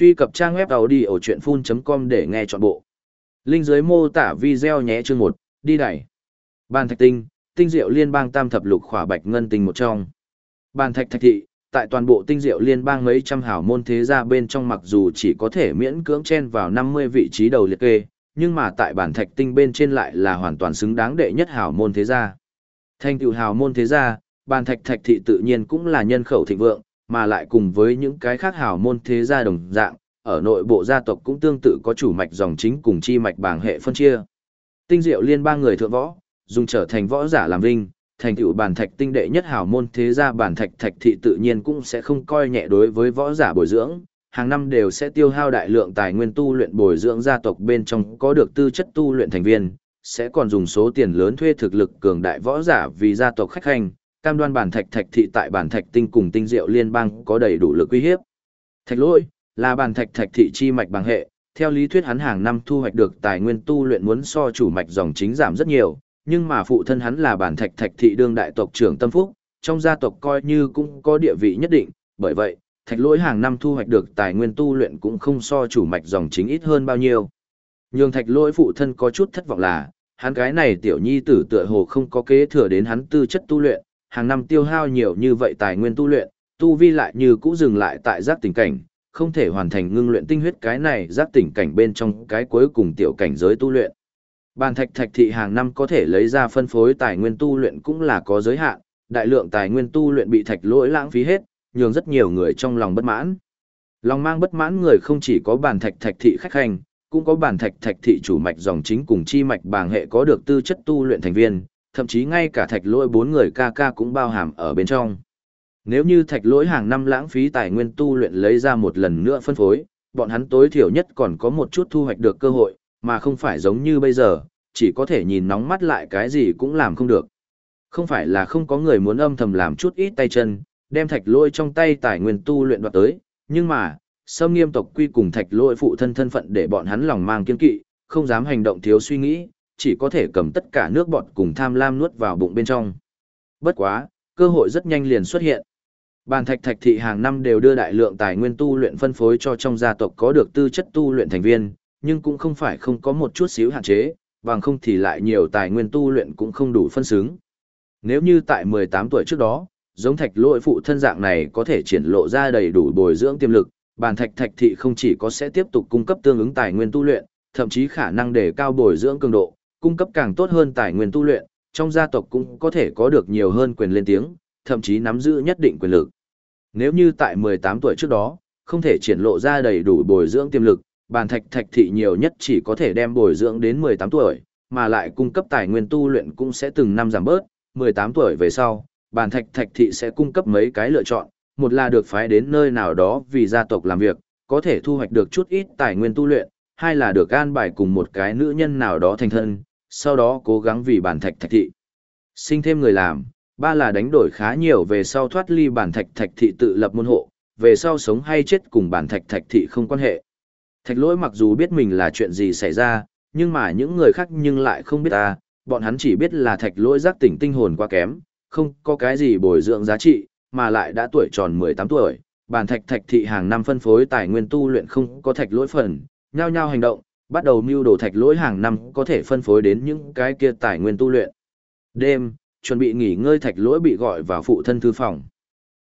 Truy cập trang web đầu đi ở chuyện full.com để nghe trọn bộ. Linh dưới mô tả video nhé chương 1, đi đẩy. Bàn thạch tinh, tinh diệu liên bang tam thập lục khỏa bạch ngân tinh một trong. Bàn thạch thạch thị, tại toàn bộ tinh diệu liên bang mấy trăm hảo môn thế gia bên trong mặc dù chỉ có thể miễn cưỡng chen vào 50 vị trí đầu liệt kê, nhưng mà tại bản thạch tinh bên trên lại là hoàn toàn xứng đáng đệ nhất hảo môn thế gia. Thanh tựu hảo môn thế gia, bàn thạch thạch thị tự nhiên cũng là nhân khẩu thịnh vượng, mà lại cùng với những cái khác hào môn thế gia đồng dạng, ở nội bộ gia tộc cũng tương tự có chủ mạch dòng chính cùng chi mạch bảng hệ phân chia. Tinh diệu liên ba người thượng võ, dùng trở thành võ giả làm vinh, thành tựu bản thạch tinh đệ nhất hào môn thế gia bản thạch thạch thị tự nhiên cũng sẽ không coi nhẹ đối với võ giả bồi dưỡng, hàng năm đều sẽ tiêu hao đại lượng tài nguyên tu luyện bồi dưỡng gia tộc bên trong có được tư chất tu luyện thành viên, sẽ còn dùng số tiền lớn thuê thực lực cường đại võ giả vì gia tộc khách hành, cam đoan bản thạch thạch thị tại bản thạch tinh cùng tinh diệu liên bang có đầy đủ lực uy hiếp. Thạch lỗi là bản thạch thạch thị chi mạch bằng hệ, theo lý thuyết hắn hàng năm thu hoạch được tài nguyên tu luyện muốn so chủ mạch dòng chính giảm rất nhiều, nhưng mà phụ thân hắn là bản thạch thạch thị đương đại tộc trưởng tâm phúc, trong gia tộc coi như cũng có địa vị nhất định, bởi vậy, thạch lỗi hàng năm thu hoạch được tài nguyên tu luyện cũng không so chủ mạch dòng chính ít hơn bao nhiêu. Nhưng thạch lỗi phụ thân có chút thất vọng là, hắn cái này tiểu nhi tử tựa hồ không có kế thừa đến hắn tư chất tu luyện, hàng năm tiêu hao nhiều như vậy tài nguyên tu luyện, tu vi lại như cũ dừng lại tại giác tình cảnh, không thể hoàn thành ngưng luyện tinh huyết cái này giác tỉnh cảnh bên trong cái cuối cùng tiểu cảnh giới tu luyện. Bàn thạch thạch thị hàng năm có thể lấy ra phân phối tài nguyên tu luyện cũng là có giới hạn, đại lượng tài nguyên tu luyện bị thạch lỗi lãng phí hết, nhường rất nhiều người trong lòng bất mãn. Lòng mang bất mãn người không chỉ có bàn thạch thạch thị khách hành, cũng có bàn thạch thạch thị chủ mạch dòng chính cùng chi mạch bàng hệ có được tư chất tu luyện thành viên, thậm chí ngay cả thạch lỗi bốn người ca ca cũng bao hàm ở bên trong. Nếu như thạch lỗi hàng năm lãng phí tài nguyên tu luyện lấy ra một lần nữa phân phối, bọn hắn tối thiểu nhất còn có một chút thu hoạch được cơ hội, mà không phải giống như bây giờ, chỉ có thể nhìn nóng mắt lại cái gì cũng làm không được. Không phải là không có người muốn âm thầm làm chút ít tay chân, đem thạch lôi trong tay tài nguyên tu luyện đoạt tới, nhưng mà, sâm nghiêm tộc quy cùng thạch lôi phụ thân thân phận để bọn hắn lòng mang kiên kỵ, không dám hành động thiếu suy nghĩ, chỉ có thể cầm tất cả nước bọt cùng tham lam nuốt vào bụng bên trong. Bất quá, cơ hội rất nhanh liền xuất hiện. Bàn thạch thạch thị hàng năm đều đưa đại lượng tài nguyên tu luyện phân phối cho trong gia tộc có được tư chất tu luyện thành viên, nhưng cũng không phải không có một chút xíu hạn chế, bằng không thì lại nhiều tài nguyên tu luyện cũng không đủ phân xứng. Nếu như tại 18 tuổi trước đó, giống thạch lỗi phụ thân dạng này có thể triển lộ ra đầy đủ bồi dưỡng tiềm lực, bàn thạch thạch thị không chỉ có sẽ tiếp tục cung cấp tương ứng tài nguyên tu luyện, thậm chí khả năng để cao bồi dưỡng cường độ, cung cấp càng tốt hơn tài nguyên tu luyện, trong gia tộc cũng có thể có được nhiều hơn quyền lên tiếng, thậm chí nắm giữ nhất định quyền lực. Nếu như tại 18 tuổi trước đó, không thể triển lộ ra đầy đủ bồi dưỡng tiềm lực, bàn thạch thạch thị nhiều nhất chỉ có thể đem bồi dưỡng đến 18 tuổi, mà lại cung cấp tài nguyên tu luyện cũng sẽ từng năm giảm bớt, 18 tuổi về sau, bàn thạch thạch thị sẽ cung cấp mấy cái lựa chọn, một là được phái đến nơi nào đó vì gia tộc làm việc, có thể thu hoạch được chút ít tài nguyên tu luyện, hai là được an bài cùng một cái nữ nhân nào đó thành thân, sau đó cố gắng vì bản thạch thạch thị. Sinh thêm người làm, ba là đánh đổi khá nhiều về sau thoát ly bản thạch thạch thị tự lập môn hộ, về sau sống hay chết cùng bản thạch thạch thị không quan hệ. Thạch lỗi mặc dù biết mình là chuyện gì xảy ra, nhưng mà những người khác nhưng lại không biết ta, bọn hắn chỉ biết là thạch lỗi giác tỉnh tinh hồn quá kém, không có cái gì bồi dưỡng giá trị, mà lại đã tuổi tròn 18 tuổi, bản thạch thạch thị hàng năm phân phối tài nguyên tu luyện không có thạch lỗi phần, nhao nhao hành động, bắt đầu mưu đồ thạch lỗi hàng năm có thể phân phối đến những cái kia tài nguyên tu luyện. Đêm, chuẩn bị nghỉ ngơi thạch lỗi bị gọi vào phụ thân thư phòng.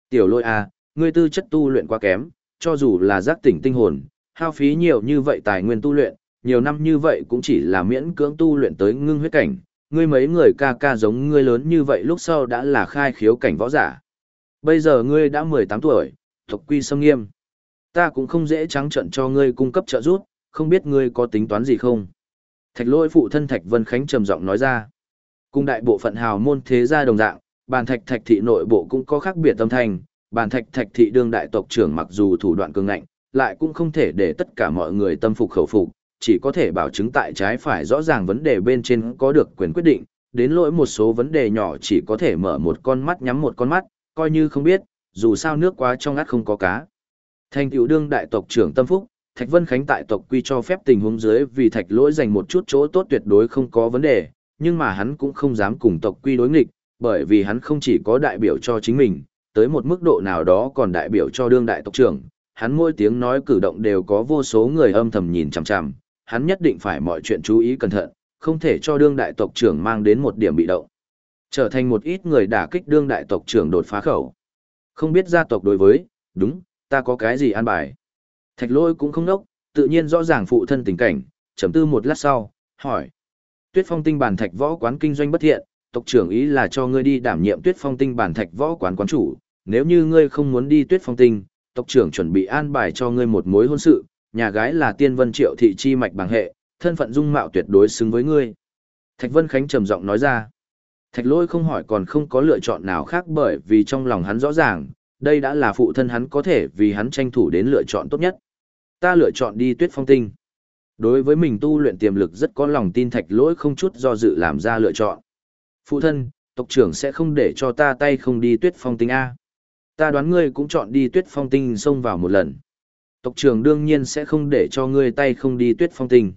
Tiểu lỗi a, à, ngươi tư chất tu luyện quá kém, cho dù là giác tỉnh tinh hồn, hao phí nhiều như vậy tài nguyên tu luyện, nhiều năm như vậy cũng chỉ là miễn cưỡng tu luyện tới ngưng huyết cảnh, ngươi mấy người ca ca giống ngươi lớn như vậy lúc sau đã là khai khiếu cảnh võ giả. Bây giờ ngươi đã 18 tuổi, tộc quy sâm nghiêm. Ta cũng không dễ trắng trận cho ngươi cung cấp trợ giúp, không biết ngươi có tính toán gì không? Thạch lôi phụ thân Thạch Vân Khánh trầm giọng nói ra. Cùng đại bộ phận hào môn thế gia đồng dạng, bàn thạch thạch thị nội bộ cũng có khác biệt tâm thành, bàn thạch thạch thị đương đại tộc trưởng mặc dù thủ đoạn cường ngạnh, lại cũng không thể để tất cả mọi người tâm phục khẩu phục, chỉ có thể bảo chứng tại trái phải rõ ràng vấn đề bên trên có được quyền quyết định, đến lỗi một số vấn đề nhỏ chỉ có thể mở một con mắt nhắm một con mắt, coi như không biết, dù sao nước quá trong ngắt không có cá. Thành tiểu đương đại tộc trưởng tâm phúc, Thạch Vân Khánh tại tộc quy cho phép tình huống dưới vì Thạch lỗi dành một chút chỗ tốt tuyệt đối không có vấn đề, nhưng mà hắn cũng không dám cùng tộc quy đối nghịch, bởi vì hắn không chỉ có đại biểu cho chính mình, tới một mức độ nào đó còn đại biểu cho đương đại tộc trưởng, hắn mỗi tiếng nói cử động đều có vô số người âm thầm nhìn chằm chằm, hắn nhất định phải mọi chuyện chú ý cẩn thận, không thể cho đương đại tộc trưởng mang đến một điểm bị động. Trở thành một ít người đả kích đương đại tộc trưởng đột phá khẩu. Không biết gia tộc đối với, đúng, ta có cái gì an bài. Thạch lôi cũng không đốc, tự nhiên rõ ràng phụ thân tình cảnh, chấm tư một lát sau, hỏi. Tuyết phong tinh bản thạch võ quán kinh doanh bất thiện, tộc trưởng ý là cho ngươi đi đảm nhiệm tuyết phong tinh bản thạch võ quán quán chủ, nếu như ngươi không muốn đi tuyết phong tinh, tộc trưởng chuẩn bị an bài cho ngươi một mối hôn sự, nhà gái là tiên vân triệu thị chi mạch bằng hệ, thân phận dung mạo tuyệt đối xứng với ngươi. Thạch Vân Khánh trầm giọng nói ra. Thạch lôi không hỏi còn không có lựa chọn nào khác bởi vì trong lòng hắn rõ ràng, đây đã là phụ thân hắn có thể vì hắn tranh thủ đến lựa chọn tốt nhất. Ta lựa chọn đi tuyết phong tinh. Đối với mình tu luyện tiềm lực rất có lòng tin thạch lỗi không chút do dự làm ra lựa chọn. Phụ thân, tộc trưởng sẽ không để cho ta tay không đi tuyết phong tinh A. Ta đoán ngươi cũng chọn đi tuyết phong tinh xông vào một lần. Tộc trưởng đương nhiên sẽ không để cho ngươi tay không đi tuyết phong tinh.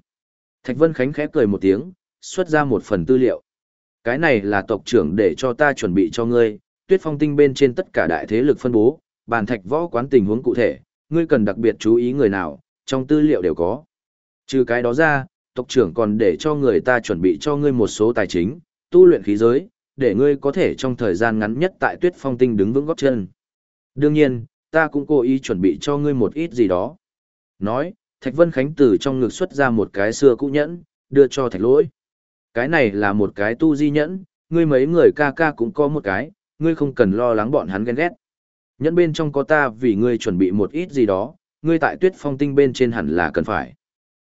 Thạch Vân Khánh khẽ cười một tiếng, xuất ra một phần tư liệu. Cái này là tộc trưởng để cho ta chuẩn bị cho ngươi, tuyết phong tinh bên trên tất cả đại thế lực phân bố, bàn thạch võ quán tình huống cụ thể, ngươi cần đặc biệt chú ý người nào, trong tư liệu đều có. Trừ cái đó ra, tộc trưởng còn để cho người ta chuẩn bị cho ngươi một số tài chính, tu luyện khí giới, để ngươi có thể trong thời gian ngắn nhất tại tuyết phong tinh đứng vững góp chân. Đương nhiên, ta cũng cố ý chuẩn bị cho ngươi một ít gì đó. Nói, Thạch Vân Khánh từ trong ngực xuất ra một cái xưa cũ nhẫn, đưa cho Thạch Lỗi. Cái này là một cái tu di nhẫn, ngươi mấy người ca ca cũng có một cái, ngươi không cần lo lắng bọn hắn ghen ghét. Nhẫn bên trong có ta vì ngươi chuẩn bị một ít gì đó, ngươi tại tuyết phong tinh bên trên hẳn là cần phải.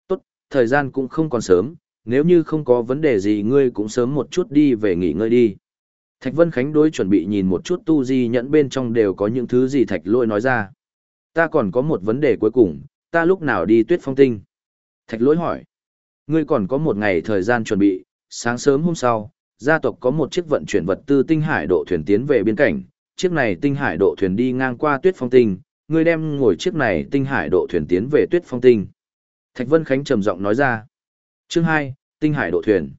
Tốt, thời gian cũng không còn sớm, nếu như không có vấn đề gì ngươi cũng sớm một chút đi về nghỉ ngơi đi. Thạch Vân Khánh đối chuẩn bị nhìn một chút tu di nhẫn bên trong đều có những thứ gì Thạch Lỗi nói ra. Ta còn có một vấn đề cuối cùng, ta lúc nào đi tuyết phong tinh? Thạch Lỗi hỏi. Ngươi còn có một ngày thời gian chuẩn bị, sáng sớm hôm sau, gia tộc có một chiếc vận chuyển vật tư tinh hải độ thuyền tiến về biên cảnh, chiếc này tinh hải độ thuyền đi ngang qua tuyết phong tinh, ngươi đem ngồi chiếc này tinh hải độ thuyền tiến về tuyết phong tinh. Thạch Vân Khánh trầm giọng nói ra. Chương hai tinh hải độ thuyền.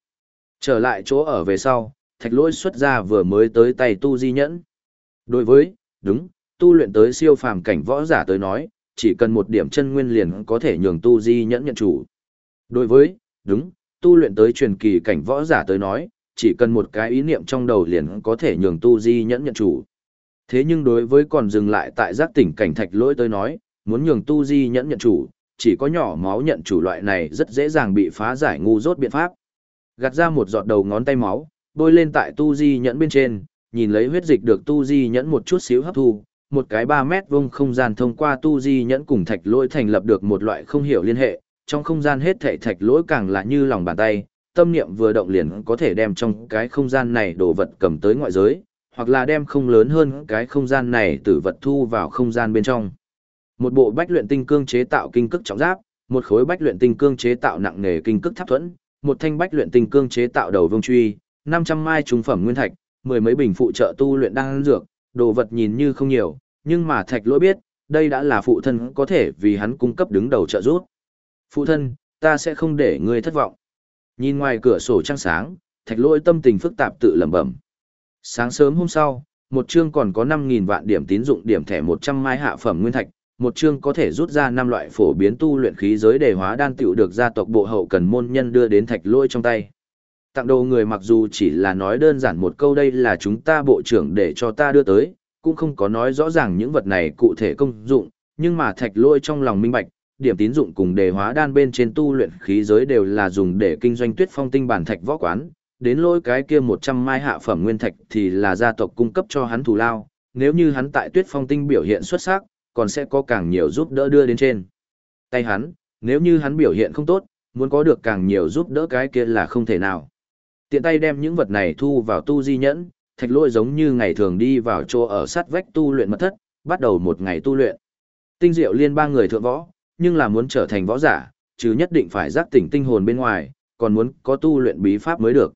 Trở lại chỗ ở về sau, thạch lỗi xuất ra vừa mới tới tay tu di nhẫn. Đối với, đúng, tu luyện tới siêu phàm cảnh võ giả tới nói, chỉ cần một điểm chân nguyên liền có thể nhường tu di nhẫn nhận chủ. Đối với, đúng, tu luyện tới truyền kỳ cảnh võ giả tới nói, chỉ cần một cái ý niệm trong đầu liền có thể nhường tu di nhẫn nhận chủ. Thế nhưng đối với còn dừng lại tại giác tỉnh cảnh thạch lỗi tới nói, muốn nhường tu di nhẫn nhận chủ, chỉ có nhỏ máu nhận chủ loại này rất dễ dàng bị phá giải ngu dốt biện pháp. Gạt ra một giọt đầu ngón tay máu, bôi lên tại tu di nhẫn bên trên, nhìn lấy huyết dịch được tu di nhẫn một chút xíu hấp thu, một cái 3 mét vuông không gian thông qua tu di nhẫn cùng thạch lỗi thành lập được một loại không hiểu liên hệ, trong không gian hết thảy thạch lỗi càng là như lòng bàn tay, tâm niệm vừa động liền có thể đem trong cái không gian này đồ vật cầm tới ngoại giới, hoặc là đem không lớn hơn cái không gian này từ vật thu vào không gian bên trong. Một bộ bách luyện tinh cương chế tạo kinh cức trọng giáp, một khối bách luyện tinh cương chế tạo nặng nghề kinh cức tháp thuẫn, một thanh bách luyện tinh cương chế tạo đầu vương truy, 500 mai trung phẩm nguyên thạch, mười mấy bình phụ trợ tu luyện đang dược, đồ vật nhìn như không nhiều, nhưng mà thạch lỗi biết, đây đã là phụ thân có thể vì hắn cung cấp đứng đầu trợ giúp. Phụ thân, ta sẽ không để ngươi thất vọng. Nhìn ngoài cửa sổ trăng sáng, thạch lỗi tâm tình phức tạp tự lẩm bẩm. Sáng sớm hôm sau, một chương còn có 5.000 vạn điểm tín dụng điểm thẻ 100 mai hạ phẩm nguyên thạch, một chương có thể rút ra năm loại phổ biến tu luyện khí giới đề hóa đan tiểu được gia tộc bộ hậu cần môn nhân đưa đến thạch lôi trong tay. Tặng đồ người mặc dù chỉ là nói đơn giản một câu đây là chúng ta bộ trưởng để cho ta đưa tới, cũng không có nói rõ ràng những vật này cụ thể công dụng, nhưng mà thạch lôi trong lòng minh bạch, điểm tín dụng cùng đề hóa đan bên trên tu luyện khí giới đều là dùng để kinh doanh tuyết phong tinh bản thạch võ quán, đến lôi cái kia 100 mai hạ phẩm nguyên thạch thì là gia tộc cung cấp cho hắn thù lao, nếu như hắn tại tuyết phong tinh biểu hiện xuất sắc, còn sẽ có càng nhiều giúp đỡ đưa đến trên. Tay hắn, nếu như hắn biểu hiện không tốt, muốn có được càng nhiều giúp đỡ cái kia là không thể nào. Tiện tay đem những vật này thu vào tu di nhẫn, thạch lôi giống như ngày thường đi vào chỗ ở sát vách tu luyện mật thất, bắt đầu một ngày tu luyện. Tinh diệu liên ba người thượng võ, nhưng là muốn trở thành võ giả, chứ nhất định phải giác tỉnh tinh hồn bên ngoài, còn muốn có tu luyện bí pháp mới được.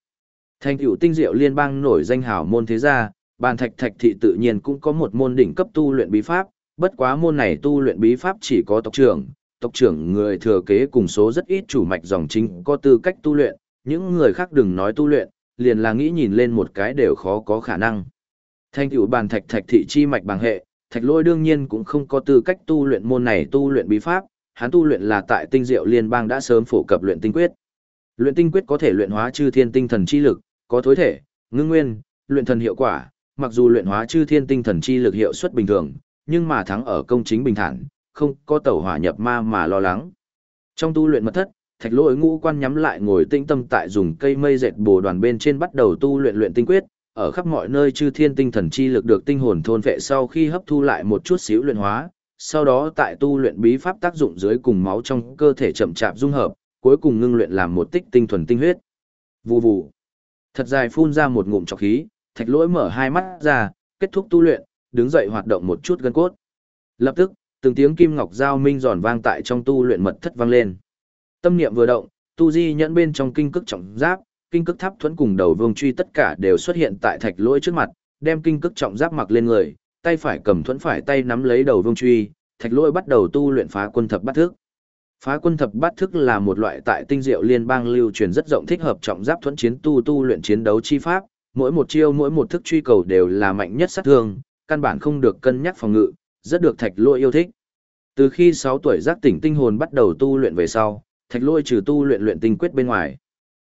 Thành tựu tinh diệu liên bang nổi danh hảo môn thế gia, bàn thạch thạch thị tự nhiên cũng có một môn đỉnh cấp tu luyện bí pháp, bất quá môn này tu luyện bí pháp chỉ có tộc trưởng, tộc trưởng người thừa kế cùng số rất ít chủ mạch dòng chính có tư cách tu luyện, những người khác đừng nói tu luyện, liền là nghĩ nhìn lên một cái đều khó có khả năng. Thanh tựu bàn thạch thạch thị chi mạch bằng hệ, thạch lôi đương nhiên cũng không có tư cách tu luyện môn này tu luyện bí pháp, hắn tu luyện là tại tinh diệu liên bang đã sớm phổ cập luyện tinh quyết. Luyện tinh quyết có thể luyện hóa chư thiên tinh thần chi lực, có thối thể, ngưng nguyên, luyện thần hiệu quả, mặc dù luyện hóa chư thiên tinh thần chi lực hiệu suất bình thường, nhưng mà thắng ở công chính bình thản, không có tẩu hỏa nhập ma mà lo lắng. Trong tu luyện mật thất, Thạch Lỗi ngũ quan nhắm lại ngồi tĩnh tâm tại dùng cây mây dệt bồ đoàn bên trên bắt đầu tu luyện luyện tinh quyết, ở khắp mọi nơi chư thiên tinh thần chi lực được tinh hồn thôn vệ sau khi hấp thu lại một chút xíu luyện hóa, sau đó tại tu luyện bí pháp tác dụng dưới cùng máu trong cơ thể chậm chạp dung hợp, cuối cùng ngưng luyện làm một tích tinh thuần tinh huyết. Vù vù. Thật dài phun ra một ngụm trọc khí, Thạch Lỗi mở hai mắt ra, kết thúc tu luyện, đứng dậy hoạt động một chút gân cốt. Lập tức, từng tiếng kim ngọc giao minh giòn vang tại trong tu luyện mật thất vang lên. Tâm niệm vừa động, tu di nhẫn bên trong kinh cức trọng giáp, kinh cức tháp thuẫn cùng đầu vương truy tất cả đều xuất hiện tại thạch lỗi trước mặt, đem kinh cức trọng giáp mặc lên người, tay phải cầm thuẫn phải tay nắm lấy đầu vương truy, thạch lỗi bắt đầu tu luyện phá quân thập bát thức. Phá quân thập bát thức là một loại tại tinh diệu liên bang lưu truyền rất rộng thích hợp trọng giáp thuẫn chiến tu tu luyện chiến đấu chi pháp, mỗi một chiêu mỗi một thức truy cầu đều là mạnh nhất sát thương, căn bản không được cân nhắc phòng ngự, rất được thạch Lôi yêu thích. Từ khi 6 tuổi giác tỉnh tinh hồn bắt đầu tu luyện về sau, thạch Lôi trừ tu luyện luyện tinh quyết bên ngoài.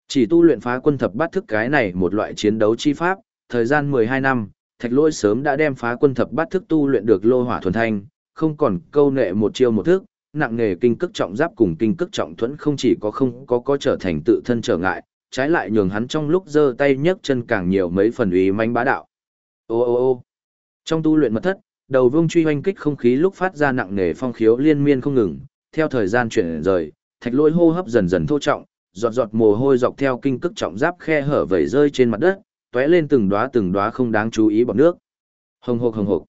Chỉ tu luyện phá quân thập bát thức cái này một loại chiến đấu chi pháp, thời gian 12 năm, thạch Lôi sớm đã đem phá quân thập bát thức tu luyện được lô hỏa thuần thanh, không còn câu nệ một chiêu một thức, nặng nghề kinh cức trọng giáp cùng kinh cức trọng thuẫn không chỉ có không có có trở thành tự thân trở ngại, trái lại nhường hắn trong lúc giơ tay nhấc chân càng nhiều mấy phần uy manh bá đạo. Ô ô ô. Trong tu luyện mật thất, đầu vương truy hoanh kích không khí lúc phát ra nặng nề phong khiếu liên miên không ngừng, theo thời gian chuyển rời, thạch lỗi hô hấp dần dần thô trọng, giọt giọt mồ hôi dọc theo kinh cức trọng giáp khe hở vẩy rơi trên mặt đất, tóe lên từng đóa từng đóa không đáng chú ý bọt nước. Hồng hộc hồng hộc.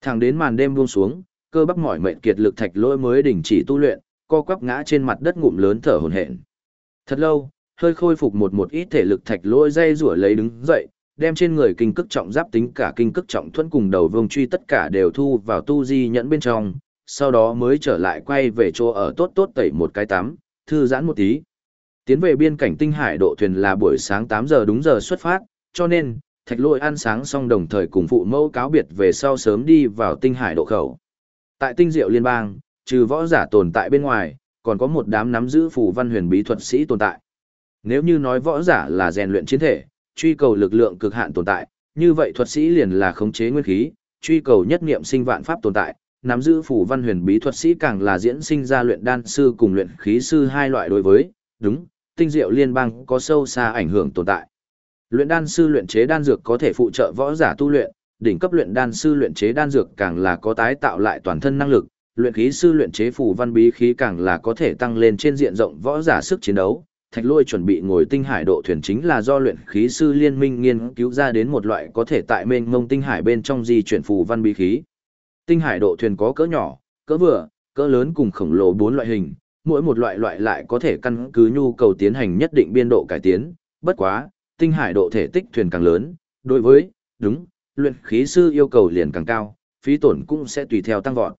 Thẳng đến màn đêm buông xuống, cơ bắp mỏi mệt kiệt lực thạch lỗi mới đình chỉ tu luyện, co quắp ngã trên mặt đất ngụm lớn thở hổn hển. Thật lâu, hơi khôi phục một một ít thể lực thạch lỗi dây rủa lấy đứng dậy, đem trên người kinh cức trọng giáp tính cả kinh cức trọng thuẫn cùng đầu vương truy tất cả đều thu vào tu di nhẫn bên trong, sau đó mới trở lại quay về chỗ ở tốt tốt tẩy một cái tắm, thư giãn một tí. Tiến về biên cảnh tinh hải độ thuyền là buổi sáng 8 giờ đúng giờ xuất phát, cho nên, thạch lôi ăn sáng xong đồng thời cùng phụ mẫu cáo biệt về sau sớm đi vào tinh hải độ khẩu. Tại tinh diệu liên bang, trừ võ giả tồn tại bên ngoài, còn có một đám nắm giữ phù văn huyền bí thuật sĩ tồn tại. Nếu như nói võ giả là rèn luyện chiến thể, truy cầu lực lượng cực hạn tồn tại, như vậy thuật sĩ liền là khống chế nguyên khí, truy cầu nhất niệm sinh vạn pháp tồn tại, nắm giữ phủ văn huyền bí thuật sĩ càng là diễn sinh ra luyện đan sư cùng luyện khí sư hai loại đối với, đúng, tinh diệu liên bang có sâu xa ảnh hưởng tồn tại. Luyện đan sư luyện chế đan dược có thể phụ trợ võ giả tu luyện, đỉnh cấp luyện đan sư luyện chế đan dược càng là có tái tạo lại toàn thân năng lực, luyện khí sư luyện chế phù văn bí khí càng là có thể tăng lên trên diện rộng võ giả sức chiến đấu, thạch lôi chuẩn bị ngồi tinh hải độ thuyền chính là do luyện khí sư liên minh nghiên cứu ra đến một loại có thể tại mênh mông tinh hải bên trong di chuyển phù văn bí khí. Tinh hải độ thuyền có cỡ nhỏ, cỡ vừa, cỡ lớn cùng khổng lồ bốn loại hình, mỗi một loại loại lại có thể căn cứ nhu cầu tiến hành nhất định biên độ cải tiến, bất quá, tinh hải độ thể tích thuyền càng lớn, đối với, đúng, luyện khí sư yêu cầu liền càng cao, phí tổn cũng sẽ tùy theo tăng vọt.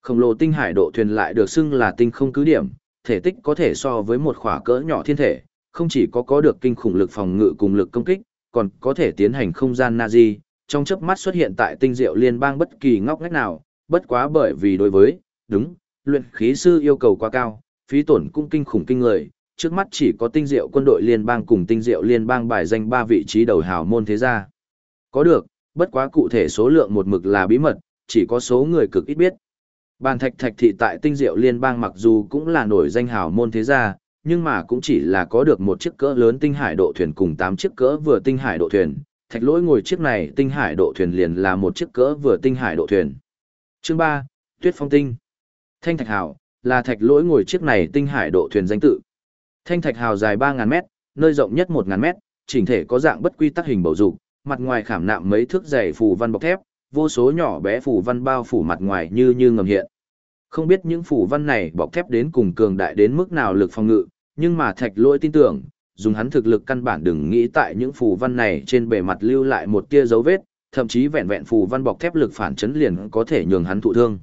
Khổng lồ tinh hải độ thuyền lại được xưng là tinh không cứ điểm, thể tích có thể so với một khỏa cỡ nhỏ thiên thể, không chỉ có có được kinh khủng lực phòng ngự cùng lực công kích, còn có thể tiến hành không gian Nazi, trong chớp mắt xuất hiện tại tinh diệu liên bang bất kỳ ngóc ngách nào, bất quá bởi vì đối với, đúng, luyện khí sư yêu cầu quá cao, phí tổn cũng kinh khủng kinh người, trước mắt chỉ có tinh diệu quân đội liên bang cùng tinh diệu liên bang bài danh ba vị trí đầu hào môn thế gia. Có được, bất quá cụ thể số lượng một mực là bí mật, chỉ có số người cực ít biết. Bàn thạch thạch thị tại tinh diệu liên bang mặc dù cũng là nổi danh hào môn thế gia, nhưng mà cũng chỉ là có được một chiếc cỡ lớn tinh hải độ thuyền cùng tám chiếc cỡ vừa tinh hải độ thuyền. Thạch lỗi ngồi chiếc này tinh hải độ thuyền liền là một chiếc cỡ vừa tinh hải độ thuyền. Chương ba Tuyết Phong Tinh Thanh Thạch Hào là thạch lỗi ngồi chiếc này tinh hải độ thuyền danh tự. Thanh Thạch Hào dài 3.000 mét, nơi rộng nhất 1.000 mét, chỉnh thể có dạng bất quy tắc hình bầu dục, mặt ngoài khảm nạm mấy thước dày phù văn bọc thép, vô số nhỏ bé phù văn bao phủ mặt ngoài như như ngầm hiện. Không biết những phù văn này bọc thép đến cùng cường đại đến mức nào lực phòng ngự, nhưng mà thạch lỗi tin tưởng, dùng hắn thực lực căn bản đừng nghĩ tại những phù văn này trên bề mặt lưu lại một tia dấu vết, thậm chí vẹn vẹn phù văn bọc thép lực phản chấn liền có thể nhường hắn thụ thương.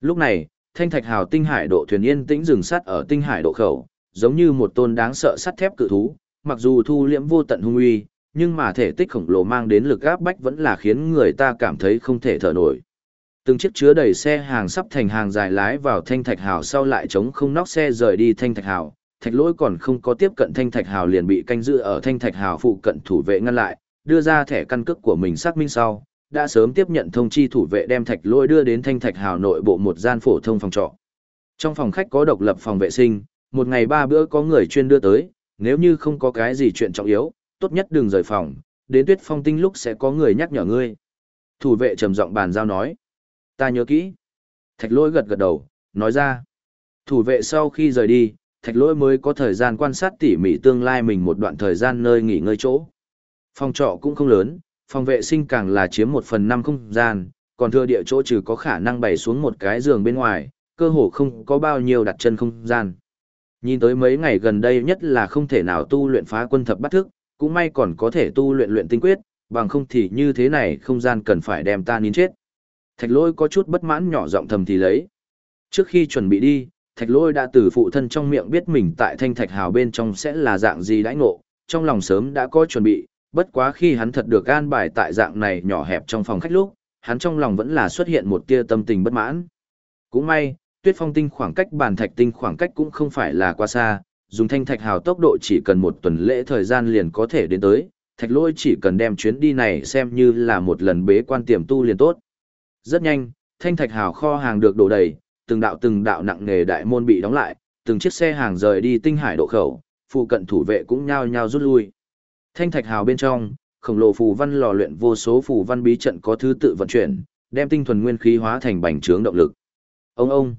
Lúc này, thanh thạch hào tinh hải độ thuyền yên tĩnh dừng sát ở tinh hải độ khẩu, giống như một tôn đáng sợ sắt thép cự thú, mặc dù thu liễm vô tận hung uy, nhưng mà thể tích khổng lồ mang đến lực áp bách vẫn là khiến người ta cảm thấy không thể thở nổi. Từng chiếc chứa đầy xe hàng sắp thành hàng dài lái vào thanh thạch hào sau lại chống không nóc xe rời đi thanh thạch hào. Thạch lỗi còn không có tiếp cận thanh thạch hào liền bị canh giữ ở thanh thạch hào phụ cận thủ vệ ngăn lại, đưa ra thẻ căn cước của mình xác minh sau, đã sớm tiếp nhận thông chi thủ vệ đem thạch lỗi đưa đến thanh thạch hào nội bộ một gian phổ thông phòng trọ. Trong phòng khách có độc lập phòng vệ sinh, một ngày ba bữa có người chuyên đưa tới, nếu như không có cái gì chuyện trọng yếu, tốt nhất đừng rời phòng, đến tuyết phong tinh lúc sẽ có người nhắc nhở ngươi. Thủ vệ trầm giọng bàn giao nói. Ta nhớ kỹ. Thạch lỗi gật gật đầu, nói ra. Thủ vệ sau khi rời đi, thạch lỗi mới có thời gian quan sát tỉ mỉ tương lai mình một đoạn thời gian nơi nghỉ ngơi chỗ. Phòng trọ cũng không lớn, phòng vệ sinh càng là chiếm một phần năm không gian, còn thừa địa chỗ trừ có khả năng bày xuống một cái giường bên ngoài, cơ hồ không có bao nhiêu đặt chân không gian. Nhìn tới mấy ngày gần đây nhất là không thể nào tu luyện phá quân thập bắt thức, cũng may còn có thể tu luyện luyện tinh quyết, bằng không thì như thế này không gian cần phải đem ta nín chết. Thạch lôi có chút bất mãn nhỏ giọng thầm thì lấy. Trước khi chuẩn bị đi, thạch lôi đã từ phụ thân trong miệng biết mình tại thanh thạch hào bên trong sẽ là dạng gì đãi ngộ, trong lòng sớm đã có chuẩn bị, bất quá khi hắn thật được an bài tại dạng này nhỏ hẹp trong phòng khách lúc, hắn trong lòng vẫn là xuất hiện một tia tâm tình bất mãn. Cũng may, tuyết phong tinh khoảng cách bàn thạch tinh khoảng cách cũng không phải là quá xa, dùng thanh thạch hào tốc độ chỉ cần một tuần lễ thời gian liền có thể đến tới, thạch lôi chỉ cần đem chuyến đi này xem như là một lần bế quan tiềm tu liền tốt. Rất nhanh, thanh thạch hào kho hàng được đổ đầy, từng đạo từng đạo nặng nghề đại môn bị đóng lại, từng chiếc xe hàng rời đi tinh hải độ khẩu, phụ cận thủ vệ cũng nhao nhao rút lui. Thanh thạch hào bên trong, khổng lồ phù văn lò luyện vô số phù văn bí trận có thứ tự vận chuyển, đem tinh thuần nguyên khí hóa thành bành trướng động lực. Ông ông.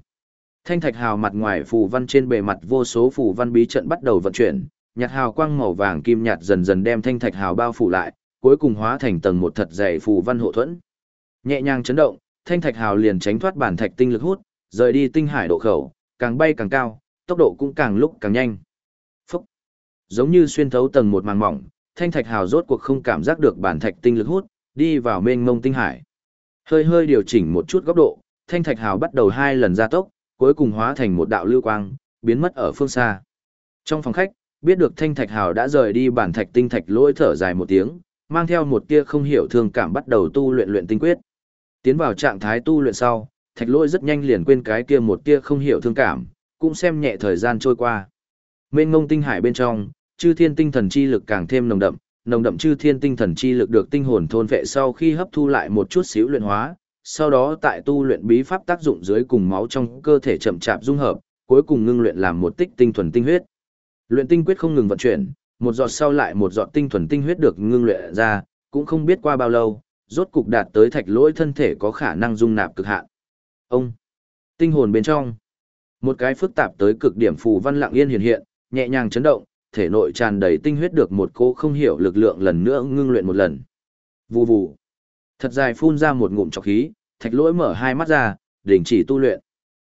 Thanh thạch hào mặt ngoài phù văn trên bề mặt vô số phù văn bí trận bắt đầu vận chuyển, nhạt hào quang màu vàng kim nhạt dần dần đem thanh thạch hào bao phủ lại, cuối cùng hóa thành tầng một thật dày phù văn hộ thuẫn. Nhẹ nhàng chấn động, thanh thạch hào liền tránh thoát bản thạch tinh lực hút, rời đi tinh hải độ khẩu, càng bay càng cao, tốc độ cũng càng lúc càng nhanh. Phúc! Giống như xuyên thấu tầng một màng mỏng, thanh thạch hào rốt cuộc không cảm giác được bản thạch tinh lực hút, đi vào mênh mông tinh hải. Hơi hơi điều chỉnh một chút góc độ, thanh thạch hào bắt đầu hai lần gia tốc, cuối cùng hóa thành một đạo lưu quang, biến mất ở phương xa. Trong phòng khách, biết được thanh thạch hào đã rời đi bản thạch tinh thạch lỗi thở dài một tiếng, mang theo một tia không hiểu thương cảm bắt đầu tu luyện luyện tinh quyết. Tiến vào trạng thái tu luyện sau, thạch lỗi rất nhanh liền quên cái kia một tia không hiểu thương cảm, cũng xem nhẹ thời gian trôi qua. Mênh ngông tinh hải bên trong, chư thiên tinh thần chi lực càng thêm nồng đậm, nồng đậm chư thiên tinh thần chi lực được tinh hồn thôn vệ sau khi hấp thu lại một chút xíu luyện hóa, sau đó tại tu luyện bí pháp tác dụng dưới cùng máu trong cơ thể chậm chạp dung hợp, cuối cùng ngưng luyện làm một tích tinh thuần tinh huyết. Luyện tinh quyết không ngừng vận chuyển, một giọt sau lại một giọt tinh thuần tinh huyết được ngưng luyện ra, cũng không biết qua bao lâu, rốt cục đạt tới thạch lỗi thân thể có khả năng dung nạp cực hạn. Ông, tinh hồn bên trong, một cái phức tạp tới cực điểm phù văn lặng yên hiện hiện, nhẹ nhàng chấn động, thể nội tràn đầy tinh huyết được một cô không hiểu lực lượng lần nữa ngưng luyện một lần. Vù vù. Thật dài phun ra một ngụm trọc khí, thạch lỗi mở hai mắt ra, đình chỉ tu luyện.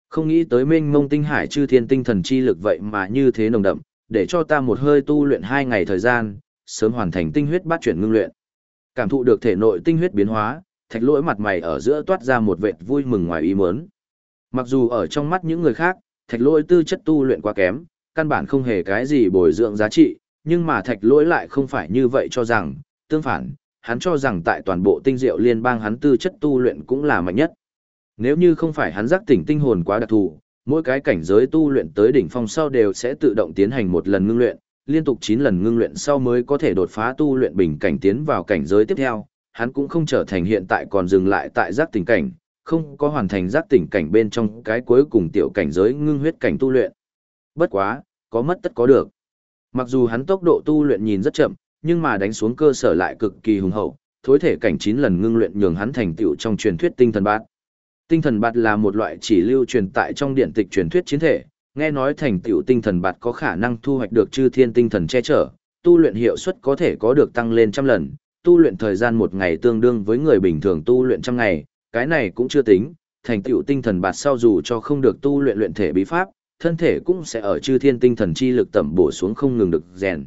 Không nghĩ tới mênh mông tinh hải chư thiên tinh thần chi lực vậy mà như thế nồng đậm, để cho ta một hơi tu luyện hai ngày thời gian, sớm hoàn thành tinh huyết bát chuyển ngưng luyện. Cảm thụ được thể nội tinh huyết biến hóa, thạch lỗi mặt mày ở giữa toát ra một vệt vui mừng ngoài ý muốn. Mặc dù ở trong mắt những người khác, thạch lỗi tư chất tu luyện quá kém, căn bản không hề cái gì bồi dưỡng giá trị, nhưng mà thạch lỗi lại không phải như vậy cho rằng, tương phản, hắn cho rằng tại toàn bộ tinh diệu liên bang hắn tư chất tu luyện cũng là mạnh nhất. Nếu như không phải hắn giác tỉnh tinh hồn quá đặc thù, mỗi cái cảnh giới tu luyện tới đỉnh phong sau đều sẽ tự động tiến hành một lần ngưng luyện, liên tục 9 lần ngưng luyện sau mới có thể đột phá tu luyện bình cảnh tiến vào cảnh giới tiếp theo, hắn cũng không trở thành hiện tại còn dừng lại tại giác tỉnh cảnh, không có hoàn thành giác tỉnh cảnh bên trong cái cuối cùng tiểu cảnh giới ngưng huyết cảnh tu luyện. Bất quá, có mất tất có được. Mặc dù hắn tốc độ tu luyện nhìn rất chậm, nhưng mà đánh xuống cơ sở lại cực kỳ hùng hậu, thối thể cảnh 9 lần ngưng luyện nhường hắn thành tựu trong truyền thuyết tinh thần bát. Tinh thần bạt là một loại chỉ lưu truyền tại trong điện tịch truyền thuyết chiến thể, nghe nói thành tựu tinh thần bạt có khả năng thu hoạch được chư thiên tinh thần che chở, tu luyện hiệu suất có thể có được tăng lên trăm lần, tu luyện thời gian một ngày tương đương với người bình thường tu luyện trăm ngày, cái này cũng chưa tính, thành tựu tinh thần bạt sau dù cho không được tu luyện luyện thể bí pháp, thân thể cũng sẽ ở chư thiên tinh thần chi lực tẩm bổ xuống không ngừng được rèn.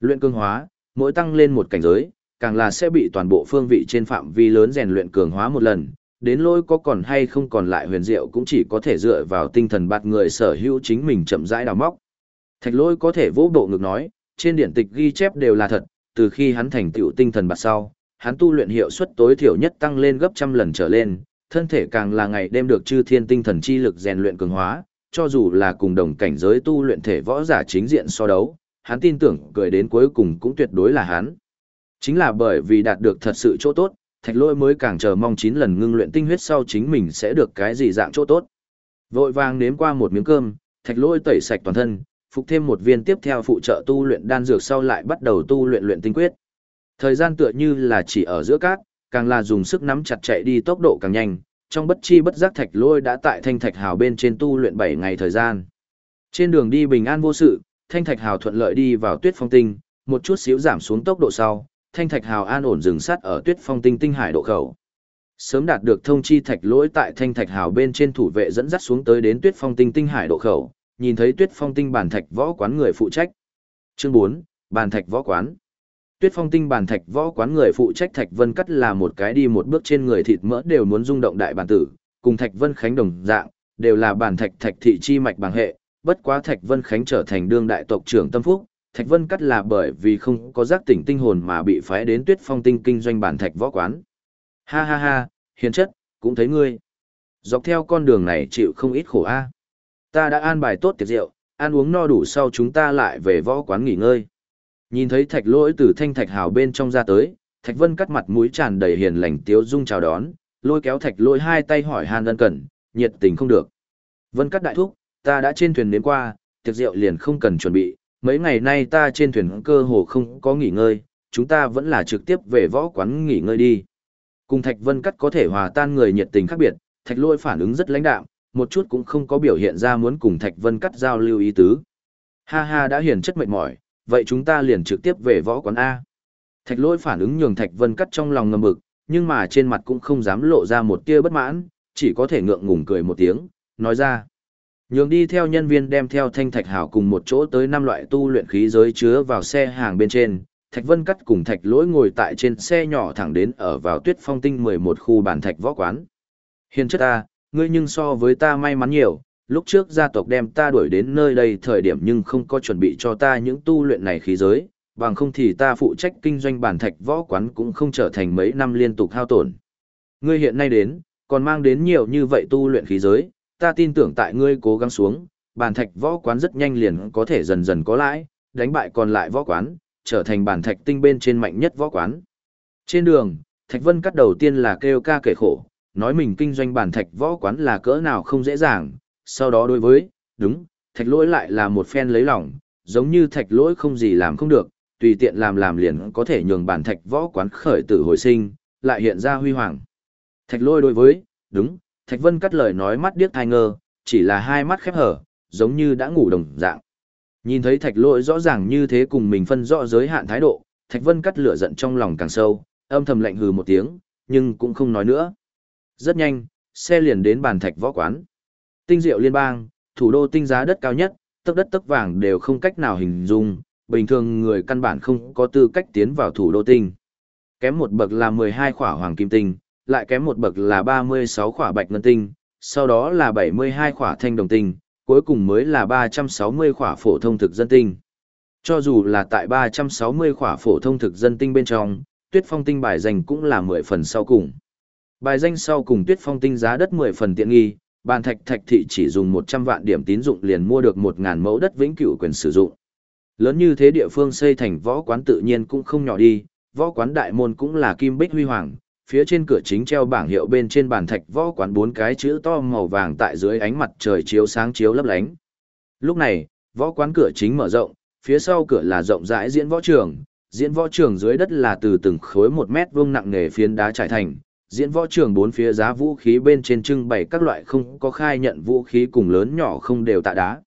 Luyện cương hóa, mỗi tăng lên một cảnh giới, càng là sẽ bị toàn bộ phương vị trên phạm vi lớn rèn luyện cường hóa một lần, đến lôi có còn hay không còn lại huyền diệu cũng chỉ có thể dựa vào tinh thần bạt người sở hữu chính mình chậm rãi đào móc. Thạch lôi có thể vỗ bộ ngực nói, trên điển tịch ghi chép đều là thật, từ khi hắn thành tựu tinh thần bạt sau, hắn tu luyện hiệu suất tối thiểu nhất tăng lên gấp trăm lần trở lên, thân thể càng là ngày đêm được chư thiên tinh thần chi lực rèn luyện cường hóa, cho dù là cùng đồng cảnh giới tu luyện thể võ giả chính diện so đấu, hắn tin tưởng cười đến cuối cùng cũng tuyệt đối là hắn. Chính là bởi vì đạt được thật sự chỗ tốt, thạch lôi mới càng chờ mong 9 lần ngưng luyện tinh huyết sau chính mình sẽ được cái gì dạng chỗ tốt. Vội vàng nếm qua một miếng cơm, thạch lôi tẩy sạch toàn thân, phục thêm một viên tiếp theo phụ trợ tu luyện đan dược sau lại bắt đầu tu luyện luyện tinh quyết. Thời gian tựa như là chỉ ở giữa cát, càng là dùng sức nắm chặt chạy đi tốc độ càng nhanh, trong bất chi bất giác thạch lôi đã tại thanh thạch hào bên trên tu luyện 7 ngày thời gian. Trên đường đi bình an vô sự, thanh thạch hào thuận lợi đi vào tuyết phong tinh, một chút xíu giảm xuống tốc độ sau, thanh thạch hào an ổn dừng sát ở tuyết phong tinh tinh hải độ khẩu. Sớm đạt được thông chi thạch lỗi tại thanh thạch hào bên trên thủ vệ dẫn dắt xuống tới đến tuyết phong tinh tinh hải độ khẩu, nhìn thấy tuyết phong tinh bản thạch võ quán người phụ trách. Chương 4, bàn thạch võ quán. Tuyết phong tinh bàn thạch võ quán người phụ trách Thạch Vân Cắt là một cái đi một bước trên người thịt mỡ đều muốn rung động đại bản tử, cùng Thạch Vân Khánh đồng dạng, đều là bản thạch thạch thị chi mạch bằng hệ, bất quá Thạch Vân Khánh trở thành đương đại tộc trưởng tâm phúc, Thạch Vân Cắt là bởi vì không có giác tỉnh tinh hồn mà bị phái đến Tuyết phong tinh kinh doanh bản thạch võ quán. Ha ha ha, hiền chất, cũng thấy ngươi. Dọc theo con đường này chịu không ít khổ a. Ta đã an bài tốt tiệc rượu, ăn uống no đủ sau chúng ta lại về võ quán nghỉ ngơi. Nhìn thấy thạch lỗi từ thanh thạch hào bên trong ra tới, thạch vân cắt mặt mũi tràn đầy hiền lành tiếu dung chào đón, lôi kéo thạch lỗi hai tay hỏi han ân cần, nhiệt tình không được. Vân cắt đại thúc, ta đã trên thuyền đến qua, tiệc rượu liền không cần chuẩn bị, mấy ngày nay ta trên thuyền cơ hồ không có nghỉ ngơi, chúng ta vẫn là trực tiếp về võ quán nghỉ ngơi đi. Cùng Thạch Vân Cắt có thể hòa tan người nhiệt tình khác biệt, Thạch Lôi phản ứng rất lãnh đạm, một chút cũng không có biểu hiện ra muốn cùng Thạch Vân Cắt giao lưu ý tứ. Ha ha đã hiển chất mệt mỏi, vậy chúng ta liền trực tiếp về võ quán A. Thạch lỗi phản ứng nhường Thạch Vân cắt trong lòng ngầm mực, nhưng mà trên mặt cũng không dám lộ ra một tia bất mãn, chỉ có thể ngượng ngùng cười một tiếng, nói ra. Nhường đi theo nhân viên đem theo thanh thạch hảo cùng một chỗ tới năm loại tu luyện khí giới chứa vào xe hàng bên trên. Thạch Vân cắt cùng Thạch lỗi ngồi tại trên xe nhỏ thẳng đến ở vào tuyết phong tinh 11 khu bản thạch võ quán. Hiền chất ta, ngươi nhưng so với ta may mắn nhiều, lúc trước gia tộc đem ta đuổi đến nơi đây thời điểm nhưng không có chuẩn bị cho ta những tu luyện này khí giới, bằng không thì ta phụ trách kinh doanh bản thạch võ quán cũng không trở thành mấy năm liên tục hao tổn. Ngươi hiện nay đến, còn mang đến nhiều như vậy tu luyện khí giới, ta tin tưởng tại ngươi cố gắng xuống, bàn thạch võ quán rất nhanh liền có thể dần dần có lãi, đánh bại còn lại võ quán, trở thành bàn thạch tinh bên trên mạnh nhất võ quán. Trên đường, Thạch Vân cắt đầu tiên là kêu ca kể khổ, nói mình kinh doanh bàn thạch võ quán là cỡ nào không dễ dàng, sau đó đối với, đúng, thạch lỗi lại là một phen lấy lòng, giống như thạch lỗi không gì làm không được, tùy tiện làm làm liền có thể nhường bàn thạch võ quán khởi tử hồi sinh, lại hiện ra huy hoàng. Thạch lỗi đối với, đúng, thạch vân cắt lời nói mắt điếc thai ngơ, chỉ là hai mắt khép hở, giống như đã ngủ đồng dạng. Nhìn thấy thạch lỗi rõ ràng như thế cùng mình phân rõ giới hạn thái độ, thạch vân cắt lửa giận trong lòng càng sâu, âm thầm lạnh hừ một tiếng, nhưng cũng không nói nữa. Rất nhanh, xe liền đến bàn thạch võ quán. Tinh diệu liên bang, thủ đô tinh giá đất cao nhất, tấc đất tấc vàng đều không cách nào hình dung, bình thường người căn bản không có tư cách tiến vào thủ đô tinh. Kém một bậc là 12 khỏa hoàng kim tinh, lại kém một bậc là 36 khỏa bạch ngân tinh, sau đó là 72 khỏa thanh đồng tinh, cuối cùng mới là 360 khỏa phổ thông thực dân tinh. Cho dù là tại 360 khỏa phổ thông thực dân tinh bên trong, tuyết phong tinh bài danh cũng là 10 phần sau cùng. Bài danh sau cùng tuyết phong tinh giá đất 10 phần tiện nghi, bàn thạch thạch thị chỉ dùng 100 vạn điểm tín dụng liền mua được 1.000 mẫu đất vĩnh cửu quyền sử dụng. Lớn như thế địa phương xây thành võ quán tự nhiên cũng không nhỏ đi, võ quán đại môn cũng là kim bích huy hoàng, phía trên cửa chính treo bảng hiệu bên trên bàn thạch võ quán bốn cái chữ to màu vàng tại dưới ánh mặt trời chiếu sáng chiếu lấp lánh. Lúc này, võ quán cửa chính mở rộng, phía sau cửa là rộng rãi diễn võ trường, diễn võ trường dưới đất là từ từng khối một mét vuông nặng nghề phiến đá trải thành, diễn võ trường bốn phía giá vũ khí bên trên trưng bày các loại không có khai nhận vũ khí cùng lớn nhỏ không đều tạ đá.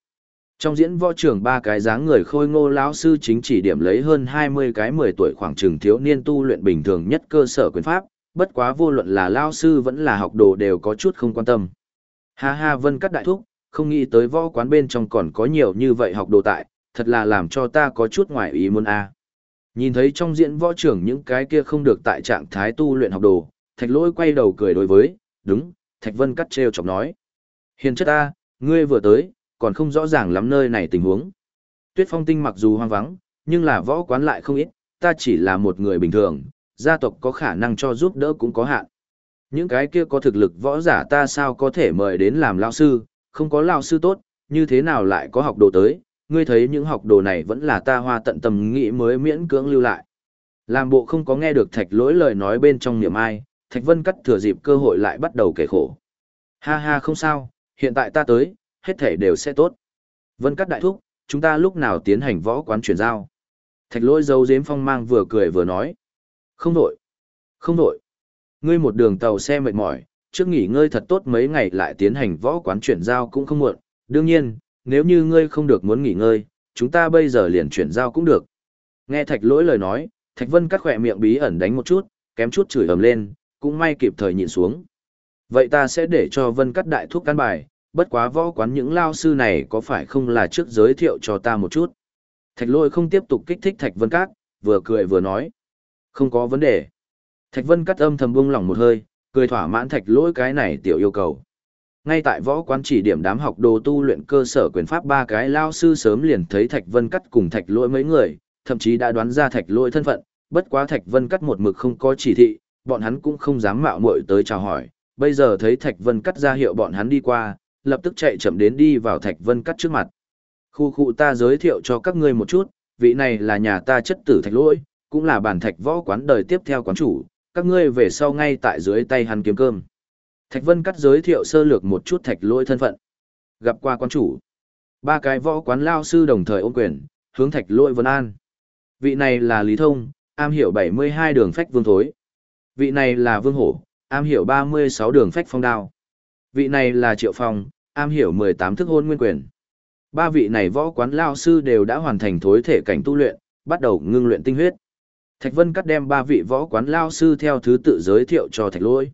Trong diễn võ trường ba cái dáng người khôi ngô lão sư chính chỉ điểm lấy hơn 20 cái 10 tuổi khoảng trường thiếu niên tu luyện bình thường nhất cơ sở quyền pháp, bất quá vô luận là lao sư vẫn là học đồ đều có chút không quan tâm. Ha ha vân cắt đại thúc, không nghĩ tới võ quán bên trong còn có nhiều như vậy học đồ tại, thật là làm cho ta có chút ngoài ý muốn a. À. Nhìn thấy trong diễn võ trưởng những cái kia không được tại trạng thái tu luyện học đồ, thạch lỗi quay đầu cười đối với, đúng, thạch vân cắt treo chọc nói. Hiền chất ta, ngươi vừa tới, còn không rõ ràng lắm nơi này tình huống. Tuyết phong tinh mặc dù hoang vắng, nhưng là võ quán lại không ít, ta chỉ là một người bình thường, gia tộc có khả năng cho giúp đỡ cũng có hạn. Những cái kia có thực lực võ giả ta sao có thể mời đến làm lao sư, không có lao sư tốt, như thế nào lại có học đồ tới, ngươi thấy những học đồ này vẫn là ta hoa tận tâm nghĩ mới miễn cưỡng lưu lại. Làm bộ không có nghe được thạch lỗi lời nói bên trong niềm ai, thạch vân cắt thừa dịp cơ hội lại bắt đầu kể khổ. Ha ha không sao, hiện tại ta tới, hết thể đều sẽ tốt. Vân cắt đại thúc, chúng ta lúc nào tiến hành võ quán chuyển giao. Thạch lỗi dấu dếm phong mang vừa cười vừa nói. Không đổi. Không đổi. Ngươi một đường tàu xe mệt mỏi, trước nghỉ ngơi thật tốt mấy ngày lại tiến hành võ quán chuyển giao cũng không muộn. Đương nhiên, nếu như ngươi không được muốn nghỉ ngơi, chúng ta bây giờ liền chuyển giao cũng được. Nghe thạch lỗi lời nói, thạch vân cắt khỏe miệng bí ẩn đánh một chút, kém chút chửi ầm lên, cũng may kịp thời nhịn xuống. Vậy ta sẽ để cho vân cắt đại thuốc căn bài, bất quá võ quán những lao sư này có phải không là trước giới thiệu cho ta một chút. Thạch lỗi không tiếp tục kích thích thạch vân cát, vừa cười vừa nói. Không có vấn đề. Thạch vân cắt âm thầm buông lỏng một hơi, cười thỏa mãn thạch lỗi cái này tiểu yêu cầu. Ngay tại võ quán chỉ điểm đám học đồ tu luyện cơ sở quyền pháp ba cái lao sư sớm liền thấy Thạch Vân Cắt cùng Thạch Lỗi mấy người, thậm chí đã đoán ra Thạch Lỗi thân phận, bất quá Thạch Vân Cắt một mực không có chỉ thị, bọn hắn cũng không dám mạo muội tới chào hỏi. Bây giờ thấy Thạch Vân Cắt ra hiệu bọn hắn đi qua, lập tức chạy chậm đến đi vào Thạch Vân Cắt trước mặt. Khu khu ta giới thiệu cho các ngươi một chút, vị này là nhà ta chất tử Thạch Lỗi, cũng là bản Thạch võ quán đời tiếp theo quán chủ, các ngươi về sau ngay tại dưới tay hắn kiếm cơm. Thạch Vân cắt giới thiệu sơ lược một chút thạch lỗi thân phận. Gặp qua quán chủ. Ba cái võ quán lao sư đồng thời ôm quyền, hướng thạch lỗi vân an. Vị này là Lý Thông, am hiểu 72 đường phách vương thối. Vị này là Vương Hổ, am hiểu 36 đường phách phong đao. Vị này là Triệu Phong, am hiểu 18 thức hôn nguyên quyền. Ba vị này võ quán lao sư đều đã hoàn thành thối thể cảnh tu luyện, bắt đầu ngưng luyện tinh huyết. Thạch Vân cắt đem ba vị võ quán lao sư theo thứ tự giới thiệu cho Thạch Lỗi.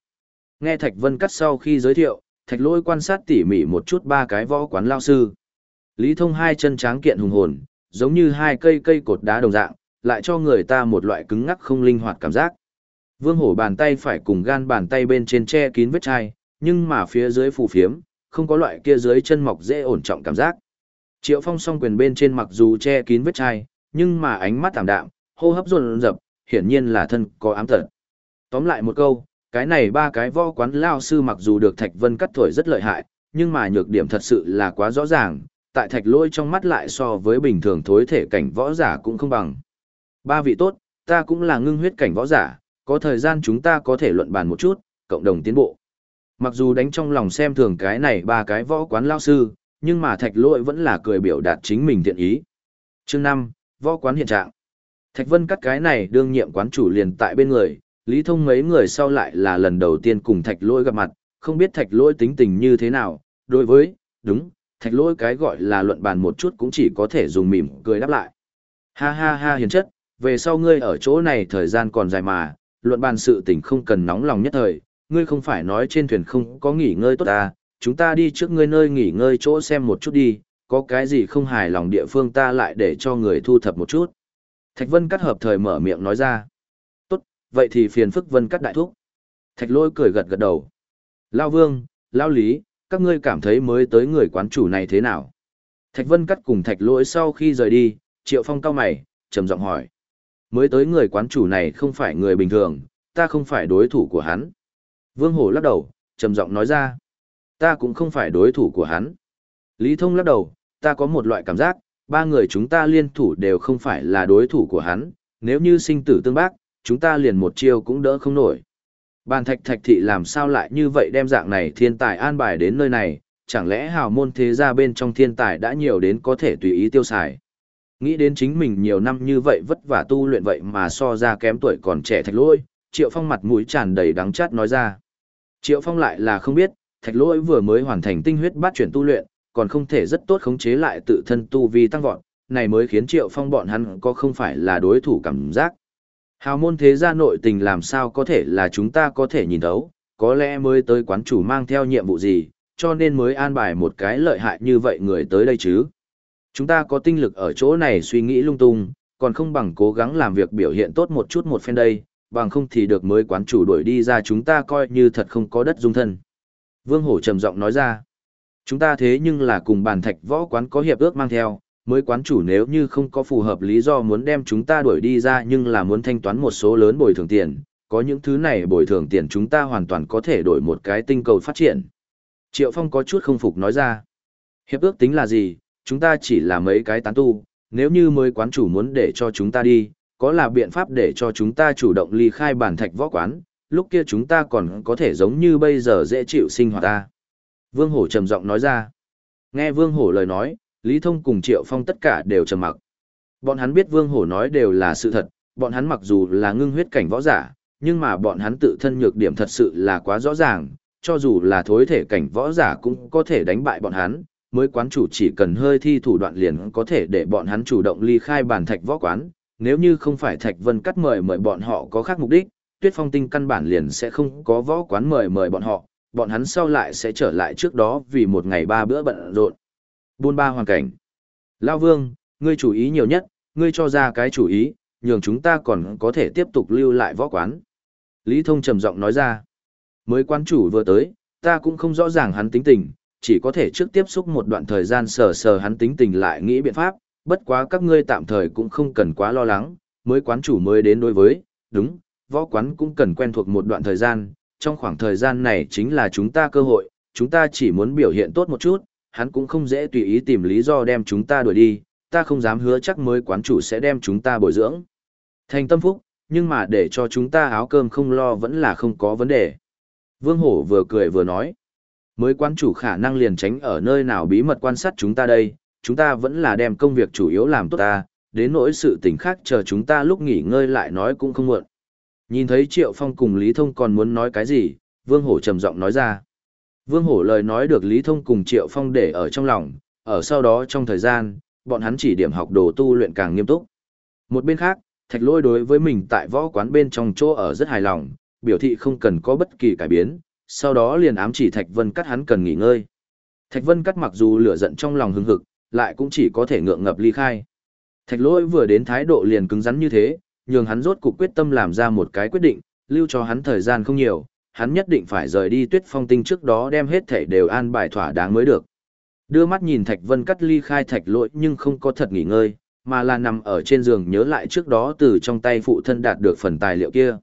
Nghe Thạch Vân Cắt sau khi giới thiệu, Thạch Lỗi quan sát tỉ mỉ một chút ba cái võ quán lao sư. Lý Thông hai chân tráng kiện hùng hồn, giống như hai cây cây cột đá đồng dạng, lại cho người ta một loại cứng ngắc không linh hoạt cảm giác. Vương Hổ bàn tay phải cùng gan bàn tay bên trên che kín vết chai, nhưng mà phía dưới phù phiếm, không có loại kia dưới chân mọc dễ ổn trọng cảm giác. Triệu Phong song quyền bên trên mặc dù che kín vết chai, nhưng mà ánh mắt tạm đạm, hô hấp dồn dập, hiển nhiên là thân có ám tật. Tóm lại một câu, cái này ba cái võ quán lao sư mặc dù được Thạch Vân cắt thổi rất lợi hại, nhưng mà nhược điểm thật sự là quá rõ ràng, tại Thạch Lôi trong mắt lại so với bình thường thối thể cảnh võ giả cũng không bằng. Ba vị tốt, ta cũng là ngưng huyết cảnh võ giả, có thời gian chúng ta có thể luận bàn một chút, cộng đồng tiến bộ. Mặc dù đánh trong lòng xem thường cái này ba cái võ quán lao sư, nhưng mà Thạch Lôi vẫn là cười biểu đạt chính mình thiện ý. Chương 5, võ quán hiện trạng. Thạch Vân cắt cái này đương nhiệm quán chủ liền tại bên người, Lý Thông mấy người sau lại là lần đầu tiên cùng Thạch Lỗi gặp mặt, không biết Thạch Lỗi tính tình như thế nào, đối với, đúng, Thạch Lỗi cái gọi là luận bàn một chút cũng chỉ có thể dùng mỉm cười đáp lại. Ha ha ha hiền chất, về sau ngươi ở chỗ này thời gian còn dài mà, luận bàn sự tình không cần nóng lòng nhất thời, ngươi không phải nói trên thuyền không có nghỉ ngơi tốt à, chúng ta đi trước ngươi nơi nghỉ ngơi chỗ xem một chút đi, có cái gì không hài lòng địa phương ta lại để cho người thu thập một chút. Thạch Vân cắt hợp thời mở miệng nói ra Tốt, vậy thì phiền phức vân cắt đại thúc. Thạch lôi cười gật gật đầu. Lao vương, Lao lý, các ngươi cảm thấy mới tới người quán chủ này thế nào? Thạch vân cắt cùng thạch lỗi sau khi rời đi, triệu phong cao mày, trầm giọng hỏi. Mới tới người quán chủ này không phải người bình thường, ta không phải đối thủ của hắn. Vương hổ lắc đầu, trầm giọng nói ra. Ta cũng không phải đối thủ của hắn. Lý thông lắc đầu, ta có một loại cảm giác, ba người chúng ta liên thủ đều không phải là đối thủ của hắn, nếu như sinh tử tương bác, chúng ta liền một chiêu cũng đỡ không nổi. Bàn thạch thạch thị làm sao lại như vậy đem dạng này thiên tài an bài đến nơi này, chẳng lẽ hào môn thế gia bên trong thiên tài đã nhiều đến có thể tùy ý tiêu xài. Nghĩ đến chính mình nhiều năm như vậy vất vả tu luyện vậy mà so ra kém tuổi còn trẻ thạch lỗi, triệu phong mặt mũi tràn đầy đắng chát nói ra. Triệu phong lại là không biết, thạch lỗi vừa mới hoàn thành tinh huyết bát chuyển tu luyện, còn không thể rất tốt khống chế lại tự thân tu vi tăng vọt, này mới khiến triệu phong bọn hắn có không phải là đối thủ cảm giác. Hào môn thế gia nội tình làm sao có thể là chúng ta có thể nhìn thấu, có lẽ mới tới quán chủ mang theo nhiệm vụ gì, cho nên mới an bài một cái lợi hại như vậy người tới đây chứ. Chúng ta có tinh lực ở chỗ này suy nghĩ lung tung, còn không bằng cố gắng làm việc biểu hiện tốt một chút một phen đây, bằng không thì được mới quán chủ đuổi đi ra chúng ta coi như thật không có đất dung thân. Vương Hổ trầm giọng nói ra, chúng ta thế nhưng là cùng bàn thạch võ quán có hiệp ước mang theo, mới quán chủ nếu như không có phù hợp lý do muốn đem chúng ta đuổi đi ra nhưng là muốn thanh toán một số lớn bồi thường tiền, có những thứ này bồi thường tiền chúng ta hoàn toàn có thể đổi một cái tinh cầu phát triển. Triệu Phong có chút không phục nói ra. Hiệp ước tính là gì, chúng ta chỉ là mấy cái tán tu, nếu như mới quán chủ muốn để cho chúng ta đi, có là biện pháp để cho chúng ta chủ động ly khai bản thạch võ quán, lúc kia chúng ta còn có thể giống như bây giờ dễ chịu sinh hoạt ta. Vương Hổ trầm giọng nói ra. Nghe Vương Hổ lời nói, Lý Thông cùng Triệu Phong tất cả đều trầm mặc. Bọn hắn biết Vương Hổ nói đều là sự thật, bọn hắn mặc dù là ngưng huyết cảnh võ giả, nhưng mà bọn hắn tự thân nhược điểm thật sự là quá rõ ràng, cho dù là thối thể cảnh võ giả cũng có thể đánh bại bọn hắn, mới quán chủ chỉ cần hơi thi thủ đoạn liền có thể để bọn hắn chủ động ly khai bản thạch võ quán, nếu như không phải Thạch Vân cắt mời mời bọn họ có khác mục đích, Tuyết Phong Tinh căn bản liền sẽ không có võ quán mời mời bọn họ, bọn hắn sau lại sẽ trở lại trước đó vì một ngày ba bữa bận rộn. Buôn ba hoàn cảnh. Lao Vương, ngươi chủ ý nhiều nhất, ngươi cho ra cái chủ ý, nhường chúng ta còn có thể tiếp tục lưu lại võ quán. Lý Thông trầm giọng nói ra. Mới quan chủ vừa tới, ta cũng không rõ ràng hắn tính tình, chỉ có thể trước tiếp xúc một đoạn thời gian sờ sờ hắn tính tình lại nghĩ biện pháp, bất quá các ngươi tạm thời cũng không cần quá lo lắng, mới quán chủ mới đến đối với, đúng, võ quán cũng cần quen thuộc một đoạn thời gian, trong khoảng thời gian này chính là chúng ta cơ hội, chúng ta chỉ muốn biểu hiện tốt một chút, hắn cũng không dễ tùy ý tìm lý do đem chúng ta đuổi đi, ta không dám hứa chắc mới quán chủ sẽ đem chúng ta bồi dưỡng. Thành tâm phúc, nhưng mà để cho chúng ta áo cơm không lo vẫn là không có vấn đề. Vương Hổ vừa cười vừa nói, mới quán chủ khả năng liền tránh ở nơi nào bí mật quan sát chúng ta đây, chúng ta vẫn là đem công việc chủ yếu làm tốt ta, đến nỗi sự tình khác chờ chúng ta lúc nghỉ ngơi lại nói cũng không muộn. Nhìn thấy Triệu Phong cùng Lý Thông còn muốn nói cái gì, Vương Hổ trầm giọng nói ra. Vương Hổ lời nói được Lý Thông cùng Triệu Phong để ở trong lòng, ở sau đó trong thời gian, bọn hắn chỉ điểm học đồ tu luyện càng nghiêm túc. Một bên khác, Thạch Lôi đối với mình tại võ quán bên trong chỗ ở rất hài lòng, biểu thị không cần có bất kỳ cải biến, sau đó liền ám chỉ Thạch Vân Cắt hắn cần nghỉ ngơi. Thạch Vân Cắt mặc dù lửa giận trong lòng hưng hực, lại cũng chỉ có thể ngượng ngập ly khai. Thạch lôi vừa đến thái độ liền cứng rắn như thế, nhường hắn rốt cuộc quyết tâm làm ra một cái quyết định, lưu cho hắn thời gian không nhiều, hắn nhất định phải rời đi tuyết phong tinh trước đó đem hết thể đều an bài thỏa đáng mới được. Đưa mắt nhìn Thạch Vân cắt ly khai Thạch lỗi nhưng không có thật nghỉ ngơi, mà là nằm ở trên giường nhớ lại trước đó từ trong tay phụ thân đạt được phần tài liệu kia.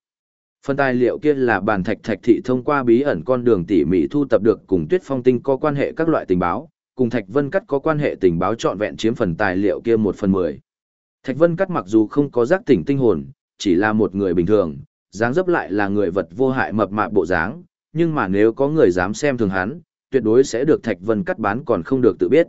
Phần tài liệu kia là bản thạch thạch thị thông qua bí ẩn con đường tỉ mỉ thu tập được cùng tuyết phong tinh có quan hệ các loại tình báo, cùng Thạch Vân Cắt có quan hệ tình báo trọn vẹn chiếm phần tài liệu kia một phần mười. Thạch Vân Cắt mặc dù không có giác tỉnh tinh hồn, chỉ là một người bình thường, dáng dấp lại là người vật vô hại mập mạp bộ dáng, nhưng mà nếu có người dám xem thường hắn, tuyệt đối sẽ được Thạch Vân Cắt bán còn không được tự biết.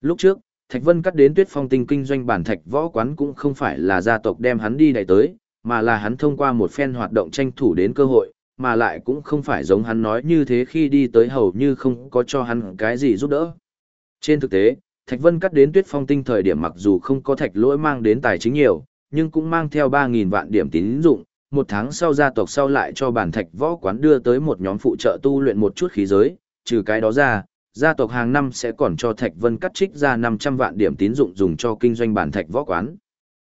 Lúc trước, Thạch Vân Cắt đến Tuyết Phong Tinh kinh doanh bản thạch võ quán cũng không phải là gia tộc đem hắn đi đại tới, mà là hắn thông qua một phen hoạt động tranh thủ đến cơ hội, mà lại cũng không phải giống hắn nói như thế khi đi tới hầu như không có cho hắn cái gì giúp đỡ. Trên thực tế, Thạch Vân cắt đến Tuyết Phong Tinh thời điểm mặc dù không có thạch lỗi mang đến tài chính nhiều, nhưng cũng mang theo 3.000 vạn điểm tín dụng. Một tháng sau gia tộc sau lại cho bản thạch võ quán đưa tới một nhóm phụ trợ tu luyện một chút khí giới, trừ cái đó ra, gia tộc hàng năm sẽ còn cho Thạch Vân cắt trích ra 500 vạn điểm tín dụng dùng cho kinh doanh bản thạch võ quán.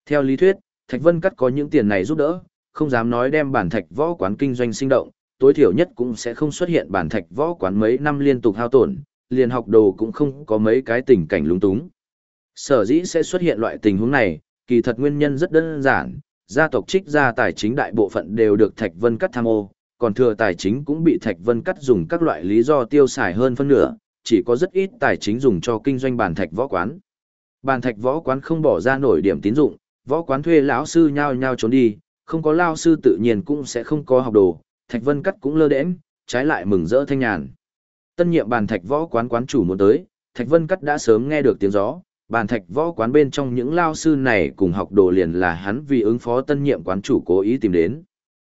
Theo lý thuyết, Thạch Vân cắt có những tiền này giúp đỡ, không dám nói đem bản thạch võ quán kinh doanh sinh động, tối thiểu nhất cũng sẽ không xuất hiện bản thạch võ quán mấy năm liên tục hao tổn, liền học đồ cũng không có mấy cái tình cảnh lúng túng. Sở dĩ sẽ xuất hiện loại tình huống này, kỳ thật nguyên nhân rất đơn giản, gia tộc trích ra tài chính đại bộ phận đều được Thạch Vân cắt tham ô, còn thừa tài chính cũng bị Thạch Vân cắt dùng các loại lý do tiêu xài hơn phân nửa, chỉ có rất ít tài chính dùng cho kinh doanh bàn thạch võ quán. Bàn thạch võ quán không bỏ ra nổi điểm tín dụng, võ quán thuê lão sư nhao nhao trốn đi, không có lao sư tự nhiên cũng sẽ không có học đồ, Thạch Vân cắt cũng lơ đễnh, trái lại mừng rỡ thanh nhàn. Tân nhiệm bàn thạch võ quán quán chủ muốn tới, Thạch Vân Cắt đã sớm nghe được tiếng gió, bàn thạch võ quán bên trong những lao sư này cùng học đồ liền là hắn vì ứng phó tân nhiệm quán chủ cố ý tìm đến.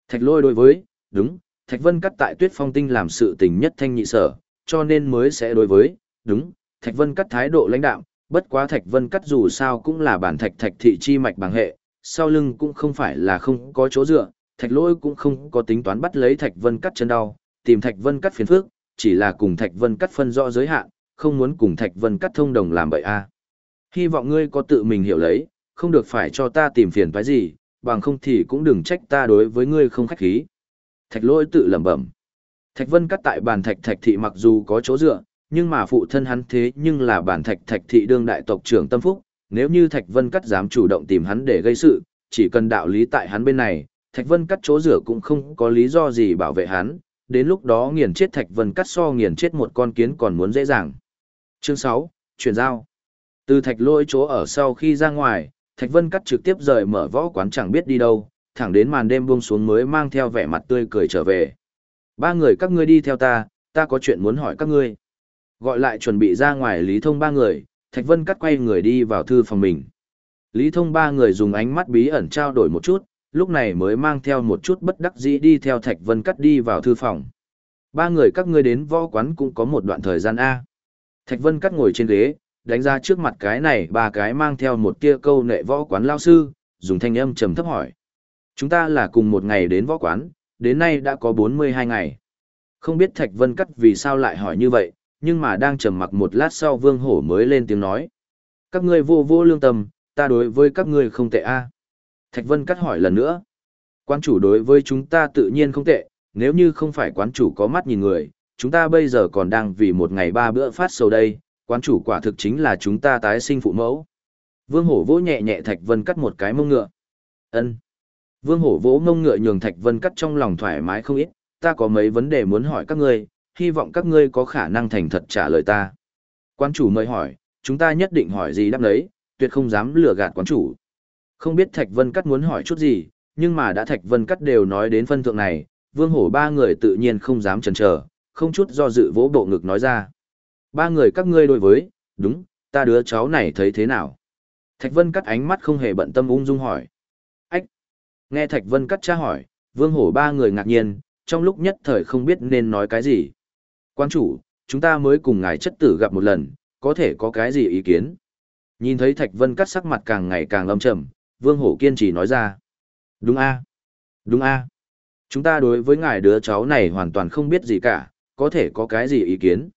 Thạch lôi đối với, đúng, Thạch Vân Cắt tại tuyết phong tinh làm sự tình nhất thanh nhị sở, cho nên mới sẽ đối với, đúng, Thạch Vân Cắt thái độ lãnh đạo, bất quá Thạch Vân Cắt dù sao cũng là bản thạch thạch thị chi mạch bằng hệ, sau lưng cũng không phải là không có chỗ dựa, Thạch lôi cũng không có tính toán bắt lấy Thạch Vân Cắt chân đau, tìm Thạch Vân Cắt phiền phức, chỉ là cùng Thạch Vân cắt phân rõ giới hạn, không muốn cùng Thạch Vân cắt thông đồng làm bậy a. Hy vọng ngươi có tự mình hiểu lấy, không được phải cho ta tìm phiền phải gì, bằng không thì cũng đừng trách ta đối với ngươi không khách khí. Thạch lỗi tự lẩm bẩm. Thạch Vân cắt tại bàn thạch thạch thị mặc dù có chỗ dựa, nhưng mà phụ thân hắn thế nhưng là bản thạch thạch thị đương đại tộc trưởng tâm phúc, nếu như Thạch Vân cắt dám chủ động tìm hắn để gây sự, chỉ cần đạo lý tại hắn bên này, Thạch Vân cắt chỗ rửa cũng không có lý do gì bảo vệ hắn, đến lúc đó nghiền chết Thạch Vân cắt so nghiền chết một con kiến còn muốn dễ dàng. Chương 6, chuyển giao. Từ Thạch lôi chỗ ở sau khi ra ngoài, Thạch Vân cắt trực tiếp rời mở võ quán chẳng biết đi đâu, thẳng đến màn đêm buông xuống mới mang theo vẻ mặt tươi cười trở về. Ba người các ngươi đi theo ta, ta có chuyện muốn hỏi các ngươi. Gọi lại chuẩn bị ra ngoài Lý Thông ba người, Thạch Vân cắt quay người đi vào thư phòng mình. Lý Thông ba người dùng ánh mắt bí ẩn trao đổi một chút, lúc này mới mang theo một chút bất đắc dĩ đi theo Thạch Vân cắt đi vào thư phòng. Ba người các ngươi đến võ quán cũng có một đoạn thời gian A. Thạch Vân cắt ngồi trên ghế, đánh ra trước mặt cái này ba cái mang theo một tia câu nệ võ quán lao sư, dùng thanh âm trầm thấp hỏi. Chúng ta là cùng một ngày đến võ quán, đến nay đã có 42 ngày. Không biết Thạch Vân Cắt vì sao lại hỏi như vậy, nhưng mà đang trầm mặc một lát sau Vương Hổ mới lên tiếng nói. Các ngươi vô vô lương tâm, ta đối với các ngươi không tệ a. Thạch Vân Cắt hỏi lần nữa. Quán chủ đối với chúng ta tự nhiên không tệ, nếu như không phải quán chủ có mắt nhìn người, chúng ta bây giờ còn đang vì một ngày ba bữa phát sầu đây, quán chủ quả thực chính là chúng ta tái sinh phụ mẫu. Vương Hổ vỗ nhẹ nhẹ Thạch Vân Cắt một cái mông ngựa. Ân. Vương Hổ vỗ mông ngựa nhường Thạch Vân Cắt trong lòng thoải mái không ít, ta có mấy vấn đề muốn hỏi các ngươi, hy vọng các ngươi có khả năng thành thật trả lời ta. Quán chủ mời hỏi, chúng ta nhất định hỏi gì đáp lấy, tuyệt không dám lừa gạt quán chủ. Không biết Thạch Vân Cắt muốn hỏi chút gì, nhưng mà đã Thạch Vân Cắt đều nói đến phân thượng này, Vương Hổ ba người tự nhiên không dám chần chờ, không chút do dự vỗ bộ ngực nói ra. Ba người các ngươi đối với, đúng, ta đứa cháu này thấy thế nào? Thạch Vân Cắt ánh mắt không hề bận tâm ung dung hỏi. Ách! Nghe Thạch Vân Cắt tra hỏi, Vương Hổ ba người ngạc nhiên, trong lúc nhất thời không biết nên nói cái gì. Quan chủ, chúng ta mới cùng ngài chất tử gặp một lần, có thể có cái gì ý kiến? Nhìn thấy Thạch Vân cắt sắc mặt càng ngày càng âm trầm, Vương Hổ kiên trì nói ra. Đúng a Đúng a Chúng ta đối với ngài đứa cháu này hoàn toàn không biết gì cả, có thể có cái gì ý kiến?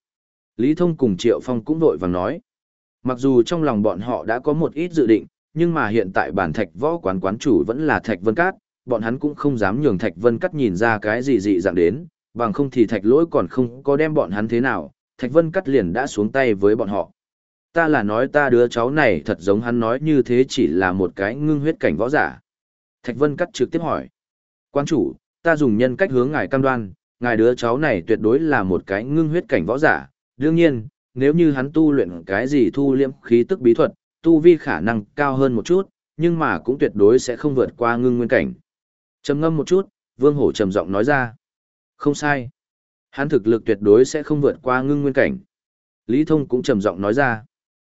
Lý Thông cùng Triệu Phong cũng vội vàng nói. Mặc dù trong lòng bọn họ đã có một ít dự định, nhưng mà hiện tại bản thạch võ quán quán chủ vẫn là Thạch Vân Cát, bọn hắn cũng không dám nhường Thạch Vân Cắt nhìn ra cái gì dị dạng đến, bằng không thì Thạch Lỗi còn không có đem bọn hắn thế nào, Thạch Vân Cắt liền đã xuống tay với bọn họ. Ta là nói ta đứa cháu này thật giống hắn nói như thế chỉ là một cái ngưng huyết cảnh võ giả. Thạch Vân Cắt trực tiếp hỏi. Quan chủ, ta dùng nhân cách hướng ngài cam đoan, ngài đứa cháu này tuyệt đối là một cái ngưng huyết cảnh võ giả. Đương nhiên, nếu như hắn tu luyện cái gì thu liễm khí tức bí thuật, tu vi khả năng cao hơn một chút, nhưng mà cũng tuyệt đối sẽ không vượt qua ngưng nguyên cảnh trầm ngâm một chút vương hổ trầm giọng nói ra không sai hắn thực lực tuyệt đối sẽ không vượt qua ngưng nguyên cảnh lý thông cũng trầm giọng nói ra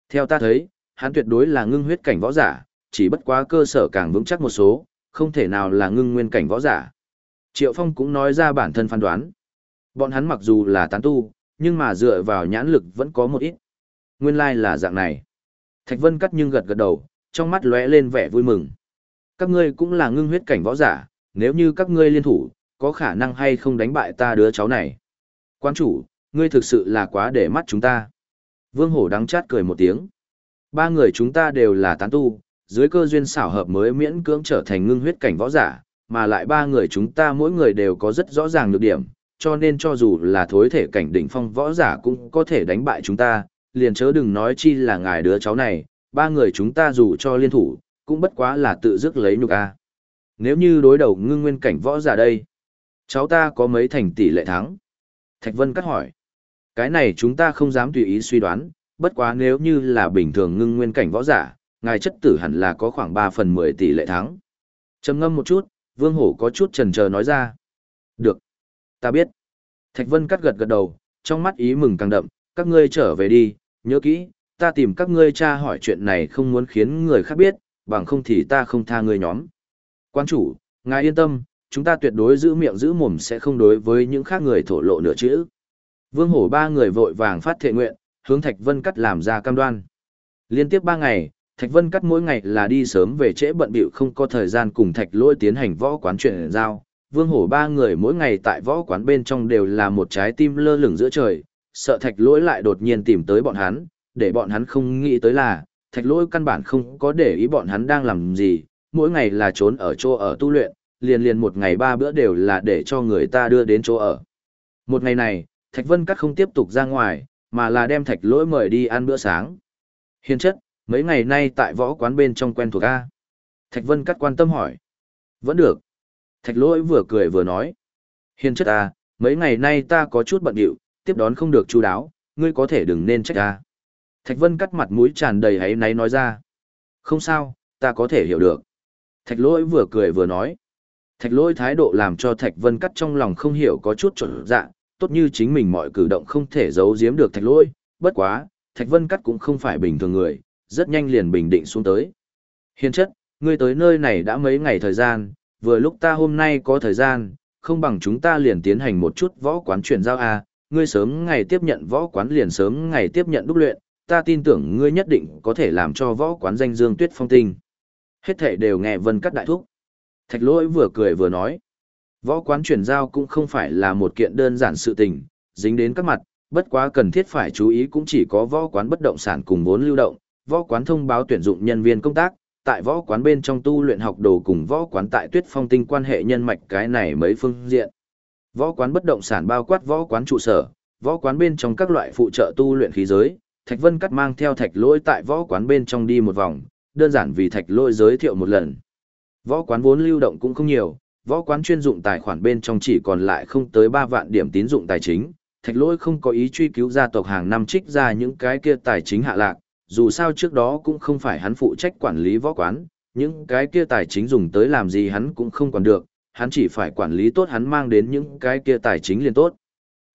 theo ta thấy hắn tuyệt đối là ngưng huyết cảnh võ giả chỉ bất quá cơ sở càng vững chắc một số không thể nào là ngưng nguyên cảnh võ giả. Triệu phong cũng nói ra bản thân phán đoán. Bọn hắn mặc dù là tán tu nhưng mà dựa vào nhãn lực vẫn có một ít. Nguyên lai là dạng này. Thạch vân cắt nhưng gật gật đầu trong mắt lóe lên vẻ vui mừng. Các ngươi cũng là ngưng huyết cảnh võ giả nếu như các ngươi liên thủ, có khả năng hay không đánh bại ta đứa cháu này. Quan chủ, ngươi thực sự là quá để mắt chúng ta. Vương Hổ đắng chát cười một tiếng. Ba người chúng ta đều là tán tu, dưới cơ duyên xảo hợp mới miễn cưỡng trở thành ngưng huyết cảnh võ giả, mà lại ba người chúng ta mỗi người đều có rất rõ ràng nhược điểm, cho nên cho dù là thối thể cảnh đỉnh phong võ giả cũng có thể đánh bại chúng ta, liền chớ đừng nói chi là ngài đứa cháu này, ba người chúng ta dù cho liên thủ, cũng bất quá là tự dứt lấy nhục a. Nếu như đối đầu ngưng nguyên cảnh võ giả đây, cháu ta có mấy thành tỷ lệ thắng? Thạch Vân cắt hỏi. Cái này chúng ta không dám tùy ý suy đoán, bất quá nếu như là bình thường ngưng nguyên cảnh võ giả, ngài chất tử hẳn là có khoảng 3 phần 10 tỷ lệ thắng. trầm ngâm một chút, Vương Hổ có chút chần chờ nói ra. Được. Ta biết. Thạch Vân cắt gật gật đầu, trong mắt ý mừng càng đậm, các ngươi trở về đi, nhớ kỹ, ta tìm các ngươi tra hỏi chuyện này không muốn khiến người khác biết, bằng không thì ta không tha ngươi nhóm. Quan chủ, ngài yên tâm, chúng ta tuyệt đối giữ miệng giữ mồm sẽ không đối với những khác người thổ lộ nửa chữ. Vương hổ ba người vội vàng phát thệ nguyện, hướng Thạch Vân Cắt làm ra cam đoan. Liên tiếp ba ngày, Thạch Vân Cắt mỗi ngày là đi sớm về trễ bận bịu không có thời gian cùng Thạch Lỗi tiến hành võ quán chuyện giao. Vương hổ ba người mỗi ngày tại võ quán bên trong đều là một trái tim lơ lửng giữa trời, sợ Thạch Lỗi lại đột nhiên tìm tới bọn hắn, để bọn hắn không nghĩ tới là, Thạch Lỗi căn bản không có để ý bọn hắn đang làm gì, mỗi ngày là trốn ở chỗ ở tu luyện, liền liền một ngày ba bữa đều là để cho người ta đưa đến chỗ ở. Một ngày này, Thạch Vân Cắt không tiếp tục ra ngoài, mà là đem Thạch Lỗi mời đi ăn bữa sáng. Hiền chất, mấy ngày nay tại võ quán bên trong quen thuộc A. Thạch Vân Cắt quan tâm hỏi. Vẫn được. Thạch lỗi vừa cười vừa nói. Hiền chất à, mấy ngày nay ta có chút bận điệu, tiếp đón không được chú đáo, ngươi có thể đừng nên trách ta. Thạch Vân cắt mặt mũi tràn đầy hãy náy nói ra. Không sao, ta có thể hiểu được. Thạch lỗi vừa cười vừa nói. Thạch lỗi thái độ làm cho Thạch Vân cắt trong lòng không hiểu có chút chuẩn dạ, tốt như chính mình mọi cử động không thể giấu giếm được Thạch lỗi, bất quá, Thạch Vân cắt cũng không phải bình thường người, rất nhanh liền bình định xuống tới. Hiền chất, ngươi tới nơi này đã mấy ngày thời gian, vừa lúc ta hôm nay có thời gian, không bằng chúng ta liền tiến hành một chút võ quán chuyển giao a, ngươi sớm ngày tiếp nhận võ quán liền sớm ngày tiếp nhận đúc luyện, ta tin tưởng ngươi nhất định có thể làm cho võ quán danh dương tuyết phong tinh. Hết thảy đều nghe Vân Cắt đại thúc. Thạch lỗi vừa cười vừa nói. Võ quán chuyển giao cũng không phải là một kiện đơn giản sự tình, dính đến các mặt, bất quá cần thiết phải chú ý cũng chỉ có võ quán bất động sản cùng vốn lưu động, võ quán thông báo tuyển dụng nhân viên công tác, tại võ quán bên trong tu luyện học đồ cùng võ quán tại tuyết phong tinh quan hệ nhân mạch cái này mấy phương diện. Võ quán bất động sản bao quát võ quán trụ sở, võ quán bên trong các loại phụ trợ tu luyện khí giới, Thạch Vân cắt mang theo thạch lỗi tại võ quán bên trong đi một vòng, đơn giản vì thạch lỗi giới thiệu một lần. Võ quán vốn lưu động cũng không nhiều, võ quán chuyên dụng tài khoản bên trong chỉ còn lại không tới 3 vạn điểm tín dụng tài chính. Thạch lỗi không có ý truy cứu gia tộc hàng năm trích ra những cái kia tài chính hạ lạc, dù sao trước đó cũng không phải hắn phụ trách quản lý võ quán, những cái kia tài chính dùng tới làm gì hắn cũng không quản được, hắn chỉ phải quản lý tốt hắn mang đến những cái kia tài chính liền tốt.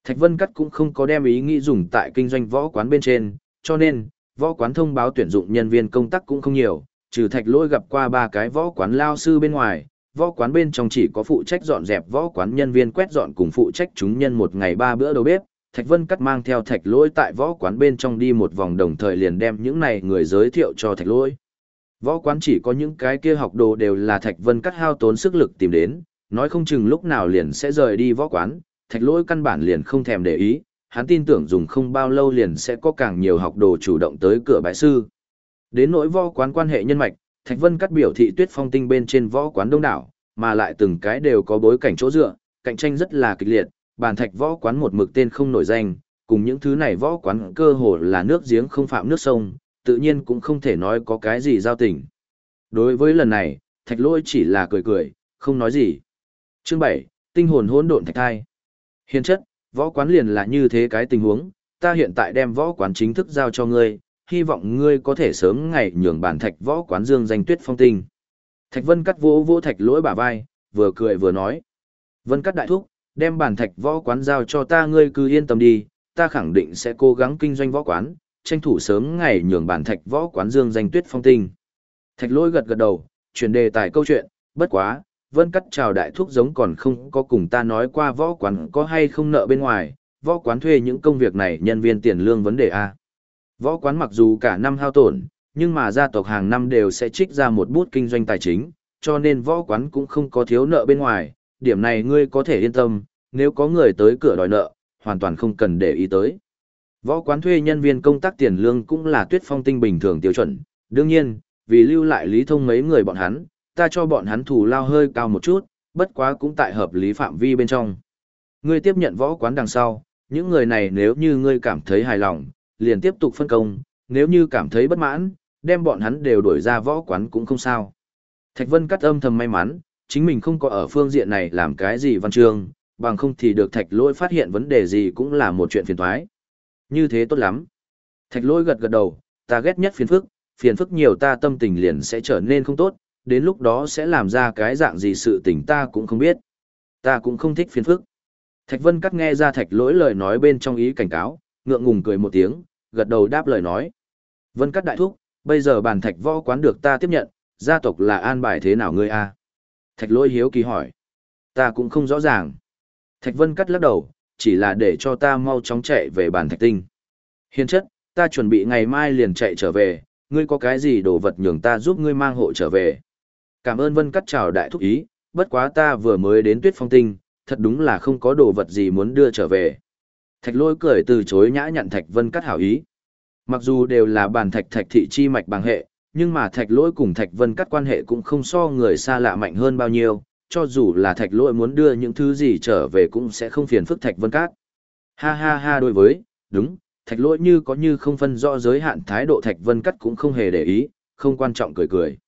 Thạch Vân Cắt cũng không có đem ý nghĩ dùng tại kinh doanh võ quán bên trên, cho nên, võ quán thông báo tuyển dụng nhân viên công tác cũng không nhiều, trừ thạch lỗi gặp qua ba cái võ quán lao sư bên ngoài, võ quán bên trong chỉ có phụ trách dọn dẹp võ quán nhân viên quét dọn cùng phụ trách chúng nhân một ngày ba bữa đầu bếp. Thạch Vân cắt mang theo thạch lỗi tại võ quán bên trong đi một vòng đồng thời liền đem những này người giới thiệu cho thạch lỗi. Võ quán chỉ có những cái kia học đồ đều là thạch vân cắt hao tốn sức lực tìm đến, nói không chừng lúc nào liền sẽ rời đi võ quán, thạch lỗi căn bản liền không thèm để ý, hắn tin tưởng dùng không bao lâu liền sẽ có càng nhiều học đồ chủ động tới cửa bãi sư. Đến nỗi võ quán quan hệ nhân mạch, Thạch Vân cắt biểu thị tuyết phong tinh bên trên võ quán đông đảo, mà lại từng cái đều có bối cảnh chỗ dựa, cạnh tranh rất là kịch liệt, bàn thạch võ quán một mực tên không nổi danh, cùng những thứ này võ quán cơ hồ là nước giếng không phạm nước sông, tự nhiên cũng không thể nói có cái gì giao tình. Đối với lần này, thạch lôi chỉ là cười cười, không nói gì. Chương 7, tinh hồn hỗn độn thạch thai. Hiền chất, võ quán liền là như thế cái tình huống, ta hiện tại đem võ quán chính thức giao cho ngươi, hy vọng ngươi có thể sớm ngày nhường bản thạch võ quán dương danh tuyết phong tinh. Thạch Vân cắt vỗ vỗ thạch lỗi bả vai, vừa cười vừa nói. Vân cắt đại thúc, đem bản thạch võ quán giao cho ta ngươi cứ yên tâm đi, ta khẳng định sẽ cố gắng kinh doanh võ quán, tranh thủ sớm ngày nhường bản thạch võ quán dương danh tuyết phong tinh. Thạch lỗi gật gật đầu, chuyển đề tài câu chuyện, bất quá, vân cắt chào đại thúc giống còn không có cùng ta nói qua võ quán có hay không nợ bên ngoài, võ quán thuê những công việc này nhân viên tiền lương vấn đề A. Võ quán mặc dù cả năm hao tổn, nhưng mà gia tộc hàng năm đều sẽ trích ra một bút kinh doanh tài chính, cho nên võ quán cũng không có thiếu nợ bên ngoài, điểm này ngươi có thể yên tâm, nếu có người tới cửa đòi nợ, hoàn toàn không cần để ý tới. Võ quán thuê nhân viên công tác tiền lương cũng là tuyết phong tinh bình thường tiêu chuẩn, đương nhiên, vì lưu lại lý thông mấy người bọn hắn, ta cho bọn hắn thù lao hơi cao một chút, bất quá cũng tại hợp lý phạm vi bên trong. Ngươi tiếp nhận võ quán đằng sau, những người này nếu như ngươi cảm thấy hài lòng, liền tiếp tục phân công, nếu như cảm thấy bất mãn, đem bọn hắn đều đuổi ra võ quán cũng không sao. Thạch Vân cắt âm thầm may mắn, chính mình không có ở phương diện này làm cái gì văn chương, bằng không thì được thạch lỗi phát hiện vấn đề gì cũng là một chuyện phiền toái. Như thế tốt lắm. Thạch lỗi gật gật đầu, ta ghét nhất phiền phức, phiền phức nhiều ta tâm tình liền sẽ trở nên không tốt, đến lúc đó sẽ làm ra cái dạng gì sự tình ta cũng không biết. Ta cũng không thích phiền phức. Thạch Vân cắt nghe ra thạch lỗi lời nói bên trong ý cảnh cáo, ngượng ngùng cười một tiếng, gật đầu đáp lời nói. Vân cát đại thúc, bây giờ bàn thạch võ quán được ta tiếp nhận, gia tộc là an bài thế nào ngươi a? Thạch lỗi hiếu kỳ hỏi. Ta cũng không rõ ràng. Thạch Vân cát lắc đầu, chỉ là để cho ta mau chóng chạy về bàn thạch tinh. Hiền chất, ta chuẩn bị ngày mai liền chạy trở về, ngươi có cái gì đồ vật nhường ta giúp ngươi mang hộ trở về. Cảm ơn Vân cát chào đại thúc ý, bất quá ta vừa mới đến tuyết phong tinh, thật đúng là không có đồ vật gì muốn đưa trở về. Thạch lôi cười từ chối nhã nhận Thạch Vân cắt hảo ý. Mặc dù đều là bàn thạch thạch thị chi mạch bằng hệ, nhưng mà thạch lỗi cùng thạch vân cắt quan hệ cũng không so người xa lạ mạnh hơn bao nhiêu, cho dù là thạch lỗi muốn đưa những thứ gì trở về cũng sẽ không phiền phức thạch vân cát. Ha ha ha đối với, đúng, thạch lỗi như có như không phân rõ giới hạn thái độ thạch vân cắt cũng không hề để ý, không quan trọng cười cười.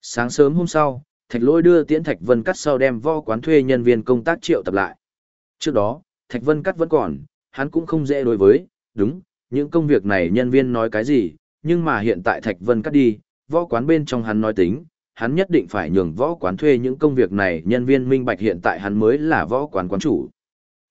Sáng sớm hôm sau, Thạch lỗi đưa tiễn Thạch Vân Cắt sau đem vo quán thuê nhân viên công tác triệu tập lại. Trước đó, Thạch Vân Cắt vẫn còn, hắn cũng không dễ đối với, đúng, những công việc này nhân viên nói cái gì, nhưng mà hiện tại Thạch Vân Cắt đi, võ quán bên trong hắn nói tính, hắn nhất định phải nhường võ quán thuê những công việc này nhân viên minh bạch hiện tại hắn mới là võ quán quán chủ.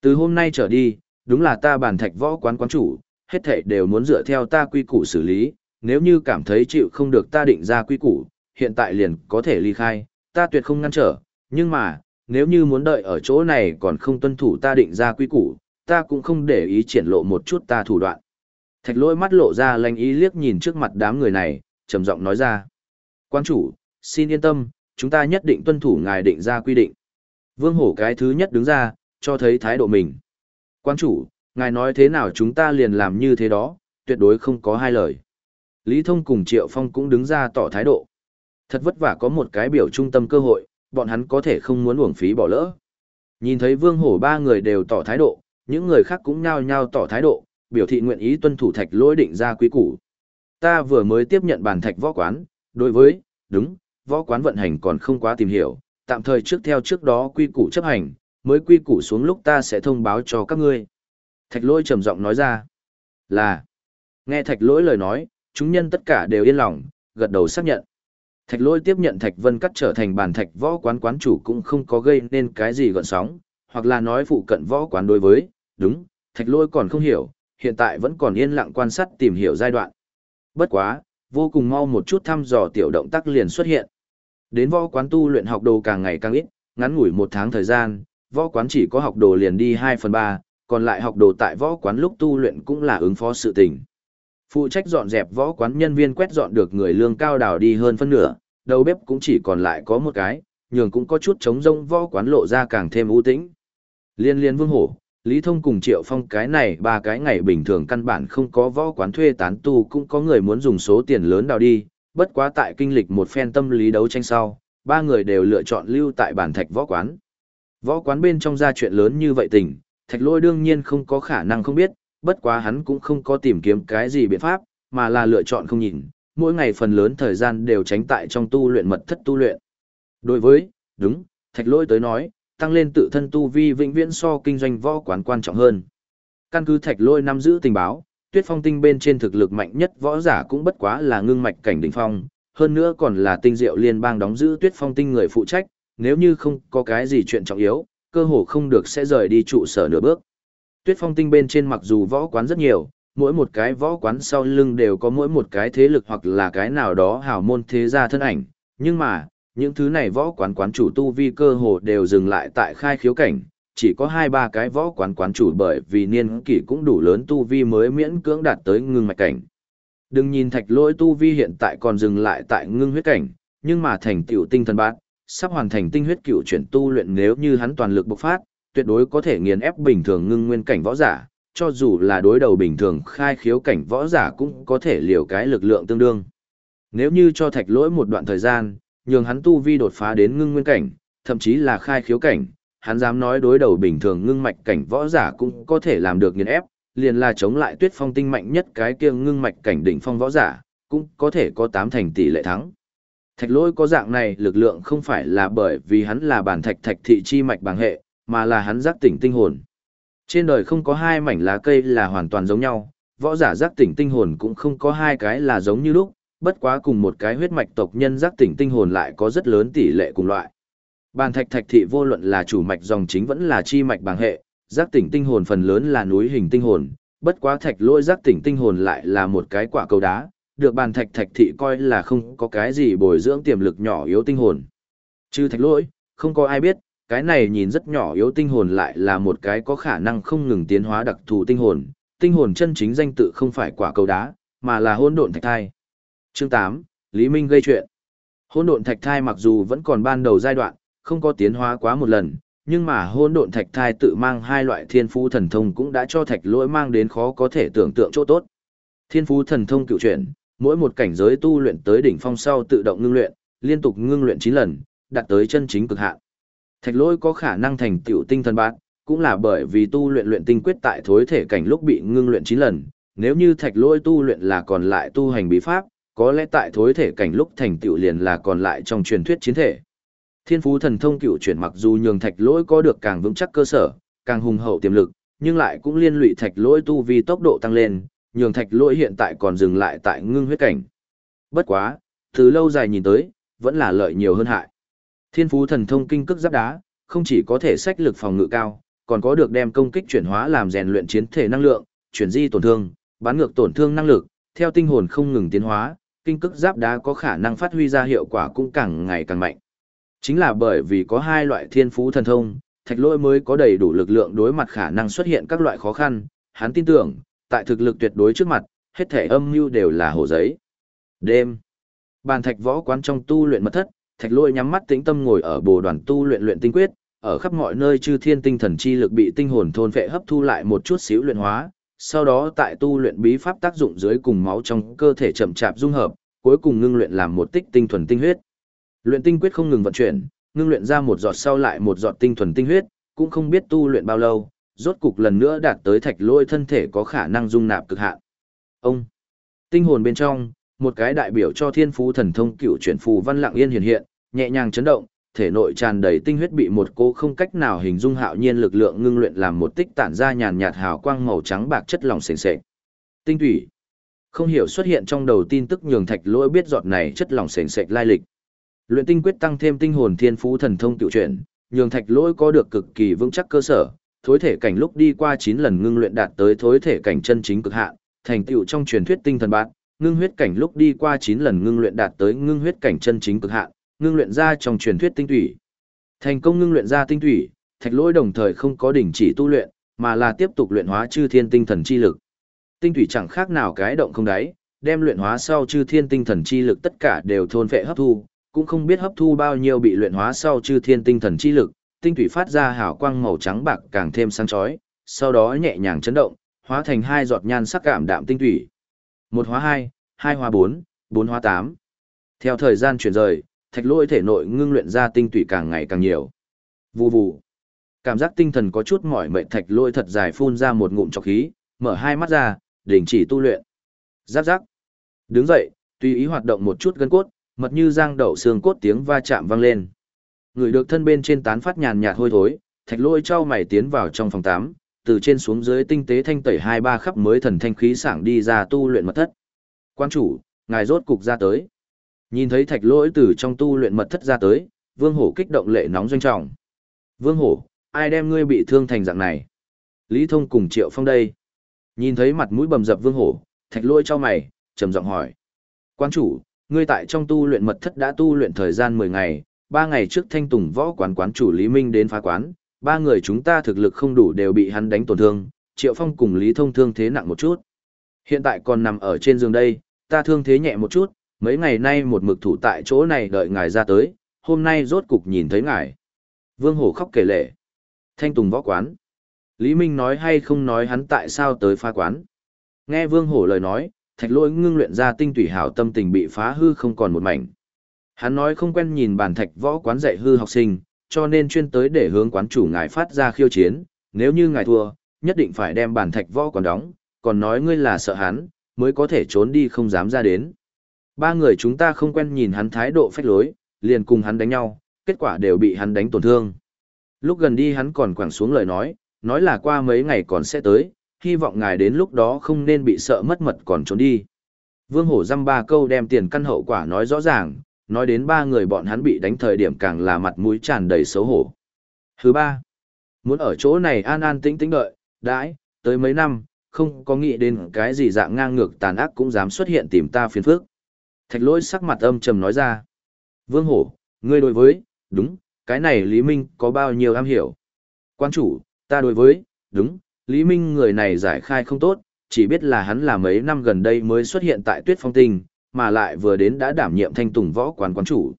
Từ hôm nay trở đi, đúng là ta bàn thạch võ quán quán chủ, hết thảy đều muốn dựa theo ta quy củ xử lý, nếu như cảm thấy chịu không được ta định ra quy củ, hiện tại liền có thể ly khai, ta tuyệt không ngăn trở, nhưng mà, nếu như muốn đợi ở chỗ này còn không tuân thủ ta định ra quy củ, ta cũng không để ý triển lộ một chút ta thủ đoạn. Thạch lôi mắt lộ ra lanh ý liếc nhìn trước mặt đám người này, trầm giọng nói ra. Quan chủ, xin yên tâm, chúng ta nhất định tuân thủ ngài định ra quy định. Vương hổ cái thứ nhất đứng ra, cho thấy thái độ mình. Quan chủ, ngài nói thế nào chúng ta liền làm như thế đó, tuyệt đối không có hai lời. Lý Thông cùng Triệu Phong cũng đứng ra tỏ thái độ. Thật vất vả có một cái biểu trung tâm cơ hội, bọn hắn có thể không muốn uổng phí bỏ lỡ. Nhìn thấy Vương Hổ ba người đều tỏ thái độ, những người khác cũng nhao nhao tỏ thái độ, biểu thị nguyện ý tuân thủ thạch lỗi định ra quý củ. Ta vừa mới tiếp nhận bản thạch võ quán, đối với, đúng, võ quán vận hành còn không quá tìm hiểu, tạm thời trước theo trước đó quy củ chấp hành, mới quy củ xuống lúc ta sẽ thông báo cho các ngươi. Thạch lỗi trầm giọng nói ra, là, nghe thạch lỗi lời nói, chúng nhân tất cả đều yên lòng, gật đầu xác nhận. Thạch lỗi tiếp nhận thạch vân cắt trở thành bản thạch võ quán quán chủ cũng không có gây nên cái gì gọn sóng, hoặc là nói phụ cận võ quán đối với, đúng, thạch lôi còn không hiểu, hiện tại vẫn còn yên lặng quan sát tìm hiểu giai đoạn. Bất quá, vô cùng mau một chút thăm dò tiểu động tác liền xuất hiện. Đến võ quán tu luyện học đồ càng ngày càng ít, ngắn ngủi một tháng thời gian, võ quán chỉ có học đồ liền đi 2 phần 3, còn lại học đồ tại võ quán lúc tu luyện cũng là ứng phó sự tình. Phụ trách dọn dẹp võ quán nhân viên quét dọn được người lương cao đào đi hơn phân nửa, đầu bếp cũng chỉ còn lại có một cái, nhường cũng có chút trống rông võ quán lộ ra càng thêm ưu tĩnh. Liên liên vương hổ, Lý Thông cùng Triệu Phong cái này ba cái ngày bình thường căn bản không có võ quán thuê tán tu cũng có người muốn dùng số tiền lớn đào đi, bất quá tại kinh lịch một phen tâm lý đấu tranh sau, ba người đều lựa chọn lưu tại bản thạch võ quán. Võ quán bên trong ra chuyện lớn như vậy tình, thạch lôi đương nhiên không có khả năng không biết, bất quá hắn cũng không có tìm kiếm cái gì biện pháp, mà là lựa chọn không nhìn, mỗi ngày phần lớn thời gian đều tránh tại trong tu luyện mật thất tu luyện. Đối với, đúng, thạch lôi tới nói, tăng lên tự thân tu vi vĩnh viễn so kinh doanh võ quán quan trọng hơn. Căn cứ thạch lôi nắm giữ tình báo, tuyết phong tinh bên trên thực lực mạnh nhất võ giả cũng bất quá là ngưng mạch cảnh đỉnh phong, hơn nữa còn là tinh diệu liên bang đóng giữ tuyết phong tinh người phụ trách, nếu như không có cái gì chuyện trọng yếu, cơ hồ không được sẽ rời đi trụ sở nửa bước. Tuyết phong tinh bên trên mặc dù võ quán rất nhiều, mỗi một cái võ quán sau lưng đều có mỗi một cái thế lực hoặc là cái nào đó hào môn thế gia thân ảnh, nhưng mà, những thứ này võ quán quán chủ tu vi cơ hồ đều dừng lại tại khai khiếu cảnh, chỉ có hai ba cái võ quán quán chủ bởi vì niên kỷ cũng đủ lớn tu vi mới miễn cưỡng đạt tới ngưng mạch cảnh. Đừng nhìn thạch lỗi tu vi hiện tại còn dừng lại tại ngưng huyết cảnh, nhưng mà thành tiểu tinh thần bát, sắp hoàn thành tinh huyết cựu chuyển tu luyện nếu như hắn toàn lực bộc phát, tuyệt đối có thể nghiền ép bình thường ngưng nguyên cảnh võ giả, cho dù là đối đầu bình thường khai khiếu cảnh võ giả cũng có thể liều cái lực lượng tương đương. Nếu như cho thạch lỗi một đoạn thời gian, nhường hắn tu vi đột phá đến ngưng nguyên cảnh, thậm chí là khai khiếu cảnh, hắn dám nói đối đầu bình thường ngưng mạch cảnh võ giả cũng có thể làm được nghiền ép, liền là chống lại tuyết phong tinh mạnh nhất cái kia ngưng mạch cảnh đỉnh phong võ giả, cũng có thể có tám thành tỷ lệ thắng. Thạch lỗi có dạng này lực lượng không phải là bởi vì hắn là bản thạch thạch thị chi mạch bằng hệ, mà là hắn giác tỉnh tinh hồn. Trên đời không có hai mảnh lá cây là hoàn toàn giống nhau, võ giả giác tỉnh tinh hồn cũng không có hai cái là giống như lúc, bất quá cùng một cái huyết mạch tộc nhân giác tỉnh tinh hồn lại có rất lớn tỷ lệ cùng loại. Bàn thạch thạch thị vô luận là chủ mạch dòng chính vẫn là chi mạch bằng hệ, giác tỉnh tinh hồn phần lớn là núi hình tinh hồn, bất quá thạch lôi giác tỉnh tinh hồn lại là một cái quả cầu đá, được bàn thạch thạch thị coi là không có cái gì bồi dưỡng tiềm lực nhỏ yếu tinh hồn. Chứ thạch lôi, không có ai biết, cái này nhìn rất nhỏ yếu tinh hồn lại là một cái có khả năng không ngừng tiến hóa đặc thù tinh hồn, tinh hồn chân chính danh tự không phải quả cầu đá, mà là hỗn độn thạch thai. Chương 8, Lý Minh gây chuyện. Hỗn độn thạch thai mặc dù vẫn còn ban đầu giai đoạn, không có tiến hóa quá một lần, nhưng mà hỗn độn thạch thai tự mang hai loại thiên phú thần thông cũng đã cho thạch lỗi mang đến khó có thể tưởng tượng chỗ tốt. Thiên phú thần thông cựu chuyển, mỗi một cảnh giới tu luyện tới đỉnh phong sau tự động ngưng luyện, liên tục ngưng luyện 9 lần, đạt tới chân chính cực hạn. Thạch lỗi có khả năng thành tiểu tinh thần bát, cũng là bởi vì tu luyện luyện tinh quyết tại thối thể cảnh lúc bị ngưng luyện 9 lần, nếu như thạch lỗi tu luyện là còn lại tu hành bí pháp, có lẽ tại thối thể cảnh lúc thành tựu liền là còn lại trong truyền thuyết chiến thể. Thiên phú thần thông cựu chuyển mặc dù nhường thạch lỗi có được càng vững chắc cơ sở, càng hùng hậu tiềm lực, nhưng lại cũng liên lụy thạch lỗi tu vi tốc độ tăng lên, nhường thạch lỗi hiện tại còn dừng lại tại ngưng huyết cảnh. Bất quá, từ lâu dài nhìn tới, vẫn là lợi nhiều hơn hại. Thiên phú thần thông kinh cức giáp đá, không chỉ có thể sách lực phòng ngự cao, còn có được đem công kích chuyển hóa làm rèn luyện chiến thể năng lượng, chuyển di tổn thương, bán ngược tổn thương năng lực, theo tinh hồn không ngừng tiến hóa, kinh cức giáp đá có khả năng phát huy ra hiệu quả cũng càng ngày càng mạnh. Chính là bởi vì có hai loại thiên phú thần thông, thạch lỗi mới có đầy đủ lực lượng đối mặt khả năng xuất hiện các loại khó khăn, hắn tin tưởng, tại thực lực tuyệt đối trước mặt, hết thể âm mưu đều là hồ giấy. Đêm, bàn thạch võ quán trong tu luyện mật thất, thạch lỗi nhắm mắt tĩnh tâm ngồi ở bồ đoàn tu luyện luyện tinh quyết, ở khắp mọi nơi chư thiên tinh thần chi lực bị tinh hồn thôn phệ hấp thu lại một chút xíu luyện hóa, sau đó tại tu luyện bí pháp tác dụng dưới cùng máu trong cơ thể chậm chạp dung hợp, cuối cùng ngưng luyện làm một tích tinh thuần tinh huyết. Luyện tinh quyết không ngừng vận chuyển, ngưng luyện ra một giọt sau lại một giọt tinh thuần tinh huyết, cũng không biết tu luyện bao lâu, rốt cục lần nữa đạt tới thạch lôi thân thể có khả năng dung nạp cực hạn. Ông, tinh hồn bên trong, một cái đại biểu cho thiên phú thần thông cựu chuyển phù văn lặng yên hiện hiện, nhẹ nhàng chấn động, thể nội tràn đầy tinh huyết bị một cô không cách nào hình dung hạo nhiên lực lượng ngưng luyện làm một tích tản ra nhàn nhạt hào quang màu trắng bạc chất lỏng sền sệt. Tinh thủy. Không hiểu xuất hiện trong đầu tin tức nhường thạch lỗi biết giọt này chất lỏng sền sệt lai lịch. Luyện tinh quyết tăng thêm tinh hồn thiên phú thần thông tiểu truyện nhường thạch lỗi có được cực kỳ vững chắc cơ sở, thối thể cảnh lúc đi qua 9 lần ngưng luyện đạt tới thối thể cảnh chân chính cực hạn, thành tựu trong truyền thuyết tinh thần bát, ngưng huyết cảnh lúc đi qua 9 lần ngưng luyện đạt tới ngưng huyết cảnh chân chính cực hạn, ngưng luyện ra trong truyền thuyết tinh thủy. Thành công ngưng luyện ra tinh thủy, thạch lỗi đồng thời không có đình chỉ tu luyện, mà là tiếp tục luyện hóa chư thiên tinh thần chi lực. Tinh thủy chẳng khác nào cái động không đáy, đem luyện hóa sau chư thiên tinh thần chi lực tất cả đều thôn phệ hấp thu, cũng không biết hấp thu bao nhiêu bị luyện hóa sau chư thiên tinh thần chi lực, tinh thủy phát ra hào quang màu trắng bạc càng thêm sáng chói, sau đó nhẹ nhàng chấn động, hóa thành hai giọt nhan sắc cảm đạm tinh thủy. Một hóa hai, hai hóa bốn, bốn hóa tám. Theo thời gian chuyển rời, thạch lỗi thể nội ngưng luyện ra tinh tủy càng ngày càng nhiều. Vù vù. Cảm giác tinh thần có chút mỏi mệt thạch lỗi thật dài phun ra một ngụm trọc khí, mở hai mắt ra, đình chỉ tu luyện. Giáp giáp. Đứng dậy, tùy ý hoạt động một chút gân cốt, mật như giang đậu xương cốt tiếng va chạm vang lên. Người được thân bên trên tán phát nhàn nhạt hôi thối, thạch lôi trao mày tiến vào trong phòng tám, từ trên xuống dưới tinh tế thanh tẩy hai ba khắp mới thần thanh khí sảng đi ra tu luyện mật thất. Quan chủ, ngài rốt cục ra tới. Nhìn thấy thạch lỗi từ trong tu luyện mật thất ra tới, vương hổ kích động lệ nóng doanh trọng. Vương hổ, ai đem ngươi bị thương thành dạng này? Lý thông cùng triệu phong đây. Nhìn thấy mặt mũi bầm dập vương hổ, thạch lỗi cho mày, trầm giọng hỏi. Quan chủ, ngươi tại trong tu luyện mật thất đã tu luyện thời gian 10 ngày, ba ngày trước thanh tùng võ quán quán chủ Lý Minh đến phá quán, ba người chúng ta thực lực không đủ đều bị hắn đánh tổn thương, Triệu Phong cùng Lý Thông thương thế nặng một chút. Hiện tại còn nằm ở trên giường đây, ta thương thế nhẹ một chút, mấy ngày nay một mực thủ tại chỗ này đợi ngài ra tới, hôm nay rốt cục nhìn thấy ngài. Vương Hổ khóc kể lệ. Thanh tùng võ quán. Lý Minh nói hay không nói hắn tại sao tới phá quán. Nghe Vương Hổ lời nói, thạch lỗi ngưng luyện ra tinh tủy hảo tâm tình bị phá hư không còn một mảnh. Hắn nói không quen nhìn bàn thạch võ quán dạy hư học sinh, cho nên chuyên tới để hướng quán chủ ngài phát ra khiêu chiến, nếu như ngài thua, nhất định phải đem bàn thạch võ quán đóng, còn nói ngươi là sợ hắn, mới có thể trốn đi không dám ra đến. Ba người chúng ta không quen nhìn hắn thái độ phách lối, liền cùng hắn đánh nhau, kết quả đều bị hắn đánh tổn thương. Lúc gần đi hắn còn quẳng xuống lời nói, nói là qua mấy ngày còn sẽ tới, hy vọng ngài đến lúc đó không nên bị sợ mất mật còn trốn đi. Vương Hổ dăm ba câu đem tiền căn hậu quả nói rõ ràng, nói đến ba người bọn hắn bị đánh thời điểm càng là mặt mũi tràn đầy xấu hổ. Thứ ba, muốn ở chỗ này an an tĩnh tĩnh đợi, đãi, tới mấy năm, không có nghĩ đến cái gì dạng ngang ngược tàn ác cũng dám xuất hiện tìm ta phiền phức. Thạch lỗi sắc mặt âm trầm nói ra. Vương Hổ, ngươi đối với, đúng, cái này Lý Minh có bao nhiêu am hiểu. Quan chủ, ta đối với, đúng, Lý Minh người này giải khai không tốt, chỉ biết là hắn là mấy năm gần đây mới xuất hiện tại tuyết phong tinh, mà lại vừa đến đã đảm nhiệm thanh tùng võ quán quán chủ.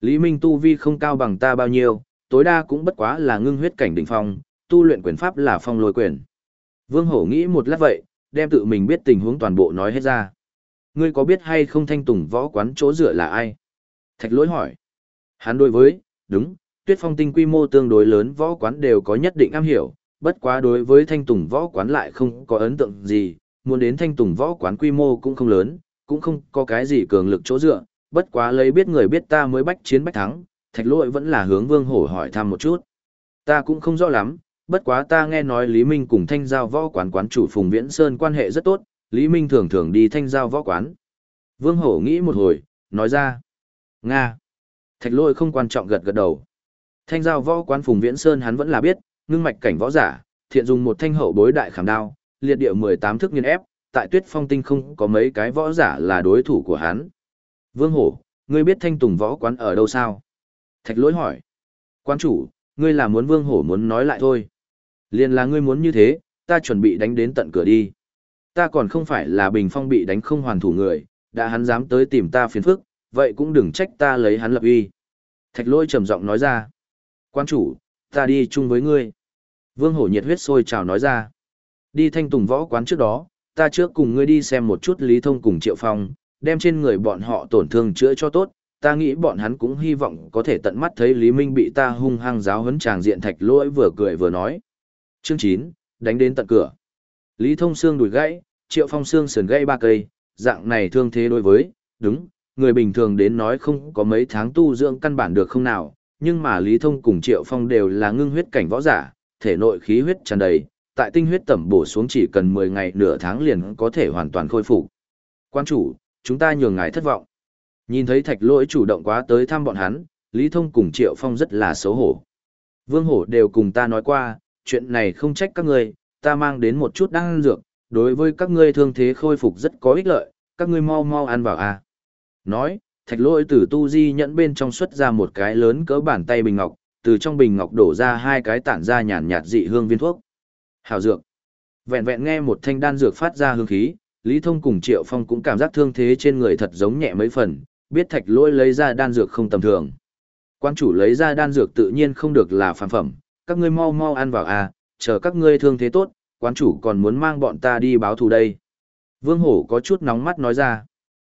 Lý Minh tu vi không cao bằng ta bao nhiêu, tối đa cũng bất quá là ngưng huyết cảnh đỉnh phong, tu luyện quyền pháp là phong lôi quyền. Vương Hổ nghĩ một lát vậy, đem tự mình biết tình huống toàn bộ nói hết ra. Ngươi có biết hay không thanh tùng võ quán chỗ dựa là ai? Thạch lỗi hỏi. Hắn đối với, đúng, tuyết phong tinh quy mô tương đối lớn võ quán đều có nhất định am hiểu, bất quá đối với thanh tùng võ quán lại không có ấn tượng gì, muốn đến thanh tùng võ quán quy mô cũng không lớn, cũng không có cái gì cường lực chỗ dựa, bất quá lấy biết người biết ta mới bách chiến bách thắng, thạch lỗi vẫn là hướng vương hổ hỏi thăm một chút. Ta cũng không rõ lắm, bất quá ta nghe nói Lý Minh cùng thanh giao võ quán quán chủ Phùng Viễn Sơn quan hệ rất tốt, Lý Minh thường thường đi thanh giao võ quán. Vương hổ nghĩ một hồi, nói ra. Nga. Thạch lôi không quan trọng gật gật đầu. Thanh giao võ quán Phùng Viễn Sơn hắn vẫn là biết, ngưng mạch cảnh võ giả, thiện dùng một thanh hậu bối đại khảm đao, liệt địa 18 thức nghiên ép, tại tuyết phong tinh không có mấy cái võ giả là đối thủ của hắn. Vương Hổ, ngươi biết thanh tùng võ quán ở đâu sao? Thạch lỗi hỏi. Quán chủ, ngươi là muốn Vương Hổ muốn nói lại thôi. Liền là ngươi muốn như thế, ta chuẩn bị đánh đến tận cửa đi. Ta còn không phải là bình phong bị đánh không hoàn thủ người, đã hắn dám tới tìm ta phiền phức, vậy cũng đừng trách ta lấy hắn lập uy. Thạch lỗi trầm giọng nói ra. Quan chủ, ta đi chung với ngươi. Vương hổ nhiệt huyết sôi trào nói ra. Đi thanh tùng võ quán trước đó, ta trước cùng ngươi đi xem một chút Lý Thông cùng Triệu Phong, đem trên người bọn họ tổn thương chữa cho tốt. Ta nghĩ bọn hắn cũng hy vọng có thể tận mắt thấy Lý Minh bị ta hung hăng giáo huấn tràng diện thạch lỗi vừa cười vừa nói. Chương 9, đánh đến tận cửa. Lý Thông xương đùi gãy, Triệu Phong xương sườn gãy ba cây, dạng này thương thế đối với, đúng, người bình thường đến nói không có mấy tháng tu dưỡng căn bản được không nào, nhưng mà Lý Thông cùng Triệu Phong đều là ngưng huyết cảnh võ giả, thể nội khí huyết tràn đầy, tại tinh huyết tẩm bổ xuống chỉ cần 10 ngày nửa tháng liền có thể hoàn toàn khôi phục. Quan chủ, chúng ta nhường ngài thất vọng. Nhìn thấy thạch lỗi chủ động quá tới thăm bọn hắn, Lý Thông cùng Triệu Phong rất là xấu hổ. Vương Hổ đều cùng ta nói qua, chuyện này không trách các ngươi, ta mang đến một chút đan dược, đối với các ngươi thương thế khôi phục rất có ích lợi, các ngươi mau mau ăn vào à. Nói, thạch lỗi từ tu di nhẫn bên trong xuất ra một cái lớn cỡ bàn tay bình ngọc, từ trong bình ngọc đổ ra hai cái tản ra nhàn nhạt dị hương viên thuốc. Hảo dược. Vẹn vẹn nghe một thanh đan dược phát ra hương khí, Lý Thông cùng Triệu Phong cũng cảm giác thương thế trên người thật giống nhẹ mấy phần, biết thạch lỗi lấy ra đan dược không tầm thường. Quan chủ lấy ra đan dược tự nhiên không được là phàm phẩm, các ngươi mau mau ăn vào à, chờ các ngươi thương thế tốt, quan chủ còn muốn mang bọn ta đi báo thù đây. Vương Hổ có chút nóng mắt nói ra.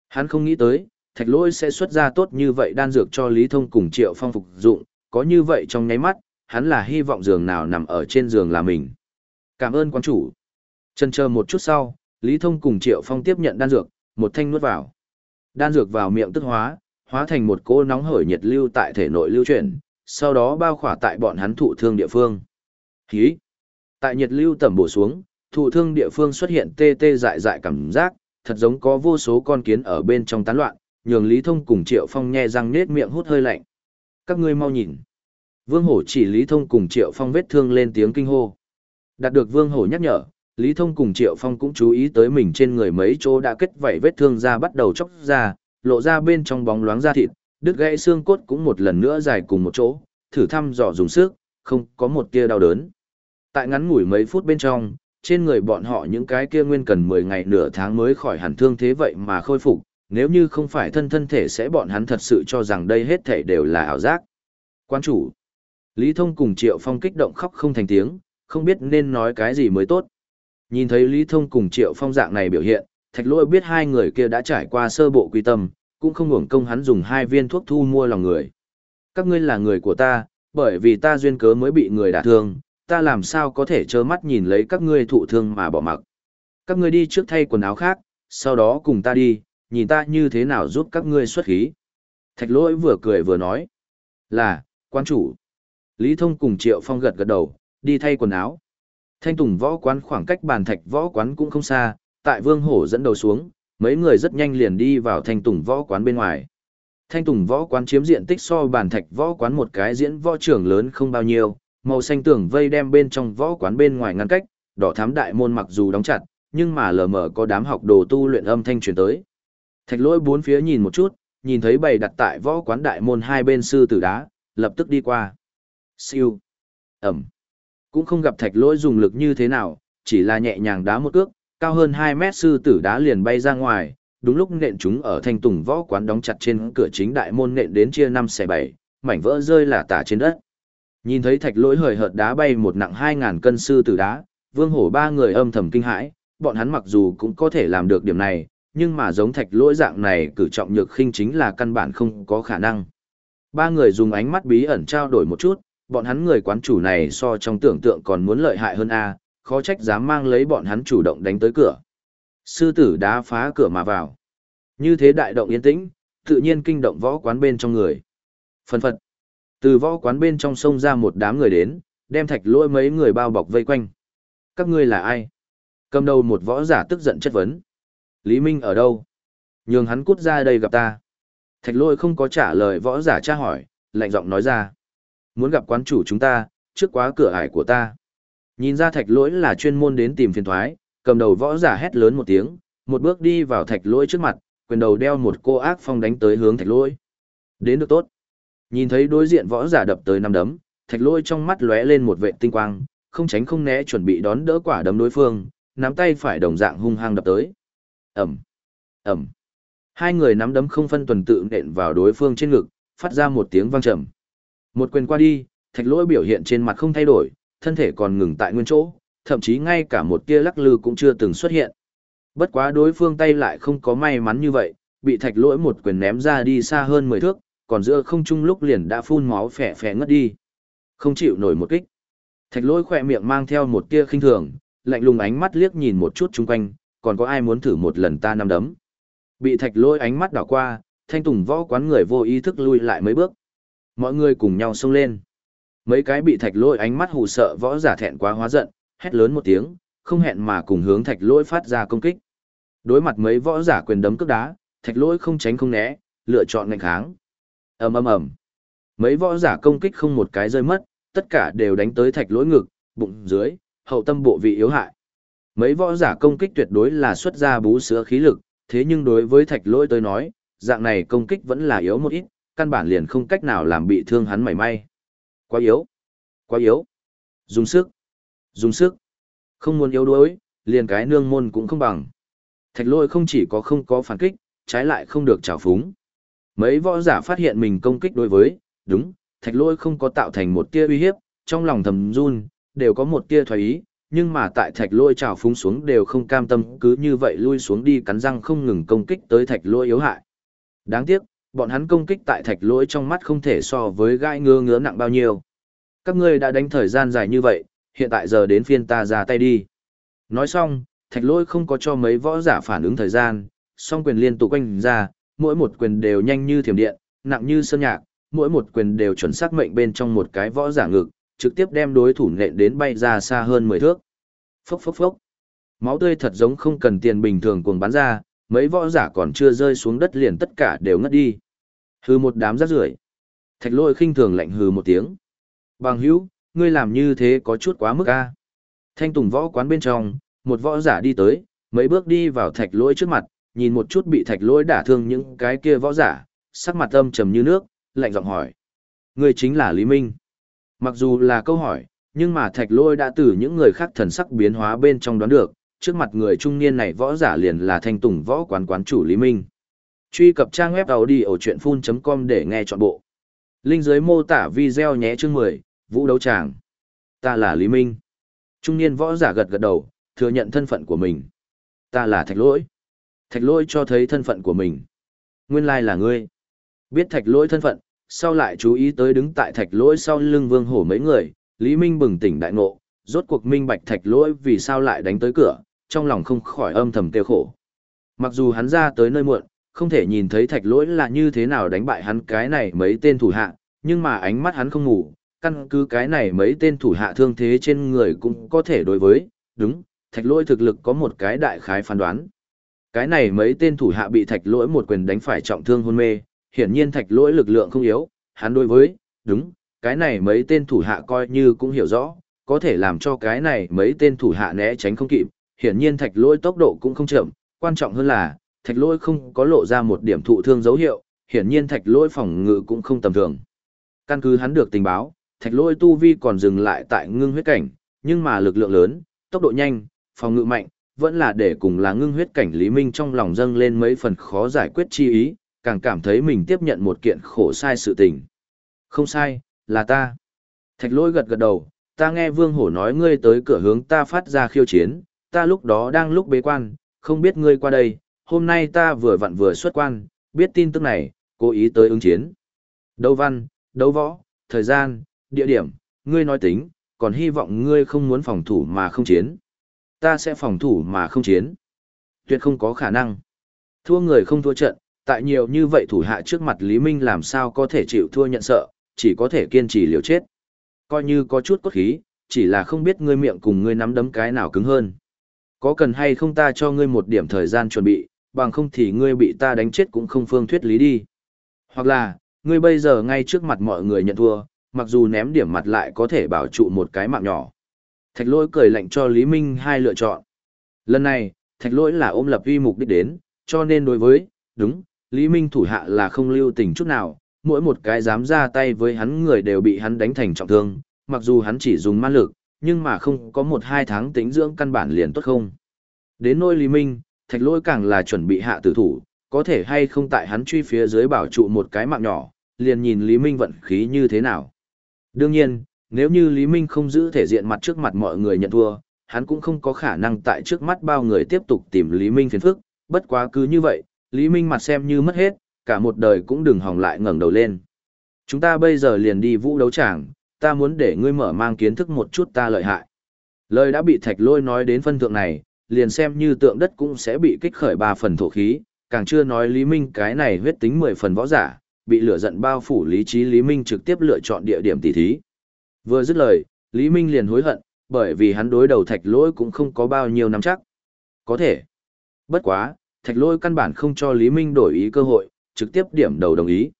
Hắn không nghĩ tới, thạch lỗi sẽ xuất ra tốt như vậy đan dược cho Lý Thông cùng Triệu Phong phục dụng, có như vậy trong nháy mắt, hắn là hy vọng giường nào nằm ở trên giường là mình. Cảm ơn quan chủ. Chân chờ một chút sau, Lý Thông cùng Triệu Phong tiếp nhận đan dược, một thanh nuốt vào. Đan dược vào miệng tức hóa, hóa thành một cỗ nóng hởi nhiệt lưu tại thể nội lưu chuyển, sau đó bao khỏa tại bọn hắn thụ thương địa phương. Hí! Tại nhiệt lưu tẩm bổ xuống, thụ thương địa phương xuất hiện tê tê dại dại cảm giác, thật giống có vô số con kiến ở bên trong tán loạn, nhường Lý Thông cùng Triệu Phong nhe răng nết miệng hút hơi lạnh. Các ngươi mau nhìn. Vương Hổ chỉ Lý Thông cùng Triệu Phong vết thương lên tiếng kinh hô. Đạt được Vương Hổ nhắc nhở, Lý Thông cùng Triệu Phong cũng chú ý tới mình trên người mấy chỗ đã kết vảy vết thương ra bắt đầu chóc ra, lộ ra bên trong bóng loáng da thịt, đứt gãy xương cốt cũng một lần nữa dài cùng một chỗ, thử thăm dò dùng sức, không có một tia đau đớn. Tại ngắn ngủi mấy phút bên trong, trên người bọn họ những cái kia nguyên cần 10 ngày nửa tháng mới khỏi hẳn thương thế vậy mà khôi phục, nếu như không phải thân thân thể sẽ bọn hắn thật sự cho rằng đây hết thể đều là ảo giác. Quan chủ, Lý Thông cùng Triệu Phong kích động khóc không thành tiếng, không biết nên nói cái gì mới tốt. Nhìn thấy Lý Thông cùng Triệu Phong dạng này biểu hiện, Thạch Lỗi biết hai người kia đã trải qua sơ bộ quy tâm, cũng không hưởng công hắn dùng hai viên thuốc thu mua lòng người. Các ngươi là người của ta, bởi vì ta duyên cớ mới bị người đả thương, ta làm sao có thể trơ mắt nhìn lấy các ngươi thụ thương mà bỏ mặc. Các ngươi đi trước thay quần áo khác, sau đó cùng ta đi, nhìn ta như thế nào giúp các ngươi xuất khí. Thạch lỗi vừa cười vừa nói. Là, quan chủ. Lý Thông cùng Triệu Phong gật gật đầu, đi thay quần áo. Thanh Tùng võ quán khoảng cách bàn thạch võ quán cũng không xa, tại Vương Hổ dẫn đầu xuống, mấy người rất nhanh liền đi vào Thanh Tùng võ quán bên ngoài. Thanh Tùng võ quán chiếm diện tích so bàn thạch võ quán một cái diễn võ trường lớn không bao nhiêu, màu xanh tường vây đem bên trong võ quán bên ngoài ngăn cách, đỏ thám đại môn mặc dù đóng chặt, nhưng mà lờ mờ có đám học đồ tu luyện âm thanh truyền tới. Thạch lỗi bốn phía nhìn một chút, nhìn thấy bày đặt tại võ quán đại môn hai bên sư tử đá, lập tức đi qua. Siêu. Ẩm. Cũng không gặp thạch lỗi dùng lực như thế nào, chỉ là nhẹ nhàng đá một cước, cao hơn 2 mét sư tử đá liền bay ra ngoài, đúng lúc nện chúng ở thanh tùng võ quán đóng chặt trên cửa chính đại môn nện đến chia 5 xẻ 7, mảnh vỡ rơi là tả trên đất. Nhìn thấy thạch lỗi hời hợt đá bay một nặng 2.000 cân sư tử đá, vương hổ ba người âm thầm kinh hãi, bọn hắn mặc dù cũng có thể làm được điểm này, nhưng mà giống thạch lỗi dạng này cử trọng nhược khinh chính là căn bản không có khả năng. Ba người dùng ánh mắt bí ẩn trao đổi một chút, bọn hắn người quán chủ này so trong tưởng tượng còn muốn lợi hại hơn a, khó trách dám mang lấy bọn hắn chủ động đánh tới cửa. Sư tử đá phá cửa mà vào. Như thế đại động yên tĩnh, tự nhiên kinh động võ quán bên trong người. Phần phật. Từ võ quán bên trong sông ra một đám người đến, đem thạch lỗi mấy người bao bọc vây quanh. Các ngươi là ai? Cầm đầu một võ giả tức giận chất vấn. Lý Minh ở đâu? Nhường hắn cút ra đây gặp ta. Thạch lỗi không có trả lời võ giả tra hỏi, lạnh giọng nói ra. Muốn gặp quán chủ chúng ta, trước quá cửa ải của ta. Nhìn ra thạch lỗi là chuyên môn đến tìm phiền thoái, cầm đầu võ giả hét lớn một tiếng, một bước đi vào thạch lỗi trước mặt, quyền đầu đeo một cô ác phong đánh tới hướng thạch lỗi. Đến được tốt. Nhìn thấy đối diện võ giả đập tới năm đấm, thạch lỗi trong mắt lóe lên một vệ tinh quang, không tránh không né chuẩn bị đón đỡ quả đấm đối phương, nắm tay phải đồng dạng hung hăng đập tới. Ẩm, Ẩm. Hai người nắm đấm không phân tuần tự nện vào đối phương trên ngực, phát ra một tiếng vang trầm. Một quyền qua đi, thạch lỗi biểu hiện trên mặt không thay đổi, thân thể còn ngừng tại nguyên chỗ, thậm chí ngay cả một tia lắc lư cũng chưa từng xuất hiện. Bất quá đối phương tay lại không có may mắn như vậy, bị thạch lỗi một quyền ném ra đi xa hơn 10 thước, còn giữa không trung lúc liền đã phun máu phẻ phẻ ngất đi. Không chịu nổi một kích. Thạch lỗi khỏe miệng mang theo một tia khinh thường, lạnh lùng ánh mắt liếc nhìn một chút chung quanh, còn có ai muốn thử một lần ta nắm đấm. Bị thạch lỗi ánh mắt đảo qua, thanh tùng võ quán người vô ý thức lui lại mấy bước. Mọi người cùng nhau xông lên. Mấy cái bị thạch lỗi ánh mắt hù sợ võ giả thẹn quá hóa giận, hét lớn một tiếng, không hẹn mà cùng hướng thạch lỗi phát ra công kích. Đối mặt mấy võ giả quyền đấm cước đá, thạch lỗi không tránh không né, lựa chọn ngành kháng ầm ầm ầm, mấy võ giả công kích không một cái rơi mất, tất cả đều đánh tới thạch lỗi ngực, bụng dưới, hậu tâm bộ vị yếu hại. Mấy võ giả công kích tuyệt đối là xuất ra bú sữa khí lực, thế nhưng đối với thạch lỗi tới nói, dạng này công kích vẫn là yếu một ít, căn bản liền không cách nào làm bị thương hắn mảy may. Quá yếu, quá yếu. Dùng sức, dùng sức. Không muốn yếu đuối, liền cái nương môn cũng không bằng. Thạch lôi không chỉ có không có phản kích, trái lại không được trào phúng. Mấy võ giả phát hiện mình công kích đối với, đúng, thạch lôi không có tạo thành một tia uy hiếp, trong lòng thầm run, đều có một tia thoái ý, nhưng mà tại thạch lôi trào phúng xuống đều không cam tâm cứ như vậy lui xuống đi cắn răng không ngừng công kích tới thạch lôi yếu hại. Đáng tiếc, bọn hắn công kích tại thạch lôi trong mắt không thể so với gai ngứa ngứa nặng bao nhiêu. Các ngươi đã đánh thời gian dài như vậy, hiện tại giờ đến phiên ta ra tay đi. Nói xong, thạch lôi không có cho mấy võ giả phản ứng thời gian, song quyền liên tục quanh ra, mỗi một quyền đều nhanh như thiểm điện, nặng như sơn nhạc, mỗi một quyền đều chuẩn xác mệnh bên trong một cái võ giả ngực, trực tiếp đem đối thủ nện đến bay ra xa hơn 10 thước. Phốc phốc phốc. Máu tươi thật giống không cần tiền bình thường cuồng bắn ra, mấy võ giả còn chưa rơi xuống đất liền tất cả đều ngất đi. Hừ một đám rác rưởi. Thạch lôi khinh thường lạnh hừ một tiếng. Bằng hữu, ngươi làm như thế có chút quá mức a. Thanh tùng võ quán bên trong, một võ giả đi tới, mấy bước đi vào thạch Lôi trước mặt, nhìn một chút bị thạch lỗi đả thương những cái kia võ giả, sắc mặt âm trầm như nước, lạnh giọng hỏi. Ngươi chính là Lý Minh. Mặc dù là câu hỏi, nhưng mà thạch lỗi đã từ những người khác thần sắc biến hóa bên trong đoán được, trước mặt người trung niên này võ giả liền là thanh tùng võ quán quán chủ Lý Minh. Truy cập trang web đầu đi ở chuyện full.com để nghe trọn bộ. Linh dưới mô tả video nhé chương 10, Vũ đấu tràng. Ta là Lý Minh. Trung niên võ giả gật gật đầu, thừa nhận thân phận của mình. Ta là thạch lỗi. Thạch lỗi cho thấy thân phận của mình. Nguyên lai là ngươi. Biết thạch lỗi thân phận, sau lại chú ý tới đứng tại thạch lỗi sau lưng vương hổ mấy người, Lý Minh bừng tỉnh đại ngộ, rốt cuộc minh bạch thạch lỗi vì sao lại đánh tới cửa, trong lòng không khỏi âm thầm tiêu khổ. Mặc dù hắn ra tới nơi muộn, không thể nhìn thấy thạch lỗi là như thế nào đánh bại hắn cái này mấy tên thủ hạ, nhưng mà ánh mắt hắn không ngủ, căn cứ cái này mấy tên thủ hạ thương thế trên người cũng có thể đối với, đúng, thạch lỗi thực lực có một cái đại khái phán đoán. Cái này mấy tên thủ hạ bị thạch lỗi một quyền đánh phải trọng thương hôn mê, hiển nhiên thạch lỗi lực lượng không yếu, hắn đối với, đúng, cái này mấy tên thủ hạ coi như cũng hiểu rõ, có thể làm cho cái này mấy tên thủ hạ né tránh không kịp, hiển nhiên thạch lỗi tốc độ cũng không chậm, quan trọng hơn là, thạch lỗi không có lộ ra một điểm thụ thương dấu hiệu, hiển nhiên thạch lỗi phòng ngự cũng không tầm thường. Căn cứ hắn được tình báo, thạch lỗi tu vi còn dừng lại tại ngưng huyết cảnh, nhưng mà lực lượng lớn, tốc độ nhanh, phòng ngự mạnh, vẫn là để cùng là ngưng huyết cảnh Lý Minh trong lòng dâng lên mấy phần khó giải quyết chi ý, càng cảm thấy mình tiếp nhận một kiện khổ sai sự tình. Không sai, là ta. Thạch lôi gật gật đầu, ta nghe Vương Hổ nói ngươi tới cửa hướng ta phát ra khiêu chiến, ta lúc đó đang lúc bế quan, không biết ngươi qua đây, hôm nay ta vừa vặn vừa xuất quan, biết tin tức này, cố ý tới ứng chiến. Đấu văn, đấu võ, thời gian, địa điểm, ngươi nói tính, còn hy vọng ngươi không muốn phòng thủ mà không chiến. Ta sẽ phòng thủ mà không chiến. Tuyệt không có khả năng. Thua người không thua trận, tại nhiều như vậy thủ hạ trước mặt Lý Minh làm sao có thể chịu thua nhận sợ, chỉ có thể kiên trì liều chết. Coi như có chút cốt khí, chỉ là không biết ngươi miệng cùng ngươi nắm đấm cái nào cứng hơn. Có cần hay không ta cho ngươi một điểm thời gian chuẩn bị, bằng không thì ngươi bị ta đánh chết cũng không phương thuyết lý đi. Hoặc là, ngươi bây giờ ngay trước mặt mọi người nhận thua, mặc dù ném điểm mặt lại có thể bảo trụ một cái mạng nhỏ. Thạch lỗi cười lạnh cho Lý Minh hai lựa chọn. Lần này, thạch lỗi là ôm lập vi mục đích đến, cho nên đối với, đúng, Lý Minh thủ hạ là không lưu tình chút nào, mỗi một cái dám ra tay với hắn người đều bị hắn đánh thành trọng thương, mặc dù hắn chỉ dùng man lực, nhưng mà không có một hai tháng tính dưỡng căn bản liền tốt không. Đến nôi Lý Minh, thạch lỗi càng là chuẩn bị hạ tử thủ, có thể hay không tại hắn truy phía dưới bảo trụ một cái mạng nhỏ, liền nhìn Lý Minh vận khí như thế nào. Đương nhiên, nếu như Lý Minh không giữ thể diện mặt trước mặt mọi người nhận thua, hắn cũng không có khả năng tại trước mắt bao người tiếp tục tìm Lý Minh phiền phức, bất quá cứ như vậy, Lý Minh mặt xem như mất hết, cả một đời cũng đừng hòng lại ngẩng đầu lên. Chúng ta bây giờ liền đi vũ đấu tràng, ta muốn để ngươi mở mang kiến thức một chút ta lợi hại. Lời đã bị thạch lôi nói đến phân thượng này, liền xem như tượng đất cũng sẽ bị kích khởi ba phần thổ khí, càng chưa nói Lý Minh cái này huyết tính 10 phần võ giả, bị lửa giận bao phủ lý trí Lý Minh trực tiếp lựa chọn địa điểm tỉ thí. Vừa dứt lời, Lý Minh liền hối hận, bởi vì hắn đối đầu thạch lỗi cũng không có bao nhiêu nắm chắc. Có thể. Bất quá, thạch lỗi căn bản không cho Lý Minh đổi ý cơ hội, trực tiếp điểm đầu đồng ý.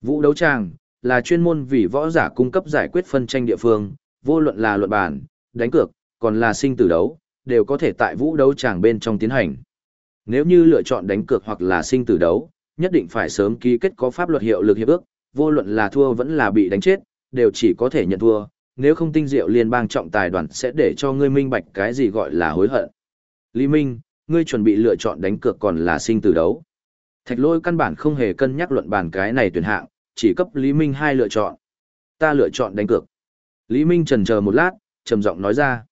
Vũ đấu tràng là chuyên môn vì võ giả cung cấp giải quyết phân tranh địa phương, vô luận là luận bản, đánh cược, còn là sinh tử đấu, đều có thể tại vũ đấu tràng bên trong tiến hành. Nếu như lựa chọn đánh cược hoặc là sinh tử đấu, nhất định phải sớm ký kết có pháp luật hiệu lực hiệp ước, vô luận là thua vẫn là bị đánh chết, đều chỉ có thể nhận thua, nếu không tinh diệu liên bang trọng tài đoàn sẽ để cho ngươi minh bạch cái gì gọi là hối hận. Lý Minh, ngươi chuẩn bị lựa chọn đánh cược còn là sinh tử đấu. Thạch lôi căn bản không hề cân nhắc luận bàn cái này tuyển hạng, chỉ cấp Lý Minh hai lựa chọn. Ta lựa chọn đánh cược. Lý Minh trần chờ một lát, trầm giọng nói ra.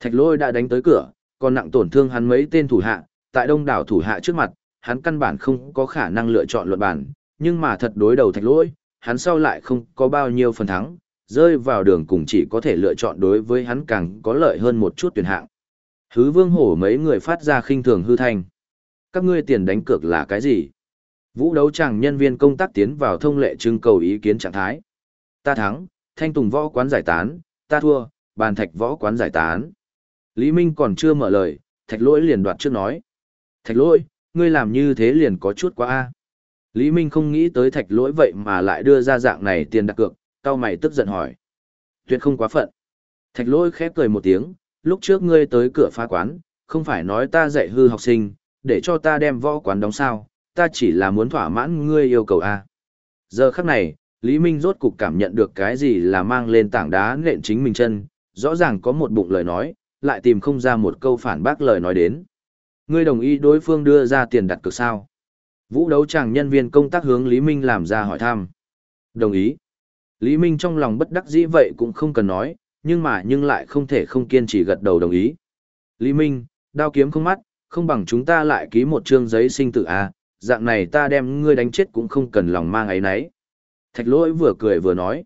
Thạch lôi đã đánh tới cửa, còn nặng tổn thương hắn mấy tên thủ hạ, tại đông đảo thủ hạ trước mặt, hắn căn bản không có khả năng lựa chọn luận bàn, nhưng mà thật đối đầu thạch lôi, hắn sau lại không có bao nhiêu phần thắng, rơi vào đường cùng chỉ có thể lựa chọn đối với hắn càng có lợi hơn một chút tuyển hạng. Hứ vương hổ mấy người phát ra khinh thường hư thanh. Các ngươi tiền đánh cược là cái gì? Vũ đấu chẳng nhân viên công tác tiến vào thông lệ trưng cầu ý kiến trạng thái. Ta thắng, thanh tùng võ quán giải tán, ta thua, bàn thạch võ quán giải tán. Lý Minh còn chưa mở lời, thạch lỗi liền đoạt trước nói. Thạch lỗi, ngươi làm như thế liền có chút quá a. Lý Minh không nghĩ tới thạch lỗi vậy mà lại đưa ra dạng này tiền đặt cược, cao mày tức giận hỏi. Tuyệt không quá phận. Thạch lỗi khép cười một tiếng, lúc trước ngươi tới cửa phá quán, không phải nói ta dạy hư học sinh, để cho ta đem võ quán đóng sao, ta chỉ là muốn thỏa mãn ngươi yêu cầu a. Giờ khắc này, Lý Minh rốt cục cảm nhận được cái gì là mang lên tảng đá nện chính mình chân, rõ ràng có một bụng lời nói, lại tìm không ra một câu phản bác lời nói đến. Ngươi đồng ý đối phương đưa ra tiền đặt cược sao? Vũ đấu chàng nhân viên công tác hướng Lý Minh làm ra hỏi thăm. Đồng ý. Lý Minh trong lòng bất đắc dĩ vậy cũng không cần nói, nhưng mà nhưng lại không thể không kiên trì gật đầu đồng ý. Lý Minh, đao kiếm không mắt, không bằng chúng ta lại ký một chương giấy sinh tử à, dạng này ta đem ngươi đánh chết cũng không cần lòng mang ấy nấy. Thạch lỗi vừa cười vừa nói.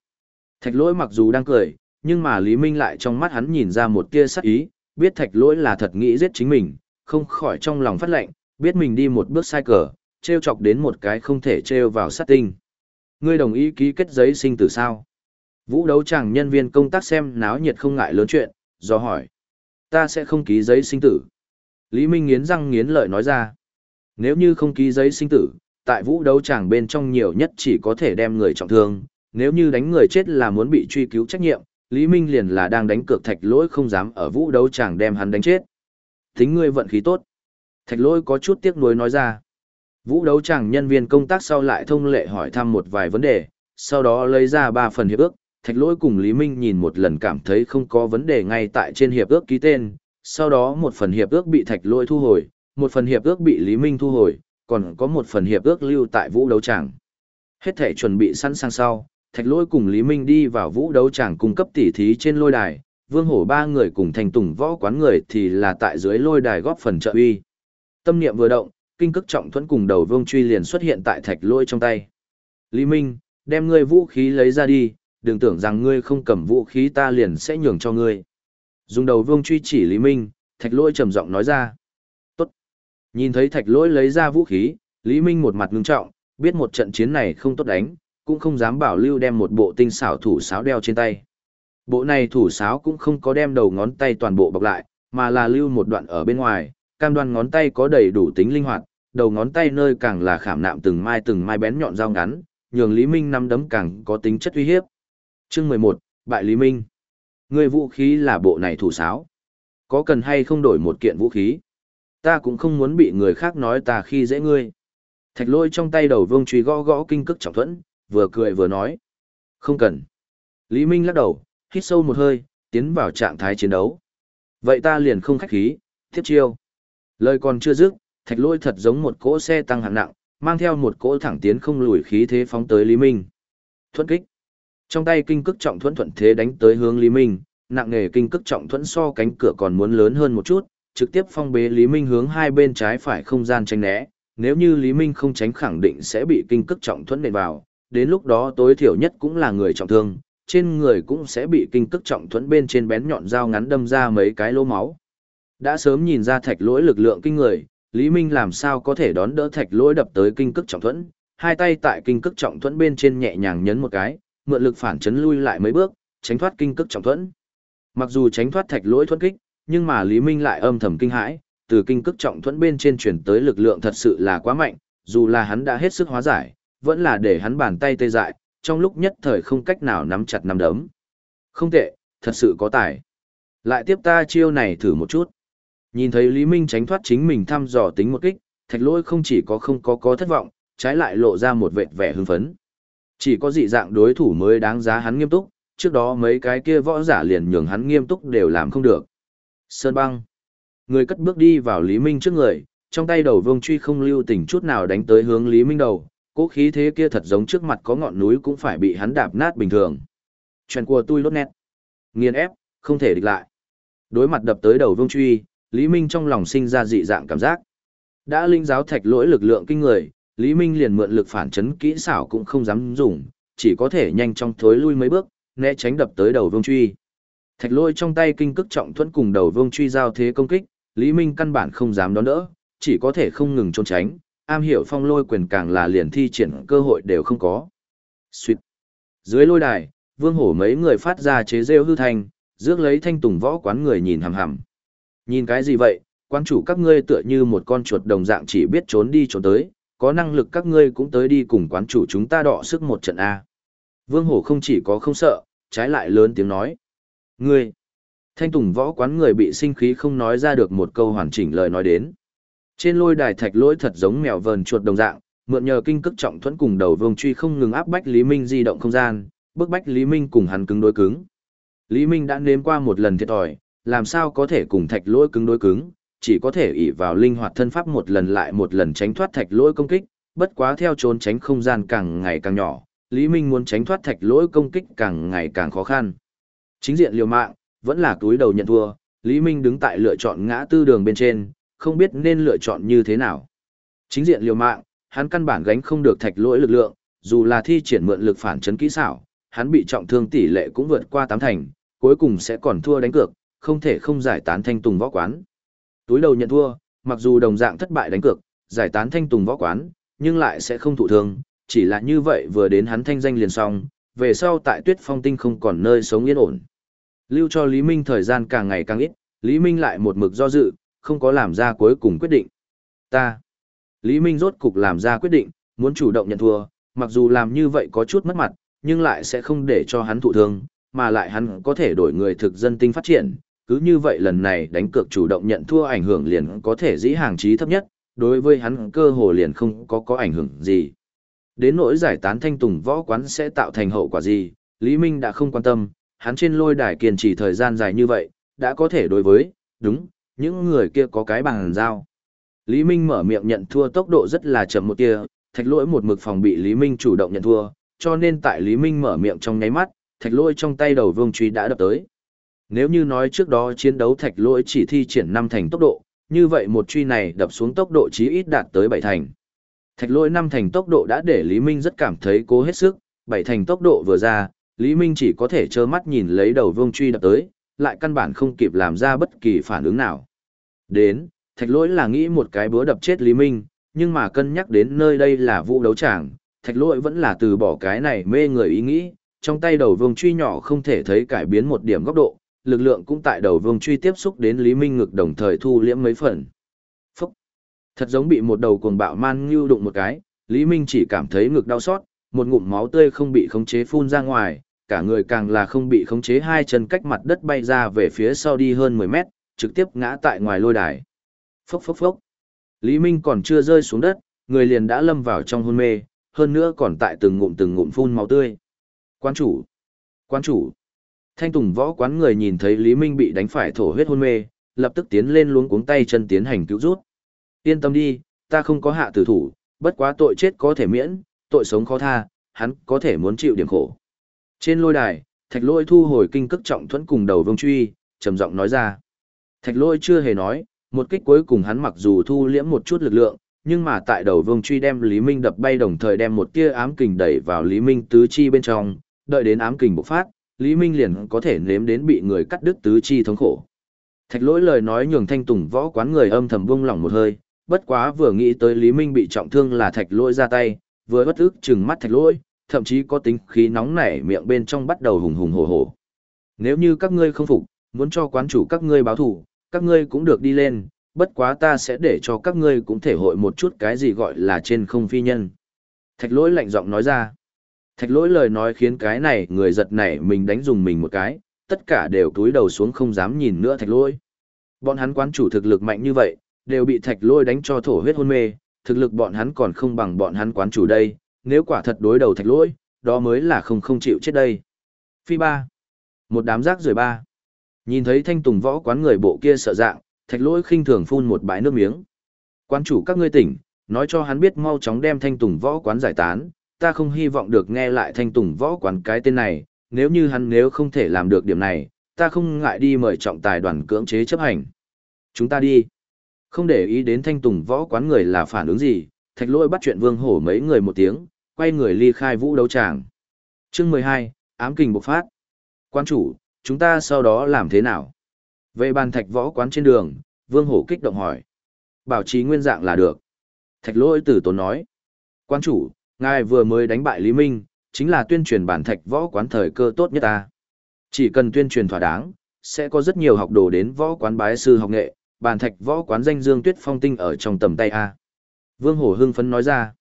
Thạch lỗi mặc dù đang cười, nhưng mà Lý Minh lại trong mắt hắn nhìn ra một tia sắc ý, biết thạch lỗi là thật nghĩ giết chính mình, không khỏi trong lòng phát lệnh, biết mình đi một bước sai cờ, treo chọc đến một cái không thể treo vào sát tinh. Ngươi đồng ý ký kết giấy sinh tử sao? Vũ đấu chẳng nhân viên công tác xem náo nhiệt không ngại lớn chuyện, do hỏi. Ta sẽ không ký giấy sinh tử. Lý Minh nghiến răng nghiến lợi nói ra. Nếu như không ký giấy sinh tử, tại vũ đấu chẳng bên trong nhiều nhất chỉ có thể đem người trọng thương, nếu như đánh người chết là muốn bị truy cứu trách nhiệm, Lý Minh liền là đang đánh cược thạch lỗi không dám ở vũ đấu chẳng đem hắn đánh chết. Tính ngươi vận khí tốt. Thạch lỗi có chút tiếc nuối nói ra. Vũ đấu chẳng nhân viên công tác sau lại thông lệ hỏi thăm một vài vấn đề, sau đó lấy ra ba phần hiệp ước. Thạch lỗi cùng Lý Minh nhìn một lần cảm thấy không có vấn đề ngay tại trên hiệp ước ký tên, sau đó một phần hiệp ước bị thạch lỗi thu hồi, một phần hiệp ước bị Lý Minh thu hồi, còn có một phần hiệp ước lưu tại vũ đấu tràng. Hết thể chuẩn bị sẵn sàng sau, thạch lỗi cùng Lý Minh đi vào vũ đấu tràng cung cấp tỉ thí trên lôi đài, vương hổ ba người cùng thành tùng võ quán người thì là tại dưới lôi đài góp phần trợ uy. Tâm niệm vừa động, kinh cức trọng thuẫn cùng đầu vương truy liền xuất hiện tại thạch lôi trong tay. Lý Minh, đem ngươi vũ khí lấy ra đi, đừng tưởng rằng ngươi không cầm vũ khí ta liền sẽ nhường cho ngươi. Dùng đầu vương truy chỉ Lý Minh, thạch lôi trầm giọng nói ra. Tốt. Nhìn thấy thạch lôi lấy ra vũ khí, Lý Minh một mặt ngưng trọng, biết một trận chiến này không tốt đánh, cũng không dám bảo lưu đem một bộ tinh xảo thủ sáo đeo trên tay. Bộ này thủ sáo cũng không có đem đầu ngón tay toàn bộ bọc lại, mà là lưu một đoạn ở bên ngoài, cam đoan ngón tay có đầy đủ tính linh hoạt, đầu ngón tay nơi càng là khảm nạm từng mai từng mai bén nhọn dao ngắn, nhường Lý Minh nắm đấm càng có tính chất uy hiếp. Chương 11, Bại Lý Minh. Người vũ khí là bộ này thủ sáo. Có cần hay không đổi một kiện vũ khí? Ta cũng không muốn bị người khác nói ta khi dễ ngươi. Thạch lôi trong tay đầu vương truy gõ gõ kinh cức trọng thuẫn, vừa cười vừa nói. Không cần. Lý Minh lắc đầu, hít sâu một hơi, tiến vào trạng thái chiến đấu. Vậy ta liền không khách khí, tiếp chiêu. Lời còn chưa dứt, thạch lôi thật giống một cỗ xe tăng hạng nặng, mang theo một cỗ thẳng tiến không lùi khí thế phóng tới Lý Minh. thuận kích. Trong tay kinh cức trọng thuẫn thuận thế đánh tới hướng Lý Minh, nặng nghề kinh cức trọng thuẫn so cánh cửa còn muốn lớn hơn một chút, trực tiếp phong bế Lý Minh hướng hai bên trái phải không gian tranh né. Nếu như Lý Minh không tránh khẳng định sẽ bị kinh cức trọng thuẫn nện vào, đến lúc đó tối thiểu nhất cũng là người trọng thương, trên người cũng sẽ bị kinh cức trọng thuẫn bên trên bén nhọn dao ngắn đâm ra mấy cái lỗ máu. Đã sớm nhìn ra thạch lỗi lực lượng kinh người, Lý Minh làm sao có thể đón đỡ thạch lỗi đập tới kinh cức trọng thuẫn, hai tay tại kinh cức trọng thuẫn bên trên nhẹ nhàng nhấn một cái, mượn lực phản chấn lui lại mấy bước, tránh thoát kinh cức trọng thuẫn. Mặc dù tránh thoát thạch lỗi thuẫn kích, nhưng mà Lý Minh lại âm thầm kinh hãi, từ kinh cức trọng thuẫn bên trên chuyển tới lực lượng thật sự là quá mạnh, dù là hắn đã hết sức hóa giải, vẫn là để hắn bàn tay tê dại, trong lúc nhất thời không cách nào nắm chặt nắm đấm. Không tệ, thật sự có tài. Lại tiếp ta chiêu này thử một chút. Nhìn thấy Lý Minh tránh thoát chính mình thăm dò tính một kích, thạch lỗi không chỉ có không có có thất vọng, trái lại lộ ra một vệt vẻ hưng phấn. Chỉ có dị dạng đối thủ mới đáng giá hắn nghiêm túc, trước đó mấy cái kia võ giả liền nhường hắn nghiêm túc đều làm không được. Sơn băng. Người cất bước đi vào Lý Minh trước người, trong tay đầu vương truy không lưu tình chút nào đánh tới hướng Lý Minh đầu, cố khí thế kia thật giống trước mặt có ngọn núi cũng phải bị hắn đạp nát bình thường. Chuyện của tôi lốt nét. Nghiền ép, không thể địch lại. Đối mặt đập tới đầu vương truy, Lý Minh trong lòng sinh ra dị dạng cảm giác. Đã linh giáo thạch lỗi lực lượng kinh người, Lý Minh liền mượn lực phản chấn kỹ xảo cũng không dám dùng, chỉ có thể nhanh chóng thối lui mấy bước, né tránh đập tới đầu vương truy. Thạch lôi trong tay kinh cức trọng thuẫn cùng đầu vương truy giao thế công kích, Lý Minh căn bản không dám đón đỡ, chỉ có thể không ngừng trốn tránh, am hiểu phong lôi quyền càng là liền thi triển cơ hội đều không có. Xuyệt. Dưới lôi đài, vương hổ mấy người phát ra chế rêu hư thanh, rước lấy thanh tùng võ quán người nhìn hằm hằm. Nhìn cái gì vậy, quan chủ các ngươi tựa như một con chuột đồng dạng chỉ biết trốn đi trốn tới, có năng lực các ngươi cũng tới đi cùng quán chủ chúng ta đọ sức một trận A. Vương hổ không chỉ có không sợ, trái lại lớn tiếng nói. Ngươi! Thanh tùng võ quán người bị sinh khí không nói ra được một câu hoàn chỉnh lời nói đến. Trên lôi đài thạch lỗi thật giống mèo vờn chuột đồng dạng, mượn nhờ kinh cức trọng thuẫn cùng đầu vương truy không ngừng áp bách Lý Minh di động không gian, bức bách Lý Minh cùng hắn cứng đối cứng. Lý Minh đã nếm qua một lần thiệt thòi, làm sao có thể cùng thạch lỗi cứng đối cứng, chỉ có thể ỷ vào linh hoạt thân pháp một lần lại một lần tránh thoát thạch lỗi công kích, bất quá theo trốn tránh không gian càng ngày càng nhỏ, Lý Minh muốn tránh thoát thạch lỗi công kích càng ngày càng khó khăn. Chính diện liều mạng, vẫn là túi đầu nhận thua, Lý Minh đứng tại lựa chọn ngã tư đường bên trên, không biết nên lựa chọn như thế nào. Chính diện liều mạng, hắn căn bản gánh không được thạch lỗi lực lượng, dù là thi triển mượn lực phản chấn kỹ xảo, hắn bị trọng thương tỷ lệ cũng vượt qua tám thành, cuối cùng sẽ còn thua đánh cược, không thể không giải tán thanh tùng võ quán. Túi đầu nhận thua, mặc dù đồng dạng thất bại đánh cược, giải tán thanh tùng võ quán, nhưng lại sẽ không thụ thương, chỉ là như vậy vừa đến hắn thanh danh liền xong, về sau tại tuyết phong tinh không còn nơi sống yên ổn. Lưu cho Lý Minh thời gian càng ngày càng ít, Lý Minh lại một mực do dự, không có làm ra cuối cùng quyết định. Ta. Lý Minh rốt cục làm ra quyết định, muốn chủ động nhận thua, mặc dù làm như vậy có chút mất mặt, nhưng lại sẽ không để cho hắn thụ thương, mà lại hắn có thể đổi người thực dân tinh phát triển. Cứ như vậy lần này đánh cược chủ động nhận thua ảnh hưởng liền có thể dĩ hàng trí thấp nhất, đối với hắn cơ hồ liền không có có ảnh hưởng gì. Đến nỗi giải tán thanh tùng võ quán sẽ tạo thành hậu quả gì, Lý Minh đã không quan tâm, hắn trên lôi đài kiên trì thời gian dài như vậy, đã có thể đối với, đúng, những người kia có cái bằng giao. Lý Minh mở miệng nhận thua tốc độ rất là chậm một tia, thạch lỗi một mực phòng bị Lý Minh chủ động nhận thua, cho nên tại Lý Minh mở miệng trong nháy mắt, thạch lỗi trong tay đầu vương truy đã đập tới. Nếu như nói trước đó chiến đấu thạch lỗi chỉ thi triển năm thành tốc độ, như vậy một truy này đập xuống tốc độ chí ít đạt tới bảy thành. Thạch lỗi năm thành tốc độ đã để Lý Minh rất cảm thấy cố hết sức, bảy thành tốc độ vừa ra, Lý Minh chỉ có thể trơ mắt nhìn lấy đầu vương truy đập tới, lại căn bản không kịp làm ra bất kỳ phản ứng nào. Đến, thạch lỗi là nghĩ một cái búa đập chết Lý Minh, nhưng mà cân nhắc đến nơi đây là vụ đấu tràng, thạch lỗi vẫn là từ bỏ cái này mê người ý nghĩ, trong tay đầu vương truy nhỏ không thể thấy cải biến một điểm góc độ, lực lượng cũng tại đầu vương truy tiếp xúc đến Lý Minh ngực đồng thời thu liễm mấy phần. Phúc! Thật giống bị một đầu cuồng bạo man ngưu đụng một cái, Lý Minh chỉ cảm thấy ngực đau xót, một ngụm máu tươi không bị khống chế phun ra ngoài, cả người càng là không bị khống chế hai chân cách mặt đất bay ra về phía sau đi hơn 10 mét, trực tiếp ngã tại ngoài lôi đài. Phốc phốc phốc. Lý Minh còn chưa rơi xuống đất, người liền đã lâm vào trong hôn mê, hơn nữa còn tại từng ngụm từng ngụm phun máu tươi. Quan chủ! Quan chủ! Thanh Tùng võ quán người nhìn thấy Lý Minh bị đánh phải thổ huyết hôn mê, lập tức tiến lên luống cuống tay chân tiến hành cứu rút. Yên tâm đi, ta không có hạ tử thủ, bất quá tội chết có thể miễn, tội sống khó tha, hắn có thể muốn chịu điểm khổ. Trên lôi đài, thạch lôi thu hồi kinh cức trọng thuẫn cùng đầu vương truy, trầm giọng nói ra. Thạch lôi chưa hề nói, một kích cuối cùng hắn mặc dù thu liễm một chút lực lượng, nhưng mà tại đầu vương truy đem Lý Minh đập bay đồng thời đem một tia ám kình đẩy vào Lý Minh tứ chi bên trong, đợi đến ám kình bộc phát, Lý Minh liền có thể nếm đến bị người cắt đứt tứ chi thống khổ. Thạch lỗi lời nói nhường thanh tùng võ quán người âm thầm buông lỏng một hơi, bất quá vừa nghĩ tới Lý Minh bị trọng thương là thạch lỗi ra tay, vừa bất ức chừng mắt thạch lỗi, thậm chí có tính khí nóng nảy miệng bên trong bắt đầu hùng hùng hổ hổ. Nếu như các ngươi không phục, muốn cho quán chủ các ngươi báo thủ, các ngươi cũng được đi lên, bất quá ta sẽ để cho các ngươi cũng thể hội một chút cái gì gọi là trên không phi nhân. Thạch lỗi lạnh giọng nói ra. Thạch lỗi lời nói khiến cái này người giật nảy mình đánh dùng mình một cái, tất cả đều túi đầu xuống không dám nhìn nữa thạch lỗi. Bọn hắn quán chủ thực lực mạnh như vậy, đều bị thạch lỗi đánh cho thổ huyết hôn mê, thực lực bọn hắn còn không bằng bọn hắn quán chủ đây, nếu quả thật đối đầu thạch lỗi, đó mới là không không chịu chết đây. Phi ba. Một đám rác rời ba. Nhìn thấy thanh tùng võ quán người bộ kia sợ dạng, thạch lỗi khinh thường phun một bãi nước miếng. Quán chủ các ngươi tỉnh, nói cho hắn biết mau chóng đem thanh tùng võ quán giải tán, ta không hy vọng được nghe lại thanh tùng võ quán cái tên này, nếu như hắn nếu không thể làm được điểm này, ta không ngại đi mời trọng tài đoàn cưỡng chế chấp hành. Chúng ta đi. Không để ý đến thanh tùng võ quán người là phản ứng gì, thạch lỗi bắt chuyện vương hổ mấy người một tiếng, quay người ly khai vũ đấu tràng. Chương mười hai ám kình bộc phát. Quan chủ, chúng ta sau đó làm thế nào? Về bàn thạch võ quán trên đường, vương hổ kích động hỏi. Bảo trì nguyên dạng là được. Thạch lỗi tử tốn nói. Quan chủ, ngài vừa mới đánh bại Lý Minh, chính là tuyên truyền bản thạch võ quán thời cơ tốt nhất ta. Chỉ cần tuyên truyền thỏa đáng, sẽ có rất nhiều học đồ đến võ quán bái sư học nghệ, bản thạch võ quán danh dương tuyết phong tinh ở trong tầm tay A. Vương Hổ hưng phấn nói ra,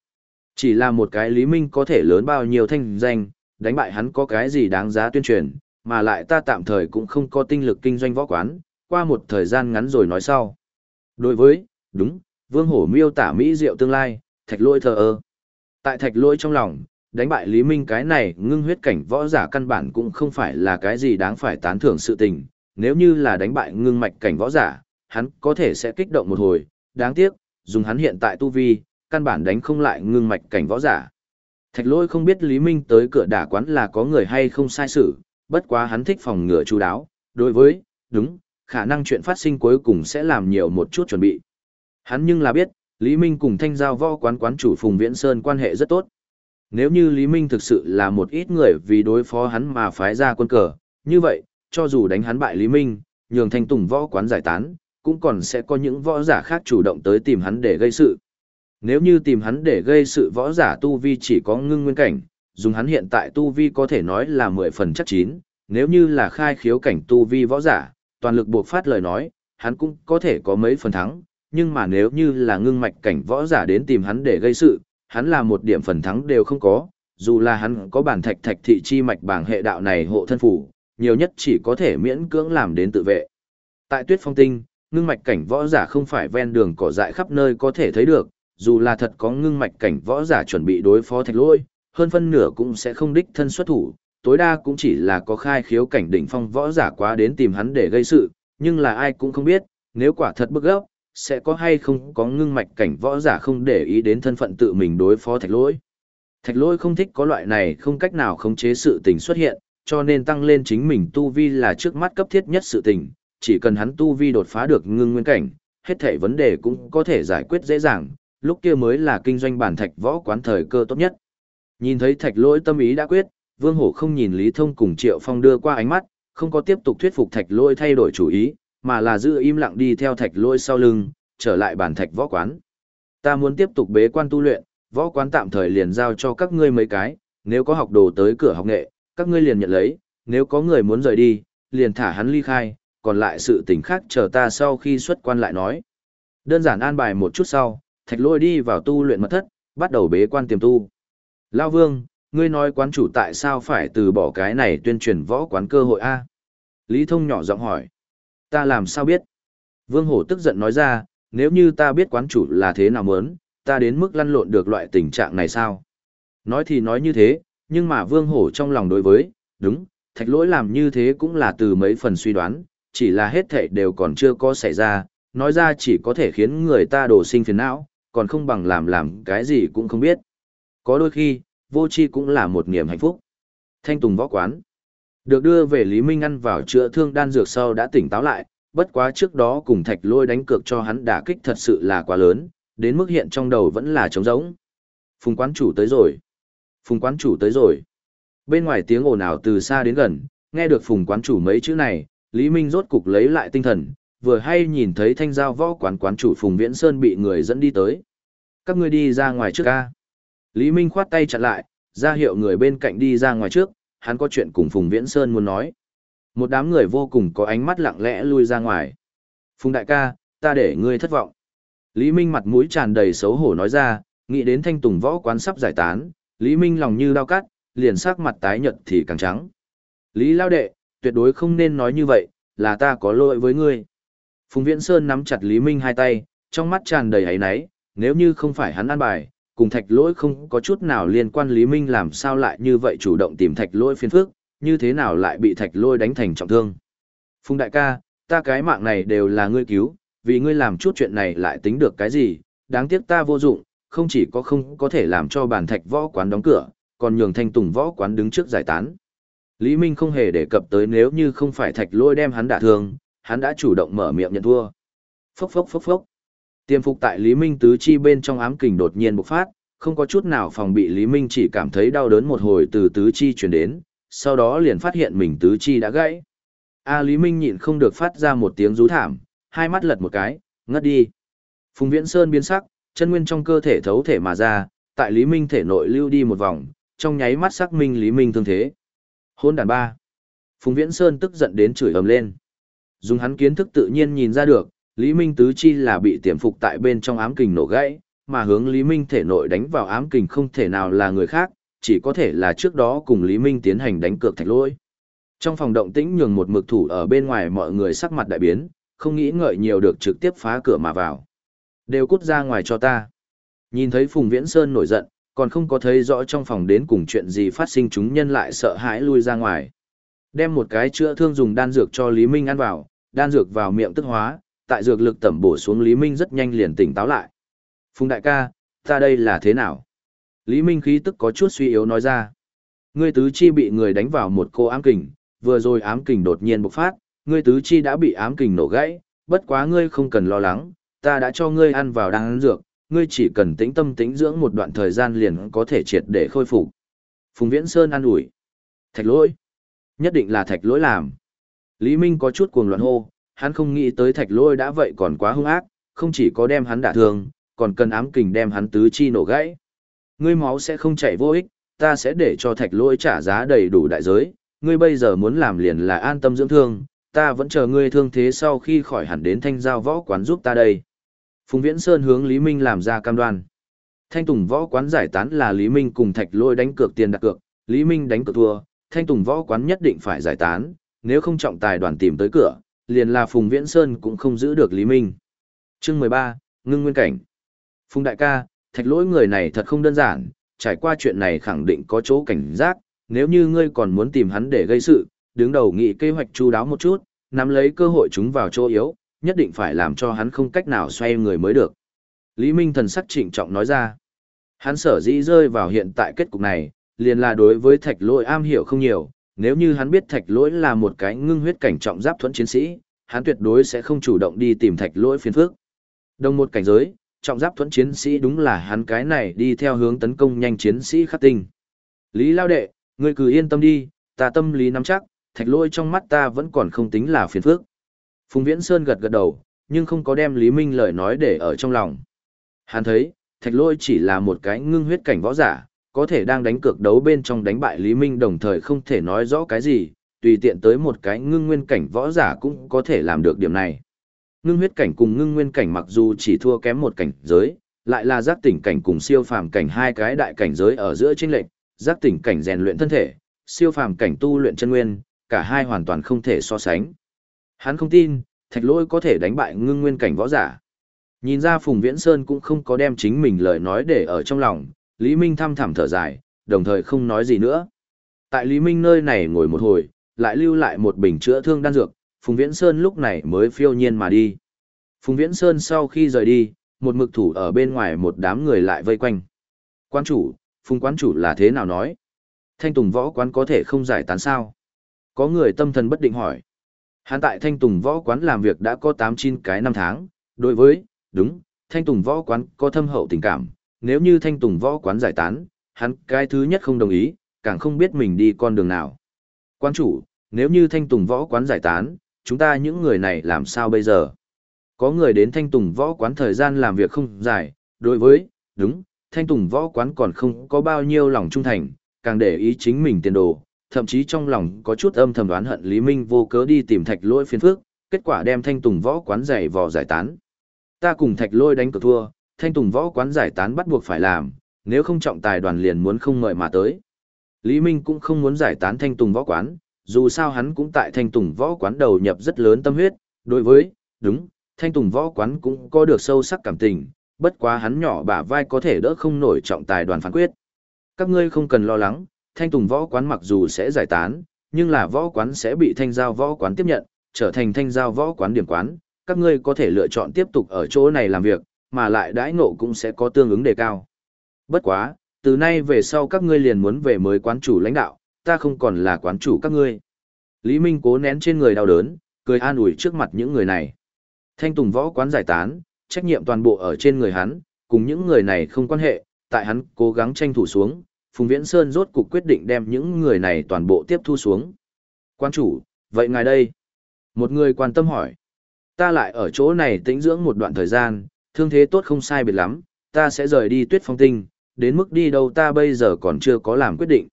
chỉ là một cái Lý Minh có thể lớn bao nhiêu thanh danh, đánh bại hắn có cái gì đáng giá tuyên truyền, mà lại ta tạm thời cũng không có tinh lực kinh doanh võ quán, qua một thời gian ngắn rồi nói sau. Đối với, đúng, Vương Hổ miêu tả Mỹ diệu tương lai, thạch lôi thờ ơ. Tại thạch lỗi trong lòng, đánh bại Lý Minh cái này ngưng huyết cảnh võ giả căn bản cũng không phải là cái gì đáng phải tán thưởng sự tình, nếu như là đánh bại ngưng mạch cảnh võ giả, hắn có thể sẽ kích động một hồi, đáng tiếc, dùng hắn hiện tại tu vi, căn bản đánh không lại ngưng mạch cảnh võ giả. Thạch lỗi không biết Lý Minh tới cửa đả quán là có người hay không sai sự, bất quá hắn thích phòng ngừa chú đáo, đối với, đúng, khả năng chuyện phát sinh cuối cùng sẽ làm nhiều một chút chuẩn bị. Hắn nhưng là biết, Lý Minh cùng thanh giao võ quán quán chủ Phùng Viễn Sơn quan hệ rất tốt. Nếu như Lý Minh thực sự là một ít người vì đối phó hắn mà phái ra quân cờ, như vậy, cho dù đánh hắn bại Lý Minh, nhường thanh tùng võ quán giải tán, cũng còn sẽ có những võ giả khác chủ động tới tìm hắn để gây sự. Nếu như tìm hắn để gây sự võ giả tu vi chỉ có ngưng nguyên cảnh, dùng hắn hiện tại tu vi có thể nói là 10 phần chắc chín, nếu như là khai khiếu cảnh tu vi võ giả, toàn lực buộc phát lời nói, hắn cũng có thể có mấy phần thắng, nhưng mà nếu như là ngưng mạch cảnh võ giả đến tìm hắn để gây sự, hắn là một điểm phần thắng đều không có, dù là hắn có bản thạch thạch thị chi mạch bảng hệ đạo này hộ thân phủ, nhiều nhất chỉ có thể miễn cưỡng làm đến tự vệ. Tại tuyết phong tinh, ngưng mạch cảnh võ giả không phải ven đường cỏ dại khắp nơi có thể thấy được, dù là thật có ngưng mạch cảnh võ giả chuẩn bị đối phó thạch lôi, hơn phân nửa cũng sẽ không đích thân xuất thủ, tối đa cũng chỉ là có khai khiếu cảnh đỉnh phong võ giả quá đến tìm hắn để gây sự, nhưng là ai cũng không biết, nếu quả thật bức gốc, sẽ có hay không có ngưng mạch cảnh võ giả không để ý đến thân phận tự mình đối phó thạch lỗi. Thạch lỗi không thích có loại này không cách nào khống chế sự tình xuất hiện, cho nên tăng lên chính mình tu vi là trước mắt cấp thiết nhất sự tình, chỉ cần hắn tu vi đột phá được ngưng nguyên cảnh, hết thảy vấn đề cũng có thể giải quyết dễ dàng, lúc kia mới là kinh doanh bản thạch võ quán thời cơ tốt nhất. Nhìn thấy thạch lỗi tâm ý đã quyết, Vương Hổ không nhìn Lý Thông cùng Triệu Phong đưa qua ánh mắt, không có tiếp tục thuyết phục thạch lỗi thay đổi chủ ý, mà là giữ im lặng đi theo thạch Lôi sau lưng, trở lại bản thạch võ quán. Ta muốn tiếp tục bế quan tu luyện, võ quán tạm thời liền giao cho các ngươi mấy cái, nếu có học đồ tới cửa học nghệ, các ngươi liền nhận lấy, nếu có người muốn rời đi, liền thả hắn ly khai, còn lại sự tình khác chờ ta sau khi xuất quan lại nói. Đơn giản an bài một chút sau, thạch lôi đi vào tu luyện mật thất, bắt đầu bế quan tiềm tu. Lao vương, ngươi nói quán chủ tại sao phải từ bỏ cái này tuyên truyền võ quán cơ hội A? Lý thông nhỏ giọng hỏi. Ta làm sao biết? Vương hổ tức giận nói ra, nếu như ta biết quán chủ là thế nào muốn, ta đến mức lăn lộn được loại tình trạng này sao? Nói thì nói như thế, nhưng mà vương hổ trong lòng đối với, đúng, thạch lỗi làm như thế cũng là từ mấy phần suy đoán, chỉ là hết thảy đều còn chưa có xảy ra, nói ra chỉ có thể khiến người ta đổ sinh phiền não, còn không bằng làm làm cái gì cũng không biết. Có đôi khi, vô chi cũng là một niềm hạnh phúc. Thanh Tùng võ quán. Được đưa về Lý Minh ăn vào chữa thương đan dược sau đã tỉnh táo lại, bất quá trước đó cùng thạch lôi đánh cược cho hắn đả kích thật sự là quá lớn, đến mức hiện trong đầu vẫn là trống rỗng. Phùng quán chủ tới rồi. Phùng quán chủ tới rồi. Bên ngoài tiếng ồn ào từ xa đến gần, nghe được phùng quán chủ mấy chữ này, Lý Minh rốt cục lấy lại tinh thần, vừa hay nhìn thấy thanh giao võ quán quán chủ Phùng Viễn Sơn bị người dẫn đi tới. Các ngươi đi ra ngoài trước ca. Lý Minh khoát tay chặn lại, ra hiệu người bên cạnh đi ra ngoài trước, hắn có chuyện cùng Phùng Viễn Sơn muốn nói. Một đám người vô cùng có ánh mắt lặng lẽ lui ra ngoài. Phùng đại ca, ta để ngươi thất vọng. Lý Minh mặt mũi tràn đầy xấu hổ nói ra, nghĩ đến thanh tùng võ quán sắp giải tán, Lý Minh lòng như đau cắt, liền sắc mặt tái nhợt thì càng trắng. Lý lao đệ, tuyệt đối không nên nói như vậy, là ta có lỗi với ngươi. Phùng Viễn Sơn nắm chặt Lý Minh hai tay, trong mắt tràn đầy ấy náy, nếu như không phải hắn ăn bài, cùng thạch lỗi không có chút nào liên quan Lý Minh làm sao lại như vậy chủ động tìm thạch lỗi phiền phức, như thế nào lại bị thạch lỗi đánh thành trọng thương. Phùng đại ca, ta cái mạng này đều là ngươi cứu, vì ngươi làm chút chuyện này lại tính được cái gì, đáng tiếc ta vô dụng, không chỉ có không có thể làm cho bản thạch võ quán đóng cửa, còn nhường thanh tùng võ quán đứng trước giải tán. Lý Minh không hề đề cập tới nếu như không phải thạch lôi đem hắn đả thương, hắn đã chủ động mở miệng nhận thua. Phốc phốc phốc phốc. Tiềm phục tại Lý Minh tứ chi bên trong ám kình đột nhiên bộc phát, không có chút nào phòng bị Lý Minh chỉ cảm thấy đau đớn một hồi từ tứ chi truyền đến, sau đó liền phát hiện mình tứ chi đã gãy. A Lý Minh nhịn không được phát ra một tiếng rú thảm, hai mắt lật một cái, ngất đi. Phùng Viễn Sơn biến sắc, chân nguyên trong cơ thể thấu thể mà ra, tại Lý Minh thể nội lưu đi một vòng, trong nháy mắt xác minh Lý Minh thương thế. Hôn đàn ba. Phùng Viễn Sơn tức giận đến chửi ầm lên. Dùng hắn kiến thức tự nhiên nhìn ra được, Lý Minh tứ chi là bị tiềm phục tại bên trong ám kình nổ gãy, mà hướng Lý Minh thể nội đánh vào ám kình không thể nào là người khác, chỉ có thể là trước đó cùng Lý Minh tiến hành đánh cược thạch lỗi. Trong phòng động tĩnh nhường một mực thủ ở bên ngoài mọi người sắc mặt đại biến, không nghĩ ngợi nhiều được trực tiếp phá cửa mà vào. Đều cút ra ngoài cho ta. Nhìn thấy Phùng Viễn Sơn nổi giận, còn không có thấy rõ trong phòng đến cùng chuyện gì phát sinh chúng nhân lại sợ hãi lui ra ngoài. Đem một cái chữa thương dùng đan dược cho Lý Minh ăn vào, đan dược vào miệng tức hóa, tại dược lực tẩm bổ xuống Lý Minh rất nhanh liền tỉnh táo lại. Phùng đại ca, ta đây là thế nào? Lý Minh khí tức có chút suy yếu nói ra. Ngươi tứ chi bị người đánh vào một cô ám kình, vừa rồi ám kình đột nhiên bộc phát, ngươi tứ chi đã bị ám kình nổ gãy, bất quá ngươi không cần lo lắng, ta đã cho ngươi ăn vào đan dược, ngươi chỉ cần tĩnh tâm tĩnh dưỡng một đoạn thời gian liền có thể triệt để khôi phục. Phùng Viễn Sơn an ủi. Thạch lỗi. Nhất định là thạch lỗi làm. Lý Minh có chút cuồng loạn hô, hắn không nghĩ tới thạch Lôi đã vậy còn quá hung ác, không chỉ có đem hắn đả thương, còn cần ám kình đem hắn tứ chi nổ gãy. Ngươi máu sẽ không chảy vô ích, ta sẽ để cho thạch Lôi trả giá đầy đủ đại giới, ngươi bây giờ muốn làm liền là an tâm dưỡng thương, ta vẫn chờ ngươi thương thế sau khi khỏi hẳn đến thanh giao võ quán giúp ta đây. Phùng Viễn Sơn hướng Lý Minh làm ra cam đoan. Thanh Tùng võ quán giải tán là Lý Minh cùng Thạch Lôi đánh cược tiền đặt cược, Lý Minh đánh cược thua, Thanh Tùng võ quán nhất định phải giải tán, nếu không trọng tài đoàn tìm tới cửa, liền là Phùng Viễn Sơn cũng không giữ được Lý Minh. Chương 13, Ngưng Nguyên Cảnh Phùng Đại ca, Thạch Lỗi người này thật không đơn giản, trải qua chuyện này khẳng định có chỗ cảnh giác, nếu như ngươi còn muốn tìm hắn để gây sự, đứng đầu nghị kế hoạch chu đáo một chút, nắm lấy cơ hội chúng vào chỗ yếu, nhất định phải làm cho hắn không cách nào xoay người mới được. Lý Minh thần sắc trịnh trọng nói ra. Hắn sở dĩ rơi vào hiện tại kết cục này, liền là đối với thạch lỗi am hiểu không nhiều, nếu như hắn biết thạch lỗi là một cái ngưng huyết cảnh trọng giáp thuẫn chiến sĩ, hắn tuyệt đối sẽ không chủ động đi tìm thạch lỗi phiền phức. Đồng một cảnh giới, trọng giáp thuẫn chiến sĩ đúng là hắn cái này đi theo hướng tấn công nhanh chiến sĩ khắc tinh. Lý Lao Đệ, ngươi cứ yên tâm đi, ta tâm lý nắm chắc, thạch lỗi trong mắt ta vẫn còn không tính là phiền phức. Phùng Viễn Sơn gật gật đầu, nhưng không có đem Lý Minh lời nói để ở trong lòng. Hắn thấy, thạch Lỗi chỉ là một cái ngưng huyết cảnh võ giả, có thể đang đánh cược đấu bên trong đánh bại Lý Minh đồng thời không thể nói rõ cái gì, tùy tiện tới một cái ngưng nguyên cảnh võ giả cũng có thể làm được điểm này. Ngưng huyết cảnh cùng ngưng nguyên cảnh mặc dù chỉ thua kém một cảnh giới, lại là giác tỉnh cảnh cùng siêu phàm cảnh hai cái đại cảnh giới ở giữa chênh lệnh, giác tỉnh cảnh rèn luyện thân thể, siêu phàm cảnh tu luyện chân nguyên, cả hai hoàn toàn không thể so sánh. Hắn không tin, thạch lôi có thể đánh bại ngưng nguyên cảnh võ giả. Nhìn ra Phùng Viễn Sơn cũng không có đem chính mình lời nói để ở trong lòng, Lý Minh thăm thẳm thở dài, đồng thời không nói gì nữa. Tại Lý Minh nơi này ngồi một hồi, lại lưu lại một bình chữa thương đan dược, Phùng Viễn Sơn lúc này mới phiêu nhiên mà đi. Phùng Viễn Sơn sau khi rời đi, một mực thủ ở bên ngoài một đám người lại vây quanh. Quan chủ, Phùng quán chủ là thế nào nói? Thanh Tùng võ quán có thể không giải tán sao? Có người tâm thần bất định hỏi. Hắn tại Thanh Tùng võ quán làm việc đã có 8-9 cái năm tháng, đối với, đúng, Thanh Tùng võ quán có thâm hậu tình cảm, nếu như Thanh Tùng võ quán giải tán, hắn cái thứ nhất không đồng ý, càng không biết mình đi con đường nào. Quán chủ, nếu như Thanh Tùng võ quán giải tán, chúng ta những người này làm sao bây giờ? Có người đến Thanh Tùng võ quán thời gian làm việc không dài, đối với, đúng, Thanh Tùng võ quán còn không có bao nhiêu lòng trung thành, càng để ý chính mình tiền đồ, thậm chí trong lòng có chút âm thầm đoán hận Lý Minh vô cớ đi tìm thạch lỗi phiền phước, kết quả đem Thanh Tùng võ quán giải vò giải tán. Ta cùng thạch lôi đánh cược thua, Thanh Tùng võ quán giải tán bắt buộc phải làm, nếu không trọng tài đoàn liền muốn không mời mà tới. Lý Minh cũng không muốn giải tán Thanh Tùng võ quán, dù sao hắn cũng tại Thanh Tùng võ quán đầu nhập rất lớn tâm huyết, đối với, đúng, Thanh Tùng võ quán cũng có được sâu sắc cảm tình, bất quá hắn nhỏ bả vai có thể đỡ không nổi trọng tài đoàn phán quyết. Các ngươi không cần lo lắng, Thanh Tùng võ quán mặc dù sẽ giải tán, nhưng là võ quán sẽ bị thanh giao võ quán tiếp nhận, trở thành thanh giao võ quán điểm quán, các ngươi có thể lựa chọn tiếp tục ở chỗ này làm việc, mà lại đãi ngộ cũng sẽ có tương ứng đề cao. Bất quá, từ nay về sau các ngươi liền muốn về mới quán chủ lãnh đạo, ta không còn là quán chủ các ngươi. Lý Minh cố nén trên người đau đớn, cười an ủi trước mặt những người này. Thanh Tùng võ quán giải tán, trách nhiệm toàn bộ ở trên người hắn, cùng những người này không quan hệ, tại hắn cố gắng tranh thủ xuống, Phùng Viễn Sơn rốt cục quyết định đem những người này toàn bộ tiếp thu xuống. Quan chủ, vậy ngài đây? Một người quan tâm hỏi. Ta lại ở chỗ này tĩnh dưỡng một đoạn thời gian, thương thế tốt không sai biệt lắm, ta sẽ rời đi tuyết phong tinh, đến mức đi đâu ta bây giờ còn chưa có làm quyết định.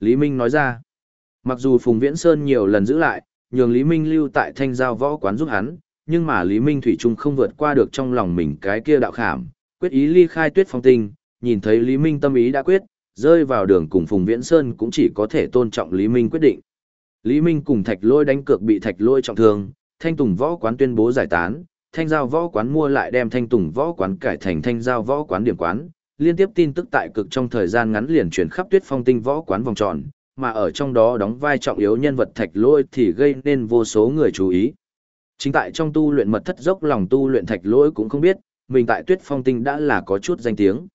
Lý Minh nói ra, mặc dù Phùng Viễn Sơn nhiều lần giữ lại, nhường Lý Minh lưu tại thanh giao võ quán giúp hắn, nhưng mà Lý Minh Thủy Trung không vượt qua được trong lòng mình cái kia đạo khảm, quyết ý ly khai tuyết phong tinh, nhìn thấy Lý Minh tâm ý đã quyết, rơi vào đường cùng Phùng Viễn Sơn cũng chỉ có thể tôn trọng Lý Minh quyết định. Lý Minh cùng Thạch Lôi đánh cược bị Thạch Lôi trọng thương, Thanh Tùng võ quán tuyên bố giải tán, Thanh Giao võ quán mua lại đem Thanh Tùng võ quán cải thành Thanh Giao võ quán điểm quán, liên tiếp tin tức tại cực trong thời gian ngắn liền truyền khắp Tuyết Phong Tinh võ quán vòng tròn, mà ở trong đó đóng vai trọng yếu nhân vật Thạch Lôi thì gây nên vô số người chú ý. Chính tại trong tu luyện mật thất dốc lòng tu luyện Thạch Lôi cũng không biết, mình tại Tuyết Phong Tinh đã là có chút danh tiếng.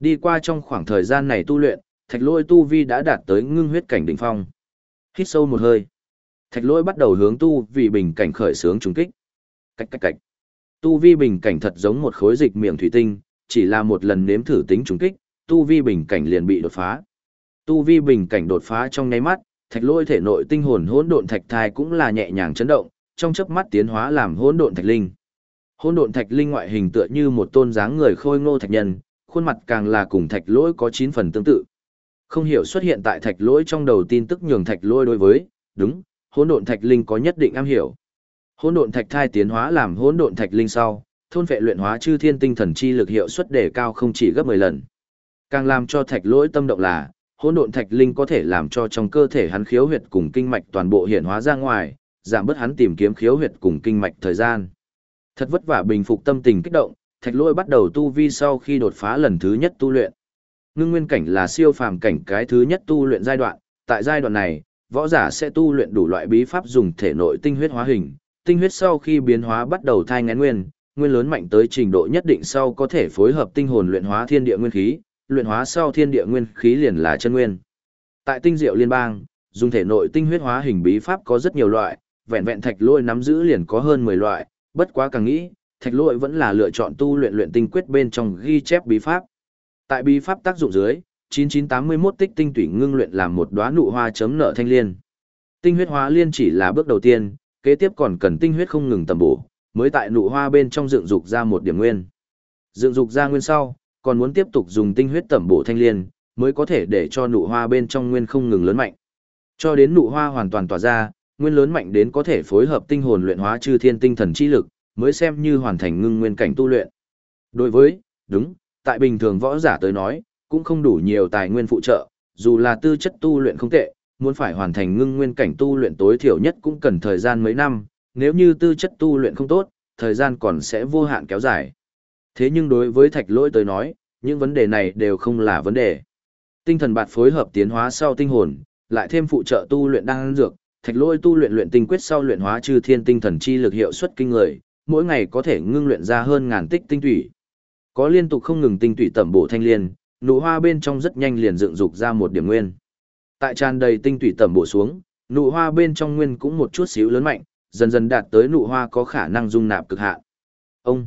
Đi qua trong khoảng thời gian này tu luyện, Thạch Lôi tu vi đã đạt tới ngưng huyết cảnh đỉnh phong. Hít sâu một hơi, Thạch Lôi bắt đầu hướng tu vì bình cảnh khởi sướng trùng kích. Cách cách cách. Tu vi bình cảnh thật giống một khối dịch miệng thủy tinh, chỉ là một lần nếm thử tính trùng kích, tu vi bình cảnh liền bị đột phá. Tu vi bình cảnh đột phá trong nháy mắt, thạch lôi thể nội tinh hồn hỗn độn thạch thai cũng là nhẹ nhàng chấn động, trong chớp mắt tiến hóa làm hỗn độn thạch linh. Hỗn độn thạch linh ngoại hình tựa như một tôn dáng người khôi ngô thạch nhân, khuôn mặt càng là cùng thạch lỗi có 9 phần tương tự. Không hiểu xuất hiện tại thạch lỗi trong đầu tin tức nhường thạch lỗi đối với, đúng, hỗn độn thạch linh có nhất định am hiểu. Hỗn độn thạch thai tiến hóa làm hỗn độn thạch linh sau, thôn vệ luyện hóa chư thiên tinh thần chi lực hiệu suất đề cao không chỉ gấp 10 lần. Càng làm cho thạch lỗi tâm động là, hỗn độn thạch linh có thể làm cho trong cơ thể hắn khiếu huyệt cùng kinh mạch toàn bộ hiện hóa ra ngoài, giảm bớt hắn tìm kiếm khiếu huyệt cùng kinh mạch thời gian. Thật vất vả bình phục tâm tình kích động, thạch lỗi bắt đầu tu vi sau khi đột phá lần thứ nhất tu luyện. Ngưng nguyên cảnh là siêu phàm cảnh cái thứ nhất tu luyện giai đoạn, tại giai đoạn này, võ giả sẽ tu luyện đủ loại bí pháp dùng thể nội tinh huyết hóa hình, tinh huyết sau khi biến hóa bắt đầu thai ngén nguyên, nguyên lớn mạnh tới trình độ nhất định sau có thể phối hợp tinh hồn luyện hóa thiên địa nguyên khí, luyện hóa sau thiên địa nguyên khí liền là chân nguyên. Tại tinh diệu liên bang, dùng thể nội tinh huyết hóa hình bí pháp có rất nhiều loại, vẹn vẹn thạch lôi nắm giữ liền có hơn 10 loại, bất quá càng nghĩ, thạch lôi vẫn là lựa chọn tu luyện luyện tinh quyết bên trong ghi chép bí pháp. Tại bí pháp tác dụng dưới, 9981 tích tinh tủy ngưng luyện làm một đóa nụ hoa chấm nợ thanh liên. Tinh huyết hóa liên chỉ là bước đầu tiên, kế tiếp còn cần tinh huyết không ngừng tầm bổ, mới tại nụ hoa bên trong dựng dục ra một điểm nguyên. Dựng dục ra nguyên sau, còn muốn tiếp tục dùng tinh huyết tẩm bổ thanh liên, mới có thể để cho nụ hoa bên trong nguyên không ngừng lớn mạnh. Cho đến nụ hoa hoàn toàn tỏa ra, nguyên lớn mạnh đến có thể phối hợp tinh hồn luyện hóa chư thiên tinh thần chi lực, mới xem như hoàn thành ngưng nguyên cảnh tu luyện. Đối với, đúng, tại bình thường võ giả tới nói, cũng không đủ nhiều tài nguyên phụ trợ, dù là tư chất tu luyện không tệ, muốn phải hoàn thành ngưng nguyên cảnh tu luyện tối thiểu nhất cũng cần thời gian mấy năm, nếu như tư chất tu luyện không tốt, thời gian còn sẽ vô hạn kéo dài. Thế nhưng đối với thạch lỗi tới nói, những vấn đề này đều không là vấn đề. Tinh thần bạt phối hợp tiến hóa sau tinh hồn, lại thêm phụ trợ tu luyện đang dược, thạch lỗi tu luyện luyện tinh quyết sau luyện hóa trừ thiên tinh thần chi lực hiệu suất kinh người, mỗi ngày có thể ngưng luyện ra hơn ngàn tích tinh thủy. Có liên tục không ngừng tinh thủy tẩm bổ thanh liên, nụ hoa bên trong rất nhanh liền dựng dục ra một điểm nguyên. Tại tràn đầy tinh thủy tẩm bổ xuống, nụ hoa bên trong nguyên cũng một chút xíu lớn mạnh, dần dần đạt tới nụ hoa có khả năng dung nạp cực hạn. Ông,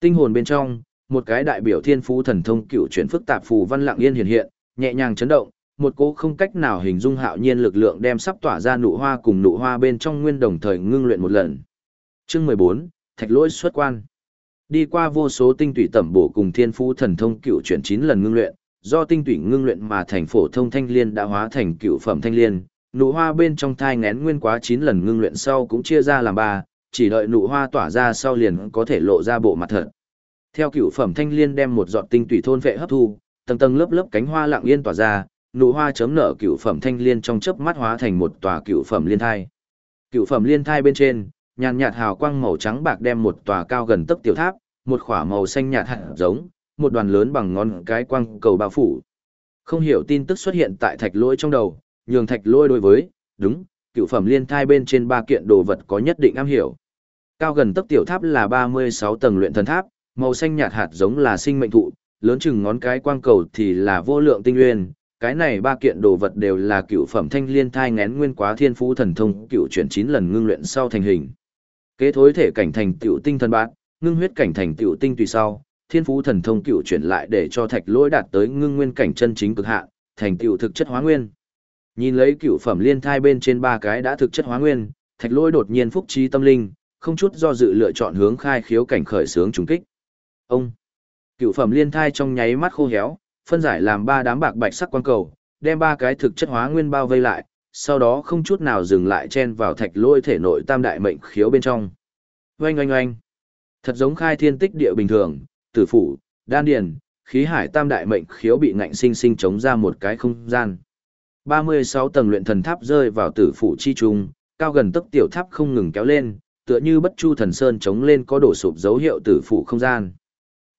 tinh hồn bên trong, một cái đại biểu thiên phú thần thông cựu chuyển phức tạp phù văn lặng yên hiện hiện, nhẹ nhàng chấn động, một cỗ không cách nào hình dung hạo nhiên lực lượng đem sắp tỏa ra nụ hoa cùng nụ hoa bên trong nguyên đồng thời ngưng luyện một lần. Chương 14, Thạch Lỗi xuất quan. Đi qua vô số tinh tủy tẩm bổ cùng thiên phú thần thông cựu chuyển 9 lần ngưng luyện, do tinh tủy ngưng luyện mà thành phổ thông thanh liên đã hóa thành cựu phẩm thanh liên, nụ hoa bên trong thai ngén nguyên quá 9 lần ngưng luyện sau cũng chia ra làm ba, chỉ đợi nụ hoa tỏa ra sau liền có thể lộ ra bộ mặt thật. Theo cựu phẩm thanh liên đem một giọt tinh tủy thôn vệ hấp thu, tầng tầng lớp lớp cánh hoa lặng yên tỏa ra, nụ hoa chấm nở cựu phẩm thanh liên trong chớp mắt hóa thành một tòa cựu phẩm liên thai. Cựu phẩm liên thai bên trên, nhàn nhạt hào quang màu trắng bạc đem một tòa cao gần tấc tiểu tháp, một khỏa màu xanh nhạt hạt giống, một đoàn lớn bằng ngón cái quang cầu bao phủ. Không hiểu tin tức xuất hiện tại thạch lỗi trong đầu, nhường thạch lỗi đối với, đúng, cựu phẩm liên thai bên trên ba kiện đồ vật có nhất định am hiểu. Cao gần tấc tiểu tháp là 36 tầng luyện thần tháp, màu xanh nhạt hạt giống là sinh mệnh thụ, lớn chừng ngón cái quang cầu thì là vô lượng tinh nguyên. Cái này ba kiện đồ vật đều là cựu phẩm thanh liên thai ngén nguyên quá thiên phú thần thông cựu chuyển 9 lần ngưng luyện sau thành hình. Kế thối thể cảnh thành tiểu tinh thần bát, ngưng huyết cảnh thành tiểu tinh tùy sau, thiên phú thần thông cựu chuyển lại để cho thạch lỗi đạt tới ngưng nguyên cảnh chân chính cực hạn, thành tiểu thực chất hóa nguyên. Nhìn lấy cựu phẩm liên thai bên trên ba cái đã thực chất hóa nguyên, thạch lỗi đột nhiên phúc trí tâm linh, không chút do dự lựa chọn hướng khai khiếu cảnh khởi sướng trùng kích. Ông, cựu phẩm liên thai trong nháy mắt khô héo, phân giải làm ba đám bạc bạch sắc quang cầu, đem ba cái thực chất hóa nguyên bao vây lại, sau đó không chút nào dừng lại chen vào thạch lôi thể nội tam đại mệnh khiếu bên trong. Oanh oanh oanh. Thật giống khai thiên tích địa bình thường, tử phủ, đan điền, khí hải tam đại mệnh khiếu bị ngạnh sinh sinh chống ra một cái không gian. 36 tầng luyện thần tháp rơi vào tử phủ chi trung, cao gần tốc tiểu tháp không ngừng kéo lên, tựa như bất chu thần sơn chống lên có đổ sụp dấu hiệu tử phủ không gian.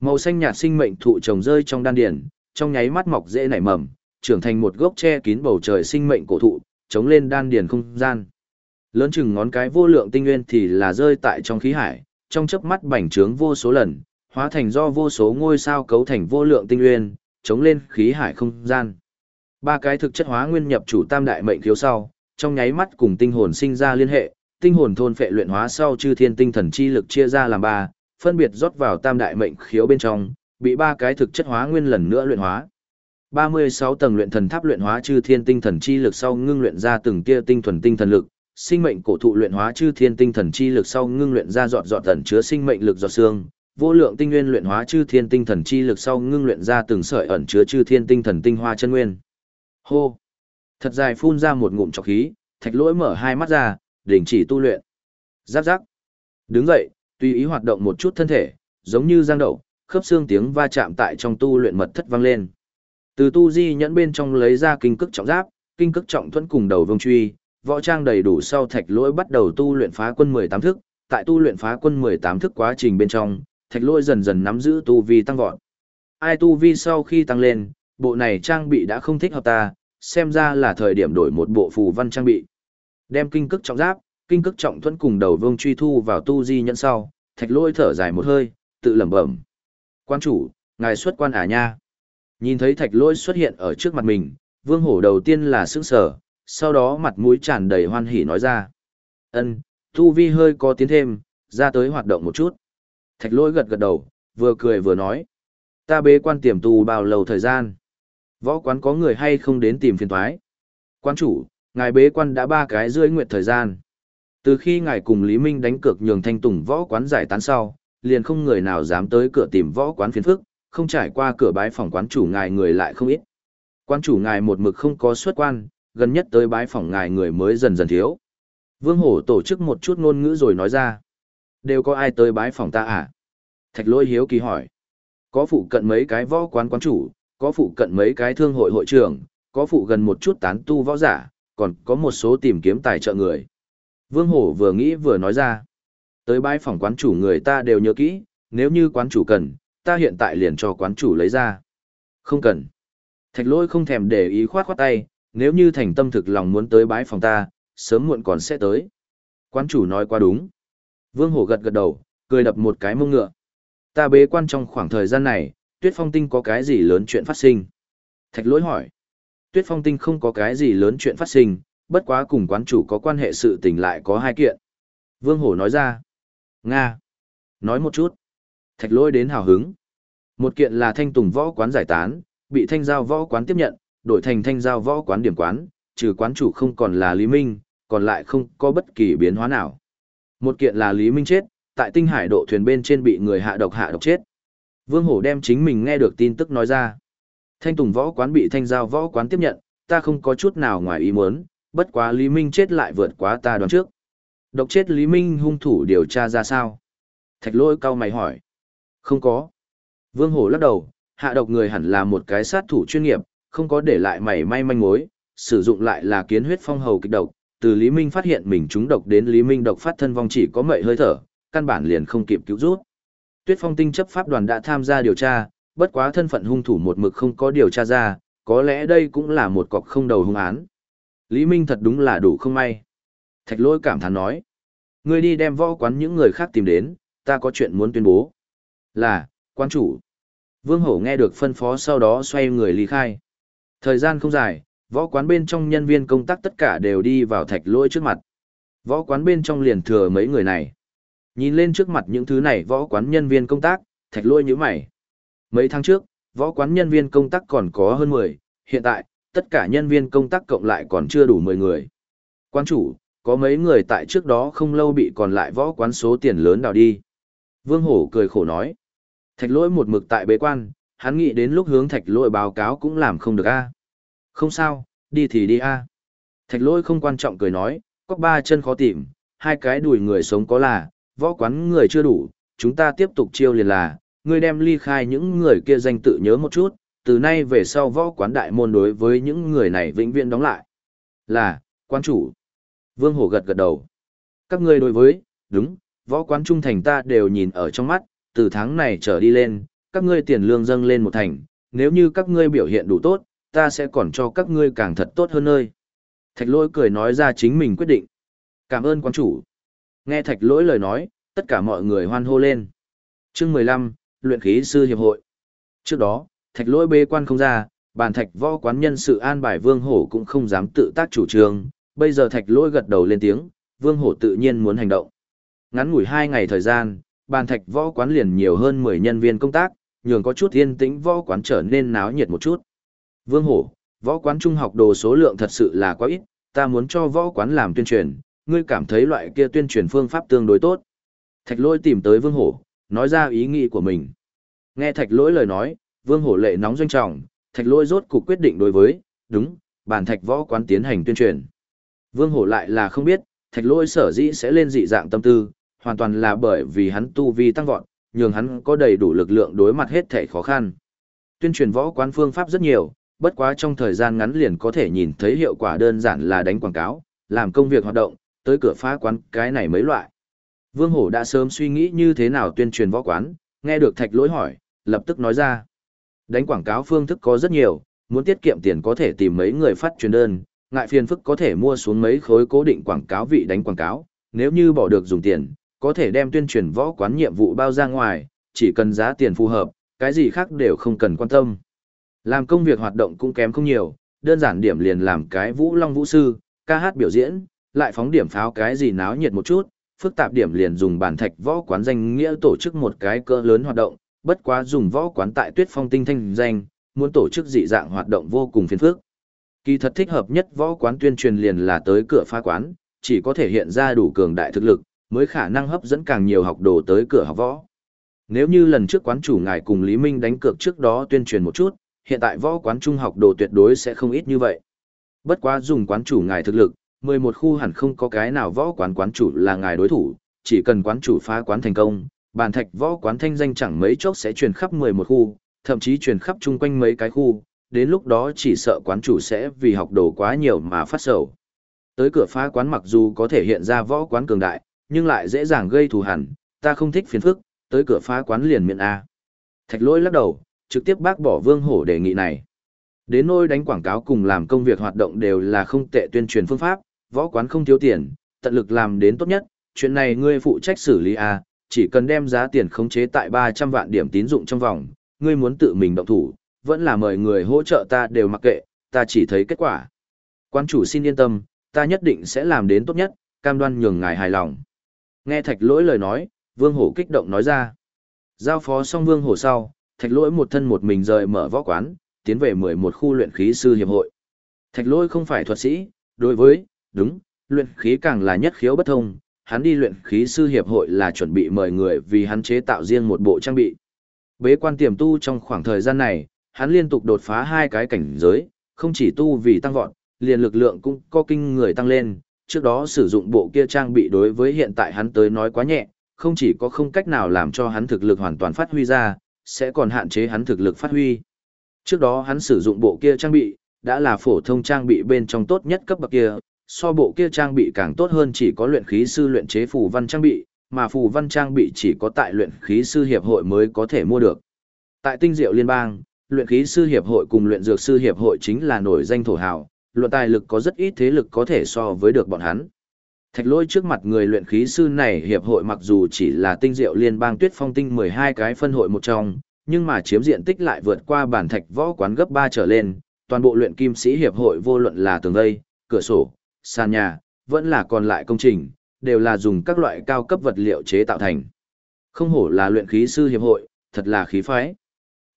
Màu xanh nhạt sinh mệnh thụ trồng rơi trong đan điền, trong nháy mắt mọc dễ nảy mầm, trưởng thành một gốc che kín bầu trời sinh mệnh cổ thụ, chống lên đan điền không gian. Lớn chừng ngón cái vô lượng tinh nguyên thì là rơi tại trong khí hải, trong chớp mắt bành trướng vô số lần, hóa thành do vô số ngôi sao cấu thành vô lượng tinh nguyên, chống lên khí hải không gian. Ba cái thực chất hóa nguyên nhập chủ tam đại mệnh thiếu sau, trong nháy mắt cùng tinh hồn sinh ra liên hệ, tinh hồn thôn phệ luyện hóa sau chư thiên tinh thần chi lực chia ra làm ba, phân biệt rót vào tam đại mệnh khiếu bên trong, bị ba cái thực chất hóa nguyên lần nữa luyện hóa. 36 tầng luyện thần tháp luyện hóa chư thiên tinh thần chi lực sau ngưng luyện ra từng tia tinh thuần tinh thần lực, sinh mệnh cổ thụ luyện hóa chư thiên tinh thần chi lực sau ngưng luyện ra dọn dọn tẩn chứa sinh mệnh lực giọt xương, vô lượng tinh nguyên luyện hóa chư thiên tinh thần chi lực sau ngưng luyện ra từng sợi ẩn chứa chư thiên tinh thần tinh hoa chân nguyên. Hô. Thật dài phun ra một ngụm trọc khí, Thạch Lỗi mở hai mắt ra, đình chỉ tu luyện. Giáp giáp. Đứng dậy, tùy ý hoạt động một chút thân thể, giống như giang đậu, khớp xương tiếng va chạm tại trong tu luyện mật thất vang lên. Từ tu di nhẫn bên trong lấy ra kinh cức trọng giáp, kinh cức trọng thuẫn cùng đầu vương truy, võ trang đầy đủ sau thạch lỗi bắt đầu tu luyện phá quân 18 thức, tại tu luyện phá quân 18 thức quá trình bên trong, thạch lỗi dần dần nắm giữ tu vi tăng vọt. Ai tu vi sau khi tăng lên, bộ này trang bị đã không thích hợp ta, xem ra là thời điểm đổi một bộ phù văn trang bị. Đem kinh cức trọng giáp, kinh cức trọng thuẫn cùng đầu vương truy thu vào tu di nhẫn sau, thạch lỗi thở dài một hơi, tự lẩm bẩm. Quan chủ, ngài xuất quan à nha. Nhìn thấy thạch lỗi xuất hiện ở trước mặt mình, vương hổ đầu tiên là sững sở, sau đó mặt mũi tràn đầy hoan hỉ nói ra. ân tu vi hơi có tiến thêm, ra tới hoạt động một chút. Thạch lỗi gật gật đầu, vừa cười vừa nói. Ta bế quan tiềm tu bao lâu thời gian? Võ quán có người hay không đến tìm phiền thoái? Quan chủ, ngài bế quan đã ba cái rưỡi nguyện thời gian. Từ khi ngài cùng Lý Minh đánh cược nhường thanh tùng võ quán giải tán sau, liền không người nào dám tới cửa tìm võ quán phiền phức, không trải qua cửa bái phòng quán chủ ngài người lại không ít. Quán chủ ngài một mực không có xuất quan, gần nhất tới bái phòng ngài người mới dần dần thiếu. Vương Hổ tổ chức một chút ngôn ngữ rồi nói ra. Đều có ai tới bái phòng ta à? Thạch lôi hiếu kỳ hỏi. Có phụ cận mấy cái võ quán quán chủ, có phụ cận mấy cái thương hội hội trưởng, có phụ gần một chút tán tu võ giả, còn có một số tìm kiếm tài trợ người. Vương Hổ vừa nghĩ vừa nói ra. Tới bái phòng quán chủ người ta đều nhớ kỹ, nếu như quán chủ cần, ta hiện tại liền cho quán chủ lấy ra. Không cần. Thạch lôi không thèm để ý khoát khoát tay, nếu như thành tâm thực lòng muốn tới bái phòng ta, sớm muộn còn sẽ tới. Quán chủ nói quá đúng. Vương Hổ gật gật đầu, cười đập một cái mông ngựa. Ta bế quan trong khoảng thời gian này, Tuyết Phong Tinh có cái gì lớn chuyện phát sinh? Thạch lỗi hỏi. Tuyết Phong Tinh không có cái gì lớn chuyện phát sinh, bất quá cùng quán chủ có quan hệ sự tình lại có hai kiện. Vương Hổ nói ra. Nga. Nói một chút. Thạch lỗi đến hào hứng. Một kiện là thanh tùng võ quán giải tán, bị thanh giao võ quán tiếp nhận, đổi thành thanh giao võ quán điểm quán, trừ quán chủ không còn là Lý Minh, còn lại không có bất kỳ biến hóa nào. Một kiện là Lý Minh chết, tại tinh hải độ thuyền bên trên bị người hạ độc hạ độc chết. Vương Hổ đem chính mình nghe được tin tức nói ra. Thanh Tùng võ quán bị thanh giao võ quán tiếp nhận, ta không có chút nào ngoài ý muốn, bất quá Lý Minh chết lại vượt quá ta đoán trước. Độc chết Lý Minh hung thủ điều tra ra sao? Thạch lôi cao mày hỏi. Không có. Vương Hổ lắc đầu, hạ độc người hẳn là một cái sát thủ chuyên nghiệp, không có để lại mảy may manh mối, sử dụng lại là kiến huyết phong hầu kịch độc, từ Lý Minh phát hiện mình trúng độc đến Lý Minh độc phát thân vong chỉ có mệnh hơi thở, căn bản liền không kịp cứu rút. Tuyết Phong Tinh chấp pháp đoàn đã tham gia điều tra, bất quá thân phận hung thủ một mực không có điều tra ra, có lẽ đây cũng là một cọc không đầu hung án. Lý Minh thật đúng là đủ không may. Thạch lôi cảm thán nói. Ngươi đi đem võ quán những người khác tìm đến, ta có chuyện muốn tuyên bố. Là, quan chủ. Vương Hổ nghe được phân phó sau đó xoay người ly khai. Thời gian không dài, võ quán bên trong nhân viên công tác tất cả đều đi vào thạch lôi trước mặt. Võ quán bên trong liền thừa mấy người này. Nhìn lên trước mặt những thứ này võ quán nhân viên công tác, thạch lôi như mày. Mấy tháng trước, võ quán nhân viên công tác còn có hơn 10, hiện tại, tất cả nhân viên công tác cộng lại còn chưa đủ 10 người. Quán chủ, có mấy người tại trước đó không lâu bị còn lại võ quán số tiền lớn đào đi. Vương Hổ cười khổ nói. Thạch lỗi một mực tại bế quan, hắn nghĩ đến lúc hướng thạch lỗi báo cáo cũng làm không được a không sao, đi thì đi a Thạch lỗi không quan trọng cười nói, có ba chân khó tìm, hai cái đùi người sống có là, võ quán người chưa đủ, chúng ta tiếp tục chiêu liền là, ngươi đem ly khai những người kia danh tự nhớ một chút, từ nay về sau võ quán đại môn đối với những người này vĩnh viễn đóng lại. Là, quán chủ. Vương Hổ gật gật đầu. Các ngươi đối với, đúng, võ quán trung thành ta đều nhìn ở trong mắt, từ tháng này trở đi lên, các ngươi tiền lương dâng lên một thành, nếu như các ngươi biểu hiện đủ tốt, ta sẽ còn cho các ngươi càng thật tốt hơn nơi. Thạch lỗi cười nói ra chính mình quyết định. Cảm ơn quán chủ. Nghe thạch lỗi lời nói, tất cả mọi người hoan hô lên. chương 15, Luyện khí sư hiệp hội. Trước đó, thạch lỗi bê quan không ra, bàn thạch võ quán nhân sự an bài vương hổ cũng không dám tự tác chủ trương. Bây giờ thạch lỗi gật đầu lên tiếng, vương hổ tự nhiên muốn hành động. Ngắn ngủi hai ngày thời gian, bàn thạch võ quán liền nhiều hơn 10 nhân viên công tác, nhường có chút yên tĩnh võ quán trở nên náo nhiệt một chút. Vương hổ, võ quán trung học đồ số lượng thật sự là quá ít, ta muốn cho võ quán làm tuyên truyền, ngươi cảm thấy loại kia tuyên truyền phương pháp tương đối tốt. Thạch lỗi tìm tới vương hổ, nói ra ý nghĩ của mình. Nghe thạch lỗi lời nói, vương hổ lệ nóng doanh trọng, thạch lỗi rốt cuộc quyết định đối với, đúng, bản thạch võ quán tiến hành tuyên truyền. Vương hổ lại là không biết, thạch lỗi sở dĩ sẽ lên dị dạng tâm tư, hoàn toàn là bởi vì hắn tu vi tăng vọt, nhường hắn có đầy đủ lực lượng đối mặt hết thể khó khăn. Tuyên truyền võ quán phương pháp rất nhiều, bất quá trong thời gian ngắn liền có thể nhìn thấy hiệu quả đơn giản là đánh quảng cáo, làm công việc hoạt động, tới cửa phá quán cái này mấy loại. Vương Hổ đã sớm suy nghĩ như thế nào tuyên truyền võ quán, nghe được thạch lỗi hỏi, lập tức nói ra. Đánh quảng cáo phương thức có rất nhiều, muốn tiết kiệm tiền có thể tìm mấy người phát truyền đơn, ngại phiền phức có thể mua xuống mấy khối cố định quảng cáo vị đánh quảng cáo, nếu như bỏ được dùng tiền, có thể đem tuyên truyền võ quán nhiệm vụ bao ra ngoài, chỉ cần giá tiền phù hợp, cái gì khác đều không cần quan tâm. Làm công việc hoạt động cũng kém không nhiều, đơn giản điểm liền làm cái vũ long vũ sư, ca hát biểu diễn, lại phóng điểm pháo cái gì náo nhiệt một chút, phức tạp điểm liền dùng bản thạch võ quán danh nghĩa tổ chức một cái cỡ lớn hoạt động, bất quá dùng võ quán tại tuyết phong tinh thanh danh, muốn tổ chức dị dạng hoạt động vô cùng phiền phức. Kỳ thật thích hợp nhất võ quán tuyên truyền liền là tới cửa phá quán, chỉ có thể hiện ra đủ cường đại thực lực, mới khả năng hấp dẫn càng nhiều học đồ tới cửa học võ. Nếu như lần trước quán chủ ngài cùng Lý Minh đánh cược trước đó tuyên truyền một chút, hiện tại võ quán trung học đồ tuyệt đối sẽ không ít như vậy. Bất quá dùng quán chủ ngài thực lực, 11 khu hẳn không có cái nào võ quán quán chủ là ngài đối thủ, chỉ cần quán chủ phá quán thành công, bàn thạch võ quán thanh danh chẳng mấy chốc sẽ truyền khắp 11 khu, thậm chí truyền khắp chung quanh mấy cái khu, đến lúc đó chỉ sợ quán chủ sẽ vì học đồ quá nhiều mà phát sầu. Tới cửa phá quán mặc dù có thể hiện ra võ quán cường đại, nhưng lại dễ dàng gây thù hằn, ta không thích phiền phức, tới cửa phá quán liền miệng A. Thạch lỗi lắc đầu, trực tiếp bác bỏ vương hổ đề nghị này. Đến nôi đánh quảng cáo cùng làm công việc hoạt động đều là không tệ tuyên truyền phương pháp, võ quán không thiếu tiền, tận lực làm đến tốt nhất, chuyện này ngươi phụ trách xử lý à chỉ cần đem giá tiền khống chế tại 300 vạn điểm tín dụng trong vòng, ngươi muốn tự mình động thủ, vẫn là mời người hỗ trợ ta đều mặc kệ, ta chỉ thấy kết quả. Quan chủ xin yên tâm, ta nhất định sẽ làm đến tốt nhất, cam đoan nhường ngài hài lòng. Nghe thạch lỗi lời nói, vương hổ kích động nói ra. Giao phó xong vương hổ sau, thạch lỗi một thân một mình rời mở võ quán, tiến về 11 khu luyện khí sư hiệp hội. Thạch lỗi không phải thuật sĩ, đối với, đúng, luyện khí càng là nhất khiếu bất thông, hắn đi luyện khí sư hiệp hội là chuẩn bị mời người vì hắn chế tạo riêng một bộ trang bị. Bế quan tiềm tu trong khoảng thời gian này, hắn liên tục đột phá hai cái cảnh giới, không chỉ tu vì tăng vọt, liền lực lượng cũng có kinh người tăng lên, trước đó sử dụng bộ kia trang bị đối với hiện tại hắn tới nói quá nhẹ, không chỉ có không cách nào làm cho hắn thực lực hoàn toàn phát huy ra, sẽ còn hạn chế hắn thực lực phát huy. Trước đó hắn sử dụng bộ kia trang bị, đã là phổ thông trang bị bên trong tốt nhất cấp bậc kia, so bộ kia trang bị càng tốt hơn chỉ có luyện khí sư luyện chế phù văn trang bị, mà phù văn trang bị chỉ có tại luyện khí sư hiệp hội mới có thể mua được. Tại tinh diệu liên bang, luyện khí sư hiệp hội cùng luyện dược sư hiệp hội chính là nổi danh thổ hào, luận tài lực có rất ít thế lực có thể so với được bọn hắn. Thạch lôi trước mặt người luyện khí sư này hiệp hội mặc dù chỉ là tinh diệu liên bang tuyết phong tinh 12 cái phân hội một trong, nhưng mà chiếm diện tích lại vượt qua bản thạch võ quán gấp 3 trở lên, toàn bộ luyện kim sĩ hiệp hội vô luận là tường vây, cửa sổ, sàn nhà, vẫn là còn lại công trình, đều là dùng các loại cao cấp vật liệu chế tạo thành. Không hổ là luyện khí sư hiệp hội, thật là khí phái.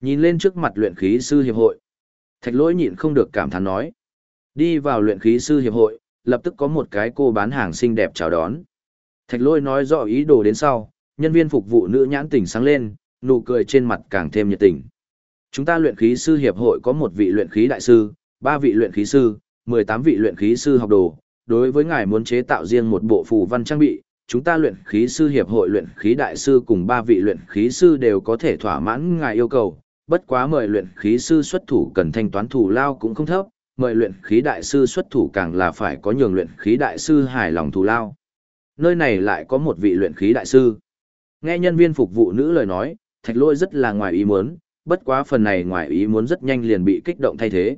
Nhìn lên trước mặt luyện khí sư hiệp hội, thạch lỗi nhịn không được cảm thán nói. Đi vào luyện khí sư hiệp hội, lập tức có một cái cô bán hàng xinh đẹp chào đón. Thạch Lôi nói rõ ý đồ đến sau, nhân viên phục vụ nữ nhãn tỉnh sáng lên, nụ cười trên mặt càng thêm nhiệt tình. Chúng ta luyện khí sư hiệp hội có một vị luyện khí đại sư, ba vị luyện khí sư, 18 vị luyện khí sư học đồ. Đối với ngài muốn chế tạo riêng một bộ phù văn trang bị, chúng ta luyện khí sư hiệp hội luyện khí đại sư cùng ba vị luyện khí sư đều có thể thỏa mãn ngài yêu cầu. Bất quá mời luyện khí sư xuất thủ cần thanh toán thủ lao cũng không thấp, mời luyện khí đại sư xuất thủ càng là phải có nhường luyện khí đại sư hài lòng thù lao. Nơi này lại có một vị luyện khí đại sư. Nghe nhân viên phục vụ nữ lời nói, thạch lôi rất là ngoài ý muốn, bất quá phần này ngoài ý muốn rất nhanh liền bị kích động thay thế.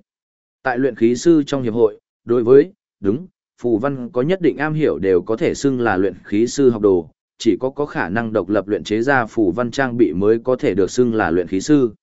Tại luyện khí sư trong hiệp hội, đối với, đúng, phù văn có nhất định am hiểu đều có thể xưng là luyện khí sư học đồ, chỉ có có khả năng độc lập luyện chế ra phù văn trang bị mới có thể được xưng là luyện khí sư.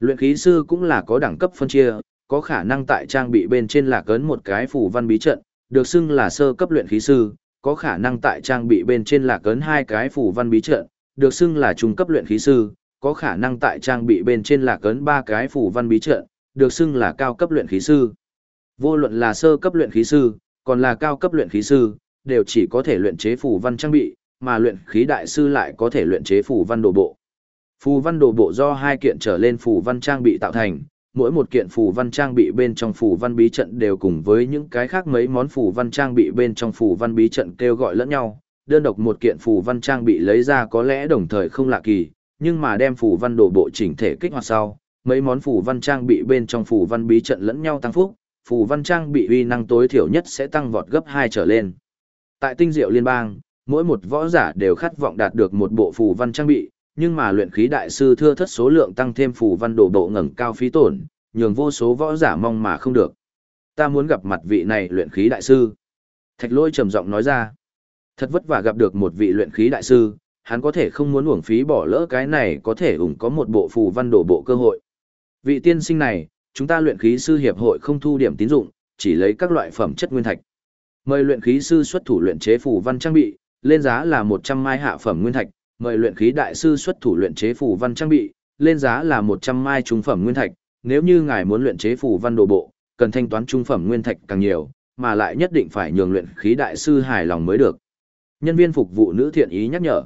Luyện khí sư cũng là có đẳng cấp phân chia, có khả năng tại trang bị bên trên lạc ấn một cái phù văn bí trận, được xưng là sơ cấp luyện khí sư, có khả năng tại trang bị bên trên lạc ấn hai cái phù văn bí trận, được xưng là trung cấp luyện khí sư, có khả năng tại trang bị bên trên lạc ấn ba cái phù văn bí trận, được xưng là cao cấp luyện khí sư. Vô luận là sơ cấp luyện khí sư, còn là cao cấp luyện khí sư, đều chỉ có thể luyện chế phù văn trang bị, mà luyện khí đại sư lại có thể luyện chế phù văn đồ bộ. Phù văn đồ bộ do hai kiện trở lên phù văn trang bị tạo thành, mỗi một kiện phù văn trang bị bên trong phù văn bí trận đều cùng với những cái khác mấy món phù văn trang bị bên trong phù văn bí trận kêu gọi lẫn nhau, đơn độc một kiện phù văn trang bị lấy ra có lẽ đồng thời không lạ kỳ, nhưng mà đem phù văn đồ bộ chỉnh thể kích hoạt sau, mấy món phù văn trang bị bên trong phù văn bí trận lẫn nhau tăng phúc, phù văn trang bị uy năng tối thiểu nhất sẽ tăng vọt gấp 2 trở lên. Tại tinh diệu liên bang, mỗi một võ giả đều khát vọng đạt được một bộ phù văn trang bị, nhưng mà luyện khí đại sư thưa thất số lượng tăng thêm phù văn đổ bộ ngẩng cao phí tổn, nhường vô số võ giả mong mà không được. Ta muốn gặp mặt vị này luyện khí đại sư. Thạch lôi trầm giọng nói ra. Thật vất vả gặp được một vị luyện khí đại sư, hắn có thể không muốn uổng phí bỏ lỡ cái này có thể ủng có một bộ phù văn đồ bộ cơ hội. Vị tiên sinh này, chúng ta luyện khí sư hiệp hội không thu điểm tín dụng, chỉ lấy các loại phẩm chất nguyên thạch. Mời luyện khí sư xuất thủ luyện chế phù văn trang bị, lên giá là 100 mai hạ phẩm nguyên thạch, mời luyện khí đại sư xuất thủ luyện chế phù văn trang bị, lên giá là 100 mai trung phẩm nguyên thạch, nếu như ngài muốn luyện chế phù văn đồ bộ, cần thanh toán trung phẩm nguyên thạch càng nhiều, mà lại nhất định phải nhường luyện khí đại sư hài lòng mới được. Nhân viên phục vụ nữ thiện ý nhắc nhở.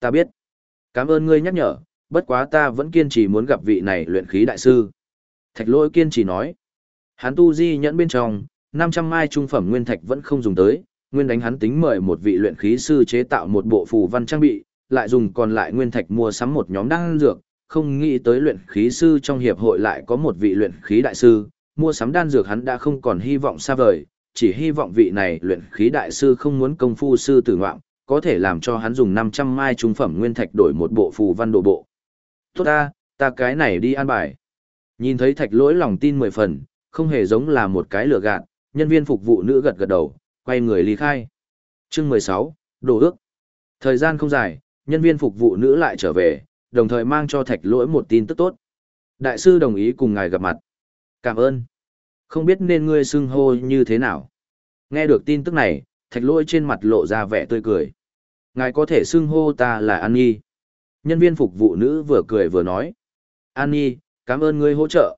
Ta biết. Cảm ơn ngươi nhắc nhở, bất quá ta vẫn kiên trì muốn gặp vị này luyện khí đại sư. Thạch lỗi kiên trì nói. Hắn tu di nhẫn bên trong, 500 mai trung phẩm nguyên thạch vẫn không dùng tới, nguyên đánh hắn tính mời một vị luyện khí sư chế tạo một bộ phù văn trang bị, lại dùng còn lại nguyên thạch mua sắm một nhóm đan dược, không nghĩ tới luyện khí sư trong hiệp hội lại có một vị luyện khí đại sư, mua sắm đan dược hắn đã không còn hy vọng xa vời, chỉ hy vọng vị này luyện khí đại sư không muốn công phu sư tử ngoạm, có thể làm cho hắn dùng 500 mai trung phẩm nguyên thạch đổi một bộ phù văn đồ bộ. Tốt ta, ta cái này đi an bài. Nhìn thấy thạch lỗi lòng tin mười phần, không hề giống là một cái lừa gạt, nhân viên phục vụ nữ gật gật đầu, quay người ly khai. Chương 16, đồ ước. Thời gian không dài, nhân viên phục vụ nữ lại trở về, đồng thời mang cho thạch lỗi một tin tức tốt. Đại sư đồng ý cùng ngài gặp mặt. Cảm ơn. Không biết nên ngươi xưng hô như thế nào. Nghe được tin tức này, thạch lỗi trên mặt lộ ra vẻ tươi cười. Ngài có thể xưng hô ta là An Nhi. Nhân viên phục vụ nữ vừa cười vừa nói. An Nhi, cảm ơn ngươi hỗ trợ.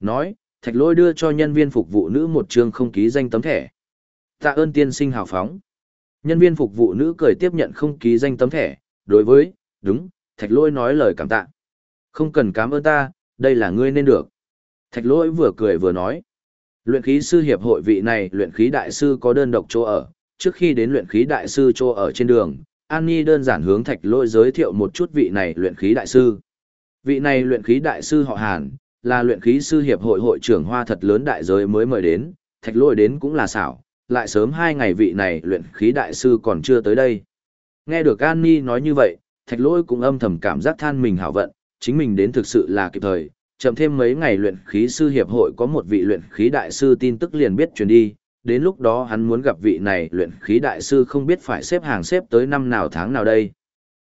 Nói, thạch lỗi đưa cho nhân viên phục vụ nữ một chương không ký danh tấm thẻ. Tạ ơn tiên sinh hào phóng. Nhân viên phục vụ nữ cười tiếp nhận không ký danh tấm thẻ, đối với, đúng, thạch lỗi nói lời cảm tạ. Không cần cảm ơn ta, đây là ngươi nên được. Thạch lỗi vừa cười vừa nói. Luyện khí sư hiệp hội vị này luyện khí đại sư có đơn độc chỗ ở, trước khi đến luyện khí đại sư chỗ ở trên đường, An Nhi đơn giản hướng thạch lỗi giới thiệu một chút vị này luyện khí đại sư. Vị này luyện khí đại sư họ Hàn, là luyện khí sư hiệp hội hội trưởng hoa thật lớn đại giới mới mời đến, thạch lỗi đến cũng là xảo, lại sớm hai ngày vị này luyện khí đại sư còn chưa tới đây. Nghe được An Nhi nói như vậy, thạch lỗi cũng âm thầm cảm giác than mình hảo vận, chính mình đến thực sự là kịp thời, chậm thêm mấy ngày luyện khí sư hiệp hội có một vị luyện khí đại sư tin tức liền biết truyền đi, đến lúc đó hắn muốn gặp vị này luyện khí đại sư không biết phải xếp hàng xếp tới năm nào tháng nào đây.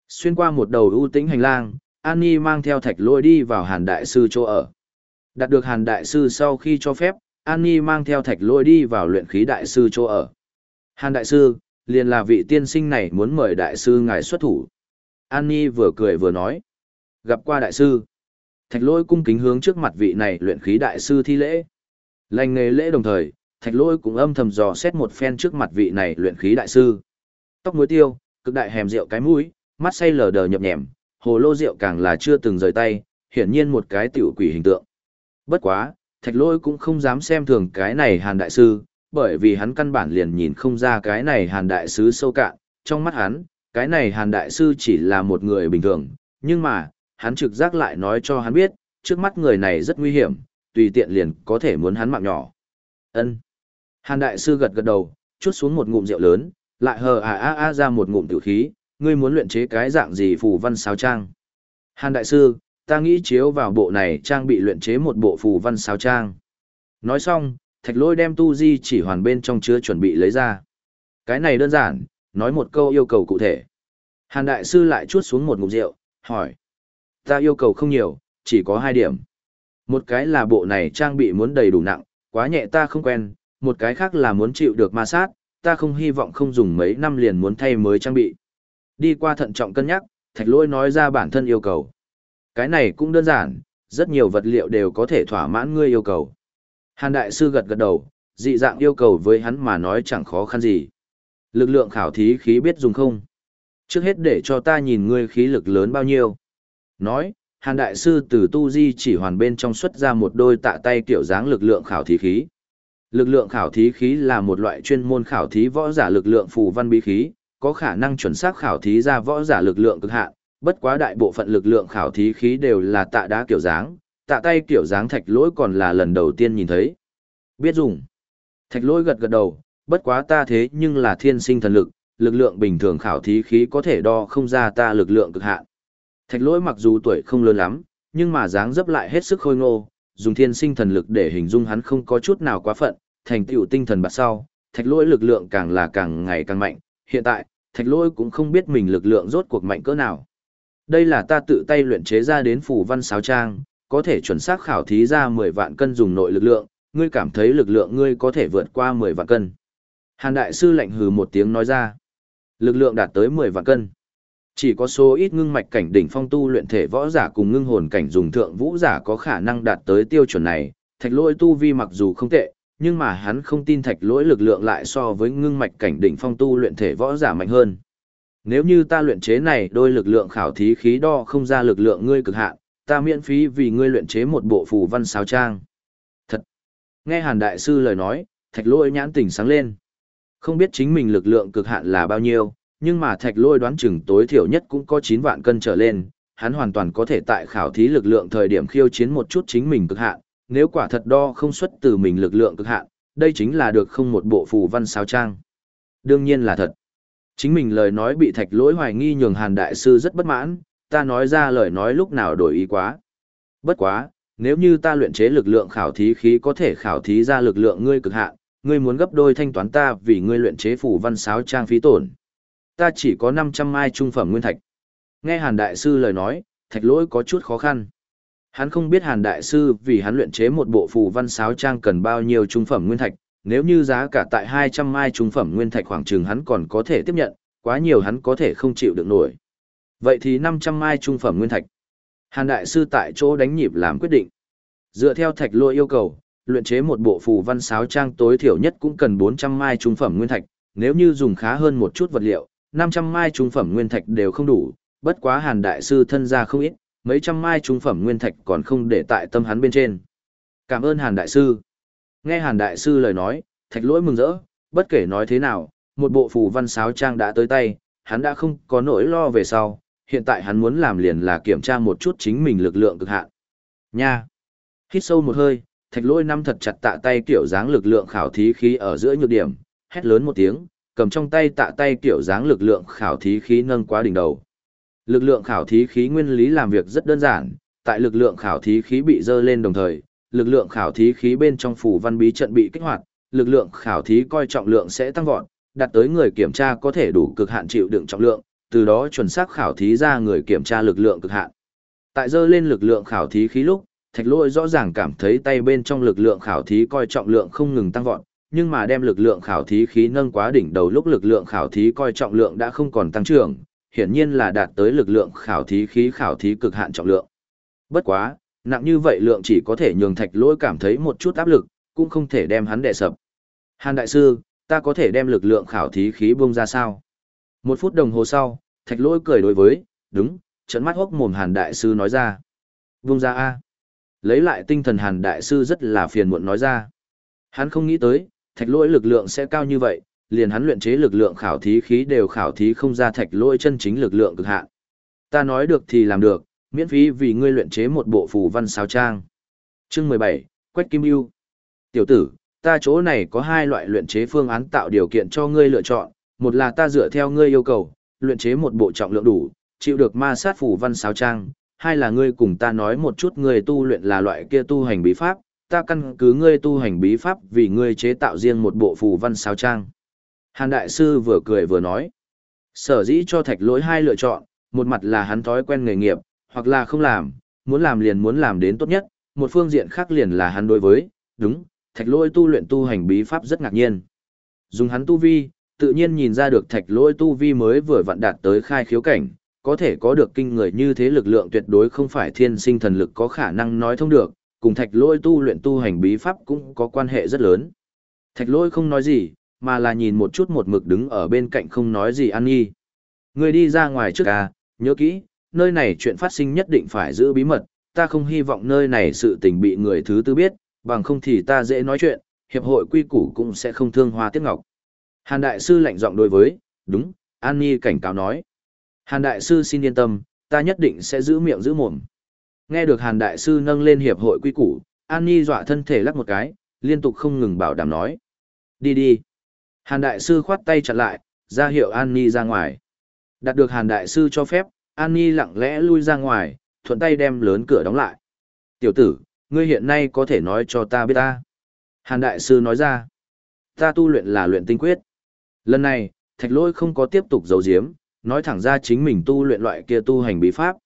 Xuyên qua một đầu ưu tĩnh hành lang, An Nhi mang theo thạch lôi đi vào hàn đại sư chỗ ở. Đạt được hàn đại sư sau khi cho phép, An Nhi mang theo thạch lôi đi vào luyện khí đại sư chỗ ở. Hàn đại sư, liền là vị tiên sinh này muốn mời đại sư ngài xuất thủ. An Nhi vừa cười vừa nói. Gặp qua đại sư. Thạch lôi cung kính hướng trước mặt vị này luyện khí đại sư thi lễ. Lành nghề lễ đồng thời, thạch lôi cũng âm thầm dò xét một phen trước mặt vị này luyện khí đại sư. Tóc muối tiêu, cực đại hèm rượu cái mũi, mắt say lờ đờ nhập nhèm, hồ lô rượu càng là chưa từng rời tay, hiển nhiên một cái tiểu quỷ hình tượng. Bất quá, thạch lôi cũng không dám xem thường cái này hàn đại sư, bởi vì hắn căn bản liền nhìn không ra cái này hàn đại sư sâu cạn, trong mắt hắn, cái này hàn đại sư chỉ là một người bình thường, nhưng mà, hắn trực giác lại nói cho hắn biết, trước mắt người này rất nguy hiểm, tùy tiện liền có thể muốn hắn mạng nhỏ. Ân. Hàn đại sư gật gật đầu, chút xuống một ngụm rượu lớn, lại hờ à a a ra một ngụm tiểu khí, ngươi muốn luyện chế cái dạng gì phù văn sáo trang. Hàn đại sư, ta nghĩ chiếu vào bộ này trang bị luyện chế một bộ phù văn sáo trang. Nói xong, thạch lôi đem tu di chỉ hoàn bên trong chứa chuẩn bị lấy ra. Cái này đơn giản, nói một câu yêu cầu cụ thể. Hàn đại sư lại chuốt xuống một ngụm rượu, hỏi. Ta yêu cầu không nhiều, chỉ có hai điểm. Một cái là bộ này trang bị muốn đầy đủ nặng, quá nhẹ ta không quen, một cái khác là muốn chịu được ma sát, ta không hy vọng không dùng mấy năm liền muốn thay mới trang bị. Đi qua thận trọng cân nhắc, thạch lôi nói ra bản thân yêu cầu. Cái này cũng đơn giản, rất nhiều vật liệu đều có thể thỏa mãn ngươi yêu cầu. Hàn đại sư gật gật đầu, dị dạng yêu cầu với hắn mà nói chẳng khó khăn gì. Lực lượng khảo thí khí biết dùng không? Trước hết để cho ta nhìn ngươi khí lực lớn bao nhiêu. Nói, Hàn Đại Sư từ Tu Di chỉ hoàn bên trong xuất ra một đôi tạ tay kiểu dáng lực lượng khảo thí khí. Lực lượng khảo thí khí là một loại chuyên môn khảo thí võ giả lực lượng phù văn bí khí, có khả năng chuẩn xác khảo thí ra võ giả lực lượng cực hạn, bất quá đại bộ phận lực lượng khảo thí khí đều là tạ đá kiểu dáng, tạ tay kiểu dáng thạch lỗi còn là lần đầu tiên nhìn thấy. Biết dùng. Thạch lỗi gật gật đầu, bất quá ta thế nhưng là thiên sinh thần lực, lực lượng bình thường khảo thí khí có thể đo không ra ta lực lượng cực hạn. Thạch lỗi mặc dù tuổi không lớn lắm, nhưng mà dáng dấp lại hết sức khôi ngô, dùng thiên sinh thần lực để hình dung hắn không có chút nào quá phận, thành tựu tinh thần bạc sau, thạch lỗi lực lượng càng là càng ngày càng mạnh, hiện tại, thạch lỗi cũng không biết mình lực lượng rốt cuộc mạnh cỡ nào. Đây là ta tự tay luyện chế ra đến phủ văn sáo trang, có thể chuẩn xác khảo thí ra 10 vạn cân dùng nội lực lượng, ngươi cảm thấy lực lượng ngươi có thể vượt qua 10 vạn cân. Hàn đại sư lạnh hừ một tiếng nói ra, lực lượng đạt tới 10 vạn cân. Chỉ có số ít ngưng mạch cảnh đỉnh phong tu luyện thể võ giả cùng ngưng hồn cảnh dùng thượng vũ giả có khả năng đạt tới tiêu chuẩn này, thạch lỗi tu vi mặc dù không tệ, nhưng mà hắn không tin thạch lỗi lực lượng lại so với ngưng mạch cảnh đỉnh phong tu luyện thể võ giả mạnh hơn. Nếu như ta luyện chế này đôi lực lượng khảo thí khí đo không ra lực lượng ngươi cực hạn, ta miễn phí vì ngươi luyện chế một bộ phù văn sáo trang. Thật! Nghe Hàn Đại Sư lời nói, thạch lôi nhãn tỉnh sáng lên. Không biết chính mình lực lượng cực hạn là bao nhiêu, nhưng mà thạch lôi đoán chừng tối thiểu nhất cũng có 9 vạn cân trở lên, hắn hoàn toàn có thể tại khảo thí lực lượng thời điểm khiêu chiến một chút chính mình cực hạn, nếu quả thật đo không xuất từ mình lực lượng cực hạn, đây chính là được không một bộ phù văn sáo trang. Đương nhiên là thật. Chính mình lời nói bị thạch lỗi hoài nghi nhường hàn đại sư rất bất mãn, ta nói ra lời nói lúc nào đổi ý quá. Bất quá, nếu như ta luyện chế lực lượng khảo thí khí có thể khảo thí ra lực lượng ngươi cực hạn, ngươi muốn gấp đôi thanh toán ta vì ngươi luyện chế phủ văn sáo trang phí tổn. Ta chỉ có 500 mai trung phẩm nguyên thạch. Nghe Hàn Đại Sư lời nói, thạch lỗi có chút khó khăn. Hắn không biết Hàn Đại Sư vì hắn luyện chế một bộ phù văn sáo trang cần bao nhiêu trung phẩm nguyên thạch, nếu như giá cả tại 200 mai trung phẩm nguyên thạch khoảng chừng hắn còn có thể tiếp nhận, quá nhiều hắn có thể không chịu được nổi. Vậy thì 500 mai trung phẩm nguyên thạch. Hàn Đại Sư tại chỗ đánh nhịp làm quyết định. Dựa theo thạch lôi yêu cầu, luyện chế một bộ phù văn sáo trang tối thiểu nhất cũng cần 400 mai trung phẩm nguyên thạch, nếu như dùng khá hơn một chút vật liệu, 500 mai trung phẩm nguyên thạch đều không đủ, bất quá Hàn Đại Sư thân gia không ít, mấy trăm mai trung phẩm nguyên thạch còn không để tại tâm hắn bên trên. Cảm ơn Hàn Đại Sư. Nghe Hàn Đại Sư lời nói, thạch lỗi mừng rỡ, bất kể nói thế nào, một bộ phù văn sáo trang đã tới tay, hắn đã không có nỗi lo về sau, hiện tại hắn muốn làm liền là kiểm tra một chút chính mình lực lượng cực hạn. Nha! Hít sâu một hơi, thạch lôi năm thật chặt tạ tay kiểu dáng lực lượng khảo thí khí ở giữa nhược điểm, hét lớn một tiếng, cầm trong tay tạ tay kiểu dáng lực lượng khảo thí khí nâng quá đỉnh đầu. Lực lượng khảo thí khí nguyên lý làm việc rất đơn giản, tại lực lượng khảo thí khí bị dơ lên đồng thời, lực lượng khảo thí khí bên trong phủ văn bí trận bị kích hoạt, lực lượng khảo thí coi trọng lượng sẽ tăng vọt, đạt tới người kiểm tra có thể đủ cực hạn chịu đựng trọng lượng, từ đó chuẩn xác khảo thí ra người kiểm tra lực lượng cực hạn. Tại dơ lên lực lượng khảo thí khí lúc, Thạch Lỗi rõ ràng cảm thấy tay bên trong lực lượng khảo thí coi trọng lượng không ngừng tăng vọt, nhưng mà đem lực lượng khảo thí khí nâng quá đỉnh đầu lúc lực lượng khảo thí coi trọng lượng đã không còn tăng trưởng, hiển nhiên là đạt tới lực lượng khảo thí khí khảo thí cực hạn trọng lượng. Bất quá, nặng như vậy lượng chỉ có thể nhường Thạch Lỗi cảm thấy một chút áp lực, cũng không thể đem hắn đè sập. Hàn đại sư, ta có thể đem lực lượng khảo thí khí bung ra sao? Một phút đồng hồ sau, thạch lỗi cười đối với, đúng, trận mắt hốc mồm hàn đại sư nói ra. Vung ra A. Lấy lại tinh thần hàn đại sư rất là phiền muộn nói ra. Hắn không nghĩ tới, thạch lỗi lực lượng sẽ cao như vậy, liền hắn luyện chế lực lượng khảo thí khí đều khảo thí không ra thạch lỗi chân chính lực lượng cực hạn. Ta nói được thì làm được, miễn phí vì ngươi luyện chế một bộ phù văn sao trang. Chương mười bảy Quách Kim Ưu. Tiểu tử, ta chỗ này có hai loại luyện chế phương án tạo điều kiện cho ngươi lựa chọn, một là ta dựa theo ngươi yêu cầu, luyện chế một bộ trọng lượng đủ, chịu được ma sát phủ văn sáo trang, hai là ngươi cùng ta nói một chút ngươi tu luyện là loại kia tu hành bí pháp, ta căn cứ ngươi tu hành bí pháp vì ngươi chế tạo riêng một bộ phù văn sáo trang. Hàn Đại Sư vừa cười vừa nói, sở dĩ cho thạch lỗi hai lựa chọn, một mặt là hắn thói quen nghề nghiệp, hoặc là không làm, muốn làm liền muốn làm đến tốt nhất, một phương diện khác liền là hắn đối với, đúng, thạch lỗi tu luyện tu hành bí pháp rất ngạc nhiên. Dùng hắn tu vi, tự nhiên nhìn ra được thạch lỗi tu vi mới vừa vặn đạt tới khai khiếu cảnh, có thể có được kinh người như thế lực lượng tuyệt đối không phải thiên sinh thần lực có khả năng nói thông được, cùng thạch lỗi tu luyện tu hành bí pháp cũng có quan hệ rất lớn. Thạch lỗi không nói gì, mà là nhìn một chút một mực đứng ở bên cạnh không nói gì ăn nhi. Người đi ra ngoài trước à, nhớ kỹ, nơi này chuyện phát sinh nhất định phải giữ bí mật, ta không hy vọng nơi này sự tình bị người thứ tư biết, bằng không thì ta dễ nói chuyện, hiệp hội quy củ cũng sẽ không thương hoa tiếc ngọc. Hàn Đại Sư lạnh giọng đối với, đúng, An Nhi cảnh cáo nói. Hàn Đại Sư xin yên tâm, ta nhất định sẽ giữ miệng giữ mồm. Nghe được Hàn Đại Sư nâng lên hiệp hội quy củ, An Nhi dọa thân thể lắc một cái, liên tục không ngừng bảo đảm nói. Đi đi. Hàn Đại Sư khoát tay chặn lại, ra hiệu An Nhi ra ngoài. Đạt được Hàn Đại Sư cho phép, An Nhi lặng lẽ lui ra ngoài, thuận tay đem lớn cửa đóng lại. Tiểu tử, ngươi hiện nay có thể nói cho ta biết ta. Hàn Đại Sư nói ra. Ta tu luyện là luyện tinh quyết. Lần này, thạch lôi không có tiếp tục giấu giếm, nói thẳng ra chính mình tu luyện loại kia tu hành bí pháp.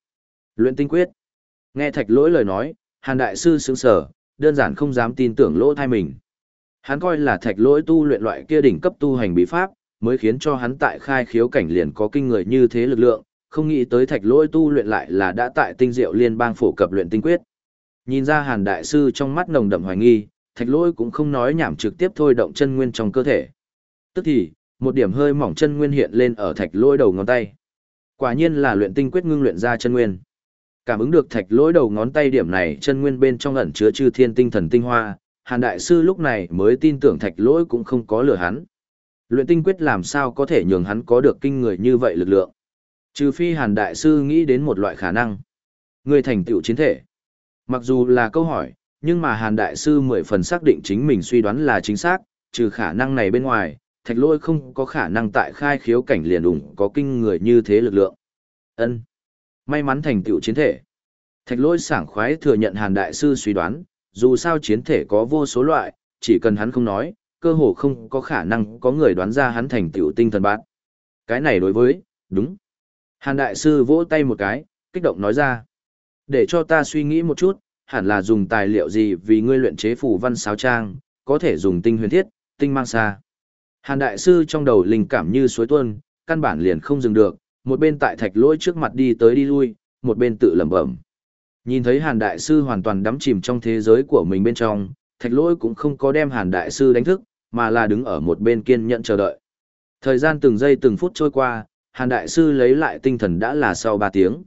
Luyện tinh quyết. Nghe thạch lỗi lời nói, hàn đại sư sướng sở, đơn giản không dám tin tưởng lỗ thai mình. Hắn coi là thạch lỗi tu luyện loại kia đỉnh cấp tu hành bí pháp, mới khiến cho hắn tại khai khiếu cảnh liền có kinh người như thế lực lượng, không nghĩ tới thạch lỗi tu luyện lại là đã tại tinh diệu liên bang phổ cập luyện tinh quyết. Nhìn ra hàn đại sư trong mắt nồng đậm hoài nghi, thạch lỗi cũng không nói nhảm trực tiếp thôi động chân nguyên trong cơ thể. Tức thì, một điểm hơi mỏng chân nguyên hiện lên ở thạch lỗi đầu ngón tay. Quả nhiên là luyện tinh quyết ngưng luyện ra chân nguyên. Cảm ứng được thạch lỗi đầu ngón tay điểm này chân nguyên bên trong ẩn chứa chư thiên tinh thần tinh hoa, Hàn Đại Sư lúc này mới tin tưởng thạch lỗi cũng không có lừa hắn. Luyện tinh quyết làm sao có thể nhường hắn có được kinh người như vậy lực lượng. Trừ phi Hàn Đại Sư nghĩ đến một loại khả năng. Người thành tựu chiến thể. Mặc dù là câu hỏi, nhưng mà Hàn Đại Sư mười phần xác định chính mình suy đoán là chính xác, trừ khả năng này bên ngoài, thạch lôi không có khả năng tại khai khiếu cảnh liền ủng có kinh người như thế lực lượng. ân May mắn thành tựu chiến thể. Thạch lôi sảng khoái thừa nhận Hàn Đại Sư suy đoán, dù sao chiến thể có vô số loại, chỉ cần hắn không nói, cơ hồ không có khả năng có người đoán ra hắn thành tựu tinh thần bát. Cái này đối với, đúng. Hàn Đại Sư vỗ tay một cái, kích động nói ra. Để cho ta suy nghĩ một chút, hẳn là dùng tài liệu gì vì ngươi luyện chế phủ văn sáo trang, có thể dùng tinh huyền thiết, tinh mang xa. Hàn Đại Sư trong đầu linh cảm như suối tuôn, căn bản liền không dừng được, một bên tại thạch lỗi trước mặt đi tới đi lui, một bên tự lẩm bẩm. Nhìn thấy Hàn Đại Sư hoàn toàn đắm chìm trong thế giới của mình bên trong, thạch lỗi cũng không có đem Hàn Đại Sư đánh thức, mà là đứng ở một bên kiên nhẫn chờ đợi. Thời gian từng giây từng phút trôi qua, Hàn Đại Sư lấy lại tinh thần đã là sau 3 tiếng.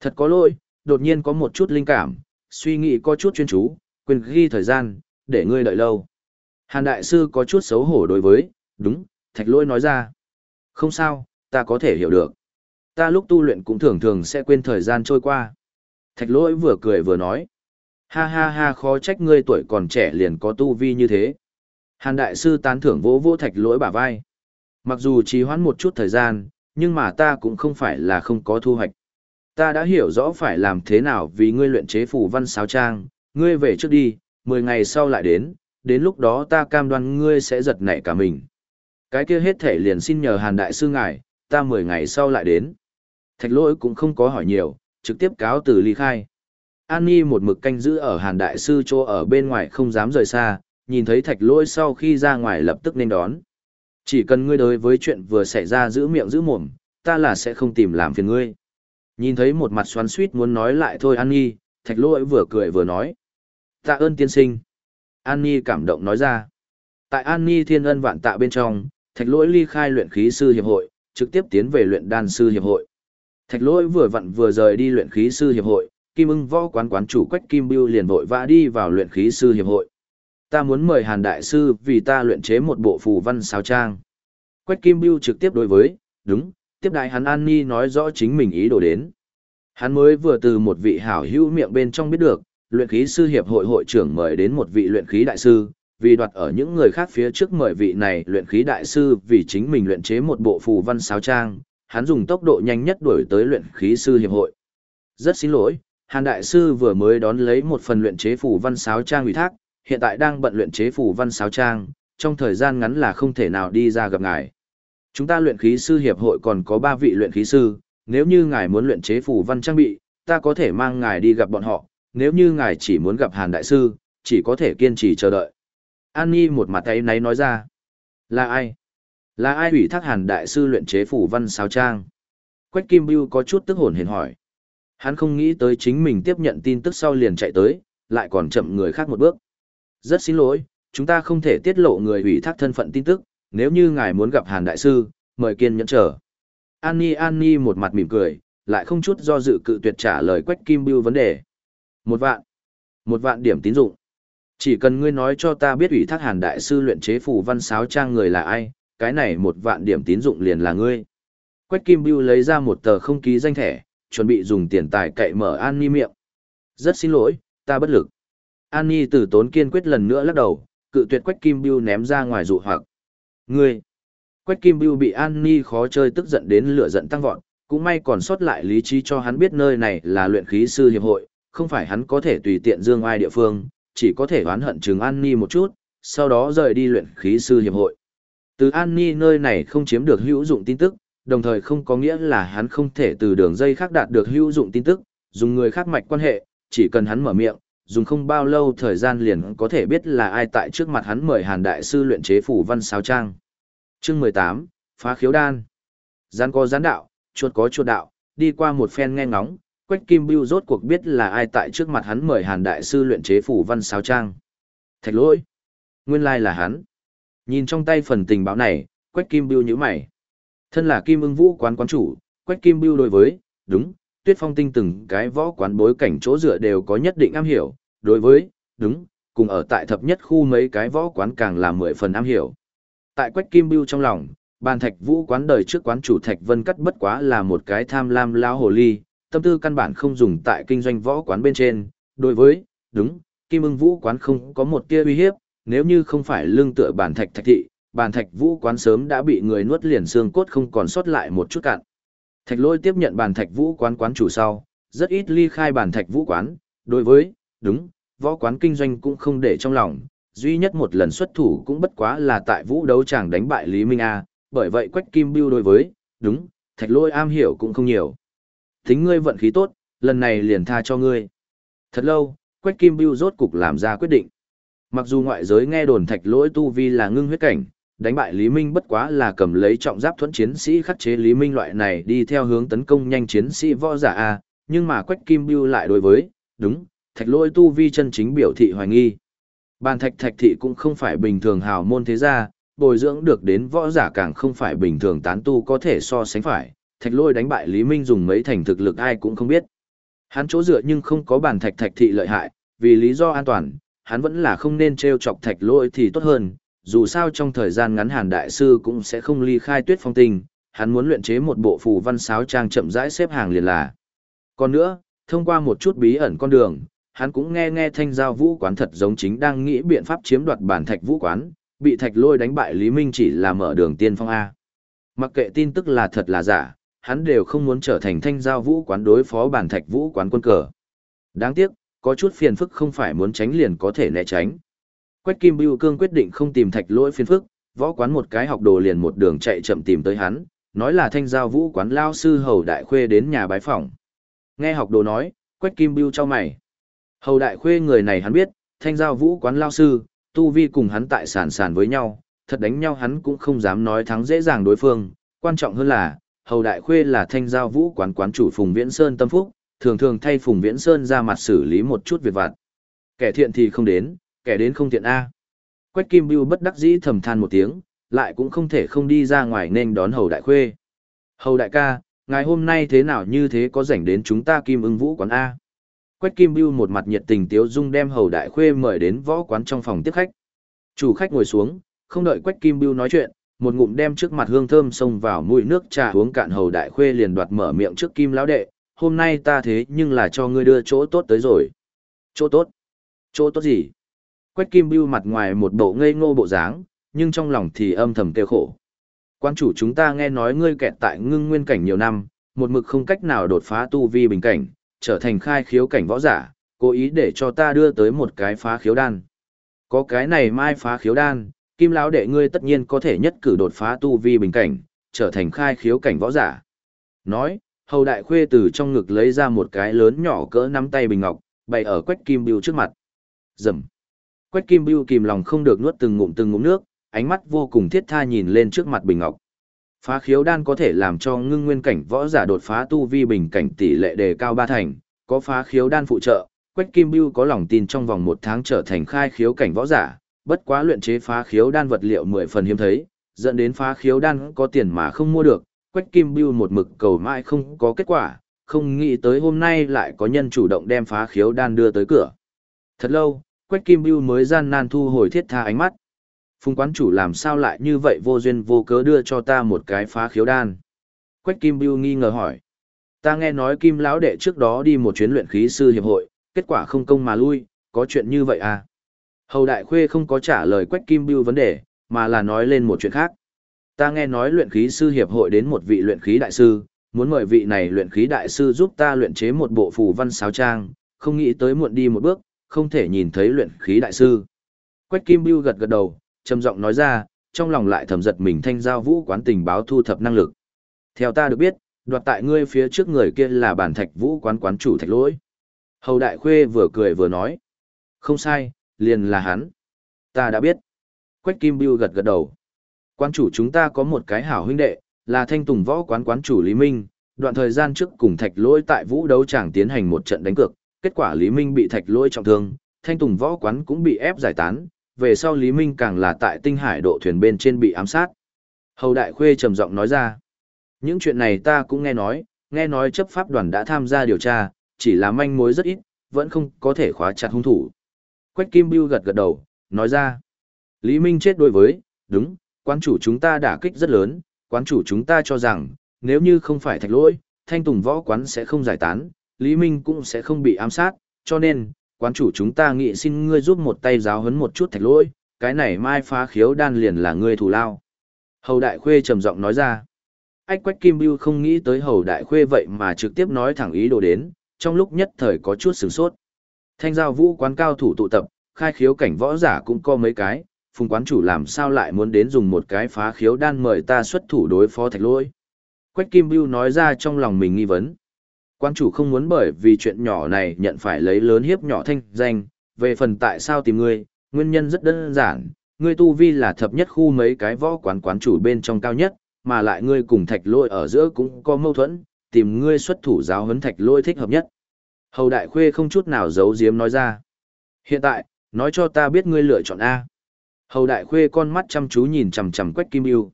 Thật có lỗi, đột nhiên có một chút linh cảm, suy nghĩ có chút chuyên chú, quên ghi thời gian, để ngươi đợi lâu. Hàn Đại Sư có chút xấu hổ đối với, đúng, thạch lỗi nói ra. Không sao, ta có thể hiểu được. Ta lúc tu luyện cũng thường thường sẽ quên thời gian trôi qua. Thạch lỗi vừa cười vừa nói. Ha ha ha khó trách ngươi tuổi còn trẻ liền có tu vi như thế. Hàn Đại Sư tán thưởng vỗ vỗ thạch lỗi bả vai. Mặc dù trì hoãn một chút thời gian, nhưng mà ta cũng không phải là không có thu hoạch. Ta đã hiểu rõ phải làm thế nào vì ngươi luyện chế phủ văn sáo trang, ngươi về trước đi, 10 ngày sau lại đến, đến lúc đó ta cam đoan ngươi sẽ giật nảy cả mình. Cái kia hết thể liền xin nhờ Hàn Đại Sư ngài, ta 10 ngày sau lại đến. Thạch lỗi cũng không có hỏi nhiều, trực tiếp cáo từ ly khai. An Nhi một mực canh giữ ở Hàn Đại Sư chỗ ở bên ngoài không dám rời xa, nhìn thấy thạch lỗi sau khi ra ngoài lập tức nên đón. Chỉ cần ngươi đối với chuyện vừa xảy ra giữ miệng giữ mồm, ta là sẽ không tìm làm phiền ngươi. Nhìn thấy một mặt xoắn suýt muốn nói lại thôi An Nhi, thạch lỗi vừa cười vừa nói. Tạ ơn tiên sinh. An Nhi cảm động nói ra. Tại An Nhi thiên ân vạn tạ bên trong, thạch lỗi ly khai luyện khí sư hiệp hội, trực tiếp tiến về luyện đan sư hiệp hội. Thạch lỗi vừa vặn vừa rời đi luyện khí sư hiệp hội, Kim ưng võ quán quán chủ Quách Kim Bưu liền vội vã đi vào luyện khí sư hiệp hội. Ta muốn mời Hàn Đại Sư vì ta luyện chế một bộ phù văn sao trang. Quách Kim Bưu trực tiếp đối với, đúng, tiếp đại hắn An Ni nói rõ chính mình ý đồ đến. Hắn mới vừa từ một vị hảo hữu miệng bên trong biết được, luyện khí sư hiệp hội hội trưởng mời đến một vị luyện khí đại sư, vì đoạt ở những người khác phía trước mời vị này luyện khí đại sư vì chính mình luyện chế một bộ phù văn sáo trang, hắn dùng tốc độ nhanh nhất đuổi tới luyện khí sư hiệp hội. Rất xin lỗi, Hàn đại sư vừa mới đón lấy một phần luyện chế phù văn sáo trang ủy thác, hiện tại đang bận luyện chế phù văn sáo trang, trong thời gian ngắn là không thể nào đi ra gặp ngài. Chúng ta luyện khí sư hiệp hội còn có 3 vị luyện khí sư, nếu như ngài muốn luyện chế phù văn trang bị, ta có thể mang ngài đi gặp bọn họ, nếu như ngài chỉ muốn gặp Hàn đại sư, chỉ có thể kiên trì chờ đợi. An Nhi một mặt tay náy nói ra. Là ai? Là ai ủy thác Hàn đại sư luyện chế phủ văn sáo trang? Quách Kim Bưu có chút tức hồn hển hỏi. Hắn không nghĩ tới chính mình tiếp nhận tin tức sau liền chạy tới, lại còn chậm người khác một bước. Rất xin lỗi, chúng ta không thể tiết lộ người ủy thác thân phận tin tức, nếu như ngài muốn gặp Hàn Đại Sư, mời kiên nhẫn chờ. Annie Annie một mặt mỉm cười, lại không chút do dự cự tuyệt trả lời Quách Kim Bưu vấn đề. Một vạn. Một vạn điểm tín dụng. Chỉ cần ngươi nói cho ta biết ủy thác Hàn Đại Sư luyện chế phù văn sáo trang người là ai, cái này một vạn điểm tín dụng liền là ngươi. Quách Kim Bưu lấy ra một tờ không ký danh thẻ, chuẩn bị dùng tiền tài cậy mở An Ni miệng. Rất xin lỗi, ta bất lực. An Ni từ tốn kiên quyết lần nữa lắc đầu, cự tuyệt Quách Kim Bưu ném ra ngoài dụ hoặc. Ngươi! Quách Kim Bưu bị An Ni khó chơi tức giận đến lửa giận tăng vọt, cũng may còn sót lại lý trí cho hắn biết nơi này là luyện khí sư hiệp hội, không phải hắn có thể tùy tiện dương ai địa phương, chỉ có thể oán hận Trừng An Ni một chút, sau đó rời đi luyện khí sư hiệp hội. Từ An Ni nơi này không chiếm được hữu dụng tin tức, đồng thời không có nghĩa là hắn không thể từ đường dây khác đạt được hữu dụng tin tức, dùng người khác mạch quan hệ, chỉ cần hắn mở miệng, dùng không bao lâu thời gian liền có thể biết là ai tại trước mặt hắn mời Hàn đại sư luyện chế phủ văn sao trang. Chương 18, phá khiếu đan. Gián có gián đạo, chuột có chuột đạo, đi qua một phen nghe ngóng, Quách Kim Bưu rốt cuộc biết là ai tại trước mặt hắn mời Hàn đại sư luyện chế phủ văn sáo trang. Thạch lỗi. Nguyên lai là hắn. Nhìn trong tay phần tình báo này, Quách Kim Bưu nhíu mày. Thân là Kim Ưng Vũ quán quán chủ, Quách Kim Bưu đối với, đúng, Tuyết Phong Tinh từng cái võ quán bối cảnh chỗ dựa đều có nhất định am hiểu, đối với, đúng, cùng ở tại thập nhất khu mấy cái võ quán càng là mười phần am hiểu. Tại Quách Kim Bưu trong lòng, bàn thạch vũ quán đời trước quán chủ Thạch Vân Cắt bất quá là một cái tham lam lao hồ ly, tâm tư căn bản không dùng tại kinh doanh võ quán bên trên, đối với, đúng, Kim Ưng Vũ quán không có một tia uy hiếp, nếu như không phải lương tựa bản thạch thạch thị, bản thạch vũ quán sớm đã bị người nuốt liền xương cốt không còn sót lại một chút cạn. Thạch lôi tiếp nhận bản thạch vũ quán quán chủ sau, rất ít ly khai bản thạch vũ quán, đối với, đúng, võ quán kinh doanh cũng không để trong lòng, duy nhất một lần xuất thủ cũng bất quá là tại vũ đấu chàng đánh bại Lý Minh A, bởi vậy Quách Kim Bưu đối với, đúng, thạch lôi am hiểu cũng không nhiều. Tính ngươi vận khí tốt, lần này liền tha cho ngươi. Thật lâu, Quách Kim Bưu rốt cục làm ra quyết định. Mặc dù ngoại giới nghe đồn thạch lỗi tu vi là ngưng huyết cảnh, đánh bại Lý Minh bất quá là cầm lấy trọng giáp thuẫn chiến sĩ khắc chế Lý Minh loại này đi theo hướng tấn công nhanh chiến sĩ võ giả A, nhưng mà Quách Kim Bưu lại đối với, đúng, thạch lỗi tu vi chân chính biểu thị hoài nghi. Bàn thạch thạch thị cũng không phải bình thường hào môn thế gia, bồi dưỡng được đến võ giả càng không phải bình thường tán tu có thể so sánh phải, thạch lôi đánh bại Lý Minh dùng mấy thành thực lực ai cũng không biết. Hắn chỗ dựa nhưng không có bàn thạch thạch thị lợi hại, vì lý do an toàn, hắn vẫn là không nên treo chọc thạch lôi thì tốt hơn, dù sao trong thời gian ngắn Hàn Đại Sư cũng sẽ không ly khai tuyết phong tinh, hắn muốn luyện chế một bộ phù văn sáo trang chậm rãi xếp hàng liền là. Còn nữa, thông qua một chút bí ẩn con đường, hắn cũng nghe nghe thanh giao vũ quán thật giống chính đang nghĩ biện pháp chiếm đoạt bản thạch vũ quán, bị thạch lôi đánh bại Lý Minh chỉ là mở đường tiên phong A. Mặc kệ tin tức là thật là giả, hắn đều không muốn trở thành thanh giao vũ quán đối phó bản thạch vũ quán quân cờ. Đáng tiếc, có chút phiền phức không phải muốn tránh liền có thể né tránh. Quách Kim Bưu Cương quyết định không tìm thạch lỗi phiền phức, võ quán một cái học đồ liền một đường chạy chậm tìm tới hắn, nói là thanh giao vũ quán lao sư hầu đại khuê đến nhà bái phỏng. Nghe học đồ nói, Quách Kim Bưu cho mày. Hầu đại khuê người này hắn biết, thanh giao vũ quán lao sư, tu vi cùng hắn tại sản sản với nhau, thật đánh nhau hắn cũng không dám nói thắng dễ dàng đối phương, quan trọng hơn là, hầu đại khuê là thanh giao vũ quán quán chủ Phùng Viễn Sơn tâm phúc, thường thường thay Phùng Viễn Sơn ra mặt xử lý một chút việc vặt. Kẻ thiện thì không đến, kẻ đến không thiện A. Quách Kim Bưu bất đắc dĩ thầm than một tiếng, lại cũng không thể không đi ra ngoài nên đón hầu đại khuê. Hầu đại ca, ngày hôm nay thế nào như thế có rảnh đến chúng ta Kim ưng vũ quán A. Quách Kim Bưu một mặt nhiệt tình tiếu dung đem hầu đại khuê mời đến võ quán trong phòng tiếp khách. Chủ khách ngồi xuống, không đợi Quách Kim Bưu nói chuyện, một ngụm đem trước mặt hương thơm xông vào mũi nước trà uống cạn hầu đại khuê liền đoạt mở miệng trước Kim lão đệ, hôm nay ta thế nhưng là cho ngươi đưa chỗ tốt tới rồi. Chỗ tốt? Chỗ tốt gì? Quách Kim Bưu mặt ngoài một bộ ngây ngô bộ dáng, nhưng trong lòng thì âm thầm kêu khổ. Quan chủ chúng ta nghe nói ngươi kẹt tại ngưng nguyên cảnh nhiều năm, một mực không cách nào đột phá tu vi bình cảnh, trở thành khai khiếu cảnh võ giả, cố ý để cho ta đưa tới một cái phá khiếu đan. Có cái này mai phá khiếu đan, kim lão đệ ngươi tất nhiên có thể nhất cử đột phá tu vi bình cảnh, trở thành khai khiếu cảnh võ giả. Nói, hầu đại khuê từ trong ngực lấy ra một cái lớn nhỏ cỡ nắm tay bình ngọc, bày ở quách kim bưu trước mặt. Dầm. Quách kim bưu kìm lòng không được nuốt từng ngụm từng ngụm nước, ánh mắt vô cùng thiết tha nhìn lên trước mặt bình ngọc. Phá khiếu đan có thể làm cho ngưng nguyên cảnh võ giả đột phá tu vi bình cảnh tỷ lệ đề cao ba thành, có phá khiếu đan phụ trợ, Quách Kim Bưu có lòng tin trong vòng một tháng trở thành khai khiếu cảnh võ giả, bất quá luyện chế phá khiếu đan vật liệu mười phần hiếm thấy, dẫn đến phá khiếu đan có tiền mà không mua được, Quách Kim Bưu một mực cầu mãi không có kết quả, không nghĩ tới hôm nay lại có nhân chủ động đem phá khiếu đan đưa tới cửa. Thật lâu, Quách Kim Bưu mới gian nan thu hồi thiết tha ánh mắt. Phùng quán chủ làm sao lại như vậy vô duyên vô cớ đưa cho ta một cái phá khiếu đan. Quách Kim Bưu nghi ngờ hỏi. Ta nghe nói Kim lão đệ trước đó đi một chuyến luyện khí sư hiệp hội, kết quả không công mà lui, có chuyện như vậy à? Hầu Đại Khuê không có trả lời Quách Kim Bưu vấn đề, mà là nói lên một chuyện khác. Ta nghe nói luyện khí sư hiệp hội đến một vị luyện khí đại sư, muốn mời vị này luyện khí đại sư giúp ta luyện chế một bộ phù văn sáo trang, không nghĩ tới muộn đi một bước, không thể nhìn thấy luyện khí đại sư. Quách Kim Bưu gật gật đầu, trầm giọng nói ra, trong lòng lại thầm giật mình thanh giao vũ quán tình báo thu thập năng lực. Theo ta được biết, đoạt tại ngươi phía trước người kia là bản thạch vũ quán quán chủ thạch lỗi. Hầu đại khuê vừa cười vừa nói. Không sai, liền là hắn. Ta đã biết. Quách Kim Biêu gật gật đầu. Quán chủ chúng ta có một cái hảo huynh đệ, là thanh tùng võ quán quán chủ Lý Minh. Đoạn thời gian trước cùng thạch lỗi tại vũ đấu tràng tiến hành một trận đánh cược. Kết quả Lý Minh bị thạch lỗi trọng thương, thanh tùng võ quán cũng bị ép giải tán, về sau Lý Minh càng là tại tinh hải độ thuyền bên trên bị ám sát. Hầu Đại Khuê trầm giọng nói ra. Những chuyện này ta cũng nghe nói, nghe nói chấp pháp đoàn đã tham gia điều tra, chỉ là manh mối rất ít, vẫn không có thể khóa chặt hung thủ. Quách Kim Bưu gật gật đầu, nói ra. Lý Minh chết đối với, đúng, quán chủ chúng ta đả kích rất lớn, quán chủ chúng ta cho rằng, nếu như không phải thạch lỗi, thanh tùng võ quán sẽ không giải tán, Lý Minh cũng sẽ không bị ám sát, cho nên, quán chủ chúng ta nghĩ xin ngươi giúp một tay giáo huấn một chút thạch lỗi, cái này mai phá khiếu đan liền là ngươi thù lao. Hầu Đại Khuê trầm giọng nói ra. Ách Quách Kim Bưu không nghĩ tới Hầu Đại Khuê vậy mà trực tiếp nói thẳng ý đồ đến, trong lúc nhất thời có chút sửng sốt. Thanh giao vũ quán cao thủ tụ tập, khai khiếu cảnh võ giả cũng có mấy cái, phùng quán chủ làm sao lại muốn đến dùng một cái phá khiếu đan mời ta xuất thủ đối phó thạch lỗi. Quách Kim Bưu nói ra trong lòng mình nghi vấn. Quán chủ không muốn bởi vì chuyện nhỏ này nhận phải lấy lớn hiếp nhỏ thanh danh, về phần tại sao tìm ngươi, nguyên nhân rất đơn giản, ngươi tu vi là thập nhất khu mấy cái võ quán quán chủ bên trong cao nhất, mà lại ngươi cùng thạch lôi ở giữa cũng có mâu thuẫn, tìm ngươi xuất thủ giáo huấn thạch lôi thích hợp nhất. Hầu đại khuê không chút nào giấu giếm nói ra. Hiện tại, nói cho ta biết ngươi lựa chọn A. Hầu đại khuê con mắt chăm chú nhìn chằm chằm quách kim yêu.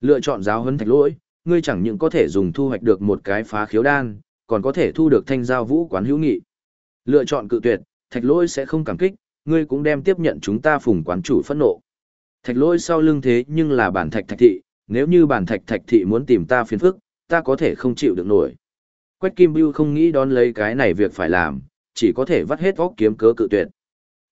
Lựa chọn giáo huấn thạch lỗi, ngươi chẳng những có thể dùng thu hoạch được một cái phá khiếu đan, còn có thể thu được thanh giao vũ quán hữu nghị. Lựa chọn cự tuyệt, thạch lỗi sẽ không cảm kích, ngươi cũng đem tiếp nhận chúng ta phùng quán chủ phẫn nộ. Thạch lỗi sau lưng thế nhưng là bản thạch thạch thị, nếu như bản thạch thạch thị muốn tìm ta phiền phức, ta có thể không chịu được nổi. Quách Kim Bưu không nghĩ đón lấy cái này việc phải làm, chỉ có thể vắt hết óc kiếm cớ cự tuyệt.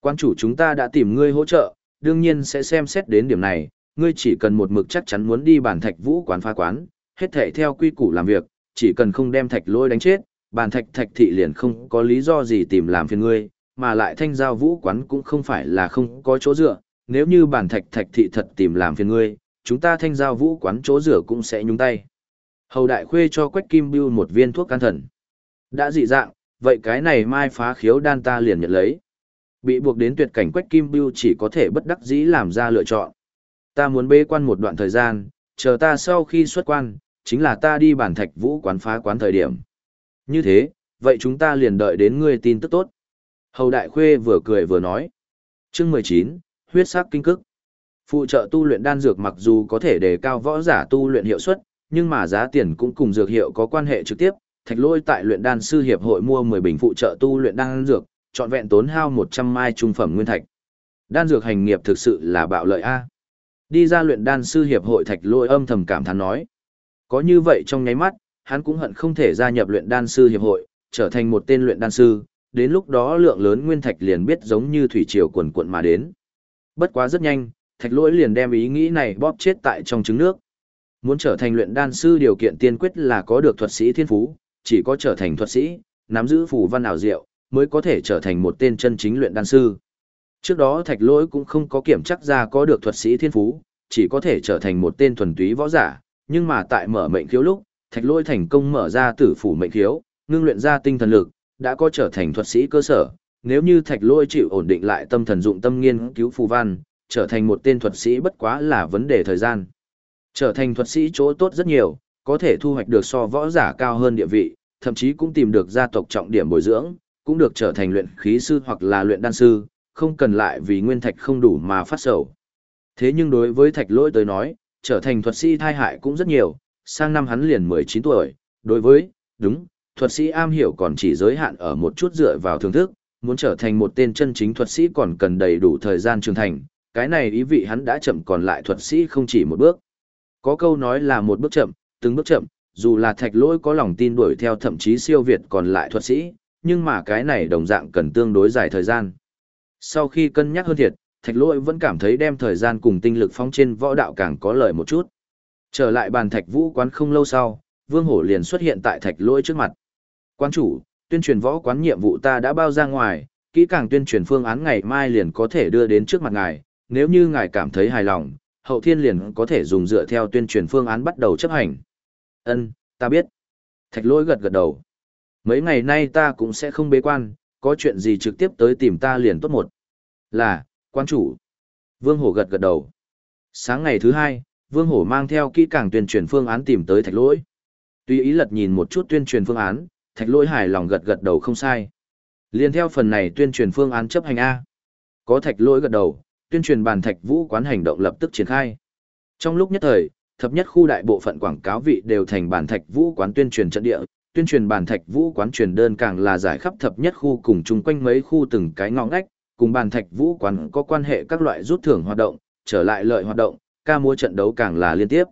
Quan chủ chúng ta đã tìm ngươi hỗ trợ, đương nhiên sẽ xem xét đến điểm này, ngươi chỉ cần một mực chắc chắn muốn đi bản thạch vũ quán phá quán, hết thể theo quy củ làm việc, chỉ cần không đem thạch lôi đánh chết, bản thạch thạch thị liền không có lý do gì tìm làm phiền ngươi, mà lại thanh giao vũ quán cũng không phải là không có chỗ dựa, nếu như bản thạch thạch thị thật tìm làm phiền ngươi, chúng ta thanh giao vũ quán chỗ dựa cũng sẽ nhúng tay. Hầu đại khuê cho Quách Kim Bưu một viên thuốc can thần. Đã dị dạng, vậy cái này mai phá khiếu đan ta liền nhận lấy. Bị buộc đến tuyệt cảnh Quách Kim Bưu chỉ có thể bất đắc dĩ làm ra lựa chọn. Ta muốn bế quan một đoạn thời gian, chờ ta sau khi xuất quan, chính là ta đi bản thạch vũ quán phá quán thời điểm. Như thế, vậy chúng ta liền đợi đến ngươi tin tức tốt. Hầu Đại Khuê vừa cười vừa nói. Chương 19, huyết sắc kinh cức. Phụ trợ tu luyện đan dược mặc dù có thể đề cao võ giả tu luyện hiệu suất, nhưng mà giá tiền cũng cùng dược hiệu có quan hệ trực tiếp. Thạch Lôi tại luyện đan sư hiệp hội mua 10 bình phụ trợ tu luyện đan dược, trọn vẹn tốn hao 100 mai trung phẩm nguyên thạch. Đan dược hành nghiệp thực sự là bạo lợi a. Đi ra luyện đan sư hiệp hội Thạch Lôi âm thầm cảm thán nói. Có như vậy trong nháy mắt, hắn cũng hận không thể gia nhập luyện đan sư hiệp hội, trở thành một tên luyện đan sư, đến lúc đó lượng lớn nguyên thạch liền biết giống như thủy triều cuồn cuộn mà đến. Bất quá rất nhanh, thạch lỗi liền đem ý nghĩ này bóp chết tại trong trứng nước. Muốn trở thành luyện đan sư điều kiện tiên quyết là có được thuật sĩ thiên phú, chỉ có trở thành thuật sĩ, nắm giữ phù văn ảo diệu, mới có thể trở thành một tên chân chính luyện đan sư. Trước đó thạch lỗi cũng không có kiểm chắc ra có được thuật sĩ thiên phú, chỉ có thể trở thành một tên thuần túy võ giả, nhưng mà tại mở mệnh khiếu lúc, thạch lỗi thành công mở ra tử phủ mệnh khiếu, ngưng luyện ra tinh thần lực, đã có trở thành thuật sĩ cơ sở, nếu như thạch lôi chịu ổn định lại tâm thần dụng tâm nghiên cứu phù văn, trở thành một tên thuật sĩ bất quá là vấn đề thời gian. Trở thành thuật sĩ chỗ tốt rất nhiều, có thể thu hoạch được so võ giả cao hơn địa vị, thậm chí cũng tìm được gia tộc trọng điểm bồi dưỡng, cũng được trở thành luyện khí sư hoặc là luyện đan sư, không cần lại vì nguyên thạch không đủ mà phát sầu. Thế nhưng đối với thạch Lỗi tới nói, trở thành thuật sĩ thai hại cũng rất nhiều, sang năm hắn liền 19 tuổi, đối với, đúng, thuật sĩ am hiểu còn chỉ giới hạn ở một chút dựa vào thưởng thức, muốn trở thành một tên chân chính thuật sĩ còn cần đầy đủ thời gian trưởng thành, cái này ý vị hắn đã chậm còn lại thuật sĩ không chỉ một bước. Có câu nói là một bước chậm, từng bước chậm, dù là thạch lỗi có lòng tin đuổi theo thậm chí siêu việt còn lại thuật sĩ, nhưng mà cái này đồng dạng cần tương đối dài thời gian. Sau khi cân nhắc hơn thiệt, thạch lỗi vẫn cảm thấy đem thời gian cùng tinh lực phóng trên võ đạo càng có lợi một chút. Trở lại bàn thạch vũ quán không lâu sau, vương hổ liền xuất hiện tại thạch lỗi trước mặt. Quán chủ, tuyên truyền võ quán nhiệm vụ ta đã bao ra ngoài, kỹ càng tuyên truyền phương án ngày mai liền có thể đưa đến trước mặt ngài, nếu như ngài cảm thấy hài lòng, hậu thiên liền có thể dùng dựa theo tuyên truyền phương án bắt đầu chấp hành. Ân, ta biết. Thạch lỗi gật gật đầu. Mấy ngày nay ta cũng sẽ không bế quan, có chuyện gì trực tiếp tới tìm ta liền tốt một. Là, quan chủ. Vương Hổ gật gật đầu. Sáng ngày thứ hai, Vương Hổ mang theo kỹ càng tuyên truyền phương án tìm tới thạch lỗi. Tuy ý lật nhìn một chút tuyên truyền phương án, thạch lỗi hài lòng gật gật đầu không sai. Liên theo phần này tuyên truyền phương án chấp hành A. Có thạch lỗi gật đầu, tuyên truyền bàn thạch vũ quán hành động lập tức triển khai. Trong lúc nhất thời, thập nhất khu đại bộ phận quảng cáo vị đều thành bàn thạch vũ quán tuyên truyền trận địa, tuyên truyền bàn thạch vũ quán truyền đơn càng là giải khắp thập nhất khu cùng chung quanh mấy khu từng cái ngõ ngách, cùng bàn thạch vũ quán có quan hệ các loại rút thưởng hoạt động, trở lại lợi hoạt động, ca múa trận đấu càng là liên tiếp.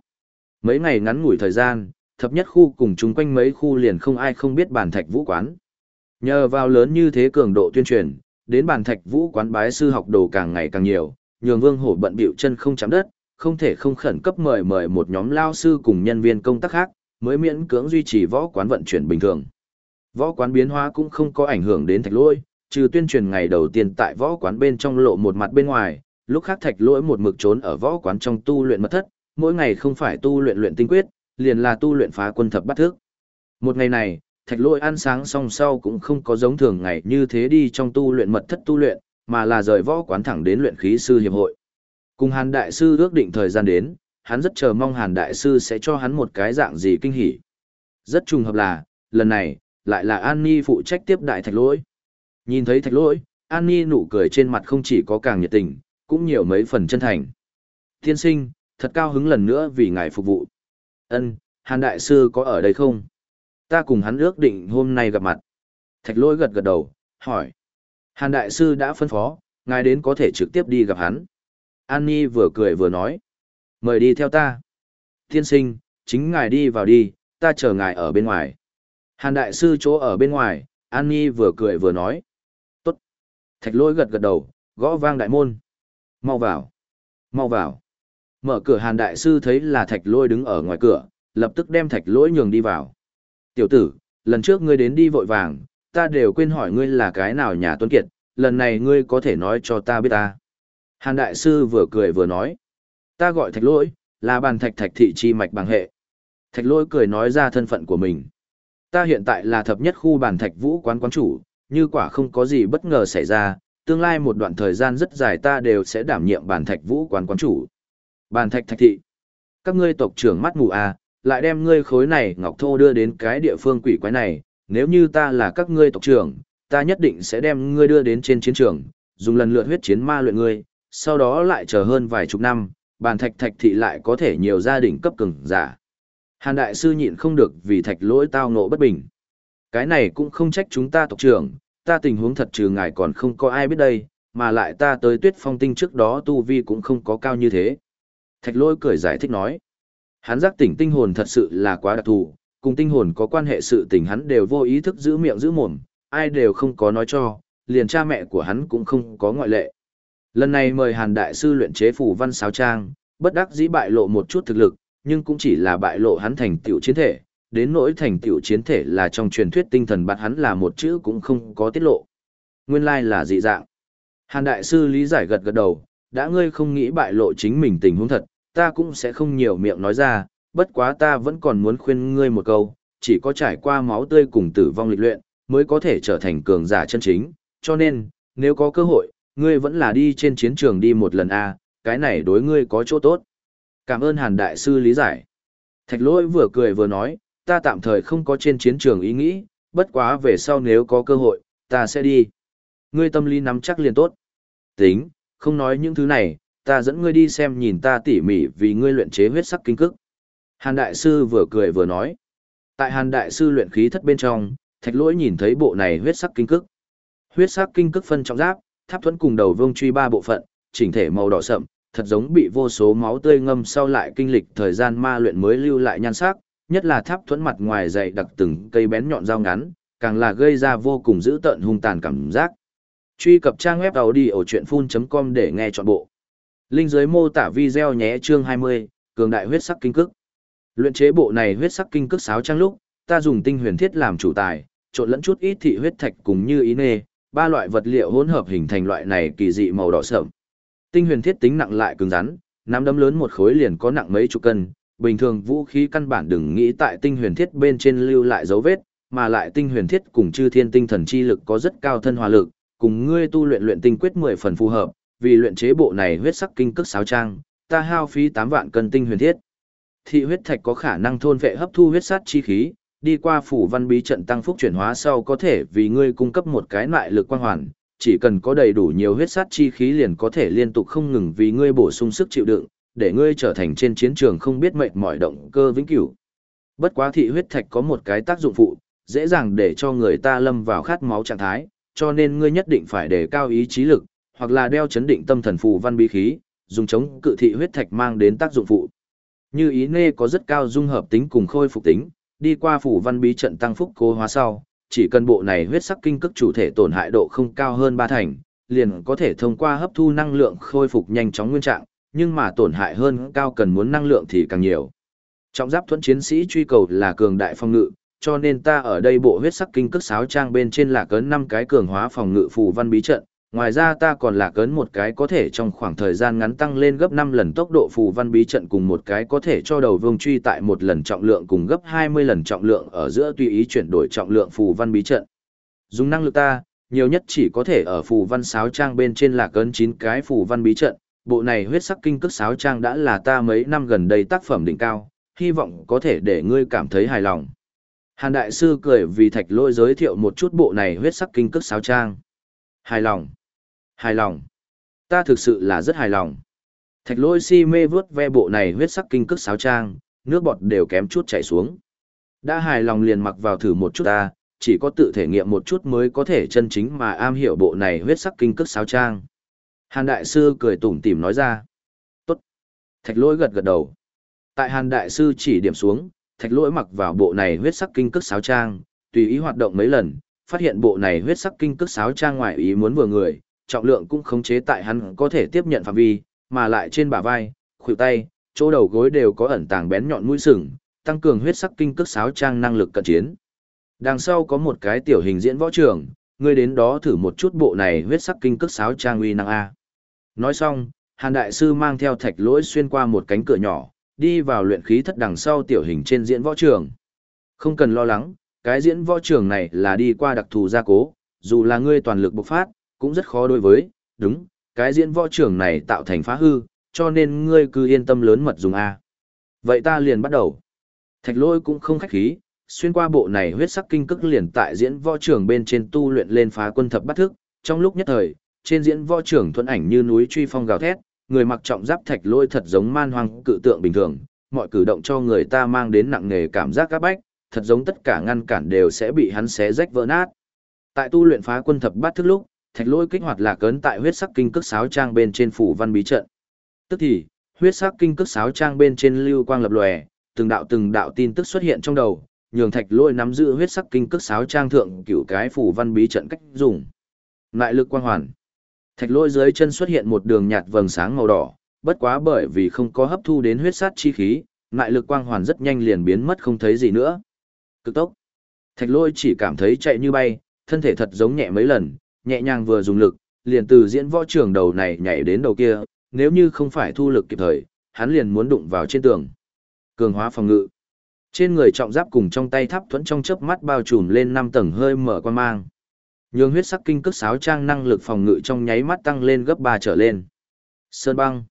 Mấy ngày ngắn ngủi thời gian, thập nhất khu cùng chung quanh mấy khu liền không ai không biết bàn thạch vũ quán. Nhờ vào lớn như thế cường độ tuyên truyền, đến bàn thạch vũ quán bái sư học đồ càng ngày càng nhiều, nhường vương hổ bận bịu chân không chạm đất, không thể không khẩn cấp mời mời một nhóm lao sư cùng nhân viên công tác khác, mới miễn cưỡng duy trì võ quán vận chuyển bình thường. Võ quán biến hóa cũng không có ảnh hưởng đến thạch lỗi, trừ tuyên truyền ngày đầu tiên tại võ quán bên trong lộ một mặt bên ngoài, lúc khác thạch lỗi một mực trốn ở võ quán trong tu luyện mật thất, mỗi ngày không phải tu luyện luyện tinh quyết, liền là tu luyện phá quân thập bắt thức. Một ngày này, thạch lỗi ăn sáng xong sau cũng không có giống thường ngày như thế đi trong tu luyện mật thất tu luyện, mà là rời võ quán thẳng đến luyện khí sư hiệp hội. Cùng Hàn Đại Sư ước định thời gian đến, hắn rất chờ mong Hàn Đại Sư sẽ cho hắn một cái dạng gì kinh hỉ. Rất trùng hợp là, lần này, lại là An Ni phụ trách tiếp đại thạch lỗi. Nhìn thấy thạch lỗi, An Ni nụ cười trên mặt không chỉ có càng nhiệt tình, cũng nhiều mấy phần chân thành. Thiên sinh, thật cao hứng lần nữa vì ngài phục vụ. Ân, Hàn Đại Sư có ở đây không? Ta cùng hắn ước định hôm nay gặp mặt. Thạch lỗi gật gật đầu, hỏi. Hàn Đại Sư đã phân phó, ngài đến có thể trực tiếp đi gặp hắn. An Nhi vừa cười vừa nói. Mời đi theo ta. Tiên sinh, chính ngài đi vào đi, ta chờ ngài ở bên ngoài. Hàn Đại Sư chỗ ở bên ngoài, An Nhi vừa cười vừa nói. Tốt. Thạch lỗi gật gật đầu, gõ vang đại môn. Mau vào. Mau vào. Mở cửa Hàn Đại Sư thấy là thạch lỗi đứng ở ngoài cửa, lập tức đem thạch lỗi nhường đi vào. Tiểu tử, lần trước ngươi đến đi vội vàng, ta đều quên hỏi ngươi là cái nào nhà tuấn kiệt, lần này ngươi có thể nói cho ta biết ta. Hàn Đại Sư vừa cười vừa nói. Ta gọi thạch lỗi, là bàn thạch thạch thị chi mạch bằng hệ. Thạch lỗi cười nói ra thân phận của mình. Ta hiện tại là thập nhất khu bàn thạch vũ quán quán chủ, như quả không có gì bất ngờ xảy ra, tương lai một đoạn thời gian rất dài ta đều sẽ đảm nhiệm bàn thạch vũ quán quán chủ. Bàn thạch thạch thị. Các ngươi tộc trưởng mắt mù à, lại đem ngươi khối này ngọc thô đưa đến cái địa phương quỷ quái này, nếu như ta là các ngươi tộc trưởng, ta nhất định sẽ đem ngươi đưa đến trên chiến trường, dùng lần lượt huyết chiến ma luyện ngươi, sau đó lại chờ hơn vài chục năm, bàn thạch thạch thị lại có thể nhiều gia đình cấp cường giả. Hàn đại sư nhịn không được vì thạch lỗi tao ngộ bất bình. Cái này cũng không trách chúng ta tộc trưởng, ta tình huống thật trừ ngài còn không có ai biết đây, mà lại ta tới tuyết phong tinh trước đó tu vi cũng không có cao như thế. Thạch lỗi cười giải thích nói. Hắn giác tỉnh tinh hồn thật sự là quá đặc thù, cùng tinh hồn có quan hệ sự tình hắn đều vô ý thức giữ miệng giữ mồm, ai đều không có nói cho, liền cha mẹ của hắn cũng không có ngoại lệ. Lần này mời Hàn Đại Sư luyện chế phủ văn sáo trang, bất đắc dĩ bại lộ một chút thực lực, nhưng cũng chỉ là bại lộ hắn thành tiểu chiến thể, đến nỗi thành tiểu chiến thể là trong truyền thuyết tinh thần bạn hắn là một chữ cũng không có tiết lộ. Nguyên lai là dị dạng. Hàn Đại Sư lý giải gật gật đầu, đã ngươi không nghĩ bại lộ chính mình tình huống thật, ta cũng sẽ không nhiều miệng nói ra, bất quá ta vẫn còn muốn khuyên ngươi một câu, chỉ có trải qua máu tươi cùng tử vong lịch luyện, mới có thể trở thành cường giả chân chính, cho nên, nếu có cơ hội, ngươi vẫn là đi trên chiến trường đi một lần a, cái này đối ngươi có chỗ tốt. Cảm ơn Hàn Đại Sư lý giải. Thạch lỗi vừa cười vừa nói, ta tạm thời không có trên chiến trường ý nghĩ, bất quá về sau nếu có cơ hội, ta sẽ đi. Ngươi tâm lý nắm chắc liền tốt. Tính, không nói những thứ này, ta dẫn ngươi đi xem nhìn ta tỉ mỉ vì ngươi luyện chế huyết sắc kinh cức. Hàn Đại Sư vừa cười vừa nói. Tại Hàn Đại Sư luyện khí thất bên trong, thạch lỗi nhìn thấy bộ này huyết sắc kinh cức. Huyết sắc kinh cức phân trọng giáp, tháp thuẫn cùng đầu vương truy ba bộ phận, chỉnh thể màu đỏ sậm, thật giống bị vô số máu tươi ngâm sau lại kinh lịch thời gian ma luyện mới lưu lại nhan sắc, nhất là tháp thuẫn mặt ngoài dày đặc từng cây bén nhọn dao ngắn, càng là gây ra vô cùng dữ tợn hung tàn cảm giác. Truy cập trang web đầu đi ở chuyệnfun.com để nghe trọn bộ. Linh dưới mô tả video nhé chương 20, cường đại huyết sắc kinh cức. Luyện chế bộ này huyết sắc kinh cức sáo trang lúc, ta dùng tinh huyền thiết làm chủ tài, trộn lẫn chút ít thị huyết thạch cùng như ý nê, ba loại vật liệu hỗn hợp hình thành loại này kỳ dị màu đỏ sẫm Tinh huyền thiết tính nặng lại cứng rắn, nắm đấm lớn một khối liền có nặng mấy chục cân, bình thường vũ khí căn bản đừng nghĩ tại tinh huyền thiết bên trên lưu lại dấu vết, mà lại tinh huyền thiết cùng chư thiên tinh thần chi lực có rất cao thân hòa lực, cùng ngươi tu luyện luyện tinh quyết 10 phần phù hợp, vì luyện chế bộ này huyết sắc kinh cước sáo trang, ta hao phí 8 vạn cân tinh huyền thiết. Thị huyết thạch có khả năng thôn vệ hấp thu huyết sát chi khí, đi qua phủ văn bí trận tăng phúc chuyển hóa sau có thể vì ngươi cung cấp một cái lại lực quang hoàn, chỉ cần có đầy đủ nhiều huyết sát chi khí liền có thể liên tục không ngừng vì ngươi bổ sung sức chịu đựng, để ngươi trở thành trên chiến trường không biết mệt mỏi động cơ vĩnh cửu. Bất quá thị huyết thạch có một cái tác dụng phụ, dễ dàng để cho người ta lâm vào khát máu trạng thái, cho nên ngươi nhất định phải đề cao ý chí lực, hoặc là đeo chấn định tâm thần phù văn bí khí, dùng chống cự thị huyết thạch mang đến tác dụng phụ. Như ý nê có rất cao dung hợp tính cùng khôi phục tính, đi qua phù văn bí trận tăng phúc cố hóa sau, chỉ cần bộ này huyết sắc kinh cực chủ thể tổn hại độ không cao hơn ba thành, liền có thể thông qua hấp thu năng lượng khôi phục nhanh chóng nguyên trạng, nhưng mà tổn hại hơn cao cần muốn năng lượng thì càng nhiều. Trọng giáp thuẫn chiến sĩ truy cầu là cường đại phòng ngự, cho nên ta ở đây bộ huyết sắc kinh cức sáo trang bên trên là cấn năm cái cường hóa phòng ngự phù văn bí trận, ngoài ra ta còn lạc cấn một cái có thể trong khoảng thời gian ngắn tăng lên gấp 5 lần tốc độ phù văn bí trận cùng một cái có thể cho đầu vương truy tại một lần trọng lượng cùng gấp 20 lần trọng lượng ở giữa tùy ý chuyển đổi trọng lượng phù văn bí trận. Dùng năng lực ta, nhiều nhất chỉ có thể ở phù văn sáo trang bên trên lạc cấn 9 cái phù văn bí trận, bộ này huyết sắc kinh cức sáo trang đã là ta mấy năm gần đây tác phẩm đỉnh cao, hy vọng có thể để ngươi cảm thấy hài lòng. Hàn Đại Sư cười vì thạch lôi giới thiệu một chút bộ này huyết sắc kinh cức sáo trang. Hài lòng. Hài lòng. Ta thực sự là rất hài lòng. Thạch lôi si mê vớt ve bộ này huyết sắc kinh cức sáo trang, nước bọt đều kém chút chảy xuống. Đã hài lòng liền mặc vào thử một chút ta, chỉ có tự thể nghiệm một chút mới có thể chân chính mà am hiểu bộ này huyết sắc kinh cức sáo trang. Hàn Đại Sư cười tủm tỉm nói ra. Tốt. Thạch lỗi gật gật đầu. Tại Hàn Đại Sư chỉ điểm xuống, thạch lỗi mặc vào bộ này huyết sắc kinh cức sáo trang, tùy ý hoạt động mấy lần, phát hiện bộ này huyết sắc kinh cức sáo trang ngoài ý muốn vừa người, trọng lượng cũng khống chế tại hắn có thể tiếp nhận phạm vi, mà lại trên bả vai, khuỷu tay, chỗ đầu gối đều có ẩn tàng bén nhọn mũi sừng, tăng cường huyết sắc kinh cước sáo trang năng lực cận chiến. Đằng sau có một cái tiểu hình diễn võ trường, ngươi đến đó thử một chút bộ này huyết sắc kinh cước sáo trang uy năng a. Nói xong, Hàn đại sư mang theo thạch lỗi xuyên qua một cánh cửa nhỏ, đi vào luyện khí thất đằng sau tiểu hình trên diễn võ trường. Không cần lo lắng, cái diễn võ trường này là đi qua đặc thù gia cố, dù là ngươi toàn lực bộc phát, cũng rất khó đối với, đúng, cái diễn võ trưởng này tạo thành phá hư, cho nên ngươi cứ yên tâm lớn mật dùng A. Vậy ta liền bắt đầu. Thạch lôi cũng không khách khí, xuyên qua bộ này huyết sắc kinh cức liền tại diễn võ trưởng bên trên tu luyện lên phá quân thập bắt thức, trong lúc nhất thời, trên diễn võ trưởng thuận ảnh như núi truy phong gào thét, người mặc trọng giáp thạch lôi thật giống man hoang cự tượng bình thường, mọi cử động cho người ta mang đến nặng nề cảm giác các bách, thật giống tất cả ngăn cản đều sẽ bị hắn xé rách vỡ nát. Tại tu luyện phá quân thập bát thức lúc, thạch lôi kích hoạt lạc ấn tại huyết sắc kinh cước sáo trang bên trên phủ văn bí trận. Tức thì, huyết sắc kinh cước sáo trang bên trên lưu quang lập lòe, từng đạo từng đạo tin tức xuất hiện trong đầu, nhường thạch lôi nắm giữ huyết sắc kinh cước sáo trang thượng cửu cái phủ văn bí trận cách dùng. Ngại lực quang hoàn. Thạch lôi dưới chân xuất hiện một đường nhạt vầng sáng màu đỏ, bất quá bởi vì không có hấp thu đến huyết sát chi khí, ngại lực quang hoàn rất nhanh liền biến mất không thấy gì nữa. Cực tốc. Thạch lôi chỉ cảm thấy chạy như bay, thân thể thật giống nhẹ mấy lần, nhẹ nhàng vừa dùng lực, liền từ diễn võ trường đầu này nhảy đến đầu kia, nếu như không phải thu lực kịp thời, hắn liền muốn đụng vào trên tường. Cường hóa phòng ngự. Trên người trọng giáp cùng trong tay tháp thuẫn trong chớp mắt bao trùm lên 5 tầng hơi mở quan mang. Nhường huyết sắc kinh cước sáo trang năng lực phòng ngự trong nháy mắt tăng lên gấp 3 trở lên. Sơn băng.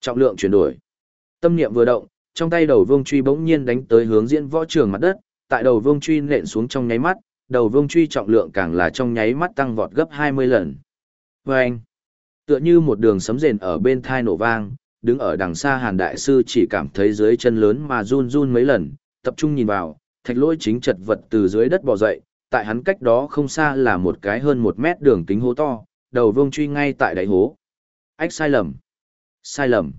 Trọng lượng chuyển đổi. Tâm niệm vừa động, trong tay đầu vương truy bỗng nhiên đánh tới hướng diễn võ trường mặt đất, tại đầu vương truy nện xuống trong nháy mắt, đầu vương truy trọng lượng càng là trong nháy mắt tăng vọt gấp 20 lần. Và anh, tựa như một đường sấm rền ở bên thai nổ vang, đứng ở đằng xa hàn đại sư chỉ cảm thấy dưới chân lớn mà run run mấy lần, tập trung nhìn vào, thạch lỗi chính chật vật từ dưới đất bò dậy, tại hắn cách đó không xa là một cái hơn một mét đường kính hố to, đầu vương truy ngay tại đáy hố. Ách sai lầm. Sai lầm.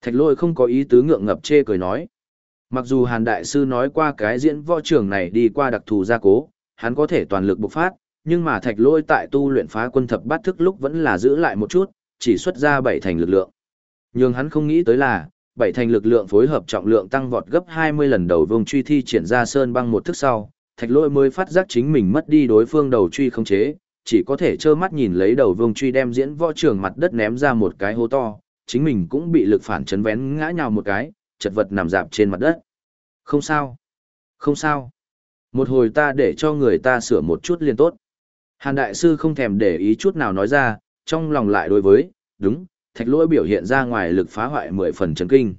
Thạch lôi không có ý tứ ngượng ngập chê cười nói. Mặc dù Hàn Đại Sư nói qua cái diễn võ trường này đi qua đặc thù gia cố, hắn có thể toàn lực bộc phát, nhưng mà thạch lôi tại tu luyện phá quân thập bát thức lúc vẫn là giữ lại một chút, chỉ xuất ra bảy thành lực lượng. Nhưng hắn không nghĩ tới là, bảy thành lực lượng phối hợp trọng lượng tăng vọt gấp 20 lần đầu vương truy thi triển ra sơn băng một thức sau, thạch lôi mới phát giác chính mình mất đi đối phương đầu truy không chế, chỉ có thể trơ mắt nhìn lấy đầu vương truy đem diễn võ trường mặt đất ném ra một cái hố to, chính mình cũng bị lực phản chấn vén ngã nhào một cái, chật vật nằm dạp trên mặt đất. Không sao. Không sao. Một hồi ta để cho người ta sửa một chút liền tốt. Hàn đại sư không thèm để ý chút nào nói ra, trong lòng lại đối với, đúng, thạch lỗi biểu hiện ra ngoài lực phá hoại mười phần chấn kinh.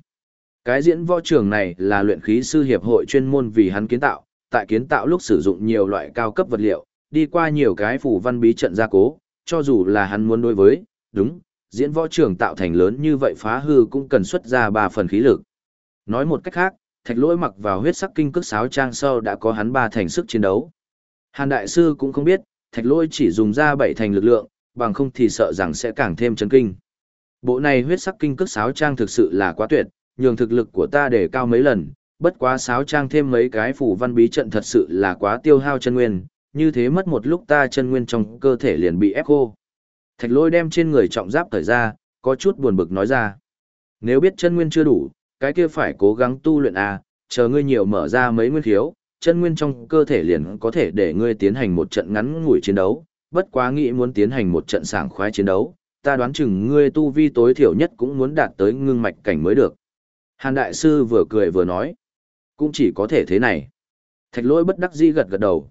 Cái diễn võ trường này là luyện khí sư hiệp hội chuyên môn vì hắn kiến tạo, tại kiến tạo lúc sử dụng nhiều loại cao cấp vật liệu, đi qua nhiều cái phủ văn bí trận gia cố, cho dù là hắn muốn đối với, đúng, diễn võ trường tạo thành lớn như vậy phá hư cũng cần xuất ra ba phần khí lực. Nói một cách khác, thạch lỗi mặc vào huyết sắc kinh cước sáo trang sau đã có hắn ba thành sức chiến đấu. Hàn đại sư cũng không biết, thạch lỗi chỉ dùng ra bảy thành lực lượng, bằng không thì sợ rằng sẽ càng thêm chấn kinh. Bộ này huyết sắc kinh cước sáo trang thực sự là quá tuyệt, nhường thực lực của ta để cao mấy lần, bất quá sáo trang thêm mấy cái phủ văn bí trận thật sự là quá tiêu hao chân nguyên, như thế mất một lúc ta chân nguyên trong cơ thể liền bị ép khô. Thạch lôi đem trên người trọng giáp thời ra, có chút buồn bực nói ra. Nếu biết chân nguyên chưa đủ, cái kia phải cố gắng tu luyện à, chờ ngươi nhiều mở ra mấy nguyên khiếu, chân nguyên trong cơ thể liền có thể để ngươi tiến hành một trận ngắn ngủi chiến đấu, bất quá nghĩ muốn tiến hành một trận sảng khoái chiến đấu, ta đoán chừng ngươi tu vi tối thiểu nhất cũng muốn đạt tới ngưng mạch cảnh mới được. Hàn đại sư vừa cười vừa nói, cũng chỉ có thể thế này. Thạch lỗi bất đắc dĩ gật gật đầu.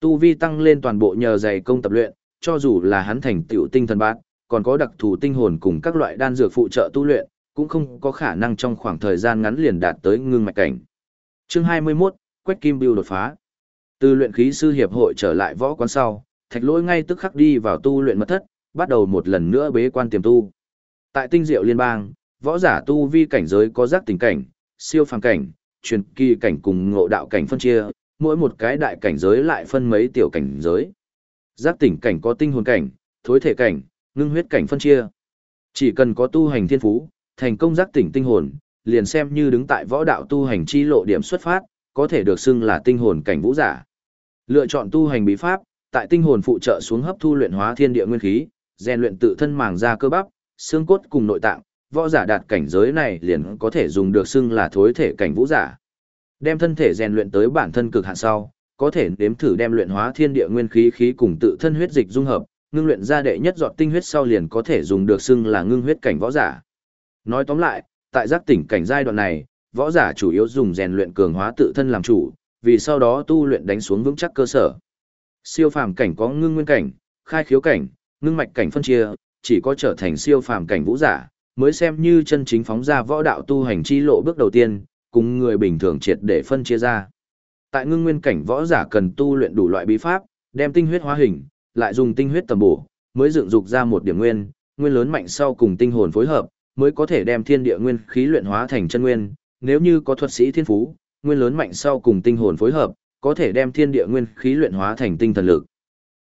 Tu vi tăng lên toàn bộ nhờ dày công tập luyện, cho dù là hắn thành tựu tinh thần bát, còn có đặc thù tinh hồn cùng các loại đan dược phụ trợ tu luyện, cũng không có khả năng trong khoảng thời gian ngắn liền đạt tới ngưng mạch cảnh. Chương 21, Quách Kim Bưu đột phá. Từ luyện khí sư hiệp hội trở lại võ quán sau, Thạch Lỗi ngay tức khắc đi vào tu luyện mật thất, bắt đầu một lần nữa bế quan tiềm tu. Tại Tinh Diệu Liên bang, võ giả tu vi cảnh giới có giác tình cảnh, siêu phàm cảnh, truyền kỳ cảnh cùng ngộ đạo cảnh phân chia, mỗi một cái đại cảnh giới lại phân mấy tiểu cảnh giới. Giác tỉnh cảnh có tinh hồn cảnh, thối thể cảnh, ngưng huyết cảnh phân chia. Chỉ cần có tu hành thiên phú, thành công giác tỉnh tinh hồn, liền xem như đứng tại võ đạo tu hành chi lộ điểm xuất phát, có thể được xưng là tinh hồn cảnh vũ giả. Lựa chọn tu hành bí pháp, tại tinh hồn phụ trợ xuống hấp thu luyện hóa thiên địa nguyên khí, rèn luyện tự thân màng da cơ bắp, xương cốt cùng nội tạng, võ giả đạt cảnh giới này liền có thể dùng được xưng là thối thể cảnh vũ giả. Đem thân thể rèn luyện tới bản thân cực hạn sau, có thể nếm thử đem luyện hóa thiên địa nguyên khí khí cùng tự thân huyết dịch dung hợp, ngưng luyện ra đệ nhất giọt tinh huyết sau liền có thể dùng được xưng là ngưng huyết cảnh võ giả. Nói tóm lại, tại giác tỉnh cảnh giai đoạn này, võ giả chủ yếu dùng rèn luyện cường hóa tự thân làm chủ, vì sau đó tu luyện đánh xuống vững chắc cơ sở. Siêu phàm cảnh có ngưng nguyên cảnh, khai khiếu cảnh, ngưng mạch cảnh phân chia, chỉ có trở thành siêu phàm cảnh vũ giả, mới xem như chân chính phóng ra võ đạo tu hành chi lộ bước đầu tiên, cùng người bình thường triệt để phân chia ra. Tại ngưng nguyên cảnh võ giả cần tu luyện đủ loại bí pháp, đem tinh huyết hóa hình, lại dùng tinh huyết tầm bổ, mới dựng dục ra một điểm nguyên, nguyên lớn mạnh sau cùng tinh hồn phối hợp, mới có thể đem thiên địa nguyên khí luyện hóa thành chân nguyên, nếu như có thuật sĩ thiên phú, nguyên lớn mạnh sau cùng tinh hồn phối hợp, có thể đem thiên địa nguyên khí luyện hóa thành tinh thần lực.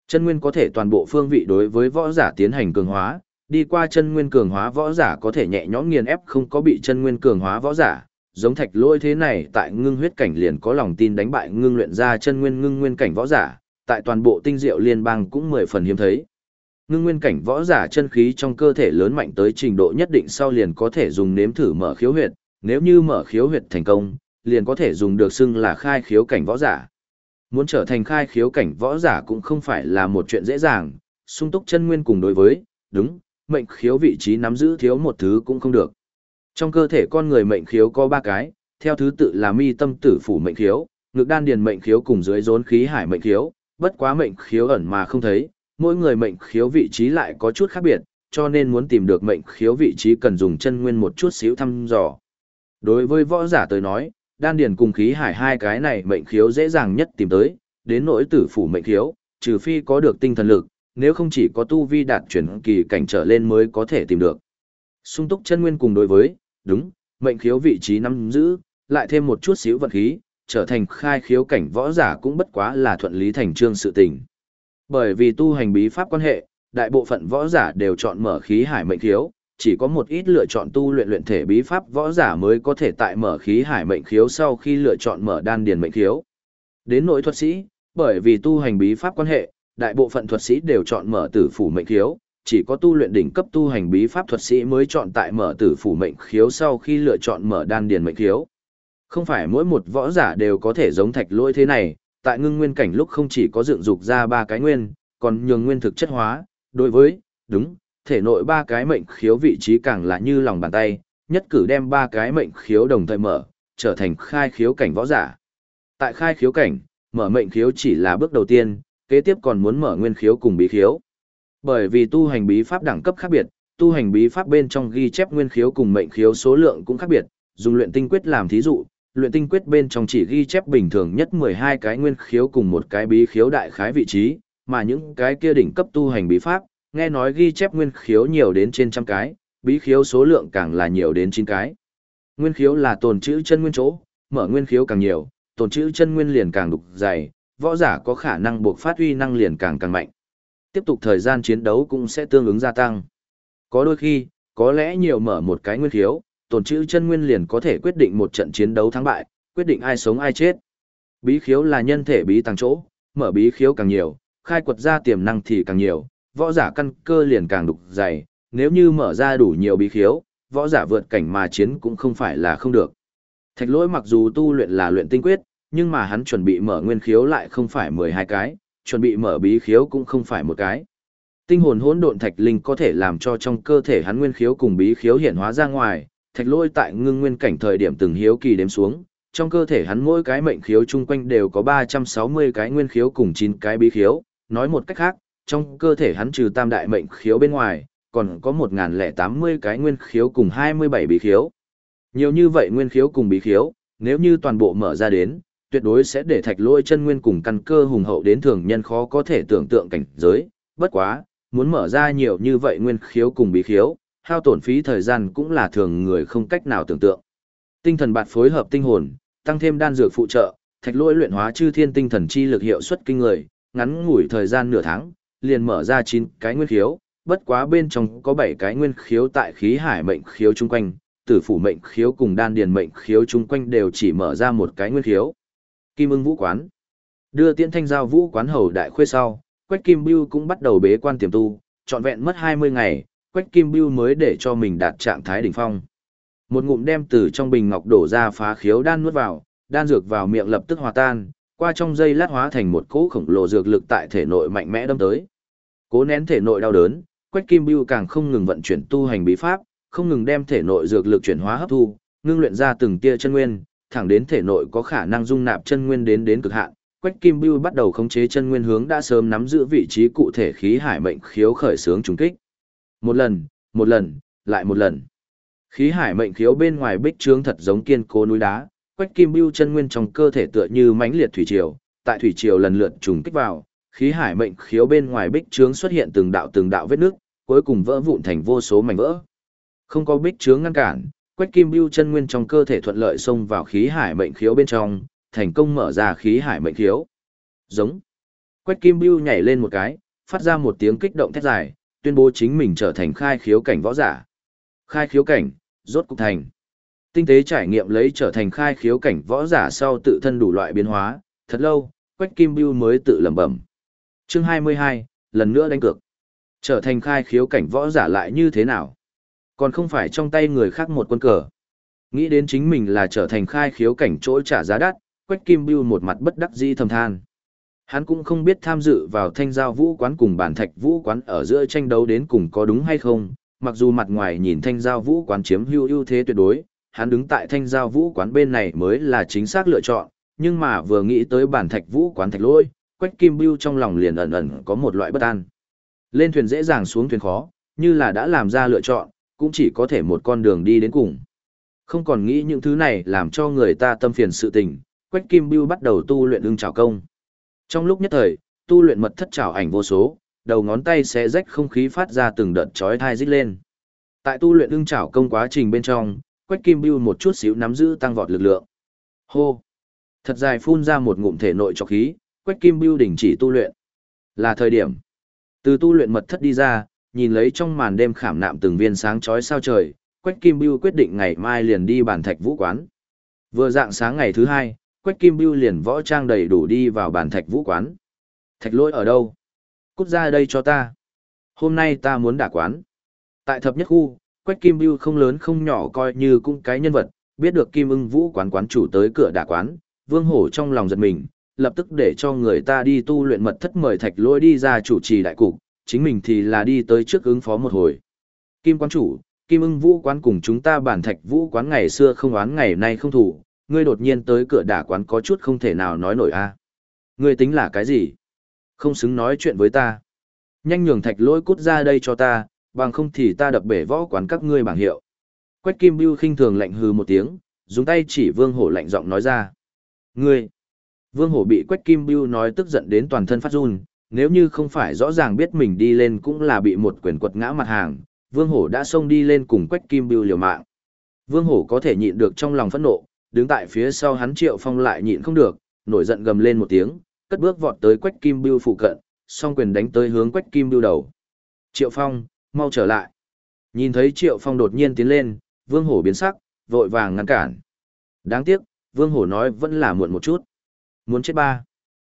Chân nguyên có thể toàn bộ phương vị đối với võ giả tiến hành cường hóa, đi qua chân nguyên cường hóa võ giả có thể nhẹ nhõm nghiền ép không có bị chân nguyên cường hóa võ giả, giống thạch lôi thế này tại ngưng huyết cảnh liền có lòng tin đánh bại ngưng luyện ra chân nguyên ngưng nguyên cảnh võ giả, tại toàn bộ tinh diệu liên bang cũng mười phần hiếm thấy. Ngưng nguyên cảnh võ giả chân khí trong cơ thể lớn mạnh tới trình độ nhất định sau liền có thể dùng nếm thử mở khiếu huyệt, nếu như mở khiếu huyệt thành công, liền có thể dùng được xưng là khai khiếu cảnh võ giả. Muốn trở thành khai khiếu cảnh võ giả cũng không phải là một chuyện dễ dàng, sung túc chân nguyên cùng đối với, đúng, mệnh khiếu vị trí nắm giữ thiếu một thứ cũng không được. Trong cơ thể con người mệnh khiếu có ba cái, theo thứ tự là mi tâm tử phủ mệnh khiếu, ngực đan điền mệnh khiếu cùng dưới rốn khí hải mệnh khiếu, bất quá mệnh khiếu ẩn mà không thấy, mỗi người mệnh khiếu vị trí lại có chút khác biệt, cho nên muốn tìm được mệnh khiếu vị trí cần dùng chân nguyên một chút xíu thăm dò. Đối với võ giả tới nói, đan điền cùng khí hải hai cái này mệnh khiếu dễ dàng nhất tìm tới, đến nỗi tử phủ mệnh khiếu, trừ phi có được tinh thần lực, nếu không chỉ có tu vi đạt chuyển kỳ cảnh trở lên mới có thể tìm được. Sung túc chân nguyên cùng đối với, đúng, mệnh khiếu vị trí nắm giữ, lại thêm một chút xíu vận khí, trở thành khai khiếu cảnh võ giả cũng bất quá là thuận lý thành trương sự tình. Bởi vì tu hành bí pháp quan hệ, đại bộ phận võ giả đều chọn mở khí hải mệnh khiếu, chỉ có một ít lựa chọn tu luyện luyện thể bí pháp võ giả mới có thể tại mở khí hải mệnh khiếu sau khi lựa chọn mở đan điền mệnh khiếu. Đến nỗi thuật sĩ, bởi vì tu hành bí pháp quan hệ, đại bộ phận thuật sĩ đều chọn mở tử phủ mệnh khiếu, chỉ có tu luyện đỉnh cấp tu hành bí pháp thuật sĩ mới chọn tại mở tử phủ mệnh khiếu sau khi lựa chọn mở đan điền mệnh khiếu. Không phải mỗi một võ giả đều có thể giống thạch lỗi thế này, tại ngưng nguyên cảnh lúc không chỉ có dựng dục ra ba cái nguyên, còn nhường nguyên thực chất hóa, đối với, đúng, thể nội ba cái mệnh khiếu vị trí càng là như lòng bàn tay, nhất cử đem ba cái mệnh khiếu đồng thời mở, trở thành khai khiếu cảnh võ giả. Tại khai khiếu cảnh, mở mệnh khiếu chỉ là bước đầu tiên, kế tiếp còn muốn mở nguyên khiếu cùng bí khiếu. Bởi vì tu hành bí pháp đẳng cấp khác biệt, tu hành bí pháp bên trong ghi chép nguyên khiếu cùng mệnh khiếu số lượng cũng khác biệt, dùng luyện tinh quyết làm thí dụ, luyện tinh quyết bên trong chỉ ghi chép bình thường nhất 12 cái nguyên khiếu cùng một cái bí khiếu đại khái vị trí, mà những cái kia đỉnh cấp tu hành bí pháp, nghe nói ghi chép nguyên khiếu nhiều đến trên trăm cái, bí khiếu số lượng càng là nhiều đến 9 cái. Nguyên khiếu là tồn chữ chân nguyên chỗ, mở nguyên khiếu càng nhiều, tồn chữ chân nguyên liền càng đục dày, võ giả có khả năng buộc phát huy năng liền càng càng mạnh. Tiếp tục thời gian chiến đấu cũng sẽ tương ứng gia tăng. Có đôi khi, có lẽ nhiều mở một cái nguyên khiếu, tồn chữ chân nguyên liền có thể quyết định một trận chiến đấu thắng bại, quyết định ai sống ai chết. Bí khiếu là nhân thể bí tàng chỗ, mở bí khiếu càng nhiều, khai quật ra tiềm năng thì càng nhiều, võ giả căn cơ liền càng đục dày, nếu như mở ra đủ nhiều bí khiếu, võ giả vượt cảnh mà chiến cũng không phải là không được. Thạch lỗi mặc dù tu luyện là luyện tinh quyết, nhưng mà hắn chuẩn bị mở nguyên khiếu lại không phải 12 cái, chuẩn bị mở bí khiếu cũng không phải một cái. Tinh hồn hỗn độn thạch linh có thể làm cho trong cơ thể hắn nguyên khiếu cùng bí khiếu hiện hóa ra ngoài, thạch Lôi tại ngưng nguyên cảnh thời điểm từng hiếu kỳ đếm xuống, trong cơ thể hắn mỗi cái mệnh khiếu chung quanh đều có 360 cái nguyên khiếu cùng 9 cái bí khiếu, nói một cách khác, trong cơ thể hắn trừ tam đại mệnh khiếu bên ngoài, còn có 1080 cái nguyên khiếu cùng 27 bí khiếu. Nhiều như vậy nguyên khiếu cùng bí khiếu, nếu như toàn bộ mở ra đến, tuyệt đối sẽ để thạch lôi chân nguyên cùng căn cơ hùng hậu đến thường nhân khó có thể tưởng tượng cảnh giới, bất quá, muốn mở ra nhiều như vậy nguyên khiếu cùng bí khiếu, hao tổn phí thời gian cũng là thường người không cách nào tưởng tượng. Tinh thần bạt phối hợp tinh hồn, tăng thêm đan dược phụ trợ, thạch lỗi luyện hóa chư thiên tinh thần chi lực hiệu suất kinh người, ngắn ngủi thời gian nửa tháng, liền mở ra 9 cái nguyên khiếu, bất quá bên trong có 7 cái nguyên khiếu tại khí hải mệnh khiếu chung quanh, tử phủ mệnh khiếu cùng đan điền mệnh khiếu chung quanh đều chỉ mở ra một cái nguyên khiếu. Kim ưng vũ quán. Đưa tiễn thanh giao vũ quán hầu đại khuê sau, Quách Kim Bưu cũng bắt đầu bế quan tiềm tu, trọn vẹn mất 20 ngày, Quách Kim Bưu mới để cho mình đạt trạng thái đỉnh phong. Một ngụm đem từ trong bình ngọc đổ ra phá khiếu đan nuốt vào, đan dược vào miệng lập tức hòa tan, qua trong dây lát hóa thành một cỗ khổng lồ dược lực tại thể nội mạnh mẽ đâm tới. Cố nén thể nội đau đớn, Quách Kim Bưu càng không ngừng vận chuyển tu hành bí pháp, không ngừng đem thể nội dược lực chuyển hóa hấp thu, ngưng luyện ra từng tia chân nguyên, thẳng đến thể nội có khả năng dung nạp chân nguyên đến đến cực hạn. Quách Kim Bưu bắt đầu khống chế chân nguyên hướng đã sớm nắm giữ vị trí cụ thể khí hải mệnh khiếu khởi sướng trùng kích. Một lần, một lần, lại một lần. Khí hải mệnh khiếu bên ngoài bích trướng thật giống kiên cố núi đá, Quách Kim Bưu chân nguyên trong cơ thể tựa như mãnh liệt thủy triều, tại thủy triều lần lượt trùng kích vào, khí hải mệnh khiếu bên ngoài bích trướng xuất hiện từng đạo từng đạo vết nước, cuối cùng vỡ vụn thành vô số mảnh vỡ. Không có bích trướng ngăn cản, Quách Kim Bưu chân nguyên trong cơ thể thuận lợi xông vào khí hải mệnh khiếu bên trong, thành công mở ra khí hải mệnh khiếu. Giống. Quách Kim Bưu nhảy lên một cái, phát ra một tiếng kích động thét dài, tuyên bố chính mình trở thành khai khiếu cảnh võ giả. Khai khiếu cảnh, rốt cục thành. Tinh tế trải nghiệm lấy trở thành khai khiếu cảnh võ giả sau tự thân đủ loại biến hóa, thật lâu, Quách Kim Bưu mới tự lẩm bẩm. Chương 22, lần nữa đánh cược. Trở thành khai khiếu cảnh võ giả lại như thế nào? Còn không phải trong tay người khác một quân cờ. Nghĩ đến chính mình là trở thành khai khiếu cảnh chỗ trả giá đắt, Quách Kim Bưu một mặt bất đắc dĩ thầm than. Hắn cũng không biết tham dự vào thanh giao vũ quán cùng bản thạch vũ quán ở giữa tranh đấu đến cùng có đúng hay không, mặc dù mặt ngoài nhìn thanh giao vũ quán chiếm hưu ưu thế tuyệt đối, hắn đứng tại thanh giao vũ quán bên này mới là chính xác lựa chọn, nhưng mà vừa nghĩ tới bản thạch vũ quán thạch lôi, Quách Kim Bưu trong lòng liền ẩn ẩn có một loại bất an. Lên thuyền dễ dàng xuống thuyền khó, như là đã làm ra lựa chọn, cũng chỉ có thể một con đường đi đến cùng. Không còn nghĩ những thứ này làm cho người ta tâm phiền sự tình, Quách Kim Bưu bắt đầu tu luyện ưng trảo công. Trong lúc nhất thời, tu luyện mật thất trảo ảnh vô số, đầu ngón tay sẽ rách không khí phát ra từng đợt chói thai rít lên. Tại tu luyện ưng trảo công quá trình bên trong, Quách Kim Bưu một chút xíu nắm giữ tăng vọt lực lượng. Hô! Thật dài phun ra một ngụm thể nội cho khí, Quách Kim Bưu đình chỉ tu luyện. Là thời điểm. Từ tu luyện mật thất đi ra, nhìn lấy trong màn đêm khảm nạm từng viên sáng chói sao trời, Quách Kim Bưu quyết định ngày mai liền đi bản thạch vũ quán. Vừa dạng sáng ngày thứ hai, Quách Kim Bưu liền võ trang đầy đủ đi vào bàn thạch vũ quán. Thạch lỗi ở đâu? Cút ra đây cho ta. Hôm nay ta muốn đả quán. Tại thập nhất khu, Quách Kim Bưu không lớn không nhỏ coi như cũng cái nhân vật, biết được Kim ưng vũ quán quán chủ tới cửa đả quán, vương hổ trong lòng giật mình, lập tức để cho người ta đi tu luyện mật thất mời thạch lỗi đi ra chủ trì đại cục, chính mình thì là đi tới trước ứng phó một hồi. Kim quán chủ, Kim ưng vũ quán cùng chúng ta bản thạch vũ quán ngày xưa không oán ngày nay không thủ, ngươi đột nhiên tới cửa đả quán có chút không thể nào nói nổi a. Ngươi tính là cái gì? Không xứng nói chuyện với ta. Nhanh nhường thạch lỗi cút ra đây cho ta, bằng không thì ta đập bể võ quán các ngươi bảng hiệu. Quách Kim Bưu khinh thường lạnh hừ một tiếng, dùng tay chỉ Vương Hổ lạnh giọng nói ra. Ngươi! Vương Hổ bị Quách Kim Bưu nói tức giận đến toàn thân phát run, Nếu như không phải rõ ràng biết mình đi lên cũng là bị một quyền quật ngã mặt hàng, Vương Hổ đã xông đi lên cùng Quách Kim Bưu liều mạng. Vương Hổ có thể nhịn được trong lòng phẫn nộ, đứng tại phía sau hắn Triệu Phong lại nhịn không được, nổi giận gầm lên một tiếng, cất bước vọt tới Quách Kim Bưu phụ cận, song quyền đánh tới hướng Quách Kim Bưu đầu. Triệu Phong, mau trở lại. Nhìn thấy Triệu Phong đột nhiên tiến lên, Vương Hổ biến sắc, vội vàng ngăn cản. Đáng tiếc, Vương Hổ nói vẫn là muộn một chút. Muốn chết ba.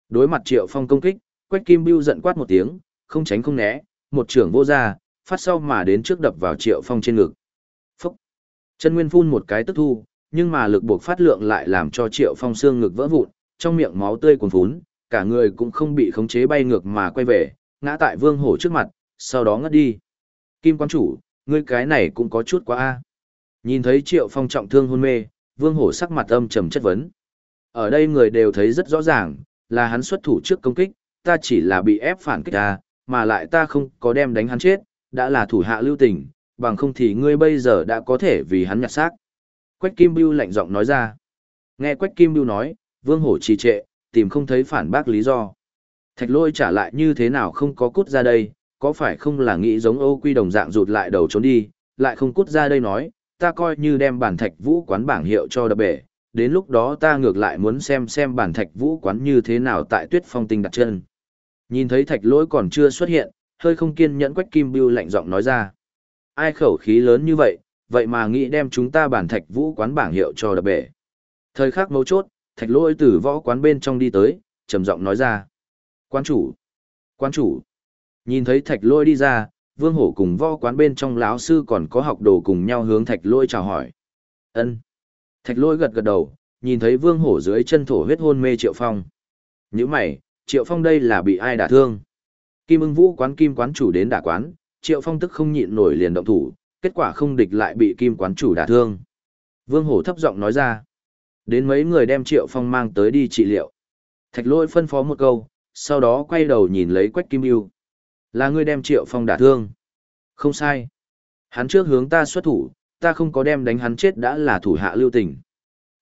Đối mặt Triệu Phong công kích, Quách Kim Bưu giận quát một tiếng, không tránh không né, một trưởng vô ra, phát sau mà đến trước đập vào Triệu Phong trên ngực. Phúc! Chân Nguyên phun một cái tức thu, nhưng mà lực buộc phát lượng lại làm cho Triệu Phong xương ngực vỡ vụn, trong miệng máu tươi cuồn phún, cả người cũng không bị khống chế bay ngược mà quay về, ngã tại Vương Hổ trước mặt, sau đó ngất đi. Kim quan chủ, ngươi cái này cũng có chút quá a. Nhìn thấy Triệu Phong trọng thương hôn mê, Vương Hổ sắc mặt âm trầm chất vấn. Ở đây người đều thấy rất rõ ràng, là hắn xuất thủ trước công kích, ta chỉ là bị ép phản kích ta, mà lại ta không có đem đánh hắn chết, đã là thủ hạ lưu tình, bằng không thì ngươi bây giờ đã có thể vì hắn nhặt xác. Quách Kim Bưu lạnh giọng nói ra. Nghe Quách Kim Bưu nói, Vương Hổ trì trệ, tìm không thấy phản bác lý do. Thạch lôi trả lại như thế nào không có cút ra đây, có phải không là nghĩ giống Âu Quy đồng dạng rụt lại đầu trốn đi, lại không cút ra đây nói, ta coi như đem bản thạch vũ quán bảng hiệu cho đập bể, đến lúc đó ta ngược lại muốn xem xem bản thạch vũ quán như thế nào tại tuyết phong tinh đặt chân. Nhìn thấy thạch lỗi còn chưa xuất hiện, hơi không kiên nhẫn quách kim bưu lạnh giọng nói ra. Ai khẩu khí lớn như vậy, vậy mà nghĩ đem chúng ta bản thạch vũ quán bảng hiệu cho đập bể. Thời khắc mấu chốt, thạch lỗi từ võ quán bên trong đi tới, trầm giọng nói ra. Quán chủ! Quán chủ! Nhìn thấy thạch lỗi đi ra, vương hổ cùng võ quán bên trong lão sư còn có học đồ cùng nhau hướng thạch lỗi chào hỏi. ân Thạch lỗi gật gật đầu, nhìn thấy vương hổ dưới chân thổ huyết hôn mê triệu phong. Những mày, triệu phong đây là bị ai đả thương? Kim ưng vũ quán kim quán chủ đến đả quán, triệu phong tức không nhịn nổi liền động thủ, kết quả không địch lại bị kim quán chủ đả thương. Vương hổ thấp giọng nói ra. Đến mấy người đem triệu phong mang tới đi trị liệu. Thạch lỗi phân phó một câu, sau đó quay đầu nhìn lấy quách kim yêu. Là ngươi đem triệu phong đả thương. Không sai. Hắn trước hướng ta xuất thủ, ta không có đem đánh hắn chết đã là thủ hạ lưu tình.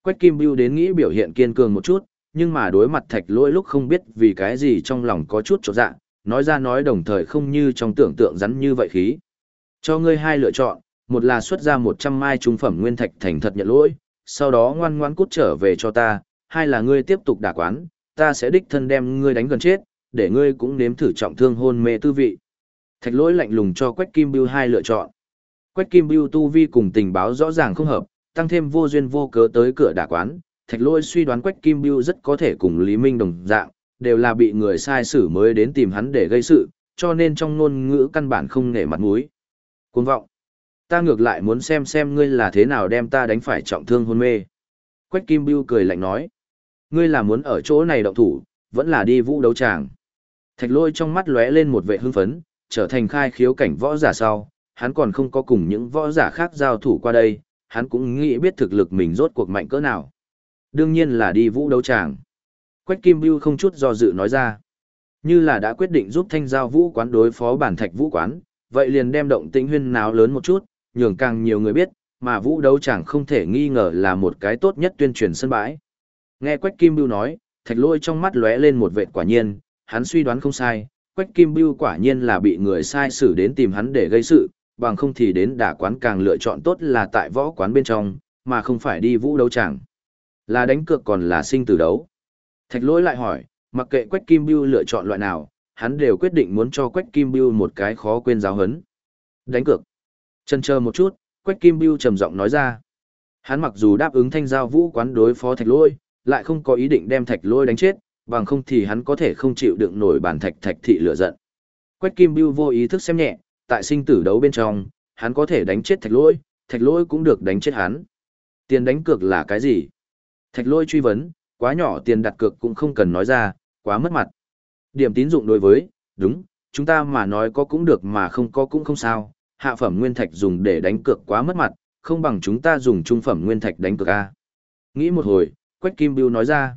Quách Kim Bưu đến nghĩ biểu hiện kiên cường một chút, nhưng mà đối mặt thạch lỗi lúc không biết vì cái gì trong lòng có chút trọt dạ, nói ra nói đồng thời không như trong tưởng tượng rắn như vậy khí. Cho ngươi hai lựa chọn, một là xuất ra 100 mai trung phẩm nguyên thạch thành thật nhận lỗi, sau đó ngoan ngoan cút trở về cho ta, hai là ngươi tiếp tục đả quán, ta sẽ đích thân đem ngươi đánh gần chết, để ngươi cũng nếm thử trọng thương hôn mê tư vị. Thạch lỗi lạnh lùng cho Quách Kim Bưu hai lựa chọn. Quách Kim Bưu tu vi cùng tình báo rõ ràng không hợp, tăng thêm vô duyên vô cớ tới cửa đả quán, Thạch Lỗi suy đoán Quách Kim Bưu rất có thể cùng Lý Minh đồng dạng, đều là bị người sai xử mới đến tìm hắn để gây sự, cho nên trong ngôn ngữ căn bản không nể mặt mũi. Cuồng vọng. Ta ngược lại muốn xem xem ngươi là thế nào đem ta đánh phải trọng thương hôn mê. Quách Kim Bưu cười lạnh nói. Ngươi là muốn ở chỗ này động thủ, vẫn là đi vũ đấu tràng. Thạch lôi trong mắt lóe lên một vệ hưng phấn, trở thành khai khiếu cảnh võ giả sau, hắn còn không có cùng những võ giả khác giao thủ qua đây, hắn cũng nghĩ biết thực lực mình rốt cuộc mạnh cỡ nào. Đương nhiên là đi vũ đấu tràng. Quách Kim Bưu không chút do dự nói ra. Như là đã quyết định giúp thanh giao vũ quán đối phó bản thạch vũ quán, vậy liền đem động tĩnh huyên náo lớn một chút, nhường càng nhiều người biết, mà vũ đấu chẳng không thể nghi ngờ là một cái tốt nhất tuyên truyền sân bãi. Nghe Quách Kim Bưu nói, thạch lôi trong mắt lóe lên một vệt quả nhiên, hắn suy đoán không sai, Quách Kim Bưu quả nhiên là bị người sai xử đến tìm hắn để gây sự, bằng không thì đến đả quán càng lựa chọn tốt là tại võ quán bên trong, mà không phải đi vũ đấu chẳng. Là đánh cược còn là sinh tử đấu. Thạch lỗi lại hỏi, mặc kệ Quách Kim Bưu lựa chọn loại nào, hắn đều quyết định muốn cho Quách Kim Bưu một cái khó quên giáo hấn. Đánh cược. chần chờ một chút, Quách Kim Bưu trầm giọng nói ra. Hắn mặc dù đáp ứng thanh giao vũ quán đối phó thạch lôi, lại không có ý định đem thạch lôi đánh chết, bằng không thì hắn có thể không chịu đựng nổi bản thạch thạch thị lửa giận. Quách Kim Bưu vô ý thức xem nhẹ, tại sinh tử đấu bên trong, hắn có thể đánh chết thạch lôi, thạch lôi cũng được đánh chết hắn. Tiền đánh cược là cái gì? Thạch lôi truy vấn, quá nhỏ tiền đặt cược cũng không cần nói ra, quá mất mặt. Điểm tín dụng đối với, đúng, chúng ta mà nói có cũng được mà không có cũng không sao, hạ phẩm nguyên thạch dùng để đánh cược quá mất mặt, không bằng chúng ta dùng trung phẩm nguyên thạch đánh cược a. Nghĩ một hồi, Quách Kim Bưu nói ra,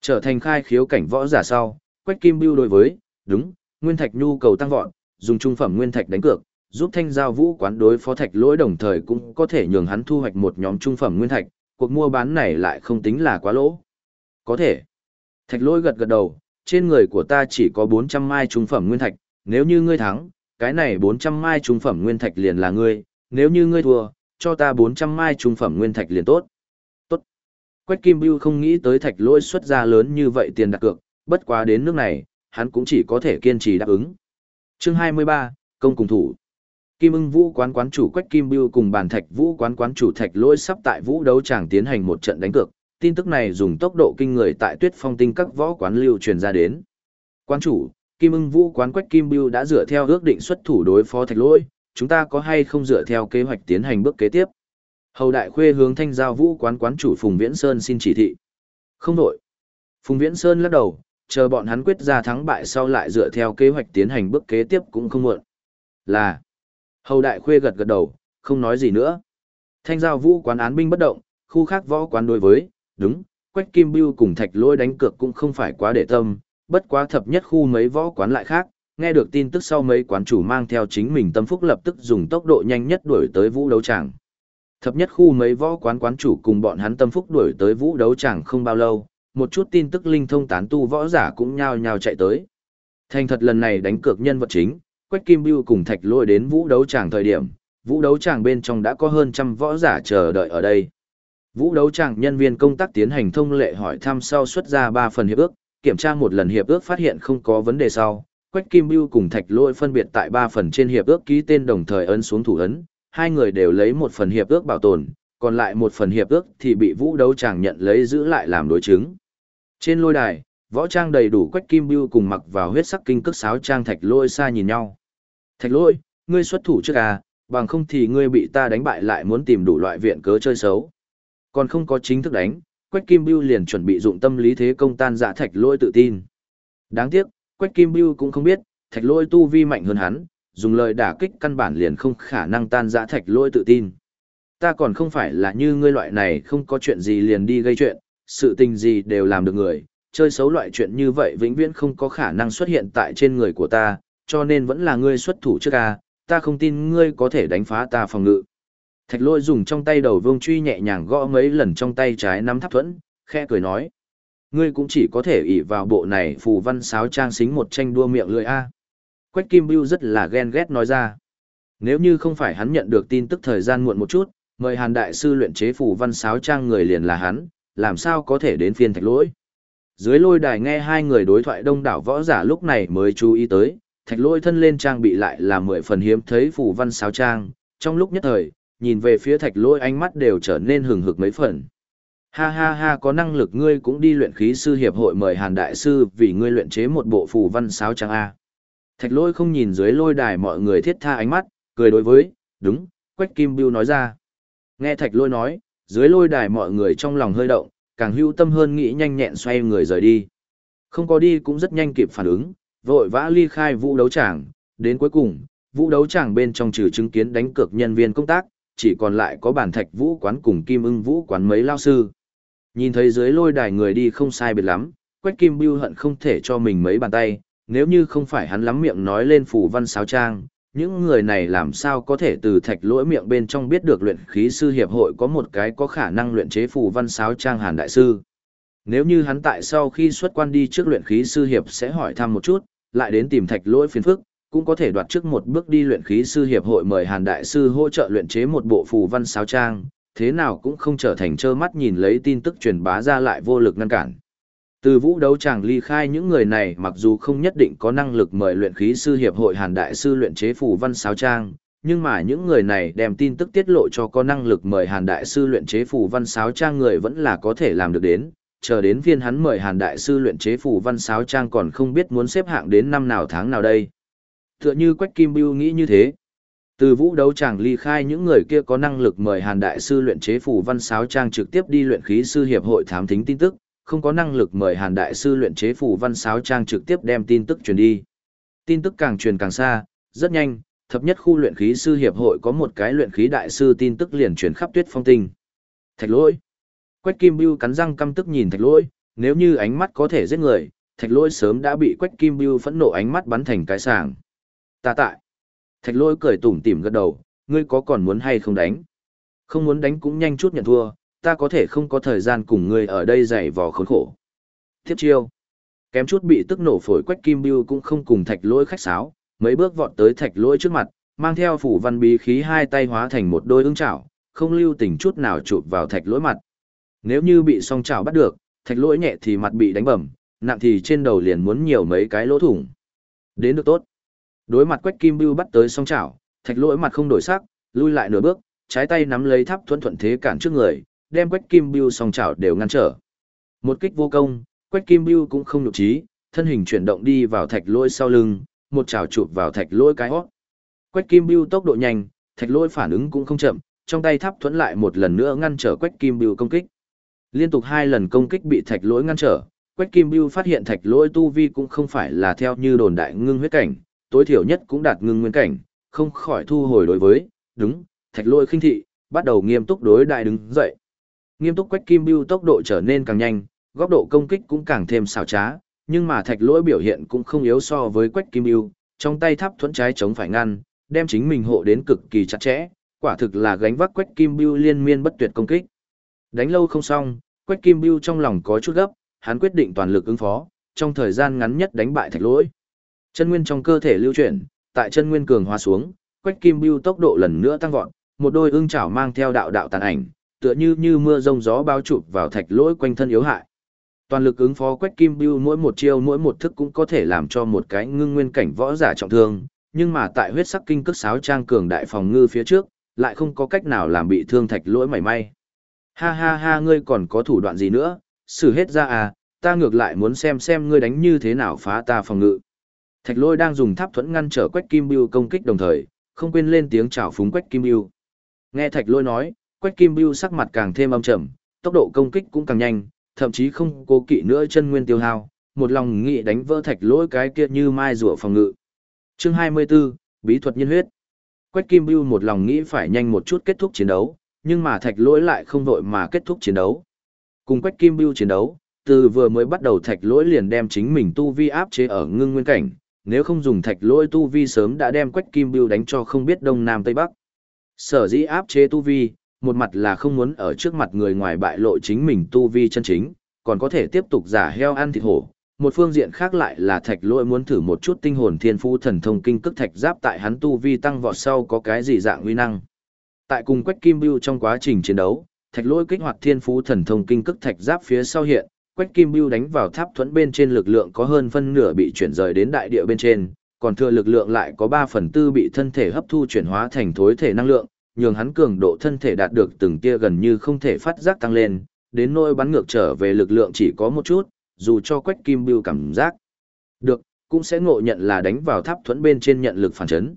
trở thành khai khiếu cảnh võ giả sau, Quách Kim Bưu đối với, đúng, nguyên thạch nhu cầu tăng vọt, dùng trung phẩm nguyên thạch đánh cược, giúp thanh giao vũ quán đối phó thạch lỗi đồng thời cũng có thể nhường hắn thu hoạch một nhóm trung phẩm nguyên thạch, cuộc mua bán này lại không tính là quá lỗ. Có thể. Thạch lỗi gật gật đầu, trên người của ta chỉ có 400 mai trung phẩm nguyên thạch, nếu như ngươi thắng, cái này 400 mai trung phẩm nguyên thạch liền là ngươi, nếu như ngươi thua, cho ta 400 mai trung phẩm nguyên thạch liền tốt. Tốt. Quách Kim Bưu không nghĩ tới thạch lỗi xuất ra lớn như vậy tiền đặt cược, bất quá đến nước này, hắn cũng chỉ có thể kiên trì đáp ứng. Chương 23, công cùng thủ. Kim ưng vũ quán quán chủ Quách Kim Bưu cùng bàn thạch vũ quán quán chủ thạch lỗi sắp tại vũ đấu tràng tiến hành một trận đánh cược. Tin tức này dùng tốc độ kinh người tại tuyết phong tinh các võ quán lưu truyền ra đến. Quán chủ, Kim ưng vũ quán Quách Kim Biêu đã dựa theo ước định xuất thủ đối phó thạch lỗi, chúng ta có hay không dựa theo kế hoạch tiến hành bước kế tiếp? Hầu đại khuê hướng thanh giao vũ quán quán chủ Phùng Viễn Sơn xin chỉ thị. Không đổi. Phùng Viễn Sơn lắc đầu, chờ bọn hắn quyết ra thắng bại sau lại dựa theo kế hoạch tiến hành bước kế tiếp cũng không muộn. Là. Hầu đại khuê gật gật đầu, không nói gì nữa. Thanh giao vũ quán án binh bất động, khu khác võ quán đối với, đúng, Quách Kim Bưu cùng Thạch Lôi đánh cược cũng không phải quá để tâm, bất quá thập nhất khu mấy võ quán lại khác, nghe được tin tức sau mấy quán chủ mang theo chính mình tâm phúc lập tức dùng tốc độ nhanh nhất đuổi tới vũ đấu tràng. Thập nhất khu mấy võ quán quán chủ cùng bọn hắn tâm phúc đuổi tới vũ đấu tràng không bao lâu, một chút tin tức linh thông tán tu võ giả cũng nhao nhao chạy tới. Thành thật lần này đánh cược nhân vật chính, Quách Kim Bưu cùng Thạch Lôi đến vũ đấu tràng thời điểm, vũ đấu tràng bên trong đã có hơn trăm võ giả chờ đợi ở đây. Vũ đấu tràng nhân viên công tác tiến hành thông lệ hỏi thăm sau xuất ra 3 phần hiệp ước, kiểm tra một lần hiệp ước phát hiện không có vấn đề sau, Quách Kim Bưu cùng Thạch Lôi phân biệt tại 3 phần trên hiệp ước ký tên đồng thời ấn xuống thủ ấn, hai người đều lấy một phần hiệp ước bảo tồn, còn lại một phần hiệp ước thì bị vũ đấu tràng nhận lấy giữ lại làm đối chứng. Trên lôi đài, võ trang đầy đủ Quách Kim Bưu cùng mặc vào huyết sắc kinh cước sáo trang Thạch Lôi xa nhìn nhau. Thạch Lôi, ngươi xuất thủ trước à, bằng không thì ngươi bị ta đánh bại lại muốn tìm đủ loại viện cớ chơi xấu. Còn không có chính thức đánh, Quách Kim Bưu liền chuẩn bị dụng tâm lý thế công tan dạ Thạch Lôi tự tin. Đáng tiếc, Quách Kim Bưu cũng không biết, thạch lôi tu vi mạnh hơn hắn, dùng lời đả kích căn bản liền không khả năng tan dạ thạch lôi tự tin. Ta còn không phải là như ngươi loại này không có chuyện gì liền đi gây chuyện, sự tình gì đều làm được người, chơi xấu loại chuyện như vậy vĩnh viễn không có khả năng xuất hiện tại trên người của ta, cho nên vẫn là ngươi xuất thủ trước ca, ta không tin ngươi có thể đánh phá ta phòng ngự. Thạch lôi dùng trong tay đầu vương truy nhẹ nhàng gõ mấy lần trong tay trái nắm tháp thuẫn, khe cười nói ngươi cũng chỉ có thể ỷ vào bộ này phù văn sáo trang xính một tranh đua miệng lưỡi a. Quách Kim Bưu rất là ghen ghét nói ra. Nếu như không phải hắn nhận được tin tức thời gian muộn một chút, mời Hàn đại sư luyện chế phù văn sáo trang người liền là hắn, làm sao có thể đến phiên thạch lỗi. Dưới lôi đài nghe hai người đối thoại đông đảo võ giả lúc này mới chú ý tới, thạch lỗi thân lên trang bị lại là mười phần hiếm thấy phù văn sáo trang, trong lúc nhất thời, nhìn về phía thạch lỗi ánh mắt đều trở nên hừng hực mấy phần. Ha ha ha có năng lực ngươi cũng đi luyện khí sư hiệp hội mời Hàn Đại Sư vì ngươi luyện chế một bộ phù văn sáo trắng A. Thạch Lỗi không nhìn dưới lôi đài mọi người thiết tha ánh mắt, cười đối với, đúng, Quách Kim Biêu nói ra. Nghe thạch Lỗi nói, dưới lôi đài mọi người trong lòng hơi động, càng hưu tâm hơn nghĩ nhanh nhẹn xoay người rời đi. Không có đi cũng rất nhanh kịp phản ứng, vội vã ly khai vũ đấu tràng, đến cuối cùng, vũ đấu tràng bên trong trừ chứng kiến đánh cược nhân viên công tác, chỉ còn lại có bản thạch vũ quán cùng kim ưng vũ quán mấy lao sư. Nhìn thấy dưới lôi đài người đi không sai biệt lắm, Quách Kim Bưu hận không thể cho mình mấy bàn tay, nếu như không phải hắn lắm miệng nói lên phù văn sáo trang, những người này làm sao có thể từ thạch lỗi miệng bên trong biết được luyện khí sư hiệp hội có một cái có khả năng luyện chế phù văn sáo trang hàn đại sư. Nếu như hắn tại sau khi xuất quan đi trước luyện khí sư hiệp sẽ hỏi thăm một chút, lại đến tìm thạch lỗi phiền phức, cũng có thể đoạt trước một bước đi luyện khí sư hiệp hội mời hàn đại sư hỗ trợ luyện chế một bộ phù văn sáo trang, thế nào cũng không trở thành trơ mắt nhìn lấy tin tức truyền bá ra lại vô lực ngăn cản. Từ vũ đấu chàng ly khai những người này mặc dù không nhất định có năng lực mời luyện khí sư hiệp hội hàn đại sư luyện chế phù văn sáo trang, nhưng mà những người này đem tin tức tiết lộ cho có năng lực mời hàn đại sư luyện chế phù văn sáo trang người vẫn là có thể làm được đến, chờ đến viên hắn mời hàn đại sư luyện chế phù văn sáo trang còn không biết muốn xếp hạng đến năm nào tháng nào đây. Tựa như Quách Kim Bưu nghĩ như thế. Từ vũ đấu chẳng ly khai những người kia có năng lực mời Hàn Đại Sư luyện chế phủ văn sáo trang trực tiếp đi luyện khí sư hiệp hội thám thính tin tức, không có năng lực mời Hàn Đại Sư luyện chế phủ văn sáo trang trực tiếp đem tin tức truyền đi. Tin tức càng truyền càng xa, rất nhanh, thập nhất khu luyện khí sư hiệp hội có một cái luyện khí đại sư tin tức liền truyền khắp tuyết phong tinh. Thạch lỗi. Quách Kim Bưu cắn răng căm tức nhìn Thạch lỗi, nếu như ánh mắt có thể giết người, Thạch lỗi sớm đã bị Quách Kim Bưu phẫn nộ ánh mắt bắn thành cái sàng. Ta tại. Thạch lôi cười tủm tỉm gật đầu, ngươi có còn muốn hay không đánh? Không muốn đánh cũng nhanh chút nhận thua, ta có thể không có thời gian cùng ngươi ở đây dạy vò khốn khổ. Tiếp chiêu. Kém chút bị tức nổ phổi Quách Kim Bưu cũng không cùng thạch lỗi khách sáo, mấy bước vọt tới thạch lỗi trước mặt, mang theo phủ văn bí khí hai tay hóa thành một đôi ưng chảo, không lưu tình chút nào chụp vào thạch lỗi mặt. Nếu như bị song chảo bắt được, thạch lỗi nhẹ thì mặt bị đánh bầm, nặng thì trên đầu liền muốn nhiều mấy cái lỗ thủng. Đến được tốt. Đối mặt Quách Kim Bưu bắt tới song chảo, thạch lỗi mặt không đổi sắc, lui lại nửa bước, trái tay nắm lấy tháp thuẫn thuận thế cản trước người, đem Quách Kim Bưu song chảo đều ngăn trở. Một kích vô công, Quách Kim Bưu cũng không nhục trí, thân hình chuyển động đi vào thạch lỗi sau lưng, một chảo chụp vào thạch lỗi cái hót. Quách Kim Bưu tốc độ nhanh, thạch lỗi phản ứng cũng không chậm, trong tay tháp thuẫn lại một lần nữa ngăn trở Quách Kim Bưu công kích. Liên tục hai lần công kích bị thạch lỗi ngăn trở, Quách Kim Bưu phát hiện thạch lỗi tu vi cũng không phải là theo như đồn đại ngưng huyết cảnh, tối thiểu nhất cũng đạt ngưng nguyên cảnh, không khỏi thu hồi đối với, đúng, thạch lỗi khinh thị, bắt đầu nghiêm túc đối đại đứng dậy. Nghiêm túc Quách Kim Bưu tốc độ trở nên càng nhanh, góc độ công kích cũng càng thêm xảo trá, nhưng mà thạch lỗi biểu hiện cũng không yếu so với Quách Kim Bưu, trong tay tháp thuẫn trái chống phải ngăn, đem chính mình hộ đến cực kỳ chặt chẽ, quả thực là gánh vác Quách Kim Bưu liên miên bất tuyệt công kích. Đánh lâu không xong, Quách Kim Bưu trong lòng có chút gấp, hắn quyết định toàn lực ứng phó, trong thời gian ngắn nhất đánh bại thạch lỗi. Chân nguyên trong cơ thể lưu chuyển, tại chân nguyên cường hóa xuống, Quách Kim Bưu tốc độ lần nữa tăng vọt, một đôi ưng chảo mang theo đạo đạo tàn ảnh, tựa như như mưa rông gió bao chụp vào thạch lỗi quanh thân yếu hại. Toàn lực ứng phó Quách Kim Bưu mỗi một chiêu mỗi một thức cũng có thể làm cho một cái ngưng nguyên cảnh võ giả trọng thương, nhưng mà tại huyết sắc kinh cước sáo trang cường đại phòng ngư phía trước, lại không có cách nào làm bị thương thạch lỗi mảy may. Ha ha ha ngươi còn có thủ đoạn gì nữa, xử hết ra à, ta ngược lại muốn xem xem ngươi đánh như thế nào phá ta phòng ngự. Thạch lôi đang dùng tháp thuẫn ngăn trở Quách Kim Biêu công kích đồng thời, không quên lên tiếng chào phúng Quách Kim Biêu. Nghe Thạch lôi nói, Quách Kim Biêu sắc mặt càng thêm âm trầm, tốc độ công kích cũng càng nhanh, thậm chí không cố kỵ nữa chân nguyên tiêu hao, một lòng nghĩ đánh vỡ thạch lôi cái kia như mai rùa phòng ngự. Chương 24, Bí thuật nhân huyết. Quách Kim Biêu một lòng nghĩ phải nhanh một chút kết thúc chiến đấu, nhưng mà thạch lỗi lại không vội mà kết thúc chiến đấu. Cùng Quách Kim Biêu chiến đấu, từ vừa mới bắt đầu thạch lỗi liền đem chính mình tu vi áp chế ở ngưng nguyên cảnh, nếu không dùng thạch lỗi tu vi sớm đã đem Quách Kim Bưu đánh cho không biết đông nam tây bắc. Sở dĩ áp chế tu vi, một mặt là không muốn ở trước mặt người ngoài bại lộ chính mình tu vi chân chính, còn có thể tiếp tục giả heo ăn thịt hổ. Một phương diện khác lại là thạch lỗi muốn thử một chút tinh hồn thiên phú thần thông kinh cức thạch giáp tại hắn tu vi tăng vọt sau có cái gì dạng uy năng. Tại cùng Quách Kim Bưu trong quá trình chiến đấu, thạch lỗi kích hoạt thiên phú thần thông kinh cức thạch giáp phía sau hiện, Quách Kim Bưu đánh vào tháp thuẫn bên trên lực lượng có hơn phân nửa bị chuyển rời đến đại địa bên trên, còn thừa lực lượng lại có 3 phần tư bị thân thể hấp thu chuyển hóa thành thối thể năng lượng, nhường hắn cường độ thân thể đạt được từng tia gần như không thể phát giác tăng lên, đến nỗi bắn ngược trở về lực lượng chỉ có một chút, dù cho Quách Kim Bưu cảm giác được, cũng sẽ ngộ nhận là đánh vào tháp thuẫn bên trên nhận lực phản chấn.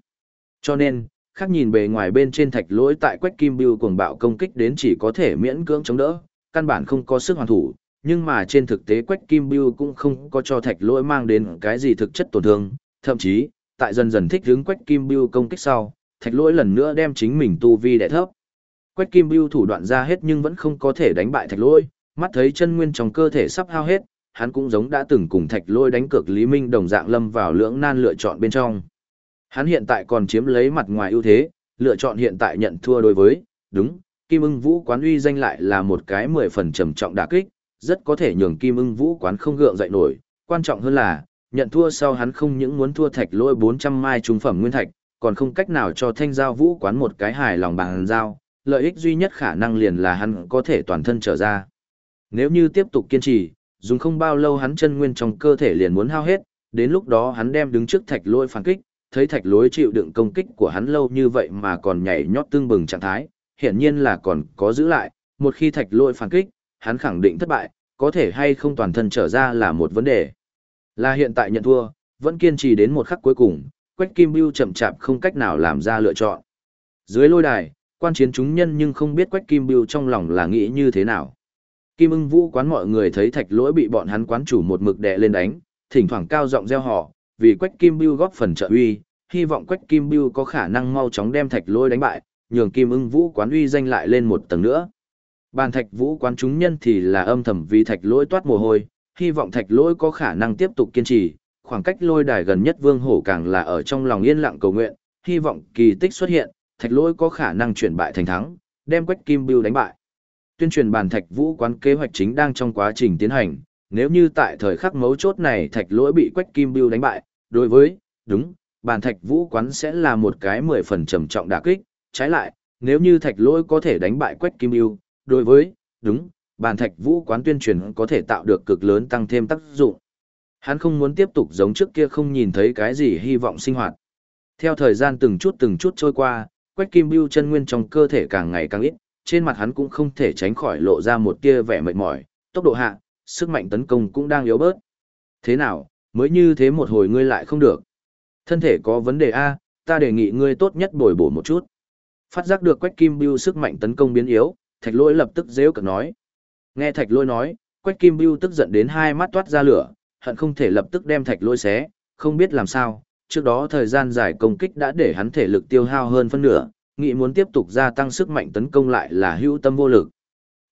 Cho nên, khác nhìn bề ngoài bên trên thạch lỗi tại Quách Kim Bưu cuồng bạo công kích đến chỉ có thể miễn cưỡng chống đỡ, căn bản không có sức hoàn thủ, nhưng mà trên thực tế Quách Kim Bưu cũng không có cho thạch lỗi mang đến cái gì thực chất tổn thương, thậm chí, tại dần dần thích hướng Quách Kim Bưu công kích sau, thạch lỗi lần nữa đem chính mình tu vi đè thấp. Quách Kim Bưu thủ đoạn ra hết nhưng vẫn không có thể đánh bại thạch lỗi, mắt thấy chân nguyên trong cơ thể sắp hao hết, hắn cũng giống đã từng cùng thạch lỗi đánh cược Lý Minh đồng dạng lâm vào lưỡng nan lựa chọn bên trong. Hắn hiện tại còn chiếm lấy mặt ngoài ưu thế, lựa chọn hiện tại nhận thua đối với, đúng, Kim ưng vũ quán uy danh lại là một cái mười phần trầm trọng đả kích, rất có thể nhường Kim ưng vũ quán không gượng dậy nổi, quan trọng hơn là, nhận thua sau hắn không những muốn thua thạch lôi 400 mai trung phẩm nguyên thạch, còn không cách nào cho thanh giao vũ quán một cái hài lòng bằng giao, lợi ích duy nhất khả năng liền là hắn có thể toàn thân trở ra. Nếu như tiếp tục kiên trì, dùng không bao lâu hắn chân nguyên trong cơ thể liền muốn hao hết, đến lúc đó hắn đem đứng trước thạch lôi phản kích, thấy thạch lôi chịu đựng công kích của hắn lâu như vậy mà còn nhảy nhót tương bừng trạng thái, hiển nhiên là còn có giữ lại, một khi thạch lôi phản kích, hắn khẳng định thất bại, có thể hay không toàn thân trở ra là một vấn đề. Là hiện tại nhận thua, vẫn kiên trì đến một khắc cuối cùng, Quách Kim Bưu chậm chạp không cách nào làm ra lựa chọn. Dưới lôi đài, quan chiến chúng nhân nhưng không biết Quách Kim Bưu trong lòng là nghĩ như thế nào. Kim ưng vũ quán mọi người thấy thạch lỗi bị bọn hắn quán chủ một mực đè lên đánh, thỉnh thoảng cao giọng reo hò, vì Quách Kim Bưu góp phần trợ uy, hy vọng Quách Kim Bưu có khả năng mau chóng đem Thạch Lỗi đánh bại, nhường Kim Ưng Vũ quán uy danh lại lên một tầng nữa. Bàn Thạch Vũ quán chúng nhân thì là âm thầm vì Thạch Lỗi toát mồ hôi, hy vọng Thạch Lỗi có khả năng tiếp tục kiên trì, khoảng cách lôi đài gần nhất Vương Hổ càng là ở trong lòng yên lặng cầu nguyện, hy vọng kỳ tích xuất hiện, Thạch Lỗi có khả năng chuyển bại thành thắng, đem Quách Kim Bưu đánh bại. Tuyên truyền bàn Thạch Vũ quán kế hoạch chính đang trong quá trình tiến hành, nếu như tại thời khắc mấu chốt này thạch lỗi bị Quách Kim Bưu đánh bại, đối với, đúng, bàn thạch vũ quán sẽ là một cái mười phần trầm trọng đả kích, trái lại, nếu như thạch lỗi có thể đánh bại Quách Kim Bưu, đối với, đúng, bàn thạch vũ quán tuyên truyền có thể tạo được cực lớn tăng thêm tác dụng. Hắn không muốn tiếp tục giống trước kia không nhìn thấy cái gì hy vọng sinh hoạt. Theo thời gian từng chút từng chút trôi qua, Quách Kim Bưu chân nguyên trong cơ thể càng ngày càng ít, trên mặt hắn cũng không thể tránh khỏi lộ ra một tia vẻ mệt mỏi, tốc độ hạ, sức mạnh tấn công cũng đang yếu bớt. Thế nào, mới như thế một hồi ngươi lại không được. Thân thể có vấn đề A, ta đề nghị ngươi tốt nhất bồi bổ một chút. Phát giác được Quách Kim Bưu sức mạnh tấn công biến yếu, Thạch Lỗi lập tức dễu cợt nói. Nghe Thạch Lỗi nói, Quách Kim Bưu tức giận đến hai mắt toát ra lửa, hận không thể lập tức đem Thạch Lỗi xé, không biết làm sao, trước đó thời gian dài công kích đã để hắn thể lực tiêu hao hơn phân nửa, nghị muốn tiếp tục gia tăng sức mạnh tấn công lại là hữu tâm vô lực.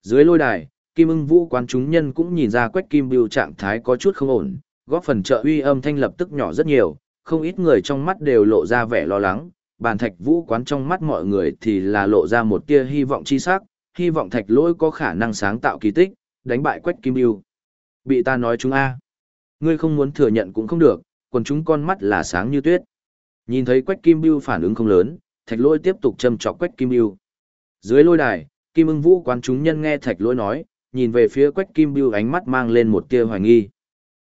Dưới lôi đài, Kim ưng vũ quán chúng nhân cũng nhìn ra Quách Kim Bưu trạng thái có chút không ổn, góp phần trợ uy âm thanh lập tức nhỏ rất nhiều, không ít người trong mắt đều lộ ra vẻ lo lắng, bàn thạch vũ quán trong mắt mọi người thì là lộ ra một tia hy vọng chi sắc, hy vọng thạch lỗi có khả năng sáng tạo kỳ tích, đánh bại Quách Kim Yêu. Bị ta nói chúng a, ngươi không muốn thừa nhận cũng không được, còn chúng con mắt là sáng như tuyết. Nhìn thấy Quách Kim Biêu phản ứng không lớn, thạch lỗi tiếp tục châm chọc Quách Kim Biêu. Dưới lôi đài, Kim ưng vũ quán chúng nhân nghe thạch lỗi nói, nhìn về phía Quách Kim Biêu, ánh mắt mang lên một tia hoài nghi.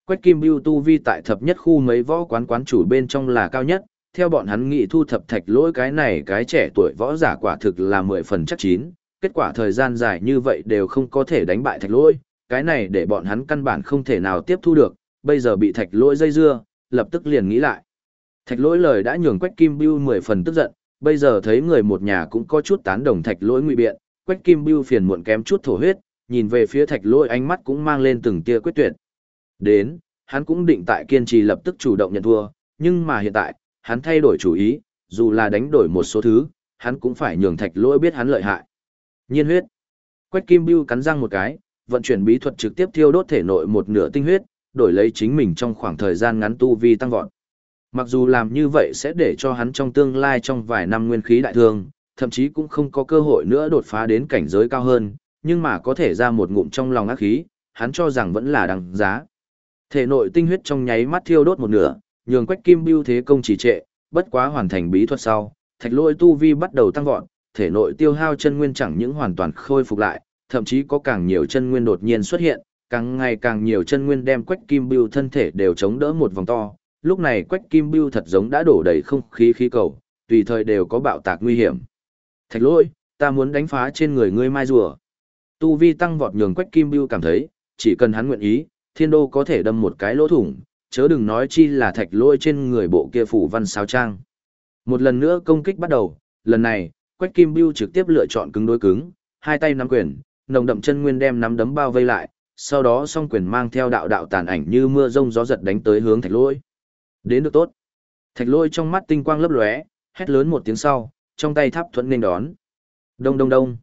Quách Kim Biêu tu vi tại thập nhất khu mấy võ quán quán chủ bên trong là cao nhất, theo bọn hắn nghĩ thu thập thạch lỗi cái này cái trẻ tuổi võ giả quả thực là mười phần chắc chín, kết quả thời gian dài như vậy đều không có thể đánh bại thạch lỗi, cái này để bọn hắn căn bản không thể nào tiếp thu được, bây giờ bị thạch lỗi dây dưa, lập tức liền nghĩ lại. Thạch lỗi lời đã nhường Quách Kim Bưu mười phần tức giận, bây giờ thấy người một nhà cũng có chút tán đồng thạch lỗi ngụy biện, Quách Kim Bưu phiền muộn kém chút thổ huyết, nhìn về phía thạch lỗi ánh mắt cũng mang lên từng tia quyết tuyệt. Đến, hắn cũng định tại kiên trì lập tức chủ động nhận thua, nhưng mà hiện tại, hắn thay đổi chủ ý, dù là đánh đổi một số thứ, hắn cũng phải nhường thạch lỗi biết hắn lợi hại. Nhiên huyết. Quách Kim Bưu cắn răng một cái, vận chuyển bí thuật trực tiếp thiêu đốt thể nội một nửa tinh huyết, đổi lấy chính mình trong khoảng thời gian ngắn tu vi tăng vọt. Mặc dù làm như vậy sẽ để cho hắn trong tương lai trong vài năm nguyên khí đại thương, thậm chí cũng không có cơ hội nữa đột phá đến cảnh giới cao hơn, nhưng mà có thể ra một ngụm trong lòng ác khí, hắn cho rằng vẫn là đằng giá. Thể nội tinh huyết trong nháy mắt thiêu đốt một nửa, nhường Quách Kim Bưu thế công trì trệ, bất quá hoàn thành bí thuật sau, thạch lôi tu vi bắt đầu tăng vọt, thể nội tiêu hao chân nguyên chẳng những hoàn toàn khôi phục lại, thậm chí có càng nhiều chân nguyên đột nhiên xuất hiện, càng ngày càng nhiều chân nguyên đem Quách Kim Bưu thân thể đều chống đỡ một vòng to. Lúc này Quách Kim Bưu thật giống đã đổ đầy không khí khí cầu, tùy thời đều có bạo tạc nguy hiểm. Thạch Lỗi, ta muốn đánh phá trên người ngươi mai rùa. Tu vi tăng vọt nhường Quách Kim Bưu cảm thấy, chỉ cần hắn nguyện ý, thiên đô có thể đâm một cái lỗ thủng, chớ đừng nói chi là thạch lôi trên người bộ kia phủ văn sao trang. Một lần nữa công kích bắt đầu, lần này, Quách Kim Bưu trực tiếp lựa chọn cứng đối cứng, hai tay nắm quyền, nồng đậm chân nguyên đem nắm đấm bao vây lại, sau đó song quyền mang theo đạo đạo tàn ảnh như mưa rông gió giật đánh tới hướng thạch lôi. Đến được tốt. Thạch lôi trong mắt tinh quang lấp lóe, hét lớn một tiếng sau, trong tay tháp thuẫn nên đón. Đông đông đông.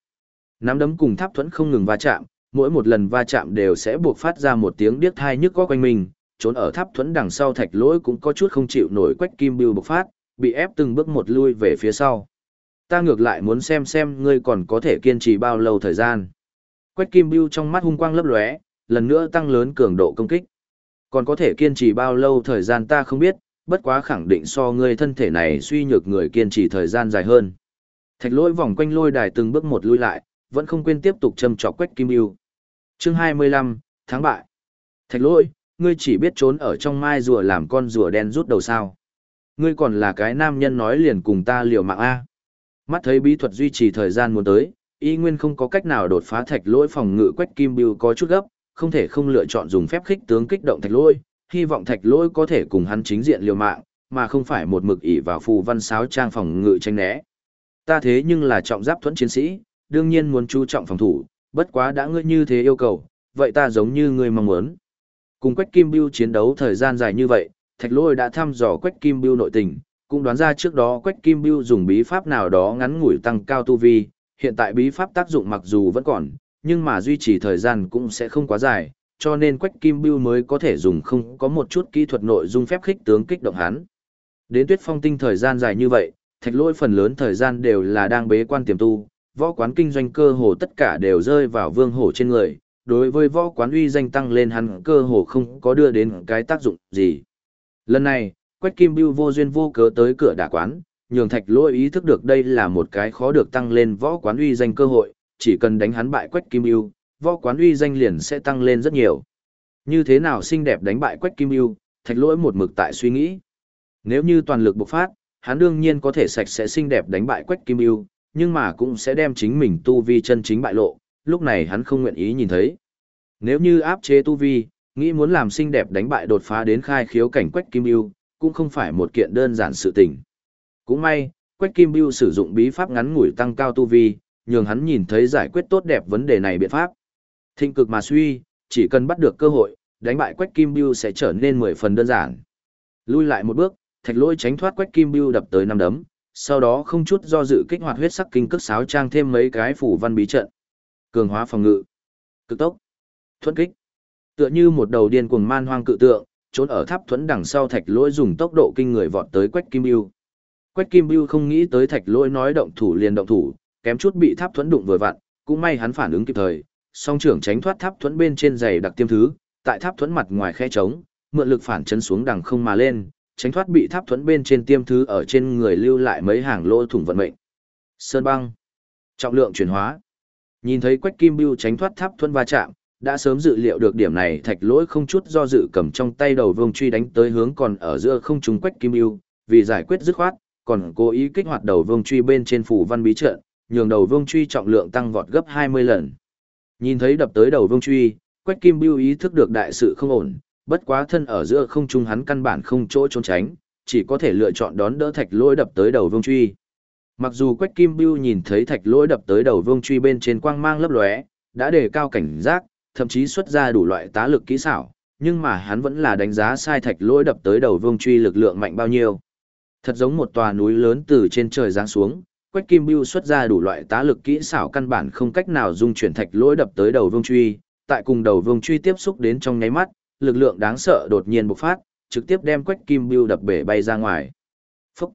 Nắm đấm cùng tháp thuẫn không ngừng va chạm, mỗi một lần va chạm đều sẽ buộc phát ra một tiếng điếc thai nhức có quanh mình, trốn ở tháp thuẫn đằng sau thạch lỗi cũng có chút không chịu nổi quách kim bưu bộc phát, bị ép từng bước một lui về phía sau. Ta ngược lại muốn xem xem ngươi còn có thể kiên trì bao lâu thời gian. Quách kim bưu trong mắt hung quang lấp lóe, lần nữa tăng lớn cường độ công kích. Còn có thể kiên trì bao lâu thời gian ta không biết, bất quá khẳng định so ngươi thân thể này suy nhược người kiên trì thời gian dài hơn. Thạch lỗi vòng quanh lôi đài từng bước một lui lại, vẫn không quên tiếp tục châm trọc quách kim bưu. Chương 25, tháng bại. Thạch lỗi, ngươi chỉ biết trốn ở trong mai rùa làm con rùa đen rút đầu sao. Ngươi còn là cái nam nhân nói liền cùng ta liều mạng A. Mắt thấy bí thuật duy trì thời gian muốn tới, y nguyên không có cách nào đột phá thạch lỗi phòng ngự quách kim bưu có chút gấp, không thể không lựa chọn dùng phép khích tướng kích động thạch lỗi, hy vọng thạch lỗi có thể cùng hắn chính diện liều mạng, mà không phải một mực ỷ vào phù văn sáo trang phòng ngự tranh né. Ta thế nhưng là trọng giáp thuẫn chiến sĩ, đương nhiên muốn chú trọng phòng thủ, bất quá đã ngươi như thế yêu cầu, vậy ta giống như ngươi mong muốn. Cùng Quách Kim Bưu chiến đấu thời gian dài như vậy, Thạch Lôi đã thăm dò Quách Kim Bưu nội tình, cũng đoán ra trước đó Quách Kim Bưu dùng bí pháp nào đó ngắn ngủi tăng cao tu vi, hiện tại bí pháp tác dụng mặc dù vẫn còn, nhưng mà duy trì thời gian cũng sẽ không quá dài, cho nên Quách Kim Bưu mới có thể dùng không có một chút kỹ thuật nội dung phép khích tướng kích động hắn. Đến Tuyết Phong Tinh thời gian dài như vậy, Thạch lỗi phần lớn thời gian đều là đang bế quan tiềm tu, võ quán kinh doanh cơ hồ tất cả đều rơi vào vương hổ trên người, đối với võ quán uy danh tăng lên hắn cơ hồ không có đưa đến cái tác dụng gì. Lần này, Quách Kim Bưu vô duyên vô cớ tới cửa đả quán, nhường thạch lỗi ý thức được đây là một cái khó được tăng lên võ quán uy danh cơ hội, chỉ cần đánh hắn bại Quách Kim Bưu, võ quán uy danh liền sẽ tăng lên rất nhiều. Như thế nào xinh đẹp đánh bại Quách Kim Bưu, thạch lỗi một mực tại suy nghĩ. Nếu như toàn lực bộc phát, hắn đương nhiên có thể sạch sẽ xinh đẹp đánh bại Quách Kim Bưu, nhưng mà cũng sẽ đem chính mình tu vi chân chính bại lộ, lúc này hắn không nguyện ý nhìn thấy. Nếu như áp chế tu vi, nghĩ muốn làm xinh đẹp đánh bại đột phá đến khai khiếu cảnh Quách Kim Bưu, cũng không phải một kiện đơn giản sự tình. Cũng may, Quách Kim Bưu sử dụng bí pháp ngắn ngủi tăng cao tu vi, nhường hắn nhìn thấy giải quyết tốt đẹp vấn đề này biện pháp. Thịnh cực mà suy, chỉ cần bắt được cơ hội, đánh bại Quách Kim Bưu sẽ trở nên mười phần đơn giản. Lui lại một bước, Thạch Lỗi tránh thoát Quách Kim Bưu đập tới năm đấm, sau đó không chút do dự kích hoạt huyết sắc kinh cước sáo trang thêm mấy cái phủ văn bí trận. Cường hóa phòng ngự, cực tốc, thuần kích. Tựa như một đầu điên cuồng man hoang cự tượng, trốn ở tháp thuẫn đằng sau Thạch Lỗi dùng tốc độ kinh người vọt tới Quách Kim biêu Quách Kim biêu không nghĩ tới Thạch Lỗi nói động thủ liền động thủ, kém chút bị tháp thuẫn đụng vừa vặn, cũng may hắn phản ứng kịp thời, song trưởng tránh thoát tháp thuẫn bên trên giày đặc tiêm thứ, tại tháp thuẫn mặt ngoài khe trống, mượn lực phản chân xuống đằng không mà lên, tránh thoát bị tháp thuẫn bên trên tiêm thứ ở trên người lưu lại mấy hàng lỗ thủng vận mệnh. Sơn băng, trọng lượng chuyển hóa. Nhìn thấy Quách Kim biêu tránh thoát tháp thuẫn va chạm, đã sớm dự liệu được điểm này, Thạch Lỗi không chút do dự cầm trong tay đầu vương truy đánh tới hướng còn ở giữa không trung Quách Kim yêu vì giải quyết dứt khoát, còn cố ý kích hoạt đầu vương truy bên trên phủ văn bí trận, nhường đầu vương truy trọng lượng tăng vọt gấp 20 lần. Nhìn thấy đập tới đầu vương truy, Quách Kim Bưu ý thức được đại sự không ổn, bất quá thân ở giữa không trung hắn căn bản không chỗ trốn tránh, chỉ có thể lựa chọn đón đỡ thạch lỗi đập tới đầu vương truy. Mặc dù Quách Kim Bưu nhìn thấy thạch lỗi đập tới đầu vương truy bên trên quang mang lấp lóe, đã đề cao cảnh giác, thậm chí xuất ra đủ loại tá lực kỹ xảo, nhưng mà hắn vẫn là đánh giá sai thạch lỗi đập tới đầu vương truy lực lượng mạnh bao nhiêu. Thật giống một tòa núi lớn từ trên trời giáng xuống, Quách Kim Bưu xuất ra đủ loại tá lực kỹ xảo căn bản không cách nào dung chuyển thạch lỗi đập tới đầu vương truy, tại cùng đầu vương truy tiếp xúc đến trong nháy mắt, lực lượng đáng sợ đột nhiên bộc phát, trực tiếp đem Quách Kim Bưu đập bể bay ra ngoài. Phúc!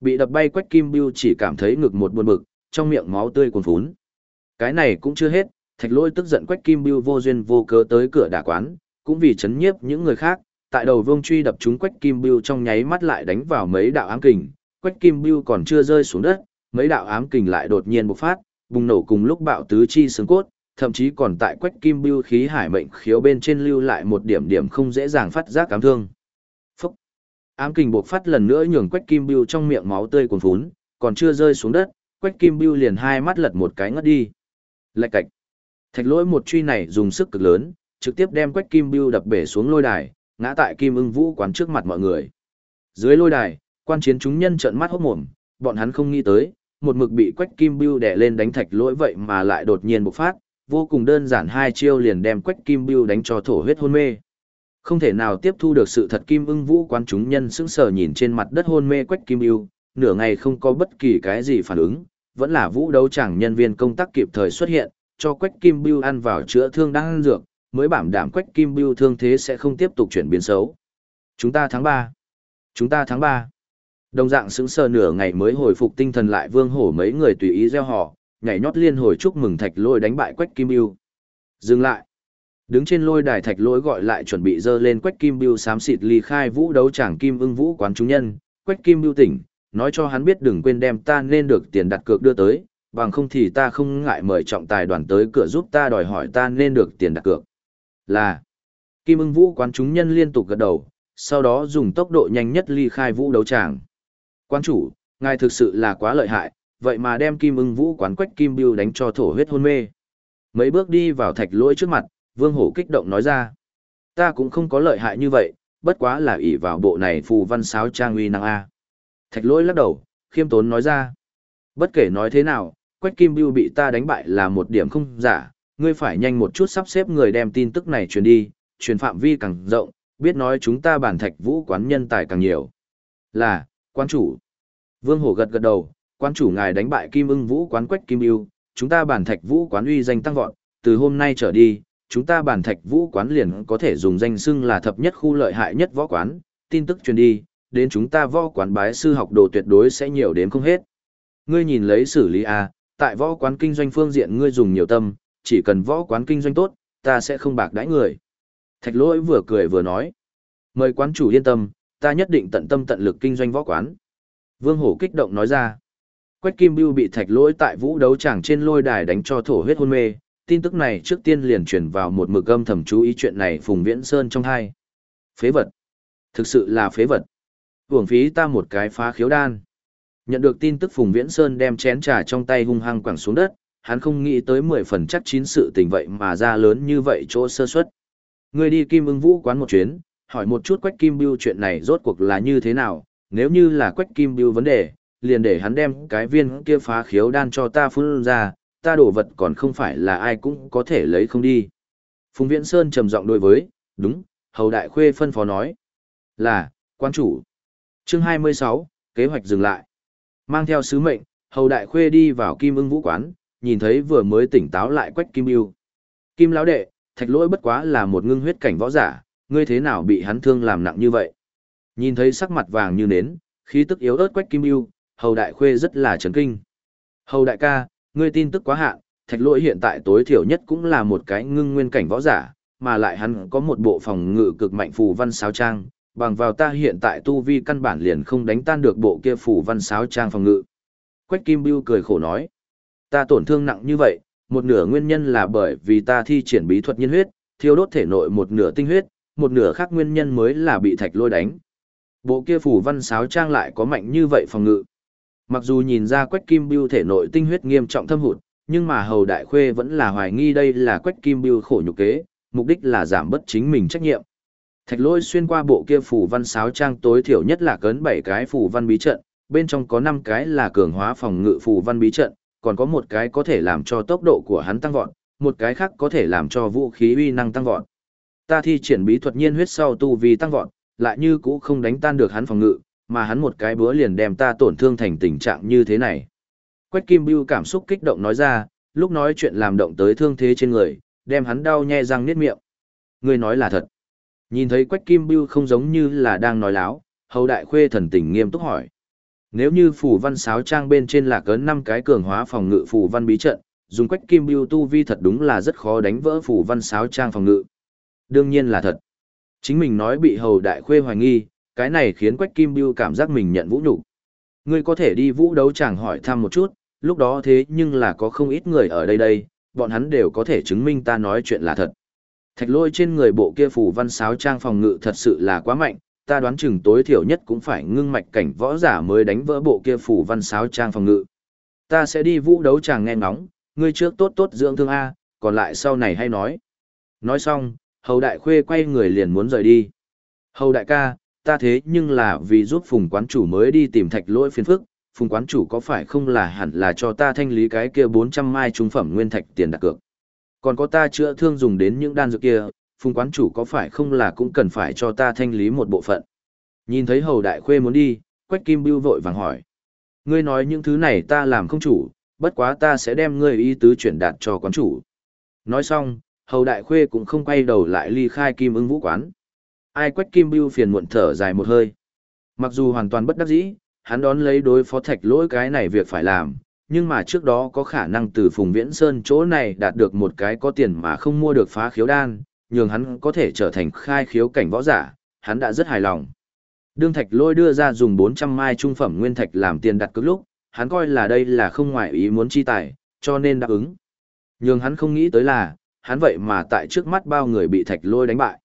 Bị đập bay Quách Kim Bưu chỉ cảm thấy ngực một buồn bực, trong miệng máu tươi cuồn phún. Cái này cũng chưa hết, Thạch Lôi tức giận Quách Kim Bưu vô duyên vô cớ tới cửa đả quán, cũng vì chấn nhiếp những người khác, tại đầu vương truy đập trúng Quách Kim Bưu trong nháy mắt lại đánh vào mấy đạo ám kình, Quách Kim Bưu còn chưa rơi xuống đất, mấy đạo ám kình lại đột nhiên bộc phát, bùng nổ cùng lúc bạo tứ chi xương cốt, thậm chí còn tại quách kim bưu khí hải mệnh khiếu bên trên lưu lại một điểm điểm không dễ dàng phát giác cảm thương. Phúc! Ám kình bộc phát lần nữa nhường quách kim bưu trong miệng máu tươi cuồn phún, còn chưa rơi xuống đất, quách kim bưu liền hai mắt lật một cái ngất đi. Lạch cạch! Thạch lỗi một truy này dùng sức cực lớn, trực tiếp đem quách kim bưu đập bể xuống lôi đài, ngã tại kim ưng vũ quán trước mặt mọi người. Dưới lôi đài, quan chiến chúng nhân trợn mắt hốt mồm, bọn hắn không nghĩ tới, một mực bị quách kim bưu đè lên đánh thạch lỗi vậy mà lại đột nhiên bộc phát, vô cùng đơn giản hai chiêu liền đem quách kim bưu đánh cho thổ huyết hôn mê. Không thể nào tiếp thu được sự thật kim ưng vũ quan chúng nhân sững sờ nhìn trên mặt đất hôn mê quách kim bưu, nửa ngày không có bất kỳ cái gì phản ứng, vẫn là vũ đấu chẳng nhân viên công tác kịp thời xuất hiện, cho quách kim bưu ăn vào chữa thương đang ăn dược, mới bảo đảm quách kim bưu thương thế sẽ không tiếp tục chuyển biến xấu. Chúng ta tháng 3. Chúng ta tháng 3. Đồng dạng sững sờ nửa ngày mới hồi phục tinh thần lại vương hổ mấy người tùy ý gieo họ, nhảy nhót liên hồi chúc mừng thạch lôi đánh bại quách kim biêu dừng lại đứng trên lôi đài thạch lôi gọi lại chuẩn bị dơ lên quách kim biêu xám xịt ly khai vũ đấu tràng kim ưng vũ quán chúng nhân quách kim biêu tỉnh nói cho hắn biết đừng quên đem ta nên được tiền đặt cược đưa tới bằng không thì ta không ngại mời trọng tài đoàn tới cửa giúp ta đòi hỏi ta nên được tiền đặt cược là kim ưng vũ quán chúng nhân liên tục gật đầu sau đó dùng tốc độ nhanh nhất ly khai vũ đấu tràng quan chủ ngài thực sự là quá lợi hại vậy mà đem kim ưng vũ quán quách kim biêu đánh cho thổ huyết hôn mê. Mấy bước đi vào thạch lỗi trước mặt, vương hổ kích động nói ra. Ta cũng không có lợi hại như vậy, bất quá là ỷ vào bộ này phù văn sáo trang uy năng A. Thạch lỗi lắc đầu, khiêm tốn nói ra. Bất kể nói thế nào, quách kim Bưu bị ta đánh bại là một điểm không giả, ngươi phải nhanh một chút sắp xếp người đem tin tức này truyền đi, truyền phạm vi càng rộng, biết nói chúng ta bản thạch vũ quán nhân tài càng nhiều. Là, quan chủ. Vương hổ gật gật đầu, quan chủ ngài đánh bại Kim Ưng Vũ quán Quách Kim Bưu, chúng ta bản Thạch Vũ quán uy danh tăng vọt, từ hôm nay trở đi, chúng ta bản Thạch Vũ quán liền có thể dùng danh xưng là thập nhất khu lợi hại nhất võ quán, tin tức truyền đi, đến chúng ta võ quán bái sư học đồ tuyệt đối sẽ nhiều đến không hết. Ngươi nhìn lấy xử lý a, tại võ quán kinh doanh phương diện ngươi dùng nhiều tâm, chỉ cần võ quán kinh doanh tốt, ta sẽ không bạc đãi người. Thạch lỗi vừa cười vừa nói. Mời quán chủ yên tâm, ta nhất định tận tâm tận lực kinh doanh võ quán. Vương Hổ kích động nói ra. Quách Kim Bưu bị thạch lỗi tại vũ đấu tràng trên lôi đài đánh cho thổ huyết hôn mê. Tin tức này trước tiên liền truyền vào một mực âm thầm chú ý chuyện này Phùng Viễn Sơn trong hai. Phế vật. Thực sự là phế vật. Hưởng phí ta một cái phá khiếu đan. Nhận được tin tức Phùng Viễn Sơn đem chén trà trong tay hung hăng quẳng xuống đất, hắn không nghĩ tới mười phần chắc chín sự tình vậy mà ra lớn như vậy chỗ sơ suất. Người đi Kim ưng vũ quán một chuyến, hỏi một chút Quách Kim Bưu chuyện này rốt cuộc là như thế nào, nếu như là Quách Kim Bưu vấn đề, liền để hắn đem cái viên kia phá khiếu đan cho ta phun ra, ta đổ vật còn không phải là ai cũng có thể lấy không đi. Phùng Viễn Sơn trầm giọng đối với, đúng, Hầu Đại Khuê phân phó nói, là, quan chủ. Chương 26, kế hoạch dừng lại. Mang theo sứ mệnh, Hầu Đại Khuê đi vào Kim ưng vũ quán, nhìn thấy vừa mới tỉnh táo lại Quách Kim ưu, Kim lão đệ, thạch lỗi bất quá là một ngưng huyết cảnh võ giả, ngươi thế nào bị hắn thương làm nặng như vậy? Nhìn thấy sắc mặt vàng như nến, khí tức yếu ớt Quách Kim ưu, Hầu Đại Khuê rất là chấn kinh. Hầu Đại ca, ngươi tin tức quá hạn, thạch lỗi hiện tại tối thiểu nhất cũng là một cái ngưng nguyên cảnh võ giả, mà lại hắn có một bộ phòng ngự cực mạnh phù văn sáo trang, bằng vào ta hiện tại tu vi căn bản liền không đánh tan được bộ kia phủ văn sáo trang phòng ngự. Quách Kim Bưu cười khổ nói, ta tổn thương nặng như vậy, một nửa nguyên nhân là bởi vì ta thi triển bí thuật nhân huyết, thiêu đốt thể nội một nửa tinh huyết, một nửa khác nguyên nhân mới là bị thạch lôi đánh. Bộ kia phủ văn sáo trang lại có mạnh như vậy phòng ngự. Mặc dù nhìn ra Quách Kim Bưu thể nội tinh huyết nghiêm trọng thâm hụt, nhưng mà Hầu Đại Khuê vẫn là hoài nghi đây là Quách Kim Bưu khổ nhục kế, mục đích là giảm bớt chính mình trách nhiệm. Thạch Lôi xuyên qua bộ kia phủ văn sáo trang tối thiểu nhất là cấn bảy cái phủ văn bí trận, bên trong có năm cái là cường hóa phòng ngự phủ văn bí trận, còn có một cái có thể làm cho tốc độ của hắn tăng vọt, một cái khác có thể làm cho vũ khí uy năng tăng vọt. Ta thi triển bí thuật nhiên huyết sau tu vi tăng vọt, lại như cũ không đánh tan được hắn phòng ngự, mà hắn một cái búa liền đem ta tổn thương thành tình trạng như thế này. Quách Kim Bưu cảm xúc kích động nói ra, lúc nói chuyện làm động tới thương thế trên người, đem hắn đau nhe răng niết miệng. Người nói là thật. Nhìn thấy Quách Kim Bưu không giống như là đang nói láo, hầu đại khuê thần tình nghiêm túc hỏi. Nếu như phù văn sáo trang bên trên là cấn năm cái cường hóa phòng ngự phù văn bí trận, dùng Quách Kim Bưu tu vi thật đúng là rất khó đánh vỡ phù văn sáo trang phòng ngự. Đương nhiên là thật. Chính mình nói bị hầu đại khuê hoài nghi, cái này khiến Quách Kim Bưu cảm giác mình nhận vũ nhục. Ngươi có thể đi vũ đấu chẳng hỏi thăm một chút, lúc đó thế nhưng là có không ít người ở đây đây, bọn hắn đều có thể chứng minh ta nói chuyện là thật. Thạch lôi trên người bộ kia phủ văn sáo trang phòng ngự thật sự là quá mạnh, ta đoán chừng tối thiểu nhất cũng phải ngưng mạch cảnh võ giả mới đánh vỡ bộ kia phủ văn sáo trang phòng ngự. Ta sẽ đi vũ đấu chàng nghe ngóng, ngươi trước tốt tốt dưỡng thương A, còn lại sau này hay nói. Nói xong, hầu đại khuê quay người liền muốn rời đi. Hầu đại ca, ta thế nhưng là vì giúp phùng quán chủ mới đi tìm thạch lỗi phiền phức, phùng quán chủ có phải không là hẳn là cho ta thanh lý cái kia 400 mai trung phẩm nguyên thạch tiền đặt cược. Còn có ta chữa thương dùng đến những đan dược kia, phùng quán chủ có phải không là cũng cần phải cho ta thanh lý một bộ phận. Nhìn thấy hầu đại khuê muốn đi, quách kim bưu vội vàng hỏi. Ngươi nói những thứ này ta làm không chủ, bất quá ta sẽ đem ngươi ý tứ chuyển đạt cho quán chủ. Nói xong, hầu đại khuê cũng không quay đầu lại ly khai kim ưng vũ quán. Ai quách kim bưu phiền muộn thở dài một hơi. Mặc dù hoàn toàn bất đắc dĩ, hắn đón lấy đối phó thạch lỗi cái này việc phải làm, nhưng mà trước đó có khả năng từ Phùng Viễn Sơn chỗ này đạt được một cái có tiền mà không mua được phá khiếu đan, nhường hắn có thể trở thành khai khiếu cảnh võ giả, hắn đã rất hài lòng. Đương Thạch Lôi đưa ra dùng 400 mai trung phẩm nguyên thạch làm tiền đặt cược lúc, hắn coi là đây là không ngoại ý muốn chi tài, cho nên đáp ứng. Nhưng hắn không nghĩ tới là, hắn vậy mà tại trước mắt bao người bị Thạch Lôi đánh bại.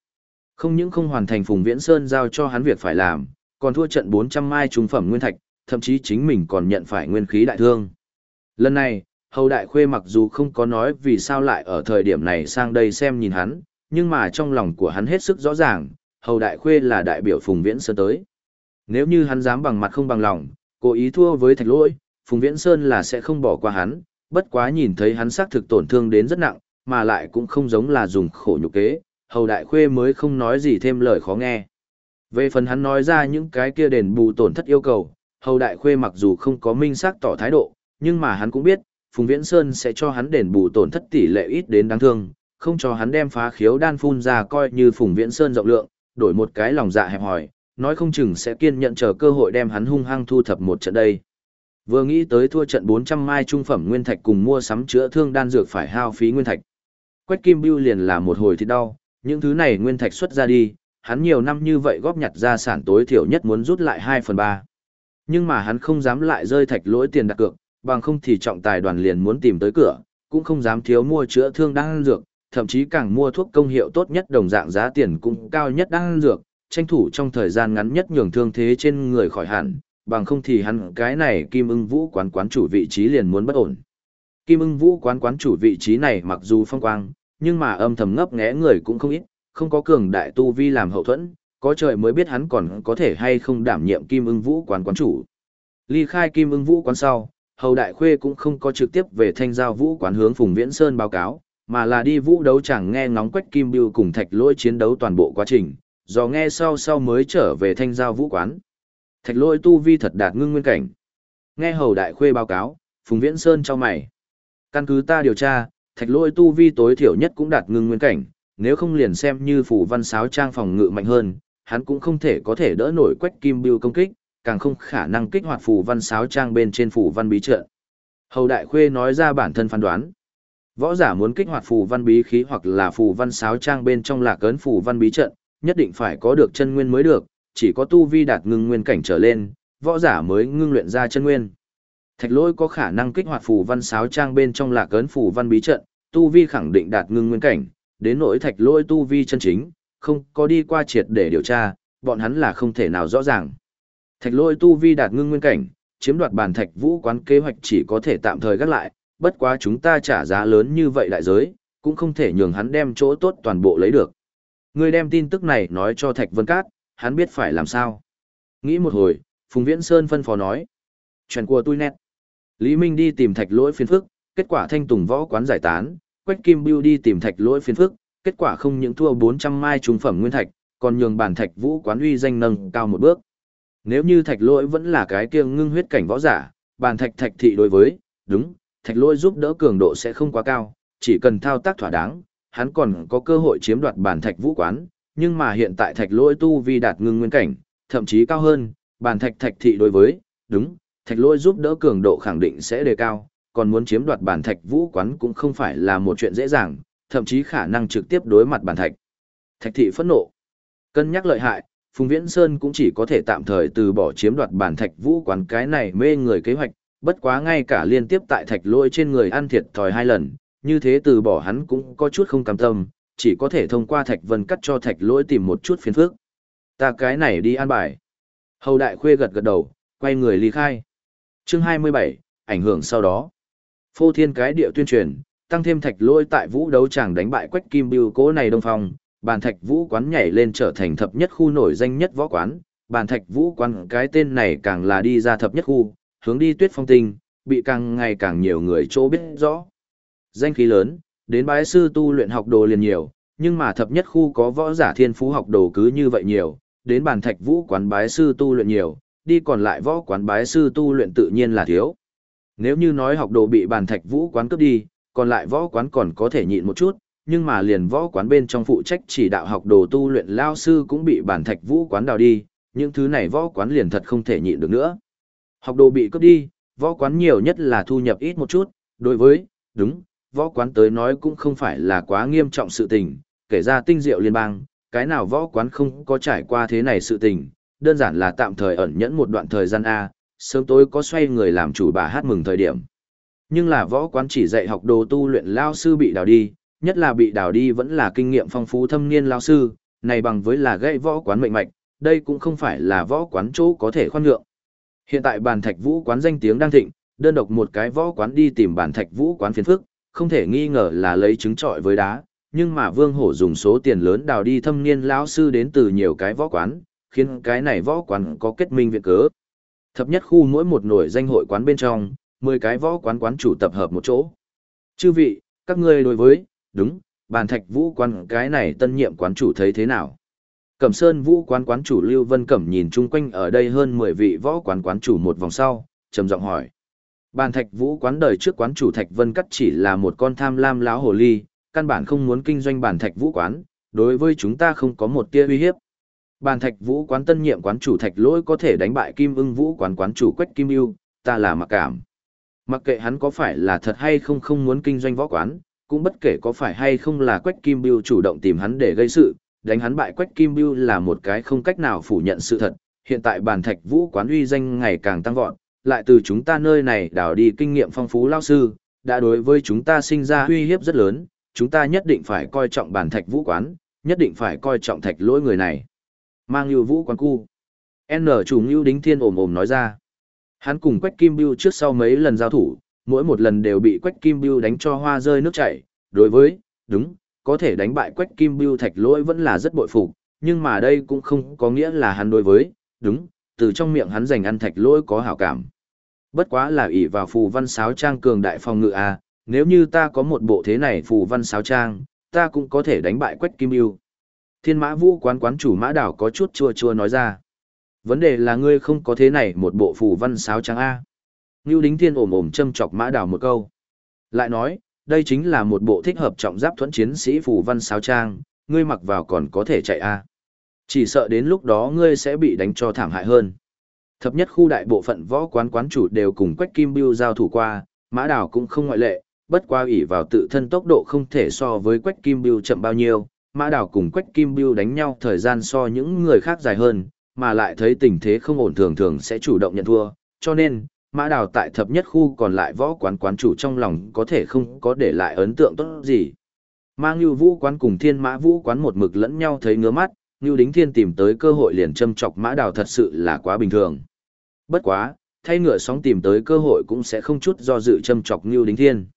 Không những không hoàn thành Phùng Viễn Sơn giao cho hắn việc phải làm, còn thua trận 400 mai trung phẩm nguyên thạch, thậm chí chính mình còn nhận phải nguyên khí đại thương. Lần này, Hầu Đại Khuê mặc dù không có nói vì sao lại ở thời điểm này sang đây xem nhìn hắn, nhưng mà trong lòng của hắn hết sức rõ ràng, Hầu Đại Khuê là đại biểu Phùng Viễn Sơn tới. Nếu như hắn dám bằng mặt không bằng lòng, cố ý thua với thạch lỗi, Phùng Viễn Sơn là sẽ không bỏ qua hắn, bất quá nhìn thấy hắn xác thực tổn thương đến rất nặng, mà lại cũng không giống là dùng khổ nhục kế, Hầu Đại Khuê mới không nói gì thêm lời khó nghe. Về phần hắn nói ra những cái kia đền bù tổn thất yêu cầu, Hầu Đại Khuê mặc dù không có minh xác tỏ thái độ, nhưng mà hắn cũng biết, Phùng Viễn Sơn sẽ cho hắn đền bù tổn thất tỷ lệ ít đến đáng thương, không cho hắn đem phá khiếu đan phun ra coi như Phùng Viễn Sơn rộng lượng, đổi một cái lòng dạ hẹp hòi, nói không chừng sẽ kiên nhận chờ cơ hội đem hắn hung hăng thu thập một trận đây. Vừa nghĩ tới thua trận 400 mai trung phẩm nguyên thạch cùng mua sắm chữa thương đan dược phải hao phí nguyên thạch. Quách Kim Bưu liền là một hồi thì đau, những thứ này nguyên thạch xuất ra đi, hắn nhiều năm như vậy góp nhặt ra sản tối thiểu nhất muốn rút lại 2 phần 3. Nhưng mà hắn không dám lại rơi thạch lỗi tiền đặt cược, bằng không thì trọng tài đoàn liền muốn tìm tới cửa, cũng không dám thiếu mua chữa thương đan dược, thậm chí càng mua thuốc công hiệu tốt nhất đồng dạng giá tiền cũng cao nhất đan dược, tranh thủ trong thời gian ngắn nhất nhường thương thế trên người khỏi hẳn, bằng không thì hắn cái này Kim Ưng Vũ quán quán chủ vị trí liền muốn bất ổn. Kim Ưng Vũ quán quán chủ vị trí này mặc dù phong quang, nhưng mà âm thầm ngấp nghé người cũng không ít, không có cường đại tu vi làm hậu thuẫn, có trời mới biết hắn còn có thể hay không đảm nhiệm Kim Ưng Vũ quán quán chủ. Ly khai Kim Ưng Vũ quán sau, Hầu Đại Khuê cũng không có trực tiếp về thanh giao vũ quán hướng Phùng Viễn Sơn báo cáo, mà là đi vũ đấu chẳng nghe ngóng quách Kim Biêu cùng thạch lỗi chiến đấu toàn bộ quá trình, do nghe sau sau mới trở về thanh giao vũ quán. Thạch lỗi tu vi thật đạt ngưng nguyên cảnh. Nghe Hầu Đại Khuê báo cáo, Phùng Viễn Sơn cho mày. Căn cứ ta điều tra, thạch lỗi tu vi tối thiểu nhất cũng đạt ngưng nguyên cảnh, nếu không liền xem như phủ văn sáo trang phòng ngự mạnh hơn, hắn cũng không thể có thể đỡ nổi quách kim bưu công kích, càng không khả năng kích hoạt phù văn sáo trang bên trên phù văn bí trận. Hầu Đại Khuê nói ra bản thân phán đoán. Võ giả muốn kích hoạt phù văn bí khí hoặc là phù văn sáo trang bên trong lạc ấn phù văn bí trận, nhất định phải có được chân nguyên mới được, chỉ có tu vi đạt ngưng nguyên cảnh trở lên, võ giả mới ngưng luyện ra chân nguyên. Thạch lỗi có khả năng kích hoạt phù văn sáo trang bên trong lạc ấn phù văn bí trận, tu vi khẳng định đạt ngưng nguyên cảnh, đến nỗi thạch lỗi tu vi chân chính, không có đi qua triệt để điều tra, bọn hắn là không thể nào rõ ràng. Thạch lỗi tu vi đạt ngưng nguyên cảnh, chiếm đoạt bản thạch vũ quán kế hoạch chỉ có thể tạm thời gác lại, bất quá chúng ta trả giá lớn như vậy đại giới, cũng không thể nhường hắn đem chỗ tốt toàn bộ lấy được. Người đem tin tức này nói cho Thạch Vân Cát, hắn biết phải làm sao. Nghĩ một hồi, Phùng Viễn Sơn phân phó nói. Chuyện của tôi nét. Lý Minh đi tìm thạch lỗi phiền phức, kết quả thanh tùng võ quán giải tán, Quách Kim Biêu đi tìm thạch lỗi phiền phức, kết quả không những thua 400 mai trung phẩm nguyên thạch, còn nhường bản thạch vũ quán uy danh nâng cao một bước. Nếu như thạch lỗi vẫn là cái kia ngưng huyết cảnh võ giả, bản thạch thạch thị đối với, đúng, thạch lỗi giúp đỡ cường độ sẽ không quá cao, chỉ cần thao tác thỏa đáng, hắn còn có cơ hội chiếm đoạt bản thạch vũ quán, nhưng mà hiện tại thạch lỗi tu vi đạt ngưng nguyên cảnh, thậm chí cao hơn, bản thạch thạch thị đối với, đúng, thạch lỗi giúp đỡ cường độ khẳng định sẽ đề cao, còn muốn chiếm đoạt bản thạch vũ quán cũng không phải là một chuyện dễ dàng, thậm chí khả năng trực tiếp đối mặt bản thạch. Thạch thị phẫn nộ. Cân nhắc lợi hại, Phùng Viễn Sơn cũng chỉ có thể tạm thời từ bỏ chiếm đoạt bản thạch vũ quán cái này mê người kế hoạch, bất quá ngay cả liên tiếp tại thạch lôi trên người ăn thiệt thòi hai lần, như thế từ bỏ hắn cũng có chút không cam tâm, chỉ có thể thông qua thạch vân cắt cho thạch lỗi tìm một chút phiền phức. Ta cái này đi an bài. Hầu đại khuê gật gật đầu, quay người ly khai. Chương 27, ảnh hưởng sau đó. Phô thiên cái địa tuyên truyền, tăng thêm thạch lôi tại vũ đấu tràng đánh bại quách kim Biêu cố này đông phong, bàn thạch vũ quán nhảy lên trở thành thập nhất khu nổi danh nhất võ quán, bàn thạch vũ quán cái tên này càng là đi ra thập nhất khu, hướng đi tuyết phong tinh, bị càng ngày càng nhiều người chỗ biết rõ. Danh khí lớn, đến bái sư tu luyện học đồ liền nhiều, nhưng mà thập nhất khu có võ giả thiên phú học đồ cứ như vậy nhiều, đến bàn thạch vũ quán bái sư tu luyện nhiều, đi còn lại võ quán bái sư tu luyện tự nhiên là thiếu. Nếu như nói học đồ bị bàn thạch vũ quán cướp đi, còn lại võ quán còn có thể nhịn một chút, nhưng mà liền võ quán bên trong phụ trách chỉ đạo học đồ tu luyện lao sư cũng bị bản thạch vũ quán đào đi, những thứ này võ quán liền thật không thể nhịn được nữa. Học đồ bị cướp đi, võ quán nhiều nhất là thu nhập ít một chút, đối với, đúng, võ quán tới nói cũng không phải là quá nghiêm trọng sự tình, kể ra tinh diệu liên bang, cái nào võ quán không có trải qua thế này sự tình, đơn giản là tạm thời ẩn nhẫn một đoạn thời gian A, sớm tối có xoay người làm chủ bà hát mừng thời điểm. Nhưng là võ quán chỉ dạy học đồ tu luyện lao sư bị đào đi, nhất là bị đào đi vẫn là kinh nghiệm phong phú thâm niên lao sư, này bằng với là gây võ quán mệnh mạch, đây cũng không phải là võ quán chỗ có thể khoan nhượng. Hiện tại bàn thạch vũ quán danh tiếng đang thịnh, đơn độc một cái võ quán đi tìm bàn thạch vũ quán phiền phức, không thể nghi ngờ là lấy trứng trọi với đá, nhưng mà Vương Hổ dùng số tiền lớn đào đi thâm niên lão sư đến từ nhiều cái võ quán, khiến cái này võ quán có kết minh viện cớ. Thập nhất khu mỗi một nổi danh hội quán bên trong, 10 cái võ quán quán chủ tập hợp một chỗ. Chư vị, các ngươi đối với, đúng, bàn thạch vũ quán cái này tân nhiệm quán chủ thấy thế nào? Cẩm Sơn Vũ quán quán chủ Lưu Vân Cẩm nhìn chung quanh ở đây hơn 10 vị võ quán quán chủ một vòng sau, trầm giọng hỏi. Bàn Thạch Vũ quán đời trước quán chủ Thạch Vân Cắt chỉ là một con tham lam láo hồ ly, căn bản không muốn kinh doanh Bàn Thạch Vũ quán, đối với chúng ta không có một tia uy hiếp. Bàn Thạch Vũ quán tân nhiệm quán chủ Thạch Lỗi có thể đánh bại Kim Ưng Vũ quán quán chủ Quách Kim Ưu, ta là mặc cảm. Mặc kệ hắn có phải là thật hay không không muốn kinh doanh võ quán, cũng bất kể có phải hay không là Quách Kim Bưu chủ động tìm hắn để gây sự, đánh hắn bại Quách Kim Bưu là một cái không cách nào phủ nhận sự thật. Hiện tại bàn thạch vũ quán uy danh ngày càng tăng vọt, lại từ chúng ta nơi này đào đi kinh nghiệm phong phú lao sư, đã đối với chúng ta sinh ra uy hiếp rất lớn, chúng ta nhất định phải coi trọng bàn thạch vũ quán, nhất định phải coi trọng thạch lỗi người này. Mang lưu vũ quán cu. N chủ ngưu đính thiên ồm ồm nói ra. Hắn cùng Quách Kim Bưu trước sau mấy lần giao thủ, mỗi một lần đều bị Quách Kim Bưu đánh cho hoa rơi nước chảy. Đối với, đúng, có thể đánh bại Quách Kim Bưu thạch lỗi vẫn là rất bội phục, nhưng mà đây cũng không có nghĩa là hắn đối với, đúng, từ trong miệng hắn dành ăn thạch lỗi có hảo cảm. Bất quá là ỷ vào phù văn sáo trang cường đại phòng ngự a, à, nếu như ta có một bộ thế này phù văn sáo trang, ta cũng có thể đánh bại Quách Kim Bưu. Thiên Mã Vũ quán quán chủ Mã Đảo có chút chua chua nói ra. Vấn đề là ngươi không có thế này một bộ phù văn sáo trang a. Ngưu Đính Thiên ồm ồm châm chọc Mã Đào một câu. Lại nói, đây chính là một bộ thích hợp trọng giáp thuẫn chiến sĩ phù văn sáo trang, ngươi mặc vào còn có thể chạy a. Chỉ sợ đến lúc đó ngươi sẽ bị đánh cho thảm hại hơn. Thập nhất khu đại bộ phận võ quán quán chủ đều cùng Quách Kim Bưu giao thủ qua, Mã Đào cũng không ngoại lệ, bất qua ủy vào tự thân tốc độ không thể so với Quách Kim Bưu chậm bao nhiêu, Mã Đào cùng Quách Kim Bưu đánh nhau thời gian so những người khác dài hơn, mà lại thấy tình thế không ổn thường thường sẽ chủ động nhận thua, cho nên, Mã Đào tại thập nhất khu còn lại võ quán quán chủ trong lòng có thể không có để lại ấn tượng tốt gì. Mang Ngưu Vũ quán cùng Thiên Mã Vũ quán một mực lẫn nhau thấy ngứa mắt, Ngưu Đính Thiên tìm tới cơ hội liền châm chọc Mã Đào thật sự là quá bình thường. Bất quá, thay ngựa sóng tìm tới cơ hội cũng sẽ không chút do dự châm chọc Ngưu Đính Thiên.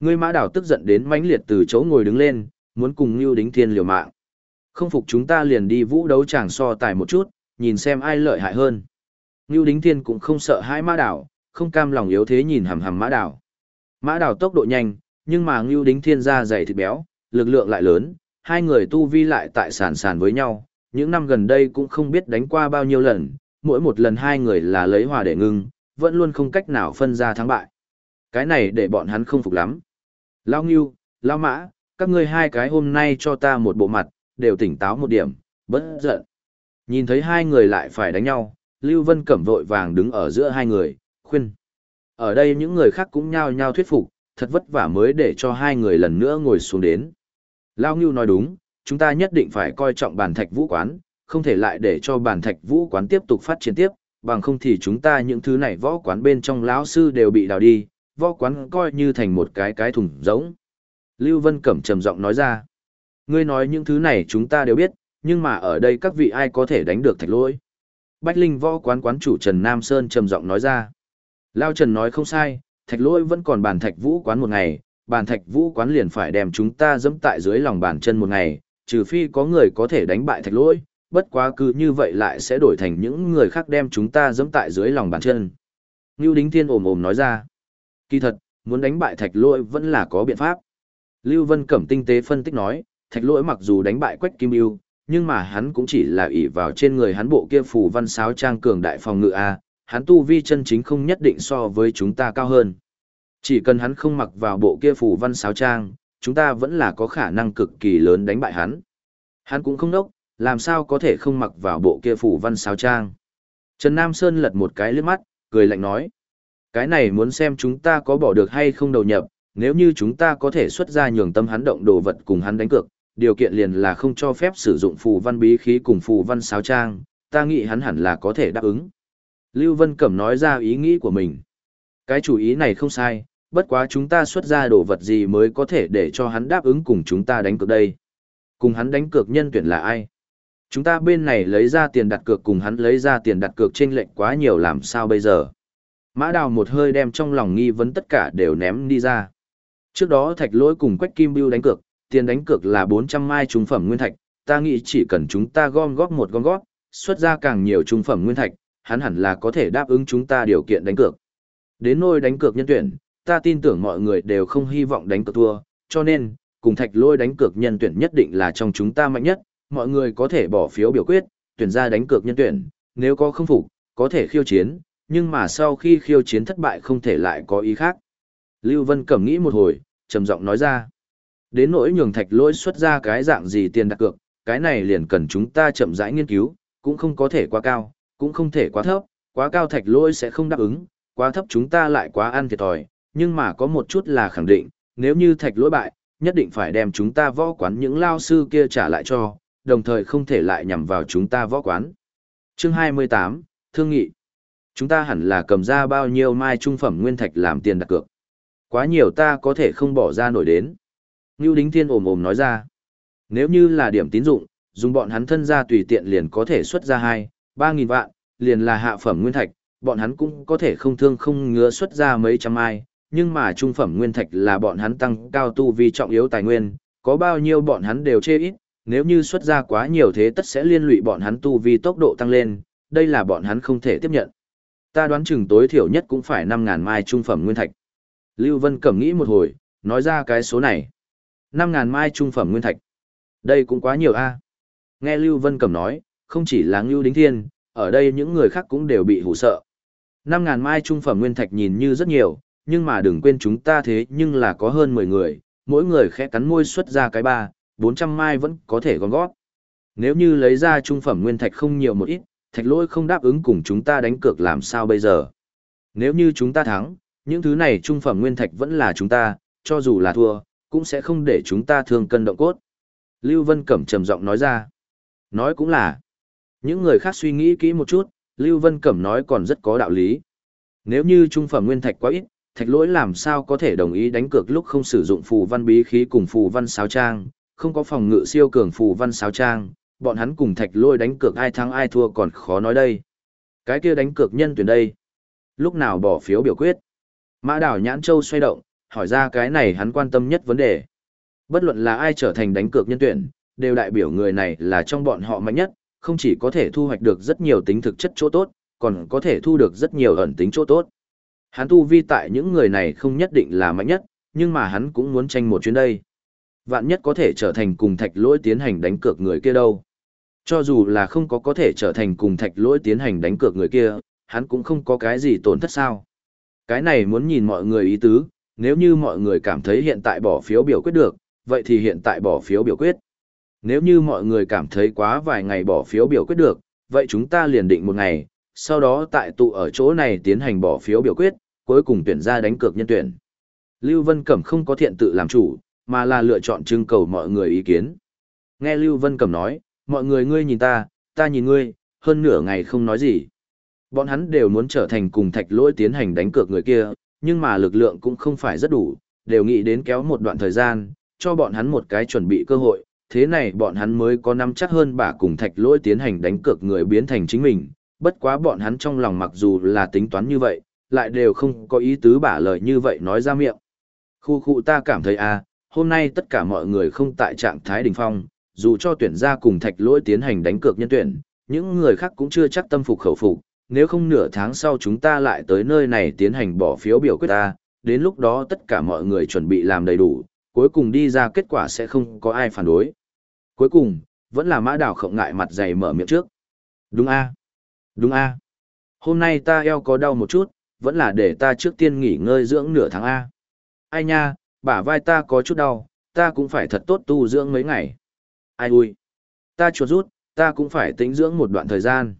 Ngươi Mã Đào tức giận đến mãnh liệt từ chỗ ngồi đứng lên, muốn cùng Ngưu Đính Thiên liều mạng. Không phục chúng ta liền đi vũ đấu tràng so tài một chút, nhìn xem ai lợi hại hơn. Ngưu Đính Thiên cũng không sợ hai Mã Đào không cam lòng yếu thế nhìn hằm hằm Mã Đảo. Mã Đảo tốc độ nhanh, nhưng mà Ngưu Đính Thiên ra dày thịt béo, lực lượng lại lớn, hai người tu vi lại tại sàn sàn với nhau, những năm gần đây cũng không biết đánh qua bao nhiêu lần, mỗi một lần hai người là lấy hòa để ngưng, vẫn luôn không cách nào phân ra thắng bại. Cái này để bọn hắn không phục lắm. Lao Ngưu, Lao Mã, các ngươi hai cái hôm nay cho ta một bộ mặt, đều tỉnh táo một điểm, bất giận. Nhìn thấy hai người lại phải đánh nhau, Lưu Vân Cẩm vội vàng đứng ở giữa hai người, khuyên. Ở đây những người khác cũng nhao nhao thuyết phục, thật vất vả mới để cho hai người lần nữa ngồi xuống đến. Lao Ngưu nói đúng, chúng ta nhất định phải coi trọng bản thạch vũ quán, không thể lại để cho bản thạch vũ quán tiếp tục phát triển tiếp, bằng không thì chúng ta những thứ này võ quán bên trong lão sư đều bị đào đi, võ quán coi như thành một cái cái thùng rỗng. Lưu Vân Cẩm trầm giọng nói ra, ngươi nói những thứ này chúng ta đều biết, nhưng mà ở đây các vị ai có thể đánh được thạch lỗi. Bách Linh võ quán quán chủ Trần Nam Sơn trầm giọng nói ra. Lao Trần nói không sai, thạch lỗi vẫn còn bàn thạch vũ quán một ngày, bàn thạch vũ quán liền phải đem chúng ta dẫm tại dưới lòng bàn chân một ngày, trừ phi có người có thể đánh bại thạch lỗi, bất quá cứ như vậy lại sẽ đổi thành những người khác đem chúng ta dẫm tại dưới lòng bàn chân. Ngưu Đính Thiên ồm ồm nói ra. Kỳ thật, muốn đánh bại thạch lỗi vẫn là có biện pháp. Lưu Vân Cẩm tinh tế phân tích nói, thạch lỗi mặc dù đánh bại Quách Kim Yêu, nhưng mà hắn cũng chỉ là ỷ vào trên người hắn bộ kia phù văn sáo trang cường đại phòng ngự A, hắn tu vi chân chính không nhất định so với chúng ta cao hơn. Chỉ cần hắn không mặc vào bộ kia phù văn sáo trang, chúng ta vẫn là có khả năng cực kỳ lớn đánh bại hắn. Hắn cũng không đốc, làm sao có thể không mặc vào bộ kia phù văn sáo trang. Trần Nam Sơn lật một cái lướt mắt, cười lạnh nói. Cái này muốn xem chúng ta có bỏ được hay không đầu nhập, nếu như chúng ta có thể xuất ra nhường tâm hắn động đồ vật cùng hắn đánh cược, điều kiện liền là không cho phép sử dụng phù văn bí khí cùng phù văn sáo trang, ta nghĩ hắn hẳn là có thể đáp ứng. Lưu Vân Cẩm nói ra ý nghĩ của mình. Cái chủ ý này không sai, bất quá chúng ta xuất ra đồ vật gì mới có thể để cho hắn đáp ứng cùng chúng ta đánh cược đây. Cùng hắn đánh cược nhân tuyển là ai? Chúng ta bên này lấy ra tiền đặt cược cùng hắn lấy ra tiền đặt cược trên lệch quá nhiều làm sao bây giờ? Mã đào một hơi đem trong lòng nghi vấn tất cả đều ném đi ra. Trước đó thạch lỗi cùng Quách Kim Bưu đánh cược, tiền đánh cược là 400 mai trung phẩm nguyên thạch, ta nghĩ chỉ cần chúng ta gom góp một gom góp, xuất ra càng nhiều trung phẩm nguyên thạch, hắn hẳn là có thể đáp ứng chúng ta điều kiện đánh cược. Đến nôi đánh cược nhân tuyển, ta tin tưởng mọi người đều không hy vọng đánh cược thua, cho nên, cùng thạch lôi đánh cược nhân tuyển nhất định là trong chúng ta mạnh nhất, mọi người có thể bỏ phiếu biểu quyết, tuyển ra đánh cược nhân tuyển, nếu có không phục, có thể khiêu chiến, nhưng mà sau khi khiêu chiến thất bại không thể lại có ý khác. Lưu Vân Cẩm nghĩ một hồi, trầm giọng nói ra. Đến nỗi nhường thạch lỗi xuất ra cái dạng gì tiền đặt cược, cái này liền cần chúng ta chậm rãi nghiên cứu, cũng không có thể quá cao, cũng không thể quá thấp, quá cao thạch lỗi sẽ không đáp ứng, quá thấp chúng ta lại quá ăn thiệt thòi, nhưng mà có một chút là khẳng định, nếu như thạch lỗi bại, nhất định phải đem chúng ta võ quán những lao sư kia trả lại cho, đồng thời không thể lại nhằm vào chúng ta võ quán. Chương 28, Thương nghị. Chúng ta hẳn là cầm ra bao nhiêu mai trung phẩm nguyên thạch làm tiền đặt cược. Quá nhiều ta có thể không bỏ ra nổi đến. Ngưu Đính Thiên ồm ồm nói ra. Nếu như là điểm tín dụng, dùng bọn hắn thân ra tùy tiện liền có thể xuất ra 2, 3 nghìn vạn, liền là hạ phẩm nguyên thạch, bọn hắn cũng có thể không thương không ngứa xuất ra mấy trăm mai, nhưng mà trung phẩm nguyên thạch là bọn hắn tăng cao tu vi trọng yếu tài nguyên, có bao nhiêu bọn hắn đều chê ít, nếu như xuất ra quá nhiều thế tất sẽ liên lụy bọn hắn tu vi tốc độ tăng lên, đây là bọn hắn không thể tiếp nhận. Ta đoán chừng tối thiểu nhất cũng phải 5.000 mai trung phẩm nguyên thạch. Lưu Vân Cẩm nghĩ một hồi, nói ra cái số này. 5.000 mai trung phẩm nguyên thạch. Đây cũng quá nhiều a. Nghe Lưu Vân Cẩm nói, không chỉ là Ngưu Đính Thiên, ở đây những người khác cũng đều bị hủ sợ. Năm ngàn mai trung phẩm nguyên thạch nhìn như rất nhiều, nhưng mà đừng quên chúng ta thế nhưng là có hơn 10 người, mỗi người khẽ cắn môi xuất ra cái ba, 400 mai vẫn có thể gom gót. Nếu như lấy ra trung phẩm nguyên thạch không nhiều một ít, thạch lỗi không đáp ứng cùng chúng ta đánh cược làm sao bây giờ. Nếu như chúng ta thắng, những thứ này trung phẩm nguyên thạch vẫn là chúng ta, cho dù là thua, cũng sẽ không để chúng ta thương cân động cốt. Lưu Vân Cẩm trầm giọng nói ra. Nói cũng là. Những người khác suy nghĩ kỹ một chút, Lưu Vân Cẩm nói còn rất có đạo lý. Nếu như trung phẩm nguyên thạch quá ít, thạch lỗi làm sao có thể đồng ý đánh cược lúc không sử dụng phù văn bí khí cùng phù văn sáo trang, không có phòng ngự siêu cường phù văn sáo trang, bọn hắn cùng thạch lỗi đánh cược ai thắng ai thua còn khó nói đây. Cái kia đánh cược nhân tuyển đây. Lúc nào bỏ phiếu biểu quyết. Mã đảo nhãn châu xoay động, hỏi ra cái này hắn quan tâm nhất vấn đề. Bất luận là ai trở thành đánh cược nhân tuyển, đều đại biểu người này là trong bọn họ mạnh nhất, không chỉ có thể thu hoạch được rất nhiều tính thực chất chỗ tốt, còn có thể thu được rất nhiều ẩn tính chỗ tốt. Hắn tu vi tại những người này không nhất định là mạnh nhất, nhưng mà hắn cũng muốn tranh một chuyến đây. Vạn nhất có thể trở thành cùng thạch lỗi tiến hành đánh cược người kia đâu. Cho dù là không có có thể trở thành cùng thạch lỗi tiến hành đánh cược người kia, hắn cũng không có cái gì tổn thất sao. Cái này muốn nhìn mọi người ý tứ, nếu như mọi người cảm thấy hiện tại bỏ phiếu biểu quyết được, vậy thì hiện tại bỏ phiếu biểu quyết. Nếu như mọi người cảm thấy quá vài ngày bỏ phiếu biểu quyết được, vậy chúng ta liền định một ngày, sau đó tại tụ ở chỗ này tiến hành bỏ phiếu biểu quyết, cuối cùng tuyển ra đánh cược nhân tuyển. Lưu Vân Cẩm không có thiện tự làm chủ, mà là lựa chọn trưng cầu mọi người ý kiến. Nghe Lưu Vân Cẩm nói, mọi người ngươi nhìn ta, ta nhìn ngươi, hơn nửa ngày không nói gì. Bọn hắn đều muốn trở thành cùng thạch lỗi tiến hành đánh cược người kia, nhưng mà lực lượng cũng không phải rất đủ, đều nghĩ đến kéo một đoạn thời gian, cho bọn hắn một cái chuẩn bị cơ hội, thế này bọn hắn mới có nắm chắc hơn bà cùng thạch lỗi tiến hành đánh cược người biến thành chính mình, bất quá bọn hắn trong lòng mặc dù là tính toán như vậy, lại đều không có ý tứ bả lời như vậy nói ra miệng. Khu khu ta cảm thấy à, hôm nay tất cả mọi người không tại trạng thái đỉnh phong, dù cho tuyển ra cùng thạch lỗi tiến hành đánh cược nhân tuyển, những người khác cũng chưa chắc tâm phục khẩu phục, nếu không nửa tháng sau chúng ta lại tới nơi này tiến hành bỏ phiếu biểu quyết ta, đến lúc đó tất cả mọi người chuẩn bị làm đầy đủ, cuối cùng đi ra kết quả sẽ không có ai phản đối. Cuối cùng, vẫn là mã đào khổng ngại mặt dày mở miệng trước. Đúng a Đúng a Hôm nay ta eo có đau một chút, vẫn là để ta trước tiên nghỉ ngơi dưỡng nửa tháng A. Ai nha, bả vai ta có chút đau, ta cũng phải thật tốt tu dưỡng mấy ngày. Ai ui, ta chuột rút, ta cũng phải tính dưỡng một đoạn thời gian.